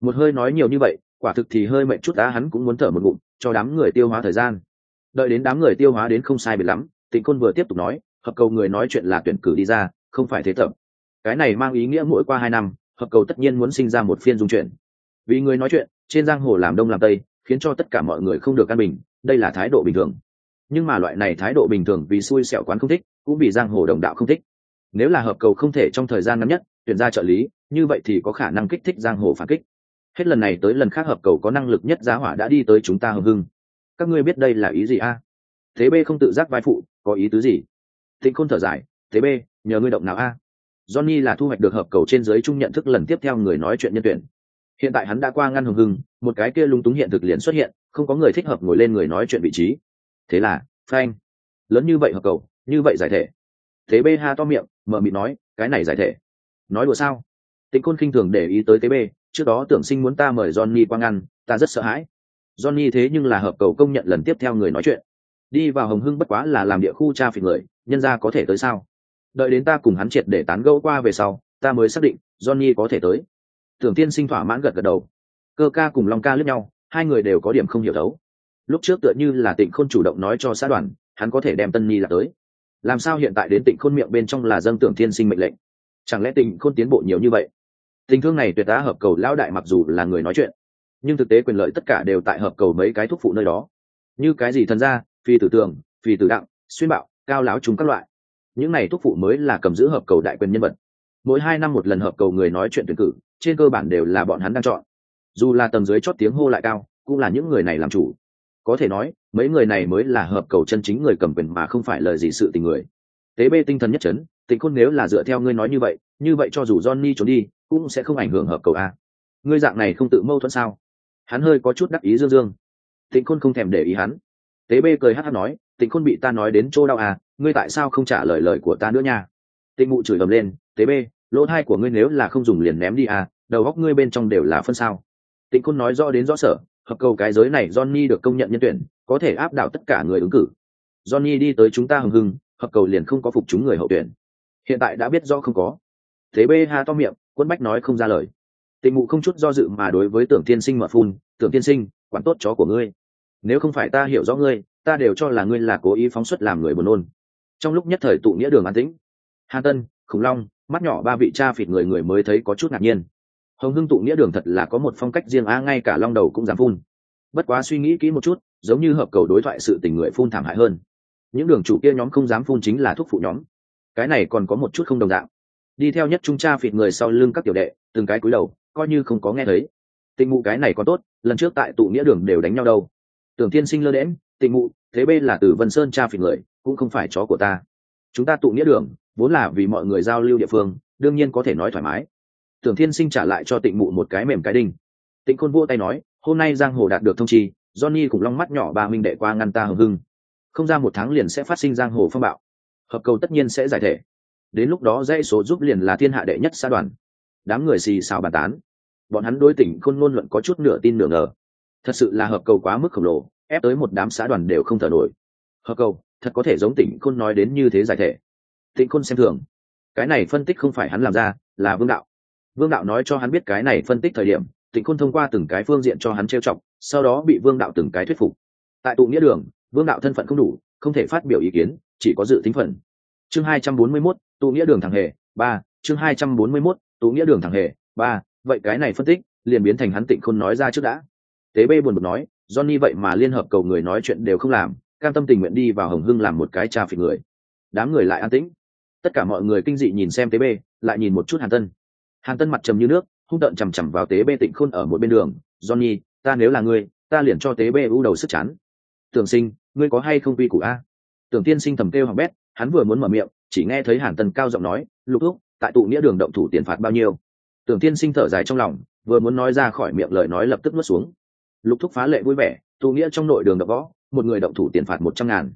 Một hơi nói nhiều như vậy, quả thực thì hơi mệnh chút đá hắn cũng muốn thở một ngụm, cho đám người tiêu hóa thời gian. Đợi đến đám người tiêu hóa đến không sai biệt lắm tịnh Côn vừa tiếp tục nói, hợp cầu người nói chuyện là tuyển cử đi ra, không phải thế tập. Cái này mang ý nghĩa mỗi qua hai năm, hợp cầu tất nhiên muốn sinh ra một phiên dung chuyện. Vì người nói chuyện, trên giang hồ làm đông làm tây, khiến cho tất cả mọi người không được căn bình, đây là thái độ bình thường. Nhưng mà loại này thái độ bình thường vì xui xẻo quán không thích, cũng vì giang hồ đồng đạo không thích. Nếu là hợp cầu không thể trong thời gian ngắn nhất tuyển ra trợ lý, như vậy thì có khả năng kích thích giang hồ phản kích. Hết lần này tới lần khác hợp cầu có năng lực nhất giá hỏa đã đi tới chúng ta hưng hưng. Các ngươi biết đây là ý gì a? Thế b không tự giác vai phụ, có ý tứ gì? Thịnh khôn thở dài, thế b nhờ ngươi động nào a? Johnny là thu hoạch được hợp cầu trên giới chung nhận thức lần tiếp theo người nói chuyện nhân tuyển. Hiện tại hắn đã qua ngăn hưng hưng, một cái kia lung túng hiện thực liền xuất hiện, không có người thích hợp ngồi lên người nói chuyện vị trí. Thế là, phanh. Lớn như vậy hợp cầu, như vậy giải thể. Thế b ha to miệng, mở mịt nói, cái này giải thể nói đùa sao? Tịnh côn khinh thường để ý tới tế b trước đó tưởng sinh muốn ta mời johnny qua ngăn, ta rất sợ hãi. Johnny thế nhưng là hợp cầu công nhận lần tiếp theo người nói chuyện. Đi vào hồng hưng bất quá là làm địa khu cha phỉ người, nhân ra có thể tới sao? Đợi đến ta cùng hắn triệt để tán gẫu qua về sau, ta mới xác định johnny có thể tới. Tưởng tiên sinh thỏa mãn gật gật đầu. Cơ ca cùng long ca lướt nhau, hai người đều có điểm không hiểu thấu lúc trước tựa như là tịnh khôn chủ động nói cho xã đoàn, hắn có thể đem tân nhi là tới. Làm sao hiện tại đến tịnh khôn miệng bên trong là dâng tưởng tiên sinh mệnh lệnh? Chẳng lẽ tình khôn tiến bộ nhiều như vậy? Tình thương này tuyệt đã hợp cầu lão đại mặc dù là người nói chuyện nhưng thực tế quyền lợi tất cả đều tại hợp cầu mấy cái thuốc phụ nơi đó. Như cái gì thần gia, phi tử tường phi tử đặng xuyên bạo cao láo chúng các loại. Những này thuốc phụ mới là cầm giữ hợp cầu đại quyền nhân vật. Mỗi hai năm một lần hợp cầu người nói chuyện tuyển cử trên cơ bản đều là bọn hắn đang chọn. Dù là tầng dưới chót tiếng hô lại cao cũng là những người này làm chủ. Có thể nói mấy người này mới là hợp cầu chân chính người cầm quyền mà không phải lời gì sự tình người. Tế bê tinh thần nhất trấn tịnh khôn nếu là dựa theo ngươi nói như vậy như vậy cho dù johnny trốn đi, cũng sẽ không ảnh hưởng hợp cầu a. Ngươi dạng này không tự mâu thuẫn sao? Hắn hơi có chút đắc ý dương dương. Tịnh khôn không thèm để ý hắn. Tế bê cười hát hát nói tịnh khôn bị ta nói đến chỗ đau à ngươi tại sao không trả lời lời của ta nữa nha? Tịnh mụ chửi ầm lên, tế bê, lỗ thai của ngươi nếu là không dùng liền ném đi à đầu góc ngươi bên trong đều là phân sao. Tịnh khôn nói rõ đến rõ sở, hợp cầu cái giới này johnny được công nhận nhân tuyển, có thể áp đảo tất cả người ứng cử. Johnny đi tới chúng ta hừng hưng hợp cầu liền không có phục chúng người hậu tuyển hiện tại đã biết rõ không có. Thế bê ha to miệng, quân bách nói không ra lời. Tịnh mụ không chút do dự mà đối với tưởng tiên sinh mở phun, tưởng tiên sinh, quản tốt chó của ngươi. Nếu không phải ta hiểu rõ ngươi, ta đều cho là ngươi là cố ý phóng xuất làm người buồn nôn. Trong lúc nhất thời tụ nghĩa đường an tĩnh. Hà tân, khủng long, mắt nhỏ ba vị cha phịt người người mới thấy có chút ngạc nhiên. Hồng hưng tụ nghĩa đường thật là có một phong cách riêng a ngay cả long đầu cũng dám phun. Bất quá suy nghĩ kỹ một chút, giống như hợp cầu đối thoại sự tình người phun thảm hại hơn. Những đường chủ kia nhóm không dám phun chính là thuốc phụ nhóm cái này còn có một chút không đồng dạng. Đi theo nhất trung cha phịt người sau lưng các tiểu đệ, từng cái cúi đầu, coi như không có nghe thấy. Tình mụ cái này có tốt, lần trước tại tụ nghĩa đường đều đánh nhau đâu. Tưởng thiên sinh lơ đễm tình mụ, thế bên là từ vân sơn cha phịt người, cũng không phải chó của ta. Chúng ta tụ nghĩa đường, vốn là vì mọi người giao lưu địa phương, đương nhiên có thể nói thoải mái. Tưởng thiên sinh trả lại cho tịnh mụ một cái mềm cái đinh. Tịnh khôn vỗ tay nói, hôm nay giang hồ đạt được thông chi, johnny cùng long mắt nhỏ ba minh đệ qua ngăn ta hưng hưng. Không ra một tháng liền sẽ phát sinh giang hồ phong bạo hợp cầu tất nhiên sẽ giải thể. Đến lúc đó dãy số giúp liền là thiên hạ đệ nhất xã đoàn. Đám người xì xào bàn tán. Bọn hắn đối tỉnh khôn ngôn luận có chút nửa tin nửa ngờ. Thật sự là hợp cầu quá mức khổng lồ, ép tới một đám xã đoàn đều không thở nổi. Hợp cầu, thật có thể giống tỉnh khôn nói đến như thế giải thể. Tịnh khôn xem thường. Cái này phân tích không phải hắn làm ra, là vương đạo. Vương đạo nói cho hắn biết cái này phân tích thời điểm tịnh khôn thông qua từng cái phương diện cho hắn trêu chọc, sau đó bị vương đạo từng cái thuyết phục. Tại tụ nghĩa đường, vương đạo thân phận không đủ, không thể phát biểu ý kiến chỉ có dự tính phần. Chương hai trăm bốn mươi 241, tụ nghĩa đường thẳng hề ba. Chương hai trăm bốn mươi 241, tụ nghĩa đường thẳng hề ba. Vậy cái này phân tích liền biến thành hắn tịnh khôn nói ra trước đã. Tế bê buồn bực nói johnny vậy mà liên hợp cầu người nói chuyện đều không làm cam tâm tình nguyện đi vào hồng hưng làm một cái cha phỉ người. Đám người lại an tĩnh. Tất cả mọi người kinh dị nhìn xem tế bê, lại nhìn một chút hàn tân. Hàn tân mặt trầm như nước hung tợn chằm chằm vào tế bê tịnh khôn ở một bên đường. Johnny ta nếu là ngươi ta liền cho tế bê u đầu sức chán. Tưởng sinh ngươi có hay không quy củ a? Tưởng tiên sinh thầm kêu hỏng bét, hắn vừa muốn mở miệng, chỉ nghe thấy hàn tân cao giọng nói, lục thúc, tại tụ nghĩa đường động thủ tiền phạt bao nhiêu? Tưởng tiên sinh thở dài trong lòng, vừa muốn nói ra khỏi miệng lời nói lập tức nuốt xuống. Lục thúc phá lệ vui vẻ, tụ nghĩa trong nội đường đập võ, một người động thủ tiền phạt một trăm ngàn.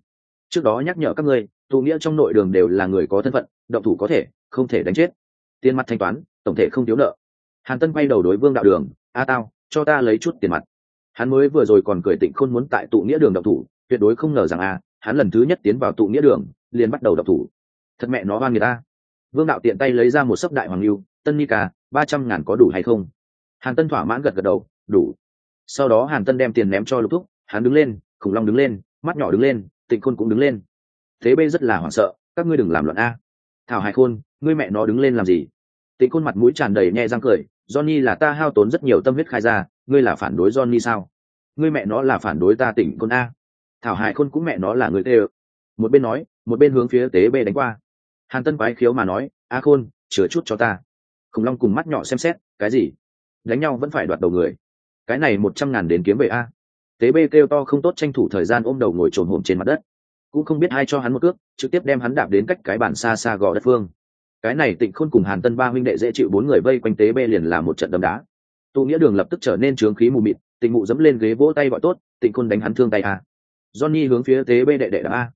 Trước đó nhắc nhở các ngươi, tụ nghĩa trong nội đường đều là người có thân phận, động thủ có thể, không thể đánh chết. Tiền mặt thanh toán, tổng thể không thiếu nợ. Hàn tân quay đầu đối vương đạo đường, a tao, cho ta lấy chút tiền mặt. Hắn mới vừa rồi còn cười tịnh khôn muốn tại tụ nghĩa đường động thủ, tuyệt đối không ngờ rằng a hắn lần thứ nhất tiến vào tụ nghĩa đường, liền bắt đầu đọc thủ. Thật mẹ nó oan người ta. Vương đạo tiện tay lấy ra một sấp đại hoàng lưu, tân ni ca, ba trăm ngàn có đủ hay không? Hàn tân thỏa mãn gật gật đầu, đủ. Sau đó hàn tân đem tiền ném cho lục thúc, hắn đứng lên, khủng long đứng lên, mắt nhỏ đứng lên, tịnh khôn cũng đứng lên. Thế bê rất là hoảng sợ, các ngươi đừng làm loạn a. Thảo hải khôn, ngươi mẹ nó đứng lên làm gì? Tịnh khôn mặt mũi tràn đầy nhẹ răng cười, johnny là ta hao tốn rất nhiều tâm huyết khai ra, ngươi là phản đối johnny sao? Ngươi mẹ nó là phản đối ta tỉnh khôn a thảo hải khôn cũng mẹ nó là người tê ơ. Một bên nói, một bên hướng phía tế bê đánh qua. Hàn tân quái khiếu mà nói, a khôn, chừa chút cho ta. Khủng long cùng mắt nhỏ xem xét, cái gì? Đánh nhau vẫn phải đoạt đầu người. Cái này một trăm ngàn đến kiếm về a. Tế bê kêu to không tốt tranh thủ thời gian ôm đầu ngồi trồn hổm trên mặt đất. Cũng không biết ai cho hắn một cước, trực tiếp đem hắn đạp đến cách cái bản xa xa gò đất phương. Cái này tịnh khôn cùng hàn tân ba huynh đệ dễ chịu bốn người vây quanh tế bê liền là một trận đấm đá. Tụ nghĩa đường lập tức trở nên trướng khí mù mịt, tịnh mụ dẫm lên ghế vỗ tay gọi tốt, tịnh khôn đánh hắn thương tay a johnny hướng phía tế bê đệ đệ đá a.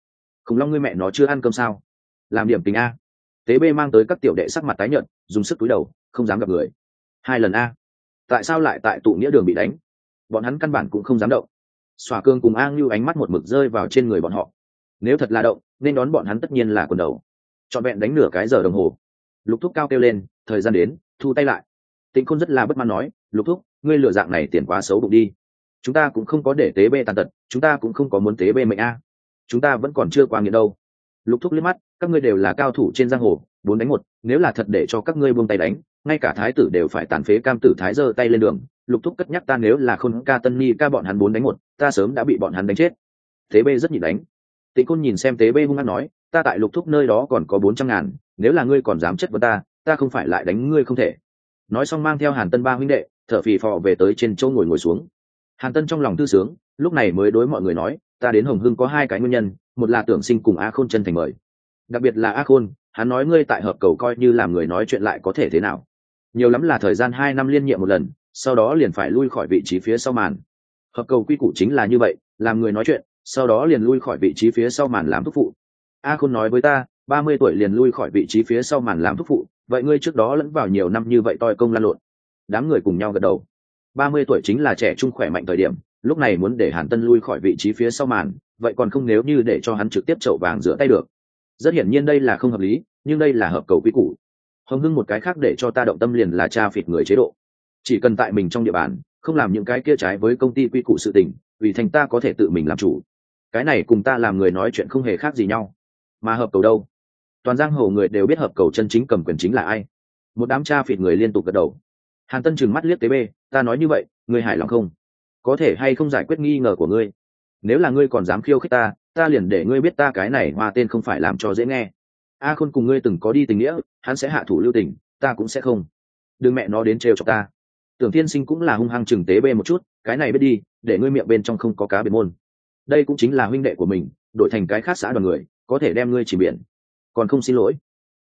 Khủng long ngươi mẹ nó chưa ăn cơm sao? Làm điểm tình a. Tế bê mang tới các tiểu đệ sắc mặt tái nhợt, dùng sức túi đầu, không dám gặp người. Hai lần a. Tại sao lại tại tụ nghĩa đường bị đánh? Bọn hắn căn bản cũng không dám động. Xòa cương cùng a ngưu ánh mắt một mực rơi vào trên người bọn họ. Nếu thật là động, nên đón bọn hắn tất nhiên là quần đầu. Trọn vẹn đánh nửa cái giờ đồng hồ. Lục thúc cao kêu lên, thời gian đến, thu tay lại. Tịnh khôn rất là bất mãn nói, lục thúc, ngươi lựa dạng này tiền quá xấu bụng đi chúng ta cũng không có để tế bê tàn tật, chúng ta cũng không có muốn tế bê mệnh a. Chúng ta vẫn còn chưa qua nghiện đâu. Lục thúc liếc mắt, các ngươi đều là cao thủ trên giang hồ, bốn đánh một, nếu là thật để cho các ngươi buông tay đánh, ngay cả thái tử đều phải tàn phế cam tử thái giơ tay lên đường. Lục thúc cất nhắc ta nếu là không ca tân ni ca bọn hắn bốn đánh một, ta sớm đã bị bọn hắn đánh chết. Tế bê rất nhịn đánh. Tịnh côn nhìn xem tế bê hung hăng nói, ta tại lục thúc nơi đó còn có bốn trăm ngàn, nếu là ngươi còn dám chất vấn ta ta không phải lại đánh ngươi không thể. Nói xong mang theo hàn tân ba huynh đệ, thở phì phò về tới trên chỗ ngồi ngồi xuống hàn tân trong lòng tư sướng, lúc này mới đối mọi người nói, ta đến hồng hưng có hai cái nguyên nhân, một là tưởng sinh cùng a khôn chân thành mời. Đặc biệt là a khôn, hắn nói ngươi tại hợp cầu coi như làm người nói chuyện lại có thể thế nào. Nhiều lắm là thời gian hai năm liên nhiệm một lần, sau đó liền phải lui khỏi vị trí phía sau màn. Hợp cầu quy củ chính là như vậy, làm người nói chuyện, sau đó liền lui khỏi vị trí phía sau màn làm thúc phụ. A khôn nói với ta, ba mươi tuổi liền lui khỏi vị trí phía sau màn làm thúc phụ, vậy ngươi trước đó lẫn vào nhiều năm như vậy toi công lan lộn. Đám người cùng nhau gật đầu ba mươi tuổi chính là trẻ trung khỏe mạnh thời điểm, lúc này muốn để hàn tân lui khỏi vị trí phía sau màn, vậy còn không nếu như để cho hắn trực tiếp chậu vàng giữa tay được. Rất hiển nhiên đây là không hợp lý, nhưng đây là hợp cầu quy củ. Hồng hưng một cái khác để cho ta động tâm liền là cha phịt người chế độ. Chỉ cần tại mình trong địa bàn, không làm những cái kia trái với công ty quy củ sự tình, vì thành ta có thể tự mình làm chủ. Cái này cùng ta làm người nói chuyện không hề khác gì nhau. Mà hợp cầu đâu? Toàn giang hồ người đều biết hợp cầu chân chính cầm quyền chính là ai. Một đám cha phịt người liên tục gật đầu. Hàn tân trừng mắt liếc tế bê ta nói như vậy, ngươi hài lòng không? Có thể hay không giải quyết nghi ngờ của ngươi? Nếu là ngươi còn dám khiêu khích ta ta liền để ngươi biết ta cái này hoa tên không phải làm cho dễ nghe. A khôn cùng ngươi từng có đi tình nghĩa, hắn sẽ hạ thủ lưu tình, ta cũng sẽ không. Đừng mẹ nó đến trêu cho ta. Tưởng thiên sinh cũng là hung hăng chừng tế bê một chút, cái này biết đi, để ngươi miệng bên trong không có cá biệt môn. Đây cũng chính là huynh đệ của mình, đổi thành cái khác xã đoàn người, có thể đem ngươi chỉ biển. Còn không xin lỗi.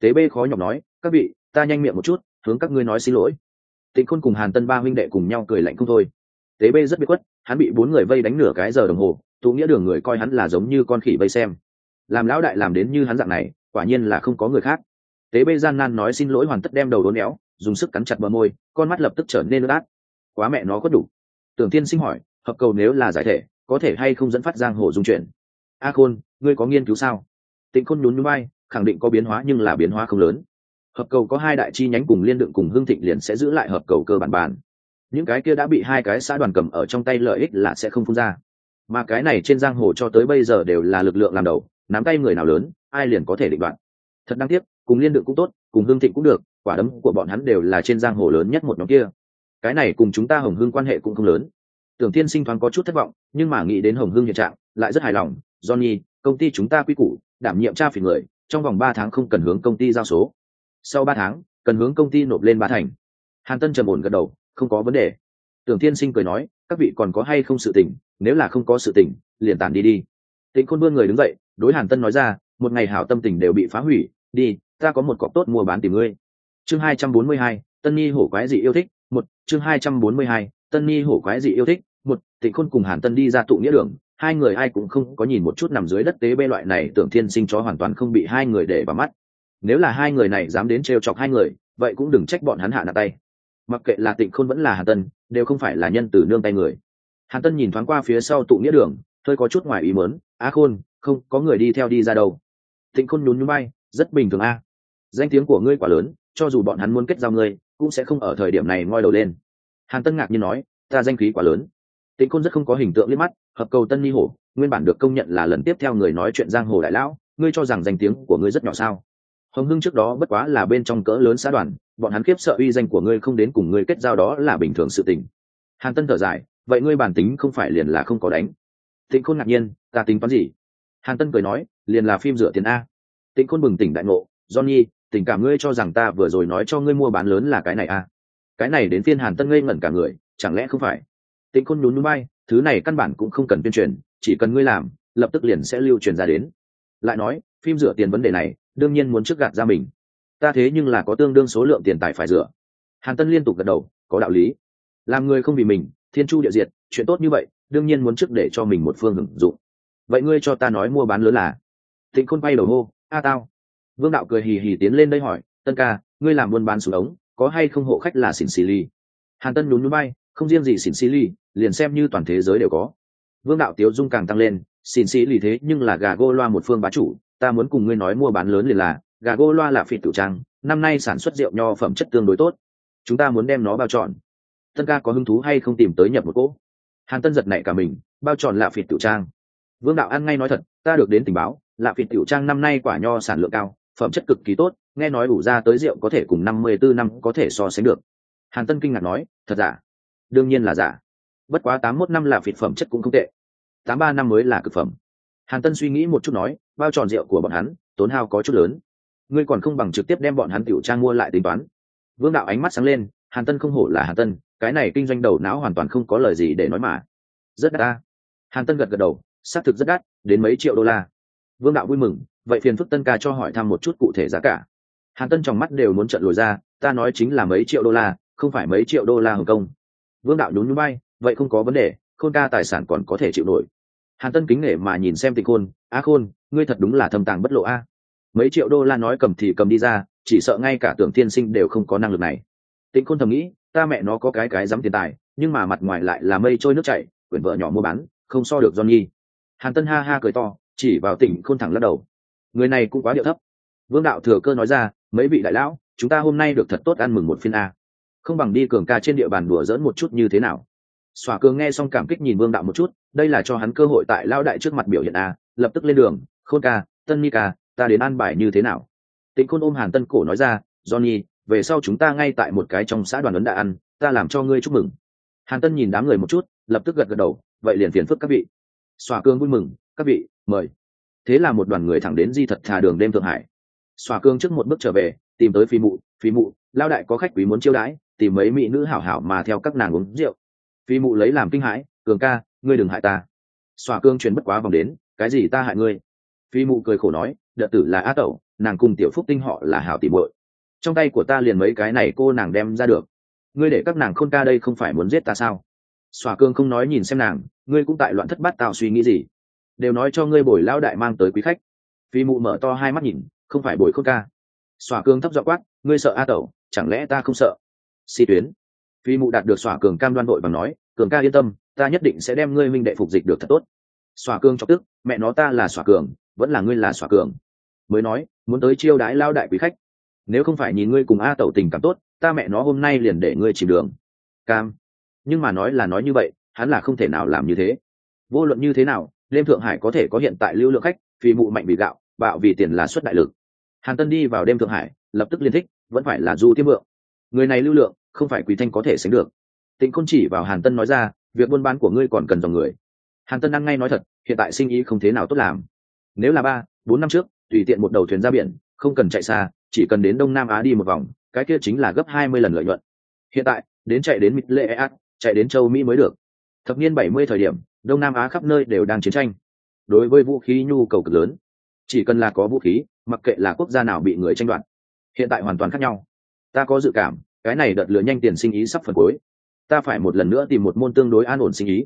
Tế bê khó nhọc nói, các vị, ta nhanh miệng một chút, hướng các ngươi nói xin lỗi tịnh khôn cùng hàn tân ba huynh đệ cùng nhau cười lạnh không thôi. Tế bê rất biết quất hắn bị bốn người vây đánh nửa cái giờ đồng hồ, tụ nghĩa đường người coi hắn là giống như con khỉ vây xem. Làm lão đại làm đến như hắn dạng này, quả nhiên là không có người khác. Tế bê gian nan nói xin lỗi hoàn tất đem đầu đốn éo, dùng sức cắn chặt bờ môi, con mắt lập tức trở nên lát. quá mẹ nó có đủ. Tưởng tiên sinh hỏi, hợp cầu nếu là giải thể, có thể hay không dẫn phát giang hồ dung chuyển? A khôn, ngươi có nghiên cứu sao? Tịnh khôn nhún nhún bay khẳng định có biến hóa nhưng là biến hóa không lớn hợp cầu có hai đại chi nhánh cùng liên đựng cùng hương thịnh liền sẽ giữ lại hợp cầu cơ bản bản những cái kia đã bị hai cái xã đoàn cầm ở trong tay lợi ích là sẽ không phun ra. Mà cái này trên giang hồ cho tới bây giờ đều là lực lượng làm đầu, nắm tay người nào lớn, ai liền có thể định đoạn thật đáng tiếc, cùng liên đựng cũng tốt, cùng hương thịnh cũng được, quả đấm của bọn hắn đều là trên giang hồ lớn nhất một nhóm kia. Cái này cùng chúng ta hồng hương quan hệ cũng không lớn. Tưởng Thiên sinh thoáng có chút thất vọng, nhưng mà nghĩ đến hồng hương hiện trạng, lại rất hài lòng. Johnny, công ty chúng ta quy củ, đảm nhiệm tra phỉ người, trong vòng ba tháng không cần hướng công ty giao số sau ba tháng, cần hướng công ty nộp lên ba thành. Hàn tân trầm ổn gật đầu, không có vấn đề. Tưởng tiên sinh cười nói, các vị còn có hay không sự tình, nếu là không có sự tình, liền tản đi đi. Tịnh khôn vươn người đứng dậy, đối hàn tân nói ra, một ngày hảo tâm tình đều bị phá hủy, đi, ta có một cọc tốt mua bán tìm ngươi. Chương hai trăm bốn mươi hai, tân nhi hổ quái dị yêu thích, một, chương hai trăm bốn mươi hai, tân nhi hổ quái dị yêu thích, một, tịnh khôn cùng hàn tân đi ra tụ nghĩa đường, hai người ai cũng không có nhìn một chút nằm dưới đất tế bê loại này, tưởng thiên sinh chó hoàn toàn không bị hai người để vào mắt nếu là hai người này dám đến trêu chọc hai người, vậy cũng đừng trách bọn hắn hạ nặng tay. Mặc kệ là tịnh khôn vẫn là hàn tân, đều không phải là nhân từ nương tay người. Hàn tân nhìn thoáng qua phía sau tụ nghĩa đường, hơi có chút ngoài ý mớn á khôn, không, có người đi theo đi ra đâu. Tịnh khôn nhún nhún bay rất bình thường a. Danh tiếng của ngươi quá lớn, cho dù bọn hắn muốn kết giao ngươi, cũng sẽ không ở thời điểm này ngoi đầu lên. Hàn tân ngạc nhiên nói, ta danh khí quá lớn. Tịnh khôn rất không có hình tượng liếc mắt, hợp cầu tân ni hổ, nguyên bản được công nhận là lần tiếp theo người nói chuyện giang hồ đại lão, ngươi cho rằng danh tiếng của ngươi rất nhỏ sao? Hồng hưng trước đó bất quá là bên trong cỡ lớn xã đoàn, bọn hắn khiếp sợ uy danh của ngươi không đến cùng ngươi kết giao đó là bình thường sự tình. Hàn tân thở dài, vậy ngươi bản tính không phải liền là không có đánh. Tịnh khôn ngạc nhiên, ta tính toán gì? Hàn tân cười nói, liền là phim rửa tiền a. Tịnh khôn bừng tỉnh đại ngộ, johnny, tình cảm ngươi cho rằng ta vừa rồi nói cho ngươi mua bán lớn là cái này a. Cái này đến phiên hàn tân ngây ngẩn cả người, chẳng lẽ không phải? Tịnh khôn nhún núi bay thứ này căn bản cũng không cần tuyên truyền, chỉ cần ngươi làm, lập tức liền sẽ lưu truyền ra đến. Lại nói, phim rửa tiền vấn đề này đương nhiên muốn trước gạt ra mình. Ta thế nhưng là có tương đương số lượng tiền tài phải rửa. Hàn tân liên tục gật đầu, có đạo lý. Làm người không vì mình, thiên chu địa diệt, chuyện tốt như vậy, đương nhiên muốn trước để cho mình một phương hưởng dụng. Vậy ngươi cho ta nói mua bán lớn là? Thịnh khôn bay đầu hô, a tao. Vương đạo cười hì hì tiến lên đây hỏi, tân ca, ngươi làm buôn bán xuống ống, có hay không hộ khách là xỉn xì ly hàn tân nhún núi bay, không riêng gì xỉn xì ly liền xem như toàn thế giới đều có. Vương đạo tiếu dung càng tăng lên xỉn xì ly thế nhưng là gà gô loa một phương bá chủ ta muốn cùng ngươi nói mua bán lớn liền là, gà gô loa là phịt tử trang, năm nay sản xuất rượu nho phẩm chất tương đối tốt. Chúng ta muốn đem nó bao trọn. Tân ca có hứng thú hay không tìm tới nhập một cỗ? Hàn tân giật nảy cả mình, bao tròn lạ phịt tiểu trang. Vương đạo ăn ngay nói thật, ta được đến tình báo lạ phịt tiểu trang năm nay quả nho sản lượng cao, phẩm chất cực kỳ tốt, nghe nói đủ ra tới rượu có thể cùng năm mươi bốn năm có thể so sánh được. Hàn tân kinh ngạc nói, thật giả? Đương nhiên là giả. Bất quá tám mốt năm là phịt phẩm chất cũng không tệ. Tám ba năm mới là cực phẩm hàn tân suy nghĩ một chút nói, bao tròn rượu của bọn hắn, tốn hao có chút lớn. Ngươi còn không bằng trực tiếp đem bọn hắn tiểu trang mua lại tính toán. Vương đạo ánh mắt sáng lên, hàn tân không hổ là hàn tân, cái này kinh doanh đầu não hoàn toàn không có lời gì để nói mà. Rất đắt ta. Hàn tân gật gật đầu, xác thực rất đắt, đến mấy triệu đô la. Vương đạo vui mừng, vậy phiền phức tân ca cho hỏi thăm một chút cụ thể giá cả. Hàn tân trong mắt đều muốn trận lồi ra, ta nói chính là mấy triệu đô la, không phải mấy triệu đô la hồng kông. Vương đạo nhún nhún bay vậy không có vấn đề, khôn ca tài sản còn có thể chịu nổi hàn tân kính nể mà nhìn xem tịch khôn á khôn, ngươi thật đúng là thâm tàng bất lộ a. Mấy triệu đô la nói cầm thì cầm đi ra, chỉ sợ ngay cả tưởng tiên sinh đều không có năng lực này. Tịnh khôn thầm nghĩ, ta mẹ nó có cái cái dám tiền tài, nhưng mà mặt ngoài lại là mây trôi nước chảy quyển vợ nhỏ mua bán, không so được johnny. Hàn tân ha ha cười to, chỉ vào tỉnh khôn thẳng lắc đầu. Người này cũng quá điệu thấp. Vương đạo thừa cơ nói ra, mấy vị đại lão, chúng ta hôm nay được thật tốt ăn mừng một phiên a. Không bằng đi cường ca trên địa bàn đùa dỡn một chút như thế nào. Xòa cường nghe xong cảm kích nhìn vương đạo một chút đây là cho hắn cơ hội tại lao đại trước mặt biểu hiện a lập tức lên đường, khôn ca, tân ni ca, ta đến ăn bài như thế nào? Tịnh khôn ôm hàn tân cổ nói ra, johnny, về sau chúng ta ngay tại một cái trong xã đoàn ấn đã ăn, ta làm cho ngươi chúc mừng. Hàn tân nhìn đám người một chút, lập tức gật gật đầu, vậy liền phiền phức các vị. Xòa cương vui mừng, các vị, mời. Thế là một đoàn người thẳng đến di thật thà đường đêm thượng hải. Xòa cương trước một bước trở về, tìm tới phi mụ phi mụ lao đại có khách quý muốn chiêu đãi, tìm mấy mỹ nữ hảo hảo mà theo các nàng uống rượu. Phi mụ lấy làm kinh hãi cường ca, ngươi đừng hại ta. Xòa cương chuyển bất quá vòng đến, cái gì ta hại ngươi? Phi mụ cười khổ nói đợt tử là á tẩu, nàng cùng tiểu phúc tinh họ là hảo tỉ bội trong tay của ta liền mấy cái này cô nàng đem ra được. Ngươi để các nàng khôn ca đây không phải muốn giết ta sao? Xòa cương không nói nhìn xem nàng, ngươi cũng tại loạn thất bát tào suy nghĩ gì? Đều nói cho ngươi bồi lao đại mang tới quý khách. Phi mụ mở to hai mắt nhìn, không phải bồi khôn ca. Xòa cương thấp dọ quát, ngươi sợ a tẩu, chẳng lẽ ta không sợ? Si tuyến. Phi mụ đạt được xòa cường cam đoan đội bằng nói, cường ca yên tâm ta nhất định sẽ đem ngươi minh đệ phục dịch được thật tốt. Xòa cương chọc tức, mẹ nó ta là xòa cường, vẫn là ngươi là xòa cường. Mới nói, muốn tới chiêu đãi lao đại quý khách. Nếu không phải nhìn ngươi cùng a tẩu tình cảm tốt, ta mẹ nó hôm nay liền để ngươi chìm đường. Cam. Nhưng mà nói là nói như vậy, hắn là không thể nào làm như thế. Vô luận như thế nào đêm thượng hải có thể có hiện tại lưu lượng khách, vì mụ mạnh vì gạo, bạo vì tiền là xuất đại lực. Hàn tân đi vào đêm thượng hải, lập tức liên thích, vẫn phải là du tiếp mượn. Người này lưu lượng, không phải quý thanh có thể sánh được. Tịnh không chỉ vào hàn tân nói ra việc buôn bán của ngươi còn cần dòng người. Hàn tân ăn ngay nói thật, hiện tại sinh ý không thế nào tốt làm. Nếu là ba, bốn năm trước, tùy tiện một đầu thuyền ra biển, không cần chạy xa, chỉ cần đến đông nam á đi một vòng, cái kia chính là gấp hai mươi lần lợi nhuận. Hiện tại, đến chạy đến mít lệ ác chạy đến châu mỹ mới được. Thập niên bảy mươi thời điểm, đông nam á khắp nơi đều đang chiến tranh. Đối với vũ khí nhu cầu cực lớn, chỉ cần là có vũ khí, mặc kệ là quốc gia nào bị người tranh đoạt, hiện tại hoàn toàn khác nhau. Ta có dự cảm, cái này đợt lửa nhanh tiền sinh ý sắp phần cuối ta phải một lần nữa tìm một môn tương đối an ổn sinh ý.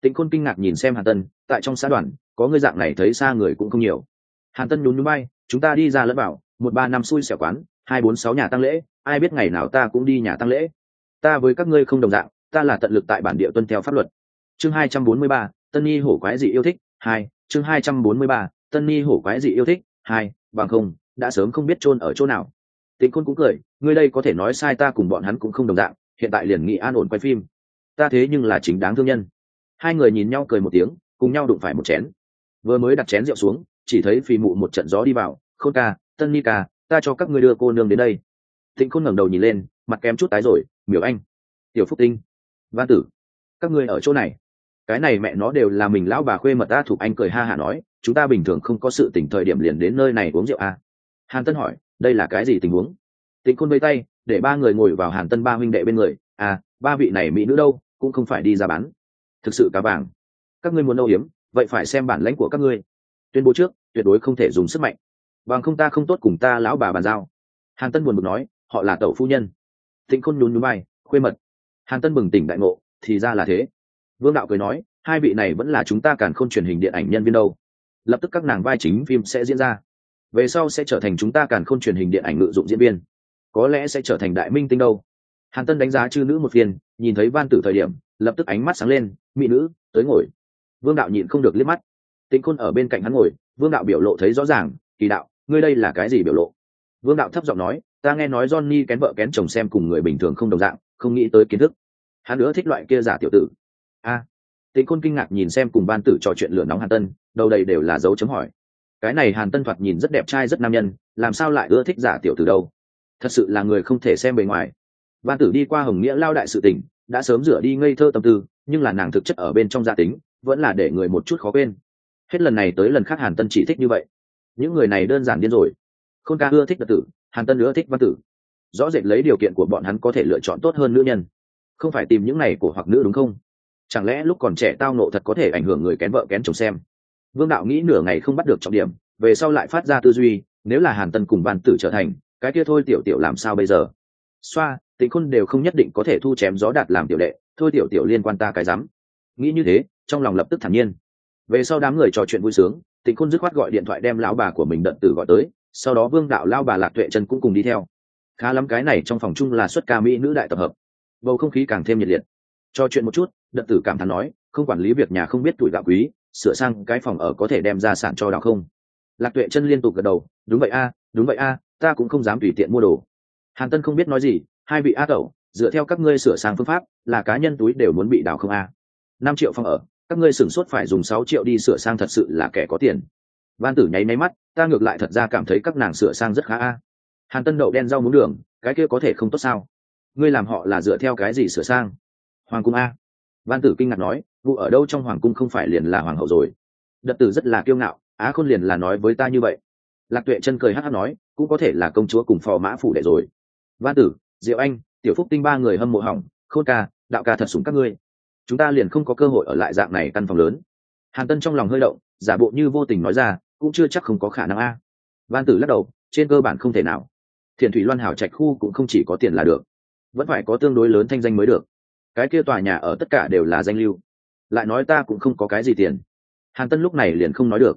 Tĩnh khôn kinh ngạc nhìn xem hàn tân, tại trong xã đoàn, có người dạng này thấy xa người cũng không nhiều. Hàn tân nhún nhún bay, chúng ta đi ra lẫn bảo một ba năm xui xẻo quán, hai bốn sáu nhà tăng lễ, ai biết ngày nào ta cũng đi nhà tăng lễ. Ta với các ngươi không đồng dạng, ta là tận lực tại bản địa tuân theo pháp luật. Chương hai trăm bốn mươi ba, tân nhi hổ quái dị yêu thích, hai, chương hai trăm bốn mươi ba, tân nhi hổ quái dị yêu thích, hai, bằng không, đã sớm không biết chôn ở chỗ nào. Tịnh khôn cũng cười, ngươi đây có thể nói sai ta cùng bọn hắn cũng không đồng dạng hiện tại liền nghị an ổn quay phim. Ta thế nhưng là chính đáng thương nhân. Hai người nhìn nhau cười một tiếng, cùng nhau đụng phải một chén. Vừa mới đặt chén rượu xuống, chỉ thấy phi mụ một trận gió đi vào, khôn ca, tân ni ca, ta cho các ngươi đưa cô nương đến đây. Thịnh khôn ngẩng đầu nhìn lên, mặt kém chút tái rồi, miểu anh, tiểu phúc tinh, văn tử, các ngươi ở chỗ này. Cái này mẹ nó đều là mình lão bà khuê mật ta thục anh cười ha hả nói, chúng ta bình thường không có sự tỉnh thời điểm liền đến nơi này uống rượu à. hàn tân hỏi, đây là cái gì tình huống? Tịnh khôn vây tay để ba người ngồi vào hàn tân ba huynh đệ bên người. À ba vị này mỹ nữ đâu, cũng không phải đi ra bán. Thực sự cá vàng. Các ngươi muốn âu hiếm vậy phải xem bản lãnh của các ngươi. Tuyên bố trước, tuyệt đối không thể dùng sức mạnh. Bằng không ta không tốt cùng ta lão bà bàn giao. Hàn tân buồn bực nói, họ là tẩu phu nhân. Tịnh khôn nhún nhún bay khuê mật. Hàn tân bừng tỉnh đại ngộ, thì ra là thế. Vương đạo cười nói, hai vị này vẫn là chúng ta càn khôn truyền hình điện ảnh nhân viên đâu. Lập tức các nàng vai chính phim sẽ diễn ra. Về sau sẽ trở thành chúng ta càn khôn truyền hình điện ảnh ngự dụng diễn viên có lẽ sẽ trở thành đại minh tinh đâu. Hàn tân đánh giá chư nữ một phiên nhìn thấy van tử thời điểm lập tức ánh mắt sáng lên mỹ nữ tới ngồi. Vương đạo nhịn không được liếc mắt. Tĩnh khôn ở bên cạnh hắn ngồi vương đạo biểu lộ thấy rõ ràng kỳ đạo ngươi đây là cái gì biểu lộ? Vương đạo thấp giọng nói ta nghe nói johnny kén vợ kén chồng xem cùng người bình thường không đồng dạng không nghĩ tới kiến thức. Hắn nữa thích loại kia giả tiểu tử. A. À, tĩnh khôn kinh ngạc nhìn xem cùng ban tử trò chuyện lửa nóng hàn tân đầu đầy đều là dấu chấm hỏi. Cái này hàn tân thoạt nhìn rất đẹp trai rất nam nhân làm sao lại ưa thích giả tiểu tử đâu? Thật sự là người không thể xem bề ngoài. Ban tử đi qua hồng nghĩa lao đại sự tình đã sớm rửa đi ngây thơ tâm tư, nhưng là nàng thực chất ở bên trong gia tính, vẫn là để người một chút khó quên. Hết lần này tới lần khác hàn tân chỉ thích như vậy. Những người này đơn giản điên rồi. Khôn ca ưa thích đật tử, hàn tân ưa thích văn tử. Rõ rệt lấy điều kiện của bọn hắn có thể lựa chọn tốt hơn nữ nhân. Không phải tìm những này của hoặc nữ đúng không? Chẳng lẽ lúc còn trẻ tao nộ thật có thể ảnh hưởng người kén vợ kén chồng xem? Vương đạo nghĩ nửa ngày không bắt được trọng điểm, về sau lại phát ra tư duy, nếu là hàn tân cùng văn tử trở thành cái kia thôi tiểu tiểu làm sao bây giờ? Xoa, tịnh khôn đều không nhất định có thể thu chém gió đạt làm tiểu đệ, thôi tiểu tiểu liên quan ta cái rắm. Nghĩ như thế, trong lòng lập tức thản nhiên. Về sau đám người trò chuyện vui sướng, tịnh khôn dứt khoát gọi điện thoại đem lão bà của mình đận tử gọi tới, sau đó vương đạo lao bà lạc tuệ chân cũng cùng đi theo. Khá lắm cái này trong phòng chung là xuất ca mỹ nữ đại tập hợp. Bầu không khí càng thêm nhiệt liệt. Trò chuyện một chút, đận tử cảm thán nói, không quản lý việc nhà không biết tuổi gạo quý, sửa sang cái phòng ở có thể đem ra sản cho đạo không? Lạc tuệ chân liên tục gật đầu, đúng vậy a, đúng vậy a ta cũng không dám tùy tiện mua đồ. Hàn tân không biết nói gì, hai vị a tẩu, dựa theo các ngươi sửa sang phương pháp, là cá nhân túi đều muốn bị đào không a? Năm triệu phòng ở, các ngươi sửng sốt phải dùng sáu triệu đi sửa sang thật sự là kẻ có tiền. Ban tử nháy máy mắt, ta ngược lại thật ra cảm thấy các nàng sửa sang rất khá a. Hàn tân đậu đen rau muống đường, cái kia có thể không tốt sao? Ngươi làm họ là dựa theo cái gì sửa sang? Hoàng cung a. Ban tử kinh ngạc nói, vụ ở đâu trong hoàng cung không phải liền là hoàng hậu rồi? Đật tử rất là kiêu ngạo, á khôn liền là nói với ta như vậy. Lạc tuệ chân cười hát hát nói cũng có thể là công chúa cùng phò mã phủ đệ rồi. Văn tử, diệu anh, tiểu phúc tinh ba người hâm mộ hỏng, khôn ca, đạo ca thật súng các ngươi. Chúng ta liền không có cơ hội ở lại dạng này căn phòng lớn. Hàn tân trong lòng hơi động, giả bộ như vô tình nói ra, cũng chưa chắc không có khả năng a. Văn tử lắc đầu, trên cơ bản không thể nào. Thiền thủy loan hảo trạch khu cũng không chỉ có tiền là được, vẫn phải có tương đối lớn thanh danh mới được. Cái kia tòa nhà ở tất cả đều là danh lưu. Lại nói ta cũng không có cái gì tiền. Hàn tân lúc này liền không nói được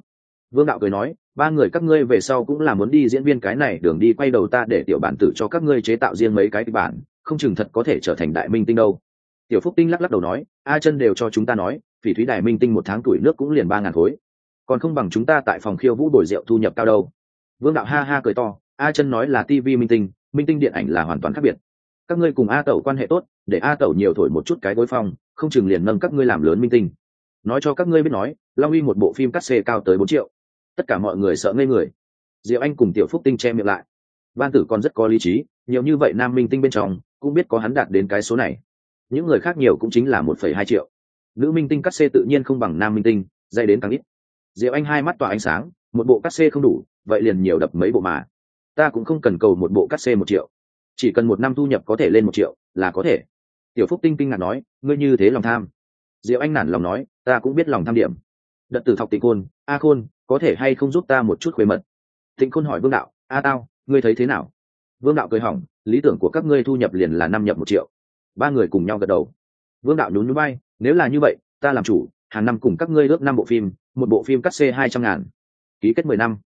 vương đạo cười nói, ba người các ngươi về sau cũng là muốn đi diễn viên cái này, đường đi quay đầu ta để tiểu bản tử cho các ngươi chế tạo riêng mấy cái kịch bản, không chừng thật có thể trở thành đại minh tinh đâu. Tiểu phúc tinh lắc lắc đầu nói, a chân đều cho chúng ta nói, phỉ thúy đại minh tinh một tháng tuổi nước cũng liền ba ngàn khối. Còn không bằng chúng ta tại phòng khiêu vũ đổi rượu thu nhập cao đâu. Vương đạo ha ha cười to, a chân nói là tv minh tinh minh tinh điện ảnh là hoàn toàn khác biệt. Các ngươi cùng a tẩu quan hệ tốt, để a tẩu nhiều thổi một chút cái gối phong, không chừng liền nâng các ngươi làm lớn minh tinh. Nói cho các ngươi biết nói, long uy một bộ phim cắt xê cao tới bốn triệu tất cả mọi người sợ ngây người. Diệu anh cùng tiểu phúc tinh che miệng lại. Ban tử còn rất có lý trí, nhiều như vậy nam minh tinh bên trong, cũng biết có hắn đạt đến cái số này. Những người khác nhiều cũng chính là một phẩy hai triệu. Nữ minh tinh cắt xê tự nhiên không bằng nam minh tinh dây đến càng ít. Diệu anh hai mắt tỏa ánh sáng, một bộ cắt xê không đủ, vậy liền nhiều đập mấy bộ mà. Ta cũng không cần cầu một bộ cắt xê một triệu. Chỉ cần một năm thu nhập có thể lên một triệu, là có thể. Tiểu phúc tinh kinh ngạc nói, ngươi như thế lòng tham. Diệu anh nản lòng nói, ta cũng biết lòng tham điểm. Đợt tử thọc tị côn a khôn có thể hay không giúp ta một chút khuê mật? Tịnh khôn hỏi vương đạo, a tao, ngươi thấy thế nào? Vương đạo cười hỏng, lý tưởng của các ngươi thu nhập liền là năm nhập một triệu. Ba người cùng nhau gật đầu. Vương đạo nhún núi bay nếu là như vậy, ta làm chủ, hàng năm cùng các ngươi ước năm bộ phim, một bộ phim cắt xê hai trăm ngàn. Ký kết mười năm.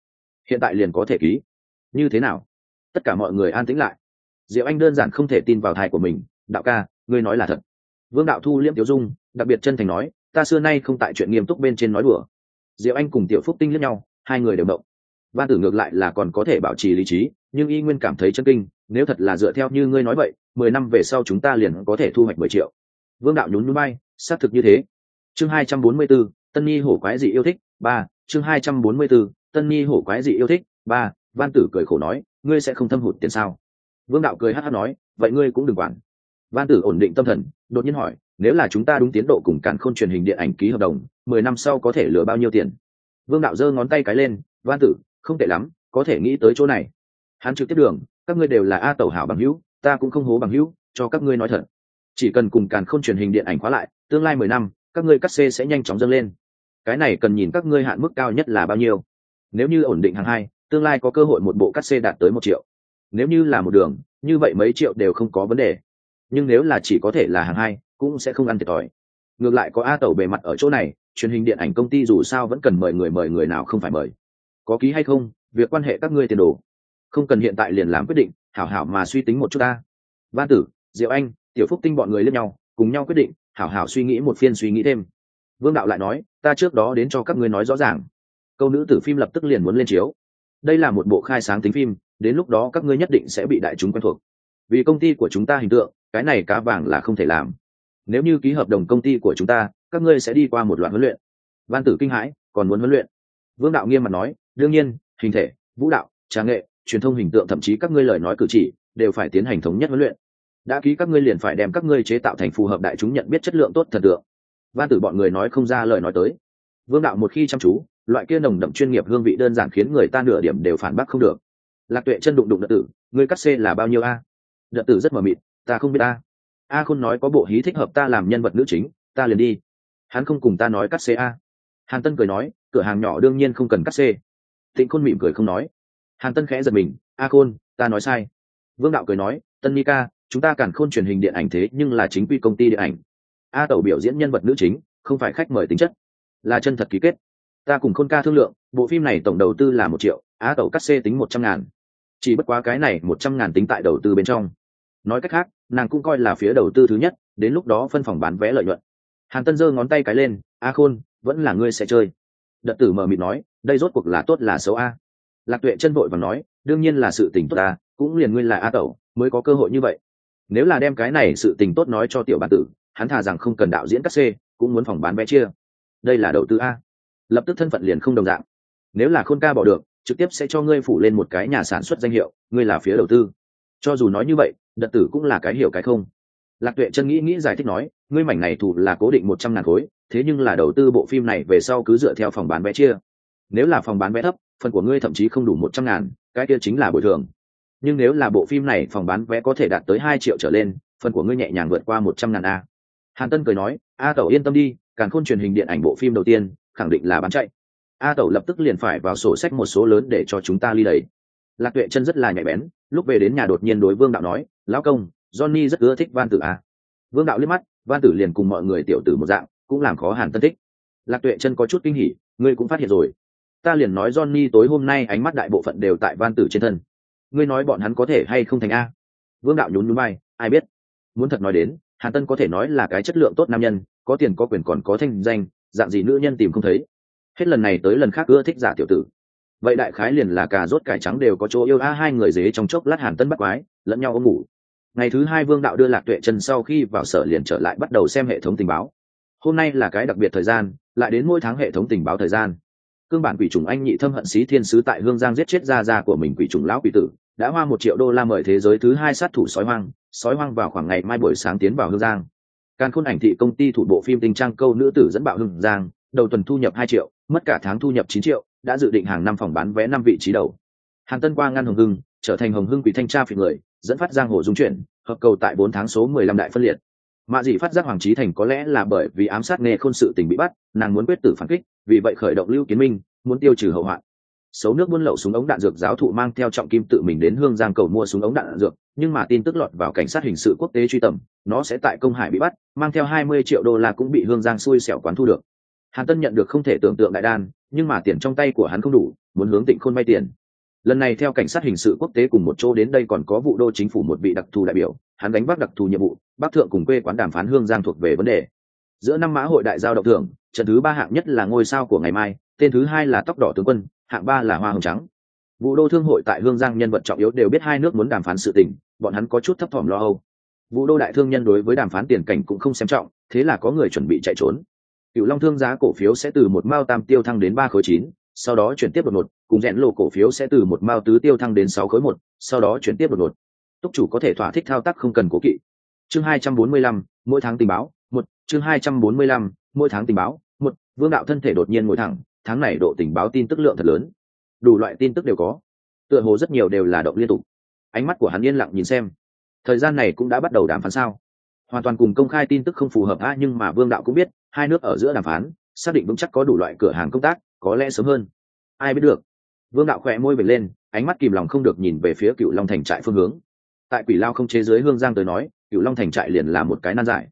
Hiện tại liền có thể ký. Như thế nào? Tất cả mọi người an tĩnh lại. Diệu anh đơn giản không thể tin vào thai của mình, đạo ca, ngươi nói là thật. Vương đạo thu liễm tiểu dung, đặc biệt chân thành nói, ta xưa nay không tại chuyện nghiêm túc bên trên nói đùa diệu anh cùng tiểu phúc tinh lẫn nhau hai người đều động. Ban tử ngược lại là còn có thể bảo trì lý trí nhưng y nguyên cảm thấy chân kinh nếu thật là dựa theo như ngươi nói vậy mười năm về sau chúng ta liền có thể thu hoạch mười triệu. Vương đạo nhún núi bay xác thực như thế. Chương hai trăm bốn mươi 244, tân nhi hổ quái dị yêu thích ba chương hai trăm bốn mươi 244, tân nhi hổ quái dị yêu thích ba văn tử cười khổ nói ngươi sẽ không thâm hụt tiền sao? Vương đạo cười hát hát nói vậy ngươi cũng đừng quản. Văn tử ổn định tâm thần đột nhiên hỏi nếu là chúng ta đúng tiến độ cùng cản khôn truyền hình điện ảnh ký hợp đồng mười năm sau có thể lừa bao nhiêu tiền? Vương đạo giơ ngón tay cái lên, văn tử, không tệ lắm, có thể nghĩ tới chỗ này. Hắn trực tiếp đường, các ngươi đều là a tẩu hảo bằng hữu, ta cũng không hố bằng hữu, cho các ngươi nói thật. Chỉ cần cùng càn khôn truyền hình điện ảnh khóa lại, tương lai mười năm, các ngươi cắt xê sẽ nhanh chóng dâng lên. Cái này cần nhìn các ngươi hạn mức cao nhất là bao nhiêu. Nếu như ổn định hàng hai, tương lai có cơ hội một bộ cắt xê đạt tới một triệu. Nếu như là một đường, như vậy mấy triệu đều không có vấn đề. Nhưng nếu là chỉ có thể là hàng hai, cũng sẽ không ăn thiệt thòi. Ngược lại có a tẩu bề mặt ở chỗ này truyền hình điện ảnh công ty dù sao vẫn cần mời người mời người nào không phải mời. Có ký hay không, việc quan hệ các ngươi tiền đồ. Không cần hiện tại liền làm quyết định, hảo hảo mà suy tính một chút ta. Văn tử, diệu anh, tiểu phúc tinh bọn người lên nhau, cùng nhau quyết định, hảo hảo suy nghĩ một phiên suy nghĩ thêm. Vương đạo lại nói, ta trước đó đến cho các ngươi nói rõ ràng. Câu nữ tử phim lập tức liền muốn lên chiếu. Đây là một bộ khai sáng tính phim, đến lúc đó các ngươi nhất định sẽ bị đại chúng quen thuộc. Vì công ty của chúng ta hình tượng, cái này cá vàng là không thể làm nếu như ký hợp đồng công ty của chúng ta, các ngươi sẽ đi qua một loạt huấn luyện. Văn tử kinh hãi, còn muốn huấn luyện. Vương đạo nghiêm mặt nói, đương nhiên, hình thể, vũ đạo trà nghệ, truyền thông hình tượng thậm chí các ngươi lời nói cử chỉ đều phải tiến hành thống nhất huấn luyện. Đã ký các ngươi liền phải đem các ngươi chế tạo thành phù hợp đại chúng nhận biết chất lượng tốt thần tượng. Văn tử bọn người nói không ra lời nói tới. Vương đạo một khi chăm chú, loại kia nồng đậm chuyên nghiệp hương vị đơn giản khiến người ta nửa điểm đều phản bác không được. Lạc tuệ chân đụng đụng đợt tử, ngươi cắt xê là bao nhiêu a? Đợt tử rất mờ mịt, ta không biết a a khôn nói có bộ hí thích hợp ta làm nhân vật nữ chính, ta liền đi. Hắn không cùng ta nói cắt xê a. Hàn tân cười nói, cửa hàng nhỏ đương nhiên không cần cắt xê. Tịnh khôn mỉm cười không nói. Hàn tân khẽ giật mình, a khôn, ta nói sai. Vương đạo cười nói, tân ni ca, chúng ta càn khôn truyền hình điện ảnh thế nhưng là chính quy công ty điện ảnh. A tẩu biểu diễn nhân vật nữ chính, không phải khách mời tính chất. Là chân thật ký kết. Ta cùng khôn ca thương lượng, bộ phim này tổng đầu tư là một triệu, a tẩu cắt xê tính một trăm ngàn. Chỉ bất quá cái này một trăm ngàn tính tại đầu tư bên trong. Nói cách khác nàng cũng coi là phía đầu tư thứ nhất, đến lúc đó phân phòng bán vé lợi nhuận. Hàn tân giơ ngón tay cái lên, a khôn, vẫn là ngươi sẽ chơi. Đợt tử mờ mịt nói, đây rốt cuộc là tốt là xấu a? Lạc tuệ chân vội và nói, đương nhiên là sự tình tốt ta, cũng liền nguyên là a tẩu, mới có cơ hội như vậy. Nếu là đem cái này sự tình tốt nói cho tiểu bản tử, hắn thà rằng không cần đạo diễn cắt xê cũng muốn phòng bán vé chia. Đây là đầu tư a. Lập tức thân phận liền không đồng dạng. Nếu là khôn ca bỏ được, trực tiếp sẽ cho ngươi phủ lên một cái nhà sản xuất danh hiệu, ngươi là phía đầu tư. Cho dù nói như vậy đợt tử cũng là cái hiểu cái không. Lạc tuệ chân nghĩ nghĩ giải thích nói, ngươi mảnh này thủ là cố định một trăm ngàn khối, thế nhưng là đầu tư bộ phim này về sau cứ dựa theo phòng bán vé chia. Nếu là phòng bán vé thấp, phần của ngươi thậm chí không đủ một trăm ngàn, cái kia chính là bồi thường. Nhưng nếu là bộ phim này phòng bán vé có thể đạt tới hai triệu trở lên, phần của ngươi nhẹ nhàng vượt qua một trăm ngàn a. Hàn tân cười nói, a tẩu yên tâm đi càng khôn truyền hình điện ảnh bộ phim đầu tiên, khẳng định là bán chạy. A tẩu lập tức liền phải vào sổ sách một số lớn để cho chúng ta ly đầy lạc tuệ chân rất là nhạy bén, lúc về đến nhà đột nhiên đối vương đạo nói, lão công, johnny rất ưa thích van tử à? vương đạo liếc mắt van tử liền cùng mọi người tiểu tử một dạng, cũng làm khó hàn tân thích. Lạc tuệ chân có chút kinh hỉ, ngươi cũng phát hiện rồi. Ta liền nói johnny tối hôm nay ánh mắt đại bộ phận đều tại van tử trên thân. Ngươi nói bọn hắn có thể hay không thành a? Vương đạo nhún nhún bay ai biết? Muốn thật nói đến, hàn tân có thể nói là cái chất lượng tốt nam nhân, có tiền có quyền còn có thanh danh, dạng gì nữ nhân tìm không thấy. Hết lần này tới lần khác ưa thích giả tiểu tử vậy đại khái liền là cà rốt cải trắng đều có chỗ yêu a, hai người dế trong chốc lát hàn tân bắt quái, lẫn nhau ôm ngủ. Ngày thứ hai vương đạo đưa lạc tuệ chân sau khi vào sở liền trở lại bắt đầu xem hệ thống tình báo. Hôm nay là cái đặc biệt thời gian, lại đến mỗi tháng hệ thống tình báo thời gian. Cương bản quỷ trùng anh nhị thâm hận xí thiên sứ tại hương giang giết chết gia gia của mình quỷ trùng lão quỷ tử, đã hoa một triệu đô la mời thế giới thứ hai sát thủ sói hoang sói hoang vào khoảng ngày mai buổi sáng tiến vào hương giang. Càn khôn ảnh thị công ty thủ bộ phim tình trang câu nữ tử dẫn bạo hương giang, đầu tuần thu nhập hai triệu, mất cả tháng thu nhập chín triệu đã dự định hàng năm phòng bán vé năm vị trí đầu. Hàn tân qua ngăn hồng hưng trở thành hồng hưng quỷ thanh tra phi người dẫn phát giang hồ dung chuyển hợp cầu tại bốn tháng số mười lăm đại phân liệt. Mạ dị phát giác hoàng trí thành có lẽ là bởi vì ám sát nghề khôn sự tình bị bắt nàng muốn quyết tử phản kích vì vậy khởi động lưu kiến minh muốn tiêu trừ hậu hoạn. Xấu nước buôn lậu súng ống đạn dược giáo thụ mang theo trọng kim tự mình đến hương giang cầu mua súng ống đạn, đạn dược nhưng mà tin tức lọt vào cảnh sát hình sự quốc tế truy tầm nó sẽ tại công hải bị bắt mang theo hai mươi triệu đô la cũng bị hương giang xui xẻo quán thu được. Hàn tân nhận được không thể tưởng tượng đại đan nhưng mà tiền trong tay của hắn không đủ, muốn hướng tịnh khôn vay tiền. Lần này theo cảnh sát hình sự quốc tế cùng một chỗ đến đây còn có vụ đô chính phủ một vị đặc thù đại biểu, hắn đánh bắt đặc thù nhiệm vụ, bắc thượng cùng quê quán đàm phán hương giang thuộc về vấn đề. Giữa năm mã hội đại giao động thưởng, trận thứ ba hạng nhất là ngôi sao của ngày mai, tên thứ hai là tóc đỏ tướng quân, hạng ba là hoa hồng trắng. Vụ đô thương hội tại hương giang nhân vật trọng yếu đều biết hai nước muốn đàm phán sự tình, bọn hắn có chút thấp thỏm lo âu. Vụ đô đại thương nhân đối với đàm phán tiền cảnh cũng không xem trọng, thế là có người chuẩn bị chạy trốn cựu long thương giá cổ phiếu sẽ từ một mao tam tiêu thăng đến ba khối chín, sau đó chuyển tiếp đột ngột, cùng rẽn lộ cổ phiếu sẽ từ một mao tứ tiêu thăng đến sáu khối một, sau đó chuyển tiếp đột ngột. Túc chủ có thể thỏa thích thao tác không cần cố kỵ. Chương hai trăm bốn mươi lăm, mỗi tháng tình báo, một, chương hai trăm bốn mươi lăm, mỗi tháng tình báo, một, vương đạo thân thể đột nhiên ngồi thẳng, tháng này độ tình báo tin tức lượng thật lớn. Đủ loại tin tức đều có. Tựa hồ rất nhiều đều là động liên tục. Ánh mắt của hắn yên lặng nhìn xem. Thời gian này cũng đã bắt đầu đàm phán sao? Hoàn toàn cùng công khai tin tức không phù hợp a nhưng mà vương đạo cũng biết, hai nước ở giữa đàm phán, xác định vững chắc có đủ loại cửa hàng công tác, có lẽ sớm hơn. Ai biết được? Vương đạo khỏe môi vệt lên, ánh mắt kìm lòng không được nhìn về phía cựu long thành trại phương hướng. Tại quỷ lao không chế giới hương giang tới nói cựu long thành trại liền là một cái nan giải.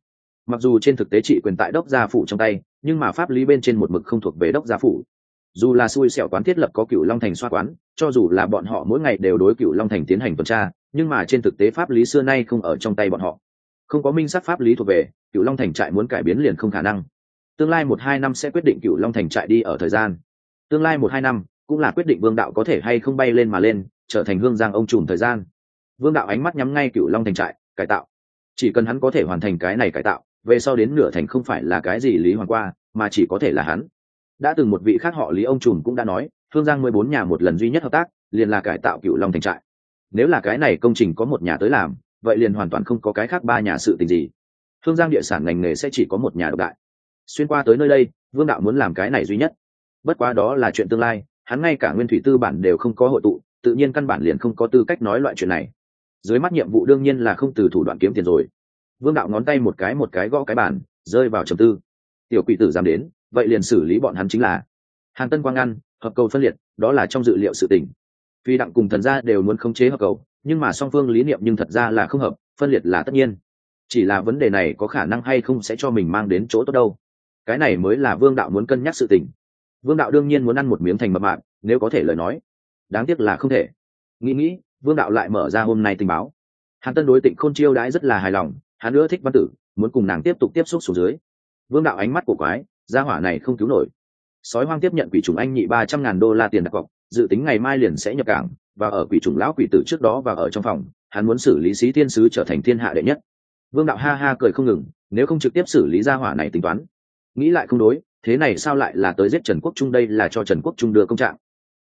Mặc dù trên thực tế trị quyền tại đốc gia phủ trong tay, nhưng mà pháp lý bên trên một mực không thuộc về đốc gia phủ. Dù là xui xẻo quán thiết lập có cựu long thành xoa quán, cho dù là bọn họ mỗi ngày đều đối cựu long thành tiến hành tuần tra, nhưng mà trên thực tế pháp lý xưa nay không ở trong tay bọn họ không có minh sắc pháp lý thuộc về cựu long thành trại muốn cải biến liền không khả năng. Tương lai một hai năm sẽ quyết định cựu long thành trại đi ở thời gian. Tương lai một hai năm cũng là quyết định vương đạo có thể hay không bay lên mà lên, trở thành hương giang ông trùm thời gian. Vương đạo ánh mắt nhắm ngay cựu long thành trại, cải tạo. Chỉ cần hắn có thể hoàn thành cái này cải tạo, về sau đến nửa thành không phải là cái gì lý hoàng qua, mà chỉ có thể là hắn. Đã từng một vị khác họ lý ông trùm cũng đã nói, hương giang mười bốn nhà một lần duy nhất hợp tác, liền là cải tạo cựu long thành trại. Nếu là cái này công trình có một nhà tới làm vậy liền hoàn toàn không có cái khác ba nhà sự tình gì. Hương giang địa sản ngành nghề sẽ chỉ có một nhà độc đại. Xuyên qua tới nơi đây, vương đạo muốn làm cái này duy nhất. Bất quá đó là chuyện tương lai, hắn ngay cả nguyên thủy tư bản đều không có hội tụ, tự nhiên căn bản liền không có tư cách nói loại chuyện này. Dưới mắt nhiệm vụ đương nhiên là không từ thủ đoạn kiếm tiền rồi. Vương đạo ngón tay một cái một cái gõ cái bản rơi vào trầm tư. Tiểu quỷ tử dám đến, vậy liền xử lý bọn hắn chính là. Hàn tân quang ngăn, hợp cầu phân liệt, đó là trong dự liệu sự tình phi đặng cùng thần gia đều muốn khống chế hợp cầu, nhưng mà song phương lý niệm nhưng thật ra là không hợp, phân liệt là tất nhiên. Chỉ là vấn đề này có khả năng hay không sẽ cho mình mang đến chỗ tốt đâu. Cái này mới là vương đạo muốn cân nhắc sự tình. Vương đạo đương nhiên muốn ăn một miếng thành mập mạng nếu có thể lời nói. Đáng tiếc là không thể. Nghĩ nghĩ, vương đạo lại mở ra hôm nay tình báo. Hàn tân đối tịnh khôn chiêu đãi rất là hài lòng, hắn nữa thích văn tử, muốn cùng nàng tiếp tục tiếp xúc xuống dưới. Vương đạo ánh mắt của quái, gia hỏa này không cứu nổi. Sói hoang tiếp nhận quỷ trùng anh nhị ba trăm ngàn đô la tiền đặt cọc dự tính ngày mai liền sẽ nhập cảng, và ở quỷ chủng lão quỷ tử trước đó và ở trong phòng, hắn muốn xử lý sĩ thiên sứ trở thành thiên hạ đệ nhất. Vương đạo ha ha cười không ngừng, nếu không trực tiếp xử lý gia hỏa này tính toán. Nghĩ lại không đối, thế này sao lại là tới giết trần quốc trung đây là cho trần quốc trung đưa công trạng.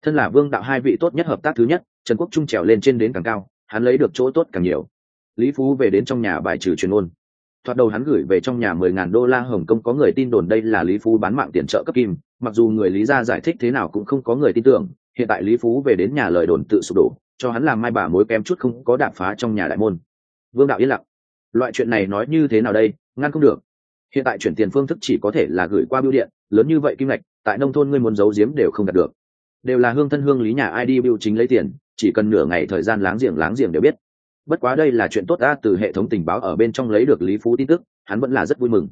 Thân là vương đạo hai vị tốt nhất hợp tác thứ nhất, trần quốc trung trèo lên trên đến càng cao, hắn lấy được chỗ tốt càng nhiều. Lý phú về đến trong nhà bài trừ truyền ôn. Thoạt đầu hắn gửi về trong nhà mười ngàn đô la hồng kông có người tin đồn đây là lý phú bán mạng tiền trợ cấp kim, mặc dù người lý gia giải thích thế nào cũng không có người tin tưởng hiện tại lý phú về đến nhà lời đồn tự sụp đổ, cho hắn làm mai bà mối kém chút không có đạp phá trong nhà đại môn. Vương đạo yên lặng. Loại chuyện này nói như thế nào đây, ngăn không được. Hiện tại chuyển tiền phương thức chỉ có thể là gửi qua bưu điện, lớn như vậy kim ngạch, tại nông thôn ngươi muốn giấu giếm đều không đạt được. Đều là hương thân hương lý nhà ai đi bưu chính lấy tiền, chỉ cần nửa ngày thời gian láng giềng láng giềng đều biết. Bất quá đây là chuyện tốt ta từ hệ thống tình báo ở bên trong lấy được lý phú tin tức, hắn vẫn là rất vui mừng.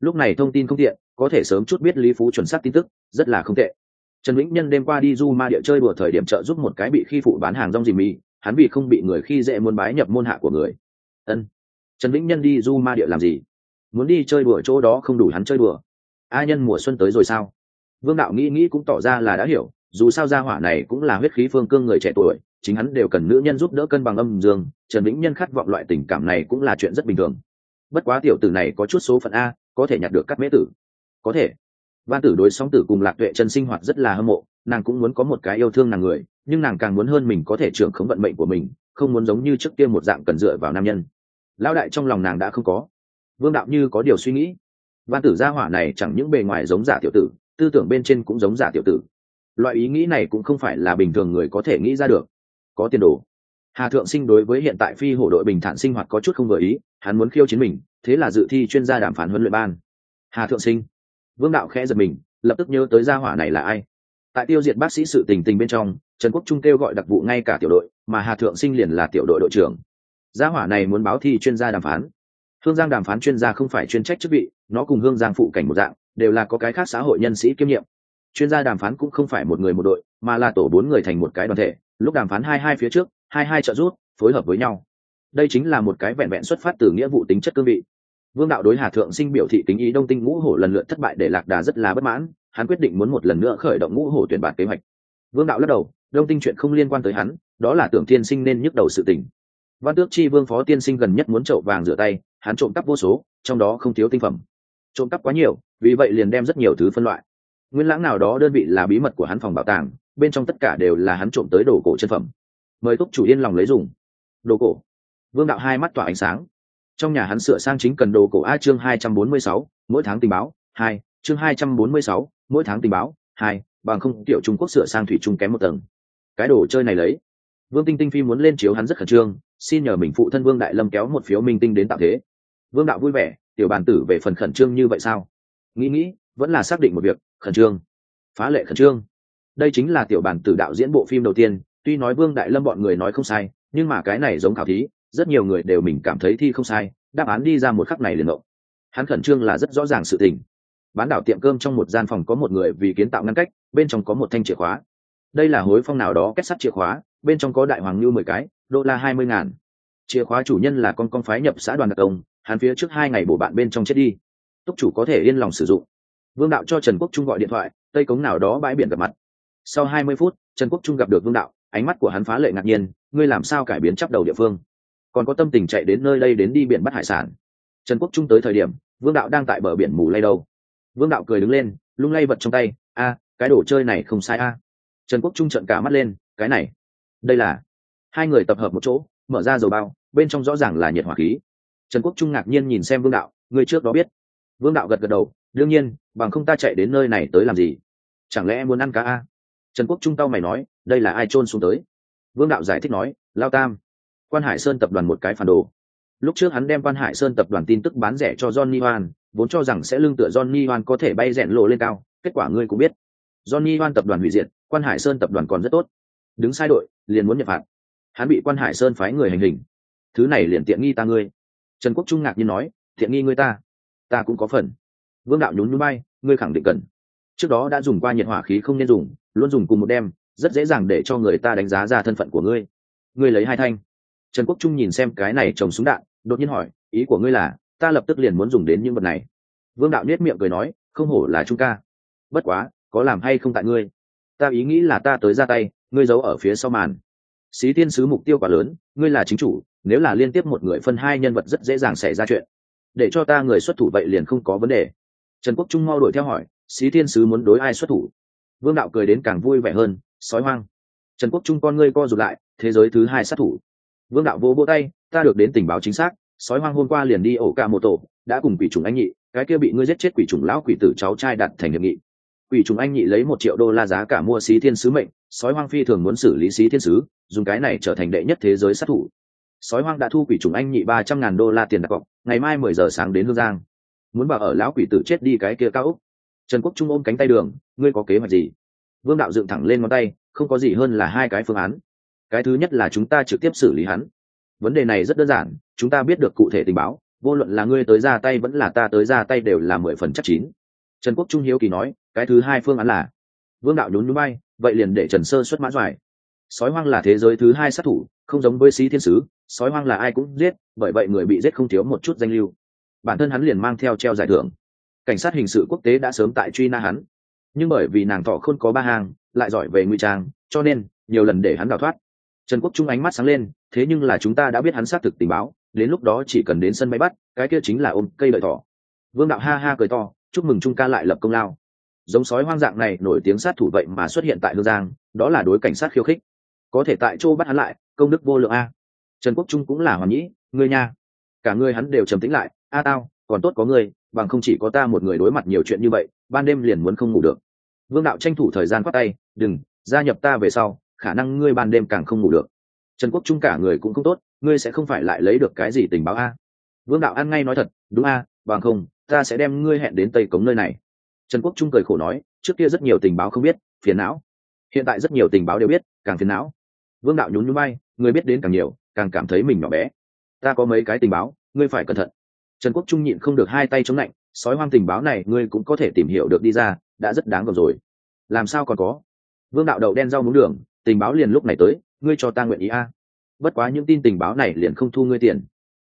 Lúc này thông tin không tiện, có thể sớm chút biết lý phú chuẩn xác tin tức, rất là không tệ trần vĩnh nhân đêm qua đi du ma địa chơi đùa thời điểm trợ giúp một cái bị khi phụ bán hàng rong dì mì, hắn vì không bị người khi dễ muốn bái nhập môn hạ của người. Ân. Trần vĩnh nhân đi du ma địa làm gì? Muốn đi chơi đùa chỗ đó không đủ hắn chơi đùa. A nhân mùa xuân tới rồi sao? Vương đạo nghĩ nghĩ cũng tỏ ra là đã hiểu, dù sao gia hỏa này cũng là huyết khí phương cương người trẻ tuổi, chính hắn đều cần nữ nhân giúp đỡ cân bằng âm dương, trần vĩnh nhân khát vọng loại tình cảm này cũng là chuyện rất bình thường. Bất quá tiểu tử này có chút số phận a, có thể nhặt được các mễ tử. Có thể văn tử đối sóng tử cùng lạc tuệ chân sinh hoạt rất là hâm mộ, nàng cũng muốn có một cái yêu thương nàng người, nhưng nàng càng muốn hơn mình có thể trưởng khống vận mệnh của mình, không muốn giống như trước kia một dạng cần dựa vào nam nhân. Lão đại trong lòng nàng đã không có. Vương đạo như có điều suy nghĩ. Văn tử gia hỏa này chẳng những bề ngoài giống giả tiểu tử, tư tưởng bên trên cũng giống giả tiểu tử. Loại ý nghĩ này cũng không phải là bình thường người có thể nghĩ ra được. Có tiền đồ. Hà thượng sinh đối với hiện tại phi hổ đội bình thản sinh hoạt có chút không vừa ý, hắn muốn khiêu chiến mình, thế là dự thi chuyên gia đàm phán huấn luyện ban. Hà thượng sinh vương đạo khẽ giật mình, lập tức nhớ tới gia hỏa này là ai. Tại tiêu diệt bác sĩ sự tình tình bên trong, trần quốc trung kêu gọi đặc vụ ngay cả tiểu đội, mà hà thượng sinh liền là tiểu đội đội trưởng. Gia hỏa này muốn báo thi chuyên gia đàm phán. Hương giang đàm phán chuyên gia không phải chuyên trách chức vị, nó cùng hương giang phụ cảnh một dạng, đều là có cái khác xã hội nhân sĩ kiêm nhiệm. Chuyên gia đàm phán cũng không phải một người một đội, mà là tổ bốn người thành một cái đoàn thể, lúc đàm phán hai hai phía trước, hai hai trợ rút phối hợp với nhau. Đây chính là một cái vẹn vẹn xuất phát từ nghĩa vụ tính chất cương vị vương đạo đối hà thượng sinh biểu thị tính ý đông tinh ngũ hổ lần lượt thất bại để lạc đà rất là bất mãn, hắn quyết định muốn một lần nữa khởi động ngũ hổ tuyển bản kế hoạch. Vương đạo lắc đầu, đông tinh chuyện không liên quan tới hắn, đó là tưởng tiên sinh nên nhức đầu sự tình. Văn tước chi vương phó tiên sinh gần nhất muốn trậu vàng rửa tay, hắn trộm cắp vô số, trong đó không thiếu tinh phẩm. Trộm cắp quá nhiều, vì vậy liền đem rất nhiều thứ phân loại. Nguyên lãng nào đó đơn vị là bí mật của hắn phòng bảo tàng, bên trong tất cả đều là hắn trộm tới đồ cổ chân phẩm. Mời túc chủ yên lòng lấy dùng. Đồ cổ. Vương đạo hai mắt tỏa ánh sáng trong nhà hắn sửa sang chính cần đồ cổ a chương hai trăm bốn mươi sáu, mỗi tháng tình báo, hai, chương hai trăm bốn mươi sáu, mỗi tháng tình báo, hai, bằng không tiểu trung quốc sửa sang thủy trung kém một tầng. Cái đồ chơi này lấy. Vương tinh tinh phi muốn lên chiếu hắn rất khẩn trương, xin nhờ mình phụ thân vương đại lâm kéo một phiếu minh tinh đến tạo thế. Vương đạo vui vẻ, tiểu bàn tử về phần khẩn trương như vậy sao? Nghĩ nghĩ, vẫn là xác định một việc, khẩn trương. Phá lệ khẩn trương. Đây chính là tiểu bàn tử đạo diễn bộ phim đầu tiên, tuy nói vương đại lâm bọn người nói không sai, nhưng mà cái này giống khảo thí rất nhiều người đều mình cảm thấy thi không sai, đáp án đi ra một khắc này liền ngộ. Hắn khẩn trương là rất rõ ràng sự tình. Bán đảo tiệm cơm trong một gian phòng có một người vì kiến tạo ngăn cách, bên trong có một thanh chìa khóa. Đây là hối phong nào đó kết sắt chìa khóa, bên trong có đại hoàng như mười cái, đô la hai mươi ngàn. Chìa khóa chủ nhân là con con phái nhập xã đoàn đặc công, hắn phía trước hai ngày bổ bạn bên trong chết đi. Túc chủ có thể yên lòng sử dụng. Vương đạo cho trần quốc trung gọi điện thoại, tây cống nào đó bãi biển gặp mặt. Sau hai mươi phút, trần quốc trung gặp được vương đạo, ánh mắt của hắn phá lệ ngạc nhiên, ngươi làm sao cải biến chấp đầu địa phương? Còn có tâm tình chạy đến nơi đây đến đi biển bắt hải sản. Trần quốc trung tới thời điểm, vương đạo đang tại bờ biển mù lay đâu. Vương đạo cười đứng lên, lung lay vật trong tay, a, cái đồ chơi này không sai a. Trần quốc trung trận cả mắt lên, cái này, đây là hai người tập hợp một chỗ, mở ra dầu bao, bên trong rõ ràng là nhiệt hỏa khí. Trần quốc trung ngạc nhiên nhìn xem vương đạo người trước đó biết? Vương đạo gật gật đầu, đương nhiên, bằng không ta chạy đến nơi này tới làm gì? Chẳng lẽ muốn ăn cá a? Trần quốc trung tao mày nói, đây là ai trôn xuống tới? Vương đạo giải thích nói, lao tam quan hải sơn tập đoàn một cái phản đồ. Lúc trước hắn đem quan hải sơn tập đoàn tin tức bán rẻ cho johnny hoan, vốn cho rằng sẽ lương tựa johnny hoan có thể bay rẽn lộ lên cao, kết quả ngươi cũng biết. Johnny hoan tập đoàn hủy diệt, quan hải sơn tập đoàn còn rất tốt. Đứng sai đội, liền muốn nhập phạt. Hắn bị quan hải sơn phái người hành hình. Thứ này liền tiện nghi ta ngươi. Trần quốc trung ngạc nhiên nói, tiện nghi ngươi ta? Ta cũng có phần. Vương đạo nhún núi bay ngươi khẳng định cần. Trước đó đã dùng qua nhiệt hỏa khí không nên dùng, luôn dùng cùng một đem, rất dễ dàng để cho người ta đánh giá ra thân phận của ngươi. Ngươi lấy hai thanh trần quốc trung nhìn xem cái này trồng súng đạn, đột nhiên hỏi, ý của ngươi là, ta lập tức liền muốn dùng đến những vật này? Vương đạo nết miệng cười nói, không hổ là trung ca. Bất quá, có làm hay không tại ngươi? Ta ý nghĩ là ta tới ra tay, ngươi giấu ở phía sau màn. Xí tiên sứ mục tiêu quá lớn, ngươi là chính chủ, nếu là liên tiếp một người phân hai nhân vật rất dễ dàng xảy ra chuyện. Để cho ta người xuất thủ vậy liền không có vấn đề. Trần quốc trung mau đuổi theo hỏi, xí thiên sứ muốn đối ai xuất thủ? Vương đạo cười đến càng vui vẻ hơn, sói hoang. Trần quốc trung con ngươi co rụt lại, thế giới thứ hai sát thủ vương đạo vỗ vỗ tay, ta được đến tình báo chính xác, sói hoang hôm qua liền đi ổ ca mô tổ, đã cùng quỷ trùng anh nhị, cái kia bị ngươi giết chết quỷ trùng lão quỷ tử cháu trai đặt thành hiệp nghị. Quỷ trùng anh nhị lấy một triệu đô la giá cả mua xí thiên sứ mệnh, sói hoang phi thường muốn xử lý xí thiên sứ, dùng cái này trở thành đệ nhất thế giới sát thủ. Sói hoang đã thu quỷ trùng anh nhị ba trăm ngàn đô la tiền đặt cọc, ngày mai mười giờ sáng đến hương giang. Muốn bảo ở lão quỷ tử chết đi cái kia cao úc trần quốc trung ôm cánh tay đường, ngươi có kế hoạch gì? Vương đạo dựng thẳng lên ngón tay, không có gì hơn là hai cái phương án cái thứ nhất là chúng ta trực tiếp xử lý hắn. Vấn đề này rất đơn giản, chúng ta biết được cụ thể tình báo, vô luận là ngươi tới ra tay vẫn là ta tới ra tay đều là mười phần chắc chín. Trần quốc trung hiếu kỳ nói, cái thứ hai phương án là, vương đạo nhún núi bay, vậy liền để trần sơ xuất mã doài. Sói hoang là thế giới thứ hai sát thủ, không giống với sĩ thiên sứ, sói hoang là ai cũng giết, bởi vậy người bị giết không thiếu một chút danh lưu. Bản thân hắn liền mang theo treo giải thưởng. Cảnh sát hình sự quốc tế đã sớm tại truy na hắn. Nhưng bởi vì nàng thọ không có ba hàng lại giỏi về nguy trang, cho nên nhiều lần để hắn đào thoát trần quốc trung ánh mắt sáng lên, thế nhưng là chúng ta đã biết hắn xác thực tình báo, đến lúc đó chỉ cần đến sân bay bắt, cái kia chính là ôm cây lợi thỏ. Vương đạo ha ha cười to, chúc mừng trung ca lại lập công lao. Giống sói hoang dạng này, nổi tiếng sát thủ vậy mà xuất hiện tại hương giang, đó là đối cảnh sát khiêu khích. Có thể tại chỗ bắt hắn lại, công đức vô lượng a. Trần quốc trung cũng là hoàn nhĩ người nha. Cả người hắn đều trầm tĩnh lại, a tao, còn tốt có người. bằng không chỉ có ta một người đối mặt nhiều chuyện như vậy, ban đêm liền muốn không ngủ được. Vương đạo tranh thủ thời gian khoác tay, đừng, gia nhập ta về sau khả năng ngươi ban đêm càng không ngủ được. Trần quốc trung cả người cũng không tốt, ngươi sẽ không phải lại lấy được cái gì tình báo a? Vương đạo an ngay nói thật, đúng a, bằng không, ta sẽ đem ngươi hẹn đến tây cống nơi này. Trần quốc trung cười khổ nói, trước kia rất nhiều tình báo không biết, phiền não. Hiện tại rất nhiều tình báo đều biết, càng phiền não. Vương đạo nhún nhún bay người biết đến càng nhiều, càng cảm thấy mình nhỏ bé. Ta có mấy cái tình báo, ngươi phải cẩn thận. Trần quốc trung nhịn không được hai tay chống lạnh, sói hoang tình báo này ngươi cũng có thể tìm hiểu được đi ra, đã rất đáng gờm rồi. Làm sao còn có? Vương đạo đậu đen rau muống đường tình báo liền lúc này tới, ngươi cho ta nguyện ý a. Bất quá những tin tình báo này liền không thu ngươi tiền.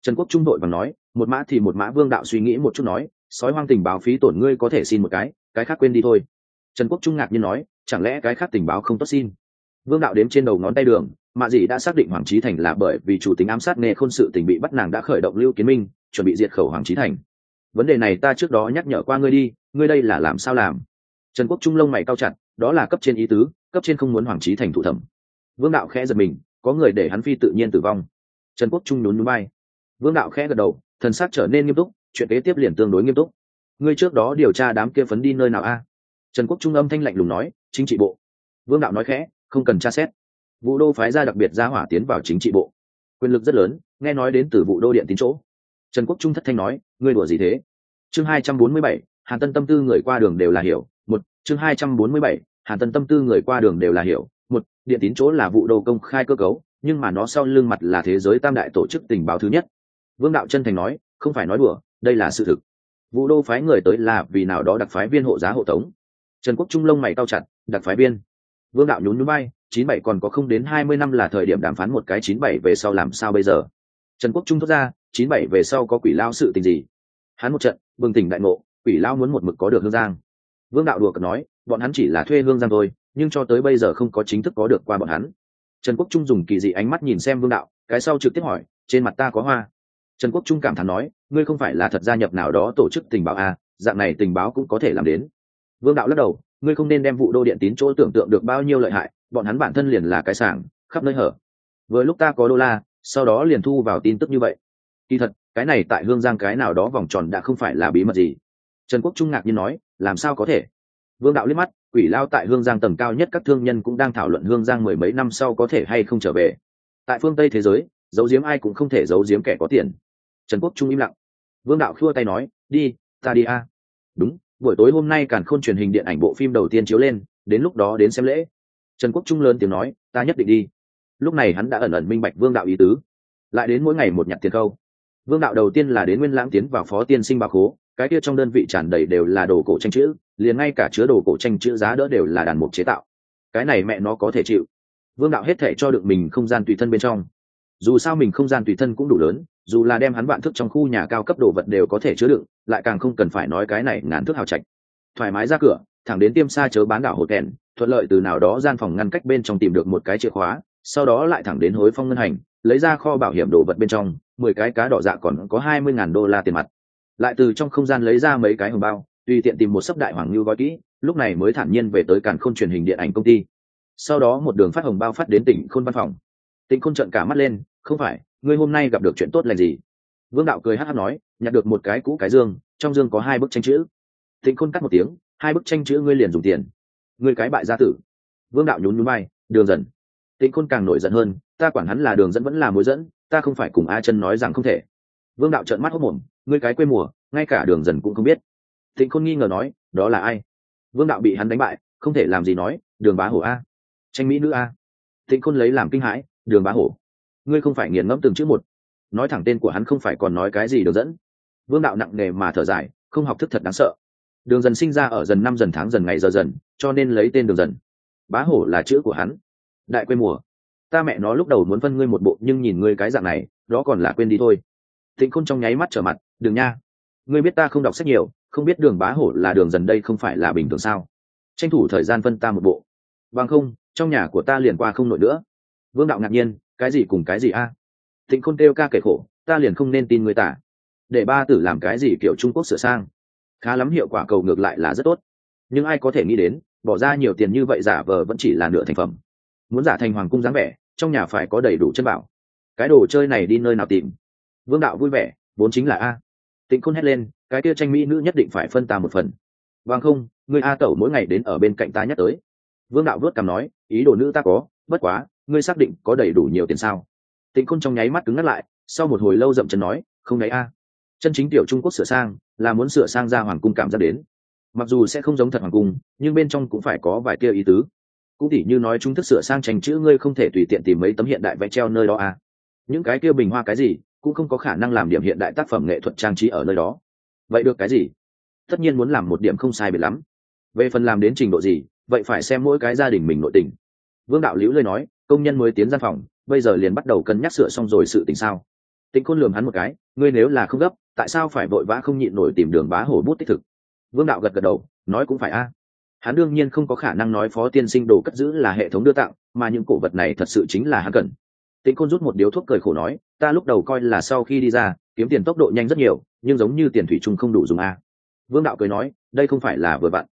Trần quốc trung đội và nói, một mã thì một mã vương đạo suy nghĩ một chút nói, sói hoang tình báo phí tổn ngươi có thể xin một cái cái khác quên đi thôi. Trần quốc trung ngạc nhiên nói, chẳng lẽ cái khác tình báo không tốt xin? Vương đạo đếm trên đầu ngón tay đường, mạ dĩ đã xác định hoàng trí thành là bởi vì chủ tính ám sát nghề khôn sự tình bị bắt nàng đã khởi động lưu kiến minh, chuẩn bị diệt khẩu hoàng trí thành. Vấn đề này ta trước đó nhắc nhở qua ngươi đi, ngươi đây là làm sao làm? Trần quốc trung lông mày cao chặt đó là cấp trên ý tứ, cấp trên không muốn hoàng trí thành thủ thẩm. Vương đạo khẽ giật mình, có người để hắn phi tự nhiên tử vong. Trần quốc trung nhún nhún bay vương đạo khẽ gật đầu, thần sắc trở nên nghiêm túc, chuyện kế tiếp liền tương đối nghiêm túc. Ngươi trước đó điều tra đám kia phấn đi nơi nào a? Trần quốc trung âm thanh lạnh lùng nói, chính trị bộ. Vương đạo nói khẽ, không cần tra xét. Vụ đô phái ra đặc biệt ra hỏa tiến vào chính trị bộ. Quyền lực rất lớn, nghe nói đến từ vụ đô điện tín chỗ. Trần quốc trung thất thanh nói, ngươi đùa gì thế? Chương hai trăm bốn mươi bảy, hàn tân tâm tư người qua đường đều là hiểu một, chương hai trăm bốn mươi bảy, hàn tân tâm tư người qua đường đều là hiểu. Một, điện tín chỗ là vụ đô công khai cơ cấu, nhưng mà nó sau lưng mặt là thế giới tam đại tổ chức tình báo thứ nhất. Vương đạo chân thành nói, không phải nói đùa, đây là sự thực. Vụ đô phái người tới là vì nào đó đặc phái viên hộ giá hộ tống. Trần quốc trung lông mày cao chặt, đặc phái viên. Vương đạo nhún nhún bay chín bảy còn có không đến hai mươi năm là thời điểm đàm phán một cái chín bảy về sau làm sao bây giờ? Trần quốc trung thốt ra, chín bảy về sau có quỷ lao sự tình gì? Hắn một trận, bừng tỉnh đại ngộ, quỷ lao muốn một mực có được hương giang vương đạo đùa cợt nói bọn hắn chỉ là thuê hương giang thôi nhưng cho tới bây giờ không có chính thức có được qua bọn hắn. Trần quốc trung dùng kỳ dị ánh mắt nhìn xem vương đạo cái sau trực tiếp hỏi trên mặt ta có hoa. Trần quốc trung cảm thán nói ngươi không phải là thật gia nhập nào đó tổ chức tình báo à, dạng này tình báo cũng có thể làm đến. Vương đạo lắc đầu ngươi không nên đem vụ đô điện tín chỗ tưởng tượng được bao nhiêu lợi hại bọn hắn bản thân liền là cái sảng khắp nơi hở. Vừa lúc ta có đô la sau đó liền thu vào tin tức như vậy. Kỳ thật cái này tại hương giang cái nào đó vòng tròn đã không phải là bí mật gì. Trần quốc trung ngạc nhiên nói làm sao có thể? Vương đạo liếc mắt, quỷ lao tại hương giang tầng cao nhất các thương nhân cũng đang thảo luận hương giang mười mấy năm sau có thể hay không trở về. Tại phương tây thế giới, giấu giếm ai cũng không thể giấu giếm kẻ có tiền. Trần quốc trung im lặng. Vương đạo khua tay nói, đi, ta đi a. Đúng, buổi tối hôm nay càn khôn truyền hình điện ảnh bộ phim đầu tiên chiếu lên, đến lúc đó đến xem lễ. Trần quốc trung lớn tiếng nói, ta nhất định đi. Lúc này hắn đã ẩn ẩn minh bạch vương đạo ý tứ. Lại đến mỗi ngày một nhặt tiền câu vương đạo đầu tiên là đến nguyên lãng tiến vào phó tiên sinh bà khố cái kia trong đơn vị tràn đầy đều là đồ cổ tranh chữ, liền ngay cả chứa đồ cổ tranh chữ giá đỡ đều là đàn mục chế tạo. Cái này mẹ nó có thể chịu. Vương đạo hết thể cho được mình không gian tùy thân bên trong. Dù sao mình không gian tùy thân cũng đủ lớn, dù là đem hắn vạn thức trong khu nhà cao cấp đồ vật đều có thể chứa đựng, lại càng không cần phải nói cái này ngàn thước hào trạch. Thoải mái ra cửa, thẳng đến tiêm xa chớ bán đảo hột kèn, thuận lợi từ nào đó gian phòng ngăn cách bên trong tìm được một cái chìa khóa, sau đó lại thẳng đến hối phong ngân hành, lấy ra kho bảo hiểm đồ vật bên trong, mười cái cá đỏ dạ còn có hai mươi ngàn đô la tiền mặt lại từ trong không gian lấy ra mấy cái hồng bao, tùy tiện tìm một sấp đại hoàng lưu gói kỹ, lúc này mới thản nhiên về tới càn khôn truyền hình điện ảnh công ty. Sau đó một đường phát hồng bao phát đến tỉnh khôn văn phòng. Tỉnh khôn trận cả mắt lên, không phải, ngươi hôm nay gặp được chuyện tốt lành gì? Vương đạo cười hát hát nói, nhặt được một cái cũ cái dương, trong dương có hai bức tranh chữ. Tỉnh khôn cắt một tiếng, hai bức tranh chữ ngươi liền dùng tiền. Ngươi cái bại gia tử. Vương đạo nhún nhún bay đường dần tỉnh khôn càng nổi giận hơn, ta quản hắn là đường dẫn vẫn là mối dẫn, ta không phải cùng a chân nói rằng không thể. Vương đạo trợn mắt hốc mồm ngươi cái quê mùa, ngay cả đường dần cũng không biết. Thịnh khôn nghi ngờ nói, đó là ai? Vương đạo bị hắn đánh bại, không thể làm gì nói, đường bá hổ a. Tranh mỹ nữ a. Thịnh khôn lấy làm kinh hãi, đường bá hổ. Ngươi không phải nghiền ngẫm từng chữ một. Nói thẳng tên của hắn không phải còn nói cái gì được dẫn. Vương đạo nặng nề mà thở dài, không học thức thật đáng sợ. Đường dần sinh ra ở dần năm dần tháng dần ngày giờ dần, cho nên lấy tên đường dần. Bá hổ là chữ của hắn. Đại quê mùa. Ta mẹ nó lúc đầu muốn phân ngươi một bộ, nhưng nhìn ngươi cái dạng này, đó còn là quên đi thôi. Thịnh khôn trong nháy mắt trở mặt đường nha, ngươi biết ta không đọc sách nhiều, không biết đường bá hổ là đường dần đây không phải là bình thường sao? Tranh thủ thời gian phân ta một bộ. Bằng không, trong nhà của ta liền qua không nổi nữa. Vương đạo ngạc nhiên, cái gì cùng cái gì a? À? thịnh khôn kêu ca kể khổ, ta liền không nên tin người tả để ba tử làm cái gì kiểu trung quốc sửa sang. Khá lắm hiệu quả cầu ngược lại là rất tốt. Nhưng ai có thể nghĩ đến, bỏ ra nhiều tiền như vậy giả vờ vẫn chỉ là nửa thành phẩm. Muốn giả thành hoàng cung dáng vẻ, trong nhà phải có đầy đủ chân bảo. Cái đồ chơi này đi nơi nào tìm? Vương đạo vui vẻ, vốn chính là a tịnh khôn hét lên, cái kia tranh mỹ nữ nhất định phải phân ta một phần. Vâng không người a tẩu mỗi ngày đến ở bên cạnh ta nhắc tới. Vương đạo vớt cằm nói, ý đồ nữ ta có, bất quá, ngươi xác định có đầy đủ nhiều tiền sao? Tịnh khôn trong nháy mắt cứng ngắt lại, sau một hồi lâu dậm chân nói, không đấy a. Chân chính tiểu trung quốc sửa sang, là muốn sửa sang ra hoàng cung cảm giác đến. Mặc dù sẽ không giống thật hoàng cung, nhưng bên trong cũng phải có vài tia ý tứ. Cũng tỉ như nói chúng thức sửa sang tranh chữ ngươi không thể tùy tiện tìm mấy tấm hiện đại vẽ treo nơi đó à. những cái kia bình hoa cái gì cũng không có khả năng làm điểm hiện đại tác phẩm nghệ thuật trang trí ở nơi đó. Vậy được cái gì? Tất nhiên muốn làm một điểm không sai biệt lắm. Về phần làm đến trình độ gì, vậy phải xem mỗi cái gia đình mình nội tình. Vương đạo liễu lời nói, công nhân mới tiến gian phòng, bây giờ liền bắt đầu cân nhắc sửa xong rồi sự tình sao. Tĩnh khôn lườm hắn một cái, ngươi nếu là không gấp, tại sao phải vội vã không nhịn nổi tìm đường bá hổ bút tích thực? Vương đạo gật gật đầu, nói cũng phải a. Hắn đương nhiên không có khả năng nói phó tiên sinh đồ cất giữ là hệ thống đưa tặng, mà những cổ vật này thật sự chính là hắn cần tĩnh Côn rút một điếu thuốc cười khổ nói, ta lúc đầu coi là sau khi đi ra, kiếm tiền tốc độ nhanh rất nhiều, nhưng giống như tiền thủy chung không đủ dùng a. Vương đạo cười nói, đây không phải là vừa vặn.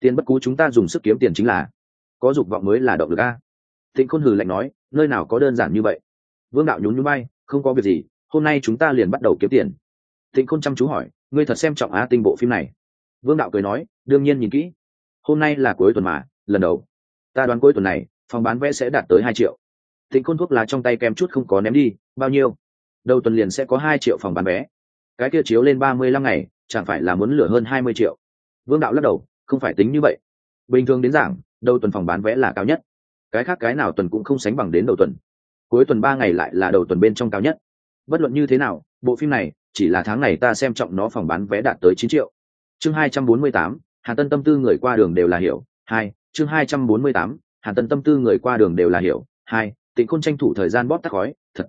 Tiền bất cú chúng ta dùng sức kiếm tiền chính là có dục vọng mới là động lực a. Tĩnh Côn hừ lạnh nói, nơi nào có đơn giản như vậy? Vương đạo nhún nhún bay không có việc gì, hôm nay chúng ta liền bắt đầu kiếm tiền. Tĩnh Côn chăm chú hỏi, ngươi thật xem trọng á tinh bộ phim này? Vương đạo cười nói, đương nhiên nhìn kỹ. Hôm nay là cuối tuần mà, lần đầu. Ta đoán cuối tuần này, phòng bán vé sẽ đạt tới hai triệu. Tịnh khôn thuốc lá trong tay kèm chút không có ném đi, bao nhiêu? Đầu tuần liền sẽ có hai triệu phòng bán vé. Cái kia chiếu lên ba mươi lăm ngày, chẳng phải là muốn lửa hơn hai mươi triệu? Vương đạo lắc đầu, không phải tính như vậy. Bình thường đến giảng, đầu tuần phòng bán vé là cao nhất. Cái khác cái nào tuần cũng không sánh bằng đến đầu tuần. Cuối tuần ba ngày lại là đầu tuần bên trong cao nhất. Bất luận như thế nào, bộ phim này, chỉ là tháng này ta xem trọng nó phòng bán vé đạt tới chín triệu. Chương hai trăm bốn mươi tám, hàn tân tâm tư người qua đường đều là hiểu, hai, chương hai trăm bốn mươi tám, hàn tân tâm tư người qua đường đều là hiểu, hai tịnh khôn tranh thủ thời gian bóp tắc khói, thật.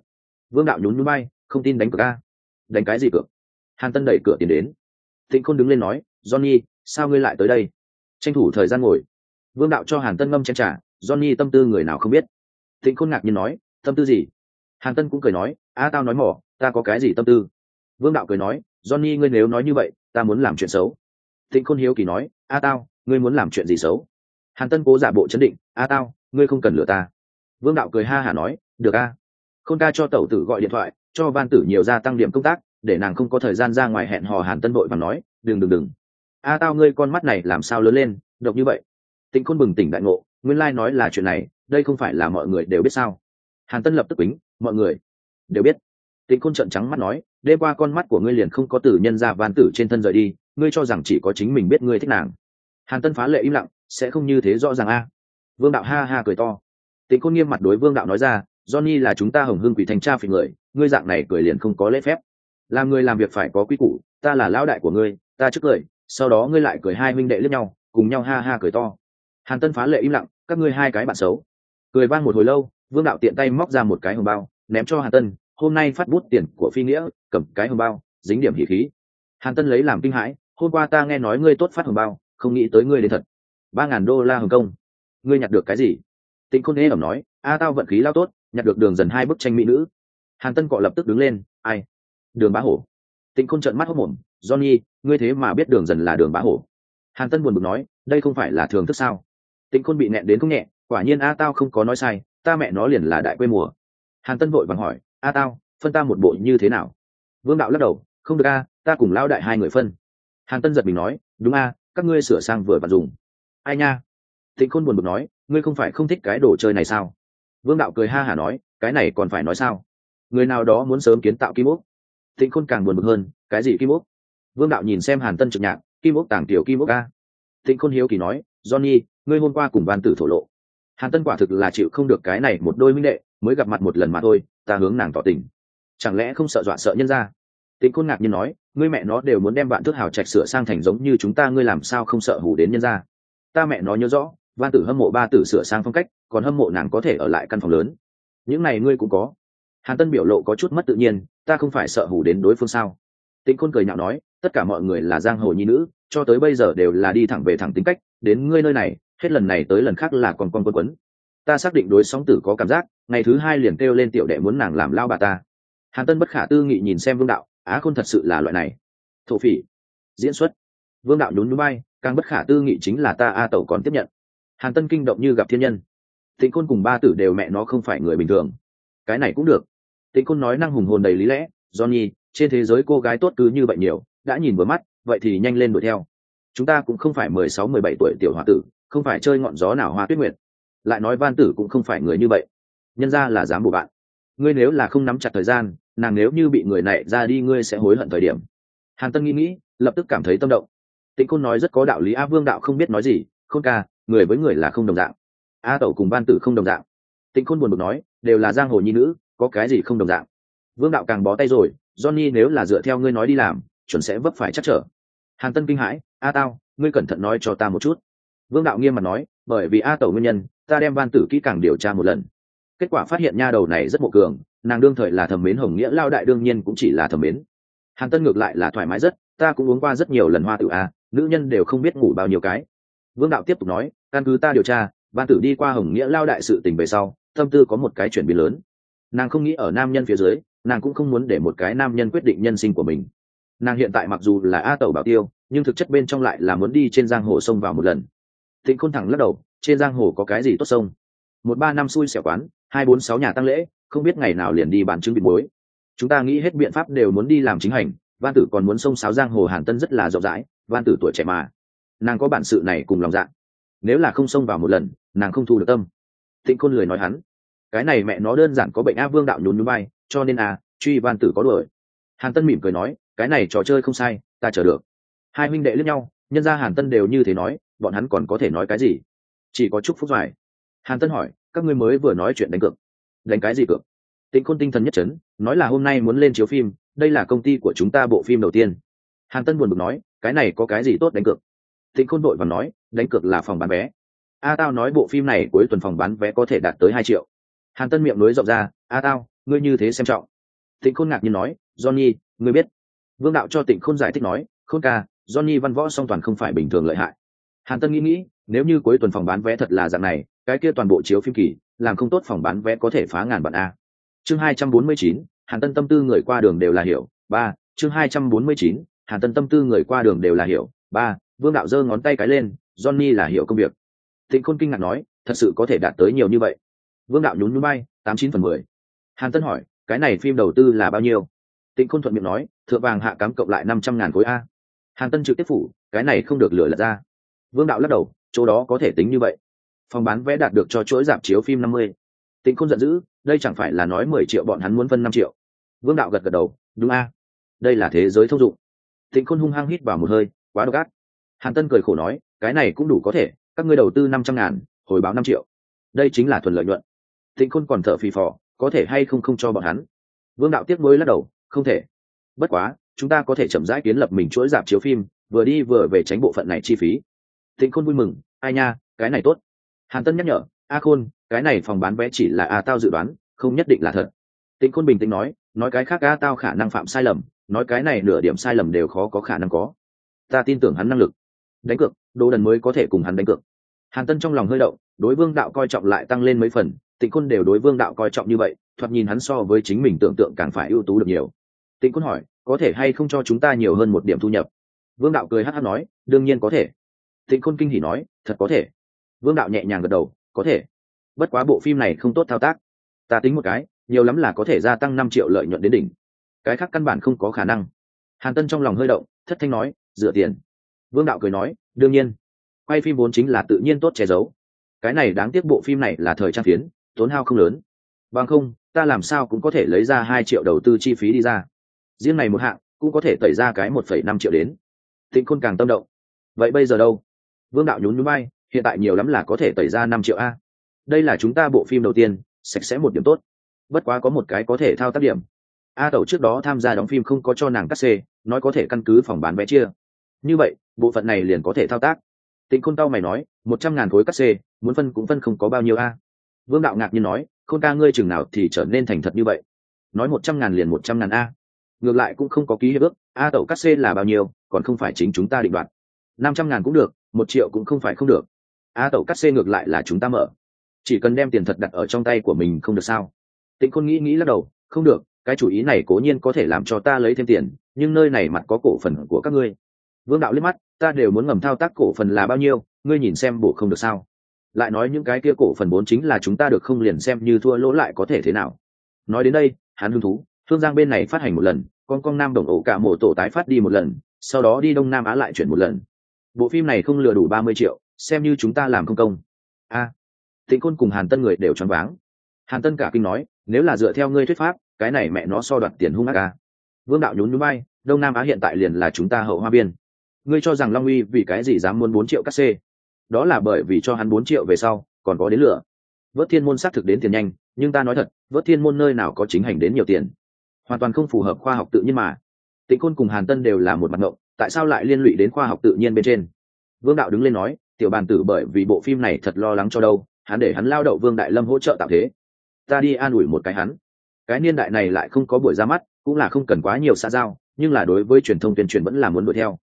Vương đạo nhún núi bay không tin đánh cược a. Đánh cái gì cược? Hàn tân đẩy cửa tiến đến. Tịnh khôn đứng lên nói, johnny, sao ngươi lại tới đây? Tranh thủ thời gian ngồi. Vương đạo cho hàn tân ngâm chen trả johnny, tâm tư người nào không biết? Tịnh khôn ngạc nhiên nói, tâm tư gì? Hàn tân cũng cười nói, a, tao nói mỏ, ta có cái gì tâm tư? Vương đạo cười nói, johnny, ngươi nếu nói như vậy, ta muốn làm chuyện xấu. Tịnh khôn hiếu kỳ nói, a, tao, ngươi muốn làm chuyện gì xấu? Hàn tân cố giả bộ chấn định, a, tao, ngươi không cần lừa ta vương đạo cười ha hả nói, được a. Khôn ca cho tẩu tử gọi điện thoại, cho van tử nhiều gia tăng điểm công tác, để nàng không có thời gian ra ngoài hẹn hò hàn tân vội và nói, đừng đừng đừng. A tao ngươi con mắt này làm sao lớn lên, độc như vậy. Tịnh khôn bừng tỉnh đại ngộ, nguyên lai nói là chuyện này, đây không phải là mọi người đều biết sao? Hàn tân lập tức bính mọi người đều biết. Tịnh khôn trận trắng mắt nói, đêm qua con mắt của ngươi liền không có tử nhân ra van tử trên thân rời đi, ngươi cho rằng chỉ có chính mình biết ngươi thích nàng. Hàn tân phá lệ im lặng, sẽ không như thế rõ ràng a. Vương đạo ha ha cười to tịnh khôn nghiêm mặt đối vương đạo nói ra, johnny là chúng ta hồng hưng quỷ thành cha phỉ người, ngươi dạng này cười liền không có lễ phép. Làm người làm việc phải có quy củ, ta là lão đại của ngươi, ta trước cười, sau đó ngươi lại cười hai minh đệ lướt nhau, cùng nhau ha ha cười to. Hàn tân phá lệ im lặng, các ngươi hai cái bạn xấu. Cười vang một hồi lâu, vương đạo tiện tay móc ra một cái hồng bao, ném cho hàn tân, hôm nay phát bút tiền của phi nghĩa, cầm cái hồng bao, dính điểm hỉ khí. Hàn tân lấy làm kinh hãi, hôm qua ta nghe nói ngươi tốt phát hồng bao, không nghĩ tới ngươi đến thật. Ba ngàn đô la hồng công ngươi nhặt được cái gì? Tịnh khôn ế ẩm nói, a, tao vận khí lao tốt, nhặt được đường dần hai bức tranh mỹ nữ. Hàn tân cọ lập tức đứng lên, ai? Đường bá hổ? Tịnh khôn trợn mắt hốc mồm johnny, ngươi thế mà biết đường dần là đường bá hổ? Hàn tân buồn bực nói, đây không phải là thường thức sao? Tịnh khôn bị nẹn đến không nhẹ, quả nhiên a, tao không có nói sai, ta mẹ nó liền là đại quê mùa. Hàn tân vội vàng hỏi, a, tao, phân ta một bộ như thế nào? Vương đạo lắc đầu, không được a, ta cùng lao đại hai người phân. Hàn tân giật mình nói, đúng a, các ngươi sửa sang vừa vặn dùng. Ai nha? Tịnh khôn buồn bực nói ngươi không phải không thích cái đồ chơi này sao? Vương đạo cười ha hả nói, cái này còn phải nói sao? Người nào đó muốn sớm kiến tạo kim ốc. Tịnh khôn càng buồn bực hơn, cái gì kim ốc? Vương đạo nhìn xem hàn tân trực nhạc, kim ốc tàng tiểu kim ốc a. Tịnh khôn hiếu kỳ nói, johnny, ngươi hôm qua cùng ban tử thổ lộ. Hàn tân quả thực là chịu không được cái này một đôi minh đệ, mới gặp mặt một lần mà thôi, ta hướng nàng tỏ tình. Chẳng lẽ không sợ dọa sợ nhân ra? Tịnh khôn ngạc nhiên nói, ngươi mẹ nó đều muốn đem bạn thước hào trạch sửa sang thành giống như chúng ta, ngươi làm sao không sợ hù đến nhân ra? Ta mẹ nó nhớ rõ van tử hâm mộ ba tử sửa sang phong cách, còn hâm mộ nàng có thể ở lại căn phòng lớn. Những này ngươi cũng có. Hàn tân biểu lộ có chút mất tự nhiên, ta không phải sợ hủ đến đối phương sao? Tĩnh khôn cười nhạo nói, tất cả mọi người là giang hồ nhi nữ, cho tới bây giờ đều là đi thẳng về thẳng tính cách, đến ngươi nơi này, hết lần này tới lần khác là còn con quân quấn. Ta xác định đối sóng tử có cảm giác, ngày thứ hai liền kêu lên tiểu đệ muốn nàng làm lao bà ta. Hàn tân bất khả tư nghị nhìn xem vương đạo, á khôn thật sự là loại này. Thổ phỉ. Diễn xuất. Vương đạo nhún núi bay, càng bất khả tư nghị chính là ta, a tẩu còn tiếp nhận hàn tân kinh động như gặp thiên nhân. Tịnh côn cùng ba tử đều mẹ nó không phải người bình thường. Cái này cũng được. Tịnh côn nói năng hùng hồn đầy lý lẽ, johnny, trên thế giới cô gái tốt cứ như vậy nhiều, đã nhìn vừa mắt, vậy thì nhanh lên đuổi theo. Chúng ta cũng không phải mười sáu, mười bảy tuổi tiểu h o a tử, không phải chơi ngọn gió nào hoa tuyết nguyệt. Lại nói van tử cũng không phải người như vậy. Nhân ra là dám bù bạn. Ngươi nếu là không nắm chặt thời gian, nàng nếu như bị người này ra đi, ngươi sẽ hối hận thời điểm. Hàn tân nghĩ nghĩ, lập tức cảm thấy tâm động. Tịnh côn nói rất có đạo lý, a vương đạo không biết nói gì, khôn ca người với người là không đồng dạng. A tẩu cùng ban tử không đồng dạng. Tịnh khôn buồn bực nói, đều là giang hồ nhi nữ, có cái gì không đồng dạng? Vương đạo càng bó tay rồi, johnny nếu là dựa theo ngươi nói đi làm, chuẩn sẽ vấp phải chắc trở. Hàn tân kinh hãi, a tao, ngươi cẩn thận nói cho ta một chút. Vương đạo nghiêm mặt nói, bởi vì a tẩu nguyên nhân, ta đem ban tử kỹ càng điều tra một lần. Kết quả phát hiện nha đầu này rất mộ cường, nàng đương thời là thẩm mến hồng nghĩa, lao đại đương nhiên cũng chỉ là thẩm mến. Hàn tân ngược lại là thoải mái rất, ta cũng uống qua rất nhiều lần hoa tử a, nữ nhân đều không biết ngủ bao nhiêu cái vương đạo tiếp tục nói, căn cứ ta điều tra ban tử đi qua hồng nghĩa lao đại sự tình về sau, tâm tư có một cái chuyển biến lớn. Nàng không nghĩ ở nam nhân phía dưới, nàng cũng không muốn để một cái nam nhân quyết định nhân sinh của mình. Nàng hiện tại mặc dù là a tẩu bảo tiêu, nhưng thực chất bên trong lại là muốn đi trên giang hồ sông vào một lần. Thịnh khôn thẳng lắc đầu, trên giang hồ có cái gì tốt sông? Một ba năm xui xẻo quán, hai bốn sáu nhà tăng lễ, không biết ngày nào liền đi bán trứng bị muối. Chúng ta nghĩ hết biện pháp đều muốn đi làm chính hành văn tử còn muốn sông sáo giang hồ hàn tân rất là rộng rãi văn tử tuổi trẻ mà nàng có bản sự này cùng lòng dạ. Nếu là không xông vào một lần, nàng không thu được tâm. Tịnh khôn lười nói hắn. Cái này mẹ nó đơn giản có bệnh a vương đạo nhún núi bay cho nên a, truy văn tử có đuổi. Hàn tân mỉm cười nói, cái này trò chơi không sai, ta chờ được. Hai huynh đệ lẫn nhau, nhân ra hàn tân đều như thế nói, bọn hắn còn có thể nói cái gì? Chỉ có chúc phúc dài hàn tân hỏi, các ngươi mới vừa nói chuyện đánh cược. Đánh cái gì cược? Tịnh khôn tinh thần nhất trấn nói là hôm nay muốn lên chiếu phim, đây là công ty của chúng ta bộ phim đầu tiên. Hàn tân buồn bực nói, cái này có cái gì tốt đánh cược? Tịnh khôn đội và nói, đánh cược là phòng bán vé. A tao nói bộ phim này cuối tuần phòng bán vé có thể đạt tới hai triệu. Hàn tân miệng nối rộng ra, a tao, ngươi như thế xem trọng. Tịnh khôn ngạc nhiên nói, johnny, ngươi biết. Vương đạo cho tịnh khôn giải thích nói, khôn ca, johnny văn võ song toàn không phải bình thường lợi hại. Hàn tân nghĩ nghĩ, nếu như cuối tuần phòng bán vé thật là dạng này, cái kia toàn bộ chiếu phim kỳ, làm không tốt phòng bán vé có thể phá ngàn bản a. Chương hai trăm bốn mươi chín, hàn tân tâm tư người qua đường đều là hiểu. Ba, chương hai trăm bốn mươi chín, hàn tân tâm tư người qua đường đều là hiểu. Ba vương đạo giơ ngón tay cái lên, johnny là hiểu công việc. Thịnh khôn kinh ngạc nói, thật sự có thể đạt tới nhiều như vậy? Vương đạo nhún nhún bay tám chín phần mười. Hàn tân hỏi, cái này phim đầu tư là bao nhiêu? Tịnh khôn thuận miệng nói, thượng vàng hạ cám cộng lại năm trăm ngàn khối a. Hàn tân trực tiếp phủ, cái này không được lửa lật ra. Vương đạo lắc đầu, chỗ đó có thể tính như vậy. Phòng bán vé đạt được cho chuỗi giảm chiếu phim năm mươi. Tịnh khôn giận dữ, đây chẳng phải là nói mười triệu bọn hắn muốn phân năm triệu? Vương đạo gật gật đầu, đúng a. Đây là thế giới thông dụng. Tịnh khôn hung hăng hít vào một hơi, quá độc ác hàn tân cười khổ nói, cái này cũng đủ có thể, các ngươi đầu tư năm trăm ngàn, hồi báo năm triệu. Đây chính là thuần lợi nhuận. Tịnh khôn còn thở phì phò, có thể hay không không cho bọn hắn? Vương đạo tiếc mới lắc đầu, không thể. Bất quá, chúng ta có thể chậm rãi kiến lập mình chuỗi dạp chiếu phim, vừa đi vừa về tránh bộ phận này chi phí. Tịnh khôn vui mừng, ai nha, cái này tốt. Hàn tân nhắc nhở, a khôn, cái này phòng bán vé chỉ là a tao dự đoán, không nhất định là thật. Tịnh khôn bình tĩnh nói nói cái khác a tao khả năng phạm sai lầm, nói cái này nửa điểm sai lầm đều khó có khả năng có. Ta tin tưởng hắn năng lực đánh cược đồ đần mới có thể cùng hắn đánh cược. Hàn tân trong lòng hơi động, đối vương đạo coi trọng lại tăng lên mấy phần, tịnh Côn đều đối vương đạo coi trọng như vậy, thoạt nhìn hắn so với chính mình tưởng tượng càng phải ưu tú được nhiều. Tịnh Côn hỏi, có thể hay không cho chúng ta nhiều hơn một điểm thu nhập? Vương đạo cười hát hát nói, đương nhiên có thể. Tịnh Côn kinh hỉ nói, thật có thể. Vương đạo nhẹ nhàng gật đầu, có thể. Bất quá bộ phim này không tốt thao tác. Ta tính một cái, nhiều lắm là có thể gia tăng năm triệu lợi nhuận đến đỉnh. Cái khác căn bản không có khả năng. Hàn tân trong lòng hơi động, thất thanh nói, dựa tiền vương đạo cười nói, đương nhiên. Quay phim vốn chính là tự nhiên tốt che giấu. Cái này đáng tiếc bộ phim này là thời trang phiến, tốn hao không lớn. Bằng không, ta làm sao cũng có thể lấy ra hai triệu đầu tư chi phí đi ra. Riêng này một hạng, cũng có thể tẩy ra cái một phẩy năm triệu đến. Tịnh khôn càng tâm động. Vậy bây giờ đâu? Vương đạo nhún nhún bay hiện tại nhiều lắm là có thể tẩy ra năm triệu a. Đây là chúng ta bộ phim đầu tiên, sạch sẽ một điểm tốt. Bất quá có một cái có thể thao tác điểm. A tẩu trước đó tham gia đóng phim không có cho nàng cắt xê, nói có thể căn cứ phòng bán vé chia. Như vậy bộ phận này liền có thể thao tác. Tịnh khôn tao mày nói, một trăm ngàn khối cắt xê, muốn phân cũng phân không có bao nhiêu a. Vương đạo ngạc nhiên nói, khôn ca ngươi chừng nào thì trở nên thành thật như vậy? Nói một trăm ngàn liền một trăm ngàn a. Ngược lại cũng không có ký hiệp ước, a tẩu cắt xê là bao nhiêu, còn không phải chính chúng ta định đoạt. năm trăm ngàn cũng được, một triệu cũng không phải không được. A tẩu cắt xê ngược lại là chúng ta mở. Chỉ cần đem tiền thật đặt ở trong tay của mình không được sao? Tịnh khôn nghĩ nghĩ lắc đầu, không được, cái chủ ý này cố nhiên có thể làm cho ta lấy thêm tiền, nhưng nơi này mặt có cổ phần của các ngươi vương đạo liếc mắt ta đều muốn ngầm thao tác cổ phần là bao nhiêu ngươi nhìn xem bổ không được sao? Lại nói những cái kia cổ phần vốn chính là chúng ta được không liền xem như thua lỗ lại có thể thế nào. Nói đến đây hắn hứng thú thương giang bên này phát hành một lần con con nam đồng ổ cả mộ tổ tái phát đi một lần sau đó đi đông nam á lại chuyển một lần. Bộ phim này không lừa đủ ba mươi triệu xem như chúng ta làm không công. A à, tịnh côn cùng hàn tân người đều choáng váng. Hàn tân cả kinh nói nếu là dựa theo ngươi thuyết pháp cái này mẹ nó so đoạt tiền hung ác ca vương đạo nhún núi bay đông nam á hiện tại liền là chúng ta hậu hoa biên ngươi cho rằng long uy vì cái gì dám muốn bốn triệu cắt xê? Đó là bởi vì cho hắn bốn triệu về sau, còn có đến lửa. Vớt thiên môn xác thực đến tiền nhanh, nhưng ta nói thật, vớt thiên môn nơi nào có chính hành đến nhiều tiền? Hoàn toàn không phù hợp khoa học tự nhiên mà. Tịnh côn cùng hàn tân đều là một mặt ngộng, tại sao lại liên lụy đến khoa học tự nhiên bên trên? Vương đạo đứng lên nói, tiểu bàn tử bởi vì bộ phim này thật lo lắng cho đâu, hắn để hắn lao đậu vương đại lâm hỗ trợ tạo thế. Ta đi an ủi một cái hắn. Cái niên đại này lại không có buổi ra mắt, cũng là không cần quá nhiều xã giao, nhưng là đối với truyền thông tuyên truyền vẫn là muốn đuổi theo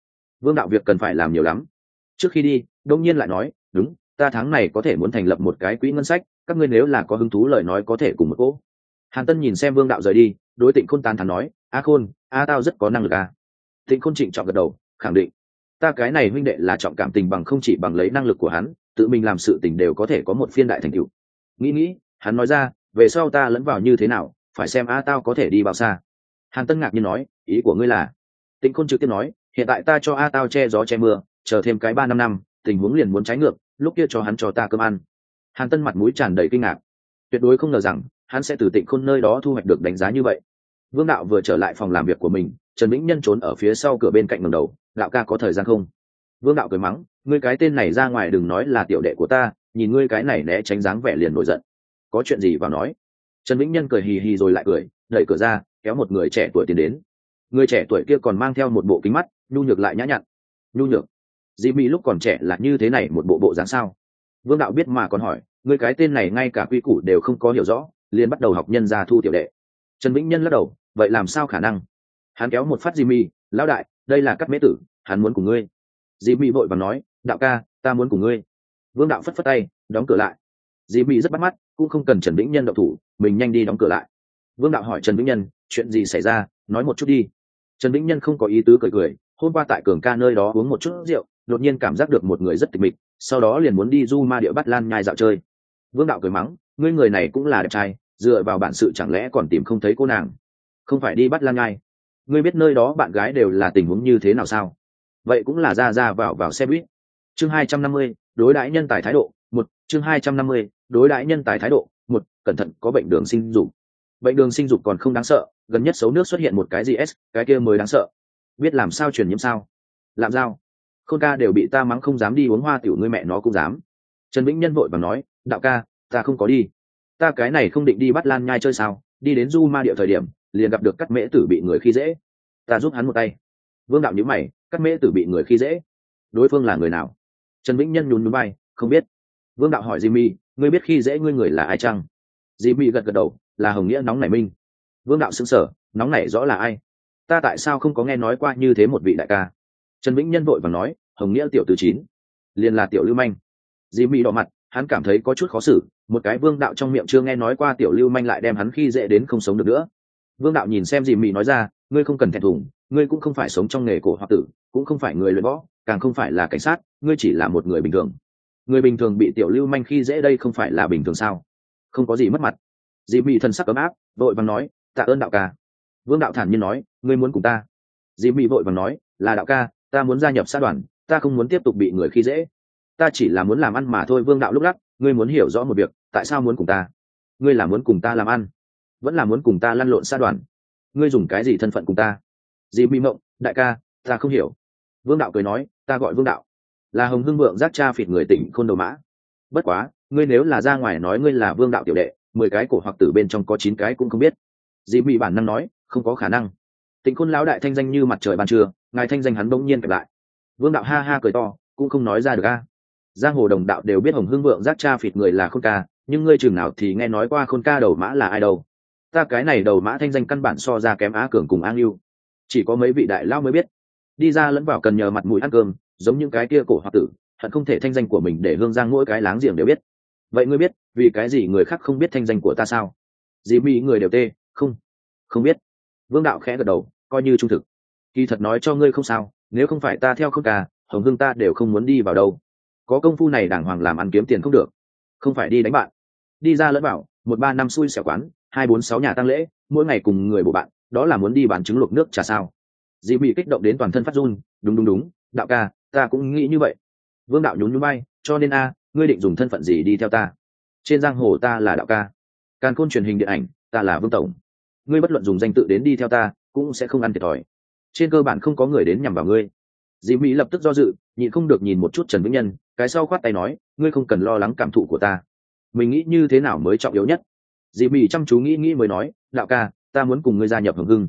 vương đạo việc cần phải làm nhiều lắm. Trước khi đi, đông nhiên lại nói, đúng, ta tháng này có thể muốn thành lập một cái quỹ ngân sách, các ngươi nếu là có hứng thú lời nói có thể cùng một cỗ. Hàn tân nhìn xem vương đạo rời đi, đối tịnh khôn tàn thắn nói, a khôn, a tao rất có năng lực à. tịnh khôn trịnh trọng gật đầu, khẳng định. Ta cái này huynh đệ là trọng cảm tình bằng không chỉ bằng lấy năng lực của hắn, tự mình làm sự tình đều có thể có một phiên đại thành tựu. Nghĩ nghĩ, hắn nói ra, về sau ta lẫn vào như thế nào, phải xem a tao có thể đi bao xa. Hàn tân ngạc nhiên nói, ý của ngươi là? Tịnh khôn trực tiếp nói hiện tại ta cho a tao che gió che mưa, chờ thêm cái ba năm năm, tình huống liền muốn trái ngược, lúc kia cho hắn cho ta cơm ăn. Hàn tân mặt mũi tràn đầy kinh ngạc. Tuyệt đối không ngờ rằng, hắn sẽ từ tịnh khôn nơi đó thu hoạch được đánh giá như vậy. Vương đạo vừa trở lại phòng làm việc của mình, trần vĩnh nhân trốn ở phía sau cửa bên cạnh ngầm đầu đạo ca có thời gian không? Vương đạo cười mắng, ngươi cái tên này ra ngoài đừng nói là tiểu đệ của ta, nhìn ngươi cái này né tránh dáng vẻ liền nổi giận. Có chuyện gì vào nói? Trần vĩnh nhân cười hì hì rồi lại cười, đẩy cửa ra, kéo một người trẻ tuổi tiến đến người trẻ tuổi kia còn mang theo một bộ kính mắt, nhu nhược lại nhã nhặn. Nhu nhược? Dì mỹ lúc còn trẻ là như thế này một bộ bộ dáng sao? Vương đạo biết mà còn hỏi, người cái tên này ngay cả quy củ đều không có hiểu rõ, liền bắt đầu học nhân ra thu tiểu đệ. Trần vĩnh nhân lắc đầu, vậy làm sao khả năng? Hắn kéo một phát dì mỹ lão đại, đây là cắt mễ tử, hắn muốn cùng ngươi. Dì mỹ vội và nói, đạo ca, ta muốn cùng ngươi. Vương đạo phất phất tay, đóng cửa lại. Dì mỹ rất bắt mắt, cũng không cần trần vĩnh nhân đậu thủ, mình nhanh đi đóng cửa lại. Vương đạo hỏi trần vĩnh nhân, chuyện gì xảy ra? Nói một chút đi trần vĩnh nhân không có ý tứ cười cười, hôm qua tại cường ca nơi đó uống một chút rượu, đột nhiên cảm giác được một người rất tịch mịch, sau đó liền muốn đi du ma địa bắt lan nhai dạo chơi. Vương đạo cười mắng, ngươi người này cũng là đẹp trai, dựa vào bản sự chẳng lẽ còn tìm không thấy cô nàng? Không phải đi bắt lan nhai. Ngươi biết nơi đó bạn gái đều là tình huống như thế nào sao? Vậy cũng là ra ra vào vào xe buýt. Chương hai trăm năm mươi, đối đãi nhân tài thái độ, một. Chương hai trăm năm mươi, đối đãi nhân tài thái độ, một. Cẩn thận có bệnh đường sinh dục. Bệnh đường sinh dục còn không đáng sợ gần nhất xấu nước xuất hiện một cái gì s, cái kia mới đáng sợ. Biết làm sao truyền nhiễm sao? Làm sao? Khôn ca đều bị ta mắng không dám đi uống hoa tiểu ngươi mẹ nó cũng dám. Trần vĩnh nhân vội và nói, đạo ca, ta không có đi. Ta cái này không định đi bắt lan nhai chơi sao? Đi đến du ma địa thời điểm, liền gặp được các mễ tử bị người khi dễ. Ta giúp hắn một tay. Vương đạo nhữ mày các mễ tử bị người khi dễ? Đối phương là người nào? Trần vĩnh nhân nhún núi bay không biết. Vương đạo hỏi jimmy ngươi biết khi dễ ngươi người là ai chăng? Jimmy gật gật đầu, là hồng nghĩa nóng nảy minh vương đạo xứng sở nóng nảy rõ là ai? Ta tại sao không có nghe nói qua như thế một vị đại ca? Trần vĩnh nhân vội và nói, hồng nghĩa tiểu từ chín, liền là tiểu lưu manh. Dì mỹ đỏ mặt, hắn cảm thấy có chút khó xử, một cái vương đạo trong miệng chưa nghe nói qua tiểu lưu manh lại đem hắn khi dễ đến không sống được nữa. Vương đạo nhìn xem dì mỹ nói ra, ngươi không cần thẹn thùng, ngươi cũng không phải sống trong nghề cổ hoặc tử, cũng không phải người luyện võ, càng không phải là cảnh sát, ngươi chỉ là một người bình thường. Người bình thường bị tiểu lưu manh khi dễ đây không phải là bình thường sao? Không có gì mất mặt. Dì mỹ thân sắc ấm áp, vội vàng nói tạ ơn đạo ca. Vương đạo thản nhiên nói, ngươi muốn cùng ta? Dì mỹ vội vàng nói, là đạo ca, ta muốn gia nhập xã đoàn, ta không muốn tiếp tục bị người khi dễ. Ta chỉ là muốn làm ăn mà thôi. Vương đạo lúc lắc, ngươi muốn hiểu rõ một việc, tại sao muốn cùng ta? Ngươi là muốn cùng ta làm ăn, vẫn là muốn cùng ta lăn lộn xã đoàn? Ngươi dùng cái gì thân phận cùng ta? Dì mỹ mộng, đại ca, ta không hiểu. Vương đạo cười nói, ta gọi vương đạo. Là hồng hưng vượng giác cha phịt người tỉnh khôn đồ mã. Bất quá, ngươi nếu là ra ngoài nói ngươi là vương đạo tiểu đệ, mười cái cổ hoặc tử bên trong có chín cái cũng không biết dì mỹ bản năng nói, không có khả năng. Tịnh khôn lão đại thanh danh như mặt trời ban trưa, ngài thanh danh hắn bỗng nhiên kẹp lại. Vương đạo ha ha cười to, cũng không nói ra được a. Giang hồ đồng đạo đều biết hồng hưng vượng giác cha phịt người là khôn ca, nhưng ngươi chừng nào thì nghe nói qua khôn ca đầu mã là ai đâu. Ta cái này đầu mã thanh danh căn bản so ra kém á cường cùng an yêu chỉ có mấy vị đại lao mới biết. Đi ra lẫn vào cần nhờ mặt mũi ăn cơm, giống những cái kia cổ hoặc tử, hận không thể thanh danh của mình để hương giang mỗi cái láng giềng đều biết. Vậy ngươi biết, vì cái gì người khác không biết thanh danh của ta sao? Dì mỹ người đều tê không không biết. Vương đạo khẽ gật đầu, coi như trung thực. Kỳ thật nói cho ngươi không sao, nếu không phải ta theo không ca hồng hương ta đều không muốn đi vào đâu. Có công phu này đàng hoàng làm ăn kiếm tiền không được. Không phải đi đánh bạn. Đi ra lẫn bảo, một ba năm xui xẻo quán, hai bốn sáu nhà tăng lễ, mỗi ngày cùng người bộ bạn, đó là muốn đi bán trứng luộc nước trà sao. Dị bị kích động đến toàn thân phát run, đúng đúng đúng, đạo ca, ta cũng nghĩ như vậy. Vương đạo nhún nhún bay cho nên a, ngươi định dùng thân phận gì đi theo ta? Trên giang hồ ta là đạo ca. Càn khôn truyền hình điện ảnh, ta là vương tổng ngươi bất luận dùng danh tự đến đi theo ta, cũng sẽ không ăn thiệt thòi. Trên cơ bản không có người đến nhằm vào ngươi. Dì mỹ lập tức do dự, nhịn không được nhìn một chút trần vĩnh nhân, cái sau khoát tay nói, ngươi không cần lo lắng cảm thụ của ta. Mình nghĩ như thế nào mới trọng yếu nhất? Dì mỹ chăm chú nghĩ nghĩ mới nói, đạo ca, ta muốn cùng ngươi gia nhập hồng hưng.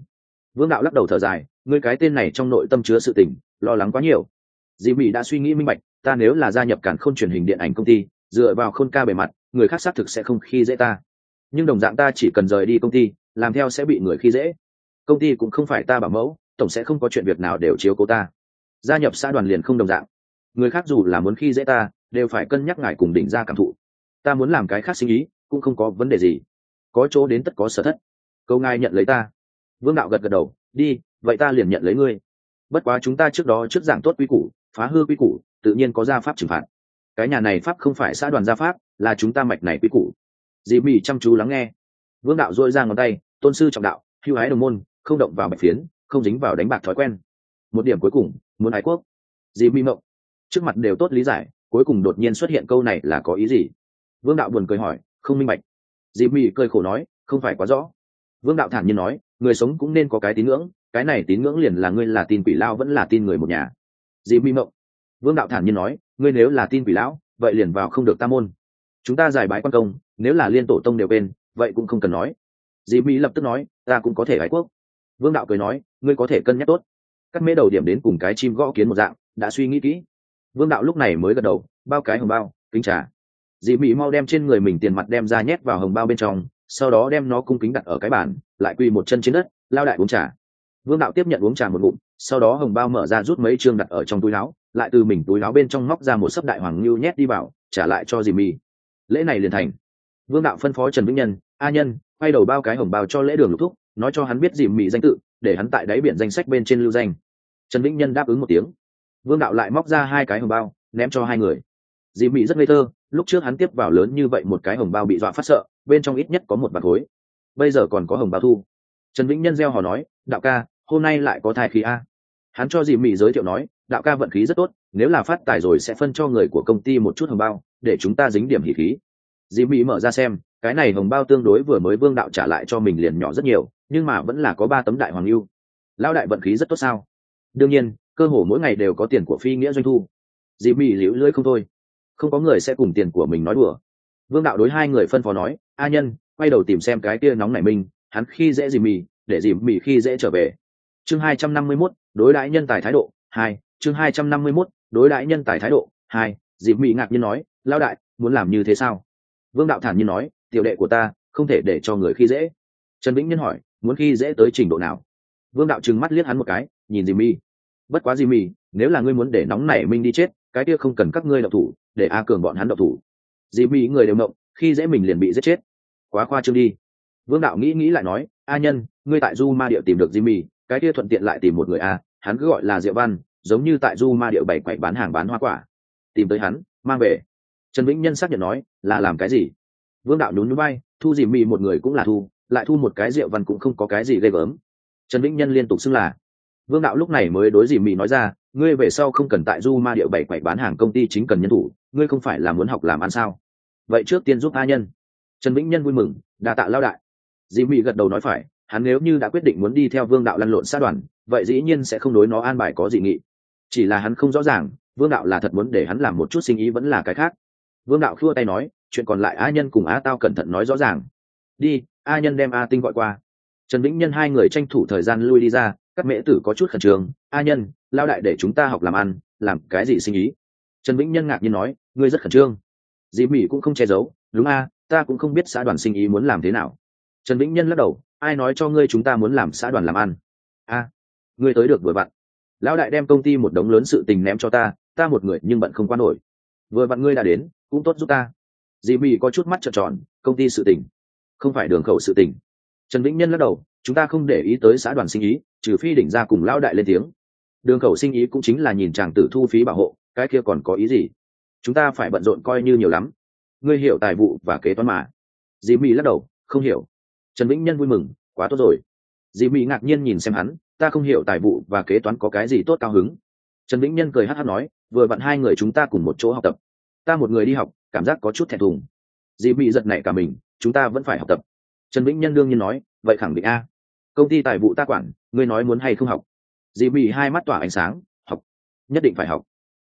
Vương đạo lắc đầu thở dài, ngươi cái tên này trong nội tâm chứa sự tình, lo lắng quá nhiều. Dì mỹ đã suy nghĩ minh bạch, ta nếu là gia nhập cản khôn truyền hình điện ảnh công ty, dựa vào khôn ca bề mặt, người khác xác thực sẽ không khi dễ ta. Nhưng đồng dạng ta chỉ cần rời đi công ty làm theo sẽ bị người khi dễ. Công ty cũng không phải ta bảo mẫu, tổng sẽ không có chuyện việc nào đều chiếu cố ta. Gia nhập xã đoàn liền không đồng dạng. Người khác dù là muốn khi dễ ta, đều phải cân nhắc ngài cùng đỉnh ra cảm thụ. Ta muốn làm cái khác sinh ý, cũng không có vấn đề gì. Có chỗ đến tất có sở thất. Câu ngài nhận lấy ta. Vương đạo gật gật đầu, đi, vậy ta liền nhận lấy ngươi. Bất quá chúng ta trước đó trước giảng tốt quy củ, phá hư quy củ, tự nhiên có gia pháp trừng phạt. Cái nhà này pháp không phải xã đoàn gia pháp, là chúng ta mạch này quy củ. Dì mì chăm chú lắng nghe vương đạo dội ra ngón tay, tôn sư trọng đạo, hưu hái đồng môn, không động vào bạch phiến, không dính vào đánh bạc thói quen. Một điểm cuối cùng, muốn ái quốc. Dì Mi mộng. Trước mặt đều tốt lý giải, cuối cùng đột nhiên xuất hiện câu này là có ý gì? Vương đạo buồn cười hỏi, không minh bạch. Dì Mi cười khổ nói, không phải quá rõ. Vương đạo thản nhiên nói, người sống cũng nên có cái tín ngưỡng, cái này tín ngưỡng liền là ngươi là tin quỷ lao vẫn là tin người một nhà. Dì Mi mộng. Vương đạo thản nhiên nói, ngươi nếu là tin quỷ lão, vậy liền vào không được tam môn. Chúng ta giải bãi quan công, nếu là liên tổ tông đều bên vậy cũng không cần nói. Dì mỹ lập tức nói, ta cũng có thể ái quốc. Vương đạo cười nói, ngươi có thể cân nhắc tốt. Cắt mễ đầu điểm đến cùng cái chim gõ kiến một dạng, đã suy nghĩ kỹ. Vương đạo lúc này mới gật đầu, bao cái hồng bao, kính trà. Dì mỹ mau đem trên người mình tiền mặt đem ra nhét vào hồng bao bên trong, sau đó đem nó cung kính đặt ở cái bàn, lại quỳ một chân trên đất, lao đại uống trà. Vương đạo tiếp nhận uống trà một ngụm, sau đó hồng bao mở ra rút mấy chương đặt ở trong túi láo lại từ mình túi láo bên trong móc ra một sấp đại hoàng lưu nhét đi vào, trả lại cho dì mỹ. lễ này liền thành. Vương đạo phân phó trần vĩnh nhân a nhân, quay đầu bao cái hồng bao cho lễ đường lục thúc, nói cho hắn biết dìm mỹ danh tự, để hắn tại đáy biển danh sách bên trên lưu danh. Trần vĩnh nhân đáp ứng một tiếng. Vương đạo lại móc ra hai cái hồng bao, ném cho hai người. Dìm mỹ rất ngây thơ, lúc trước hắn tiếp vào lớn như vậy một cái hồng bao bị dọa phát sợ, bên trong ít nhất có một bạc khối bây giờ còn có hồng bao thu. Trần vĩnh nhân gieo hò nói, đạo ca, hôm nay lại có thai khí a. Hắn cho dìm mỹ giới thiệu nói, đạo ca vận khí rất tốt, nếu là phát tài rồi sẽ phân cho người của công ty một chút hồng bao, để chúng ta dính điểm hỉ khí. Dì mỹ mở ra xem cái này hồng bao tương đối vừa mới vương đạo trả lại cho mình liền nhỏ rất nhiều nhưng mà vẫn là có ba tấm đại hoàng lưu. Lão đại vận khí rất tốt sao? Đương nhiên cơ hồ mỗi ngày đều có tiền của phi nghĩa doanh thu. Dì mì liễu lưỡi không thôi. Không có người sẽ cùng tiền của mình nói đùa. Vương đạo đối hai người phân phó nói a nhân quay đầu tìm xem cái kia nóng nảy mình hắn khi dễ dì mì để dì mì khi dễ trở về. Chương hai trăm năm mươi 251, đối đãi nhân tài thái độ hai chương hai trăm năm mươi 251, đối đãi nhân tài thái độ hai dì mì ngạc nhiên nói lao đại muốn làm như thế sao? Vương đạo thản nhiên nói tiểu đệ của ta, không thể để cho người khi dễ. Trần vĩnh nhân hỏi, muốn khi dễ tới trình độ nào? Vương đạo trừng mắt liếc hắn một cái, nhìn dì mi bất quá dì mi nếu là ngươi muốn để nóng nảy minh đi chết, cái kia không cần các ngươi đậu thủ, để a cường bọn hắn đậu thủ. Dì mi người đều mộng khi dễ mình liền bị giết chết. Quá khoa trương đi. Vương đạo nghĩ nghĩ lại nói, a nhân, ngươi tại du ma Điệu tìm được dì mi cái kia thuận tiện lại tìm một người a, hắn cứ gọi là diệu văn, giống như tại du ma điệu bảy quậy bán hàng bán hoa quả. Tìm tới hắn, mang về. Trần vĩnh nhân xác nhận nói, là làm cái gì? Vương đạo nhún núi bay thu dìm mị một người cũng là thu, lại thu một cái rượu văn cũng không có cái gì ghê gớm. Trần vĩnh nhân liên tục xưng là. Vương đạo lúc này mới đối dìm mị nói ra, ngươi về sau không cần tại du ma điệu bảy quậy bán hàng công ty chính cần nhân thủ, ngươi không phải là muốn học làm ăn sao? Vậy trước tiên giúp a nhân. Trần vĩnh nhân vui mừng, đa tạ lao đại. Dì mị gật đầu nói phải, hắn nếu như đã quyết định muốn đi theo vương đạo lăn lộn sát đoàn, vậy dĩ nhiên sẽ không đối nó an bài có gì nghị. Chỉ là hắn không rõ ràng, vương đạo là thật muốn để hắn làm một chút sinh ý vẫn là cái khác. Vương đạo khua tay nói chuyện còn lại a nhân cùng a tao cẩn thận nói rõ ràng. Đi, a nhân đem a tinh gọi qua. Trần vĩnh nhân hai người tranh thủ thời gian lui đi ra, các mễ tử có chút khẩn trương. A nhân lao đại để chúng ta học làm ăn, làm cái gì sinh ý? Trần vĩnh nhân ngạc nhiên nói, ngươi rất khẩn trương. Dì mỹ cũng không che giấu, đúng a, ta cũng không biết xã đoàn sinh ý muốn làm thế nào. Trần vĩnh nhân lắc đầu, ai nói cho ngươi chúng ta muốn làm xã đoàn làm ăn? A, ngươi tới được vừa vặn. Lão đại đem công ty một đống lớn sự tình ném cho ta ta một người nhưng bận không quan nổi. Vừa vặn ngươi đã đến, cũng tốt giúp ta dì mị có chút mắt trợn tròn, công ty sự tình. Không phải đường khẩu sự tình. Trần vĩnh nhân lắc đầu, chúng ta không để ý tới xã đoàn sinh ý, trừ phi đỉnh ra cùng lão đại lên tiếng. Đường khẩu sinh ý cũng chính là nhìn chàng tử thu phí bảo hộ, cái kia còn có ý gì? Chúng ta phải bận rộn coi như nhiều lắm. Ngươi hiểu tài vụ và kế toán mà. Dì mỹ lắc đầu, không hiểu. Trần vĩnh nhân vui mừng, quá tốt rồi. Dì mỹ ngạc nhiên nhìn xem hắn, ta không hiểu tài vụ và kế toán có cái gì tốt cao hứng. Trần vĩnh nhân cười hát hát nói, vừa vặn hai người chúng ta cùng một chỗ học tập ta một người đi học, cảm giác có chút thẹn thùng. Dì bị giật nảy cả mình, chúng ta vẫn phải học tập. Trần vĩnh nhân đương nhiên nói, vậy khẳng định a. Công ty tài vụ ta quản, ngươi nói muốn hay không học? Dì bị hai mắt tỏa ánh sáng, học. Nhất định phải học.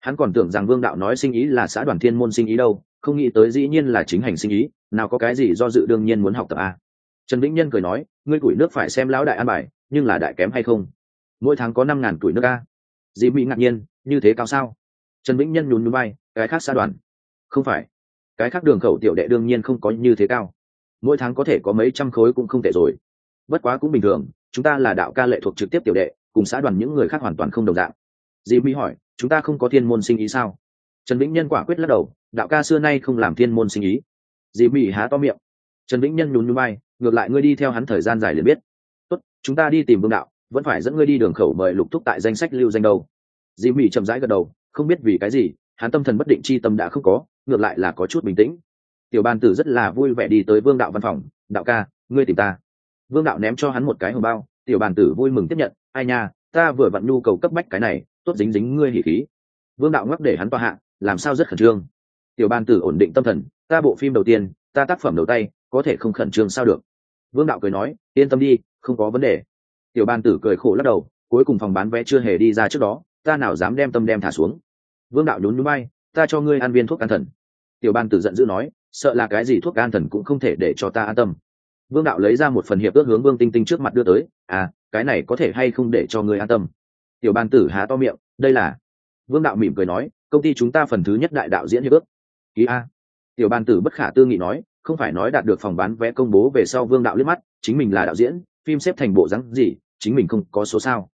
Hắn còn tưởng rằng vương đạo nói sinh ý là xã đoàn thiên môn sinh ý đâu, không nghĩ tới dĩ nhiên là chính hành sinh ý, nào có cái gì do dự đương nhiên muốn học tập a. Trần vĩnh nhân cười nói, ngươi củi nước phải xem lão đại an bài, nhưng là đại kém hay không? Mỗi tháng có năm ngàn củi nước a. Dì bị ngạc nhiên, như thế cao sao? Trần vĩnh nhân nhún núi bay cái khác xã đoàn. Không phải. Cái khác đường khẩu tiểu đệ đương nhiên không có như thế cao. Mỗi tháng có thể có mấy trăm khối cũng không tệ rồi. Bất quá cũng bình thường, chúng ta là đạo ca lệ thuộc trực tiếp tiểu đệ, cùng xã đoàn những người khác hoàn toàn không đồng dạng. Dì mỹ hỏi, chúng ta không có thiên môn sinh ý sao? Trần vĩnh nhân quả quyết lắc đầu, đạo ca xưa nay không làm thiên môn sinh ý. Dì mỹ há to miệng. Trần vĩnh nhân nhún nhún bay ngược lại ngươi đi theo hắn thời gian dài liền biết. Tốt, chúng ta đi tìm vương đạo, vẫn phải dẫn ngươi đi đường khẩu mời lục thúc tại danh sách lưu danh đâu. Dì mỹ chậm rãi gật đầu, không biết vì cái gì hắn tâm thần bất định chi tâm đã không có, ngược lại là có chút bình tĩnh. Tiểu ban tử rất là vui vẻ đi tới vương đạo văn phòng. Đạo ca, ngươi tìm ta. Vương đạo ném cho hắn một cái hồng bao. Tiểu bàn tử vui mừng tiếp nhận. Ai nha, ta vừa vặn nhu cầu cấp bách cái này, tốt dính dính ngươi hỉ khí. Vương đạo ngắc để hắn toa hạ, làm sao rất khẩn trương. Tiểu bàn tử ổn định tâm thần. Ta bộ phim đầu tiên, ta tác phẩm đầu tay, có thể không khẩn trương sao được? Vương đạo cười nói, yên tâm đi, không có vấn đề. Tiểu bàn tử cười khổ lắc đầu. Cuối cùng phòng bán vé chưa hề đi ra trước đó, ta nào dám đem tâm đem thả xuống vương đạo nhún nhún bay ta cho ngươi ăn viên thuốc an thần. Tiểu bàn tử giận dữ nói, sợ là cái gì thuốc an thần cũng không thể để cho ta an tâm. Vương đạo lấy ra một phần hiệp ước hướng vương tinh tinh trước mặt đưa tới à cái này có thể hay không để cho ngươi an tâm? Tiểu bàn tử há to miệng, đây là vương đạo mỉm cười nói, công ty chúng ta phần thứ nhất đại đạo diễn hiệp ước. Ký a. Tiểu bàn tử bất khả tư nghị nói, không phải nói đạt được phòng bán vé công bố về sau vương đạo liếc mắt, chính mình là đạo diễn, phim xếp thành bộ rắn gì, chính mình không có số sao.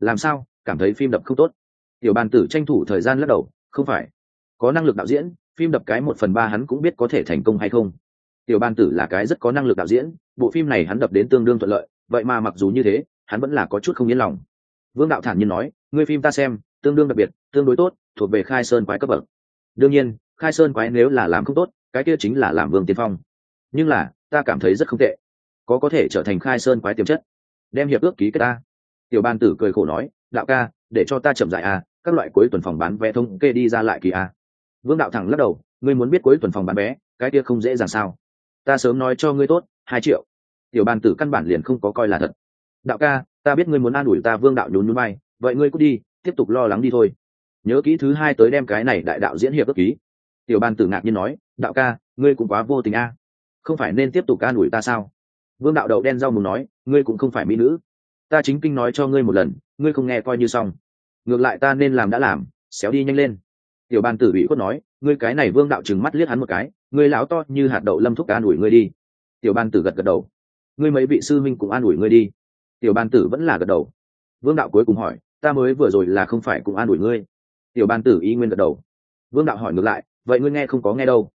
Làm sao? Cảm thấy phim đập không tốt tiểu bàn tử tranh thủ thời gian lắc đầu, không phải. Có năng lực đạo diễn, phim đập cái một phần ba hắn cũng biết có thể thành công hay không. Tiểu ban tử là cái rất có năng lực đạo diễn, bộ phim này hắn đập đến tương đương thuận lợi, vậy mà mặc dù như thế, hắn vẫn là có chút không yên lòng. Vương đạo thản nhiên nói, ngươi phim ta xem, tương đương đặc biệt, tương đối tốt, thuộc về khai sơn quái cấp bậc. Đương nhiên, khai sơn quái nếu là làm không tốt, cái kia chính là làm vương tiên phong. Nhưng là, ta cảm thấy rất không tệ. Có có thể trở thành khai sơn quái tiềm chất. Đem hiệp ước ký kết ta. Tiểu ban tử cười khổ nói, đạo ca, để cho ta chậm dại à các loại cuối tuần phòng bán vé thông kê đi ra lại kỳ a vương đạo thẳng lắc đầu, ngươi muốn biết cuối tuần phòng bán vé, cái kia không dễ dàng sao? Ta sớm nói cho ngươi tốt, hai triệu. Tiểu bàn tử căn bản liền không có coi là thật. Đạo ca, ta biết ngươi muốn an ủi ta, vương đạo nhún nhún bay vậy ngươi cứ đi, tiếp tục lo lắng đi thôi. Nhớ kỹ thứ hai tới đem cái này đại đạo diễn hiệp ước ký. Tiểu bàn tử ngạc nhiên nói, đạo ca, ngươi cũng quá vô tình a. Không phải nên tiếp tục an ủi ta sao? Vương đạo đậu đen rau mù nói, ngươi cũng không phải mỹ nữ. Ta chính kinh nói cho ngươi một lần, ngươi không nghe coi như xong ngược lại ta nên làm đã làm, xéo đi nhanh lên. Tiểu bàn tử bị khuất nói, ngươi cái này vương đạo trừng mắt liếc hắn một cái, ngươi lão to như hạt đậu lâm thúc an ủi ngươi đi. Tiểu bàn tử gật gật đầu. Ngươi mấy vị sư minh cũng an ủi ngươi đi. Tiểu bàn tử vẫn là gật đầu. Vương đạo cuối cùng hỏi, ta mới vừa rồi là không phải cũng an ủi ngươi. Tiểu bàn tử y nguyên gật đầu. Vương đạo hỏi ngược lại, vậy ngươi nghe không có nghe đâu.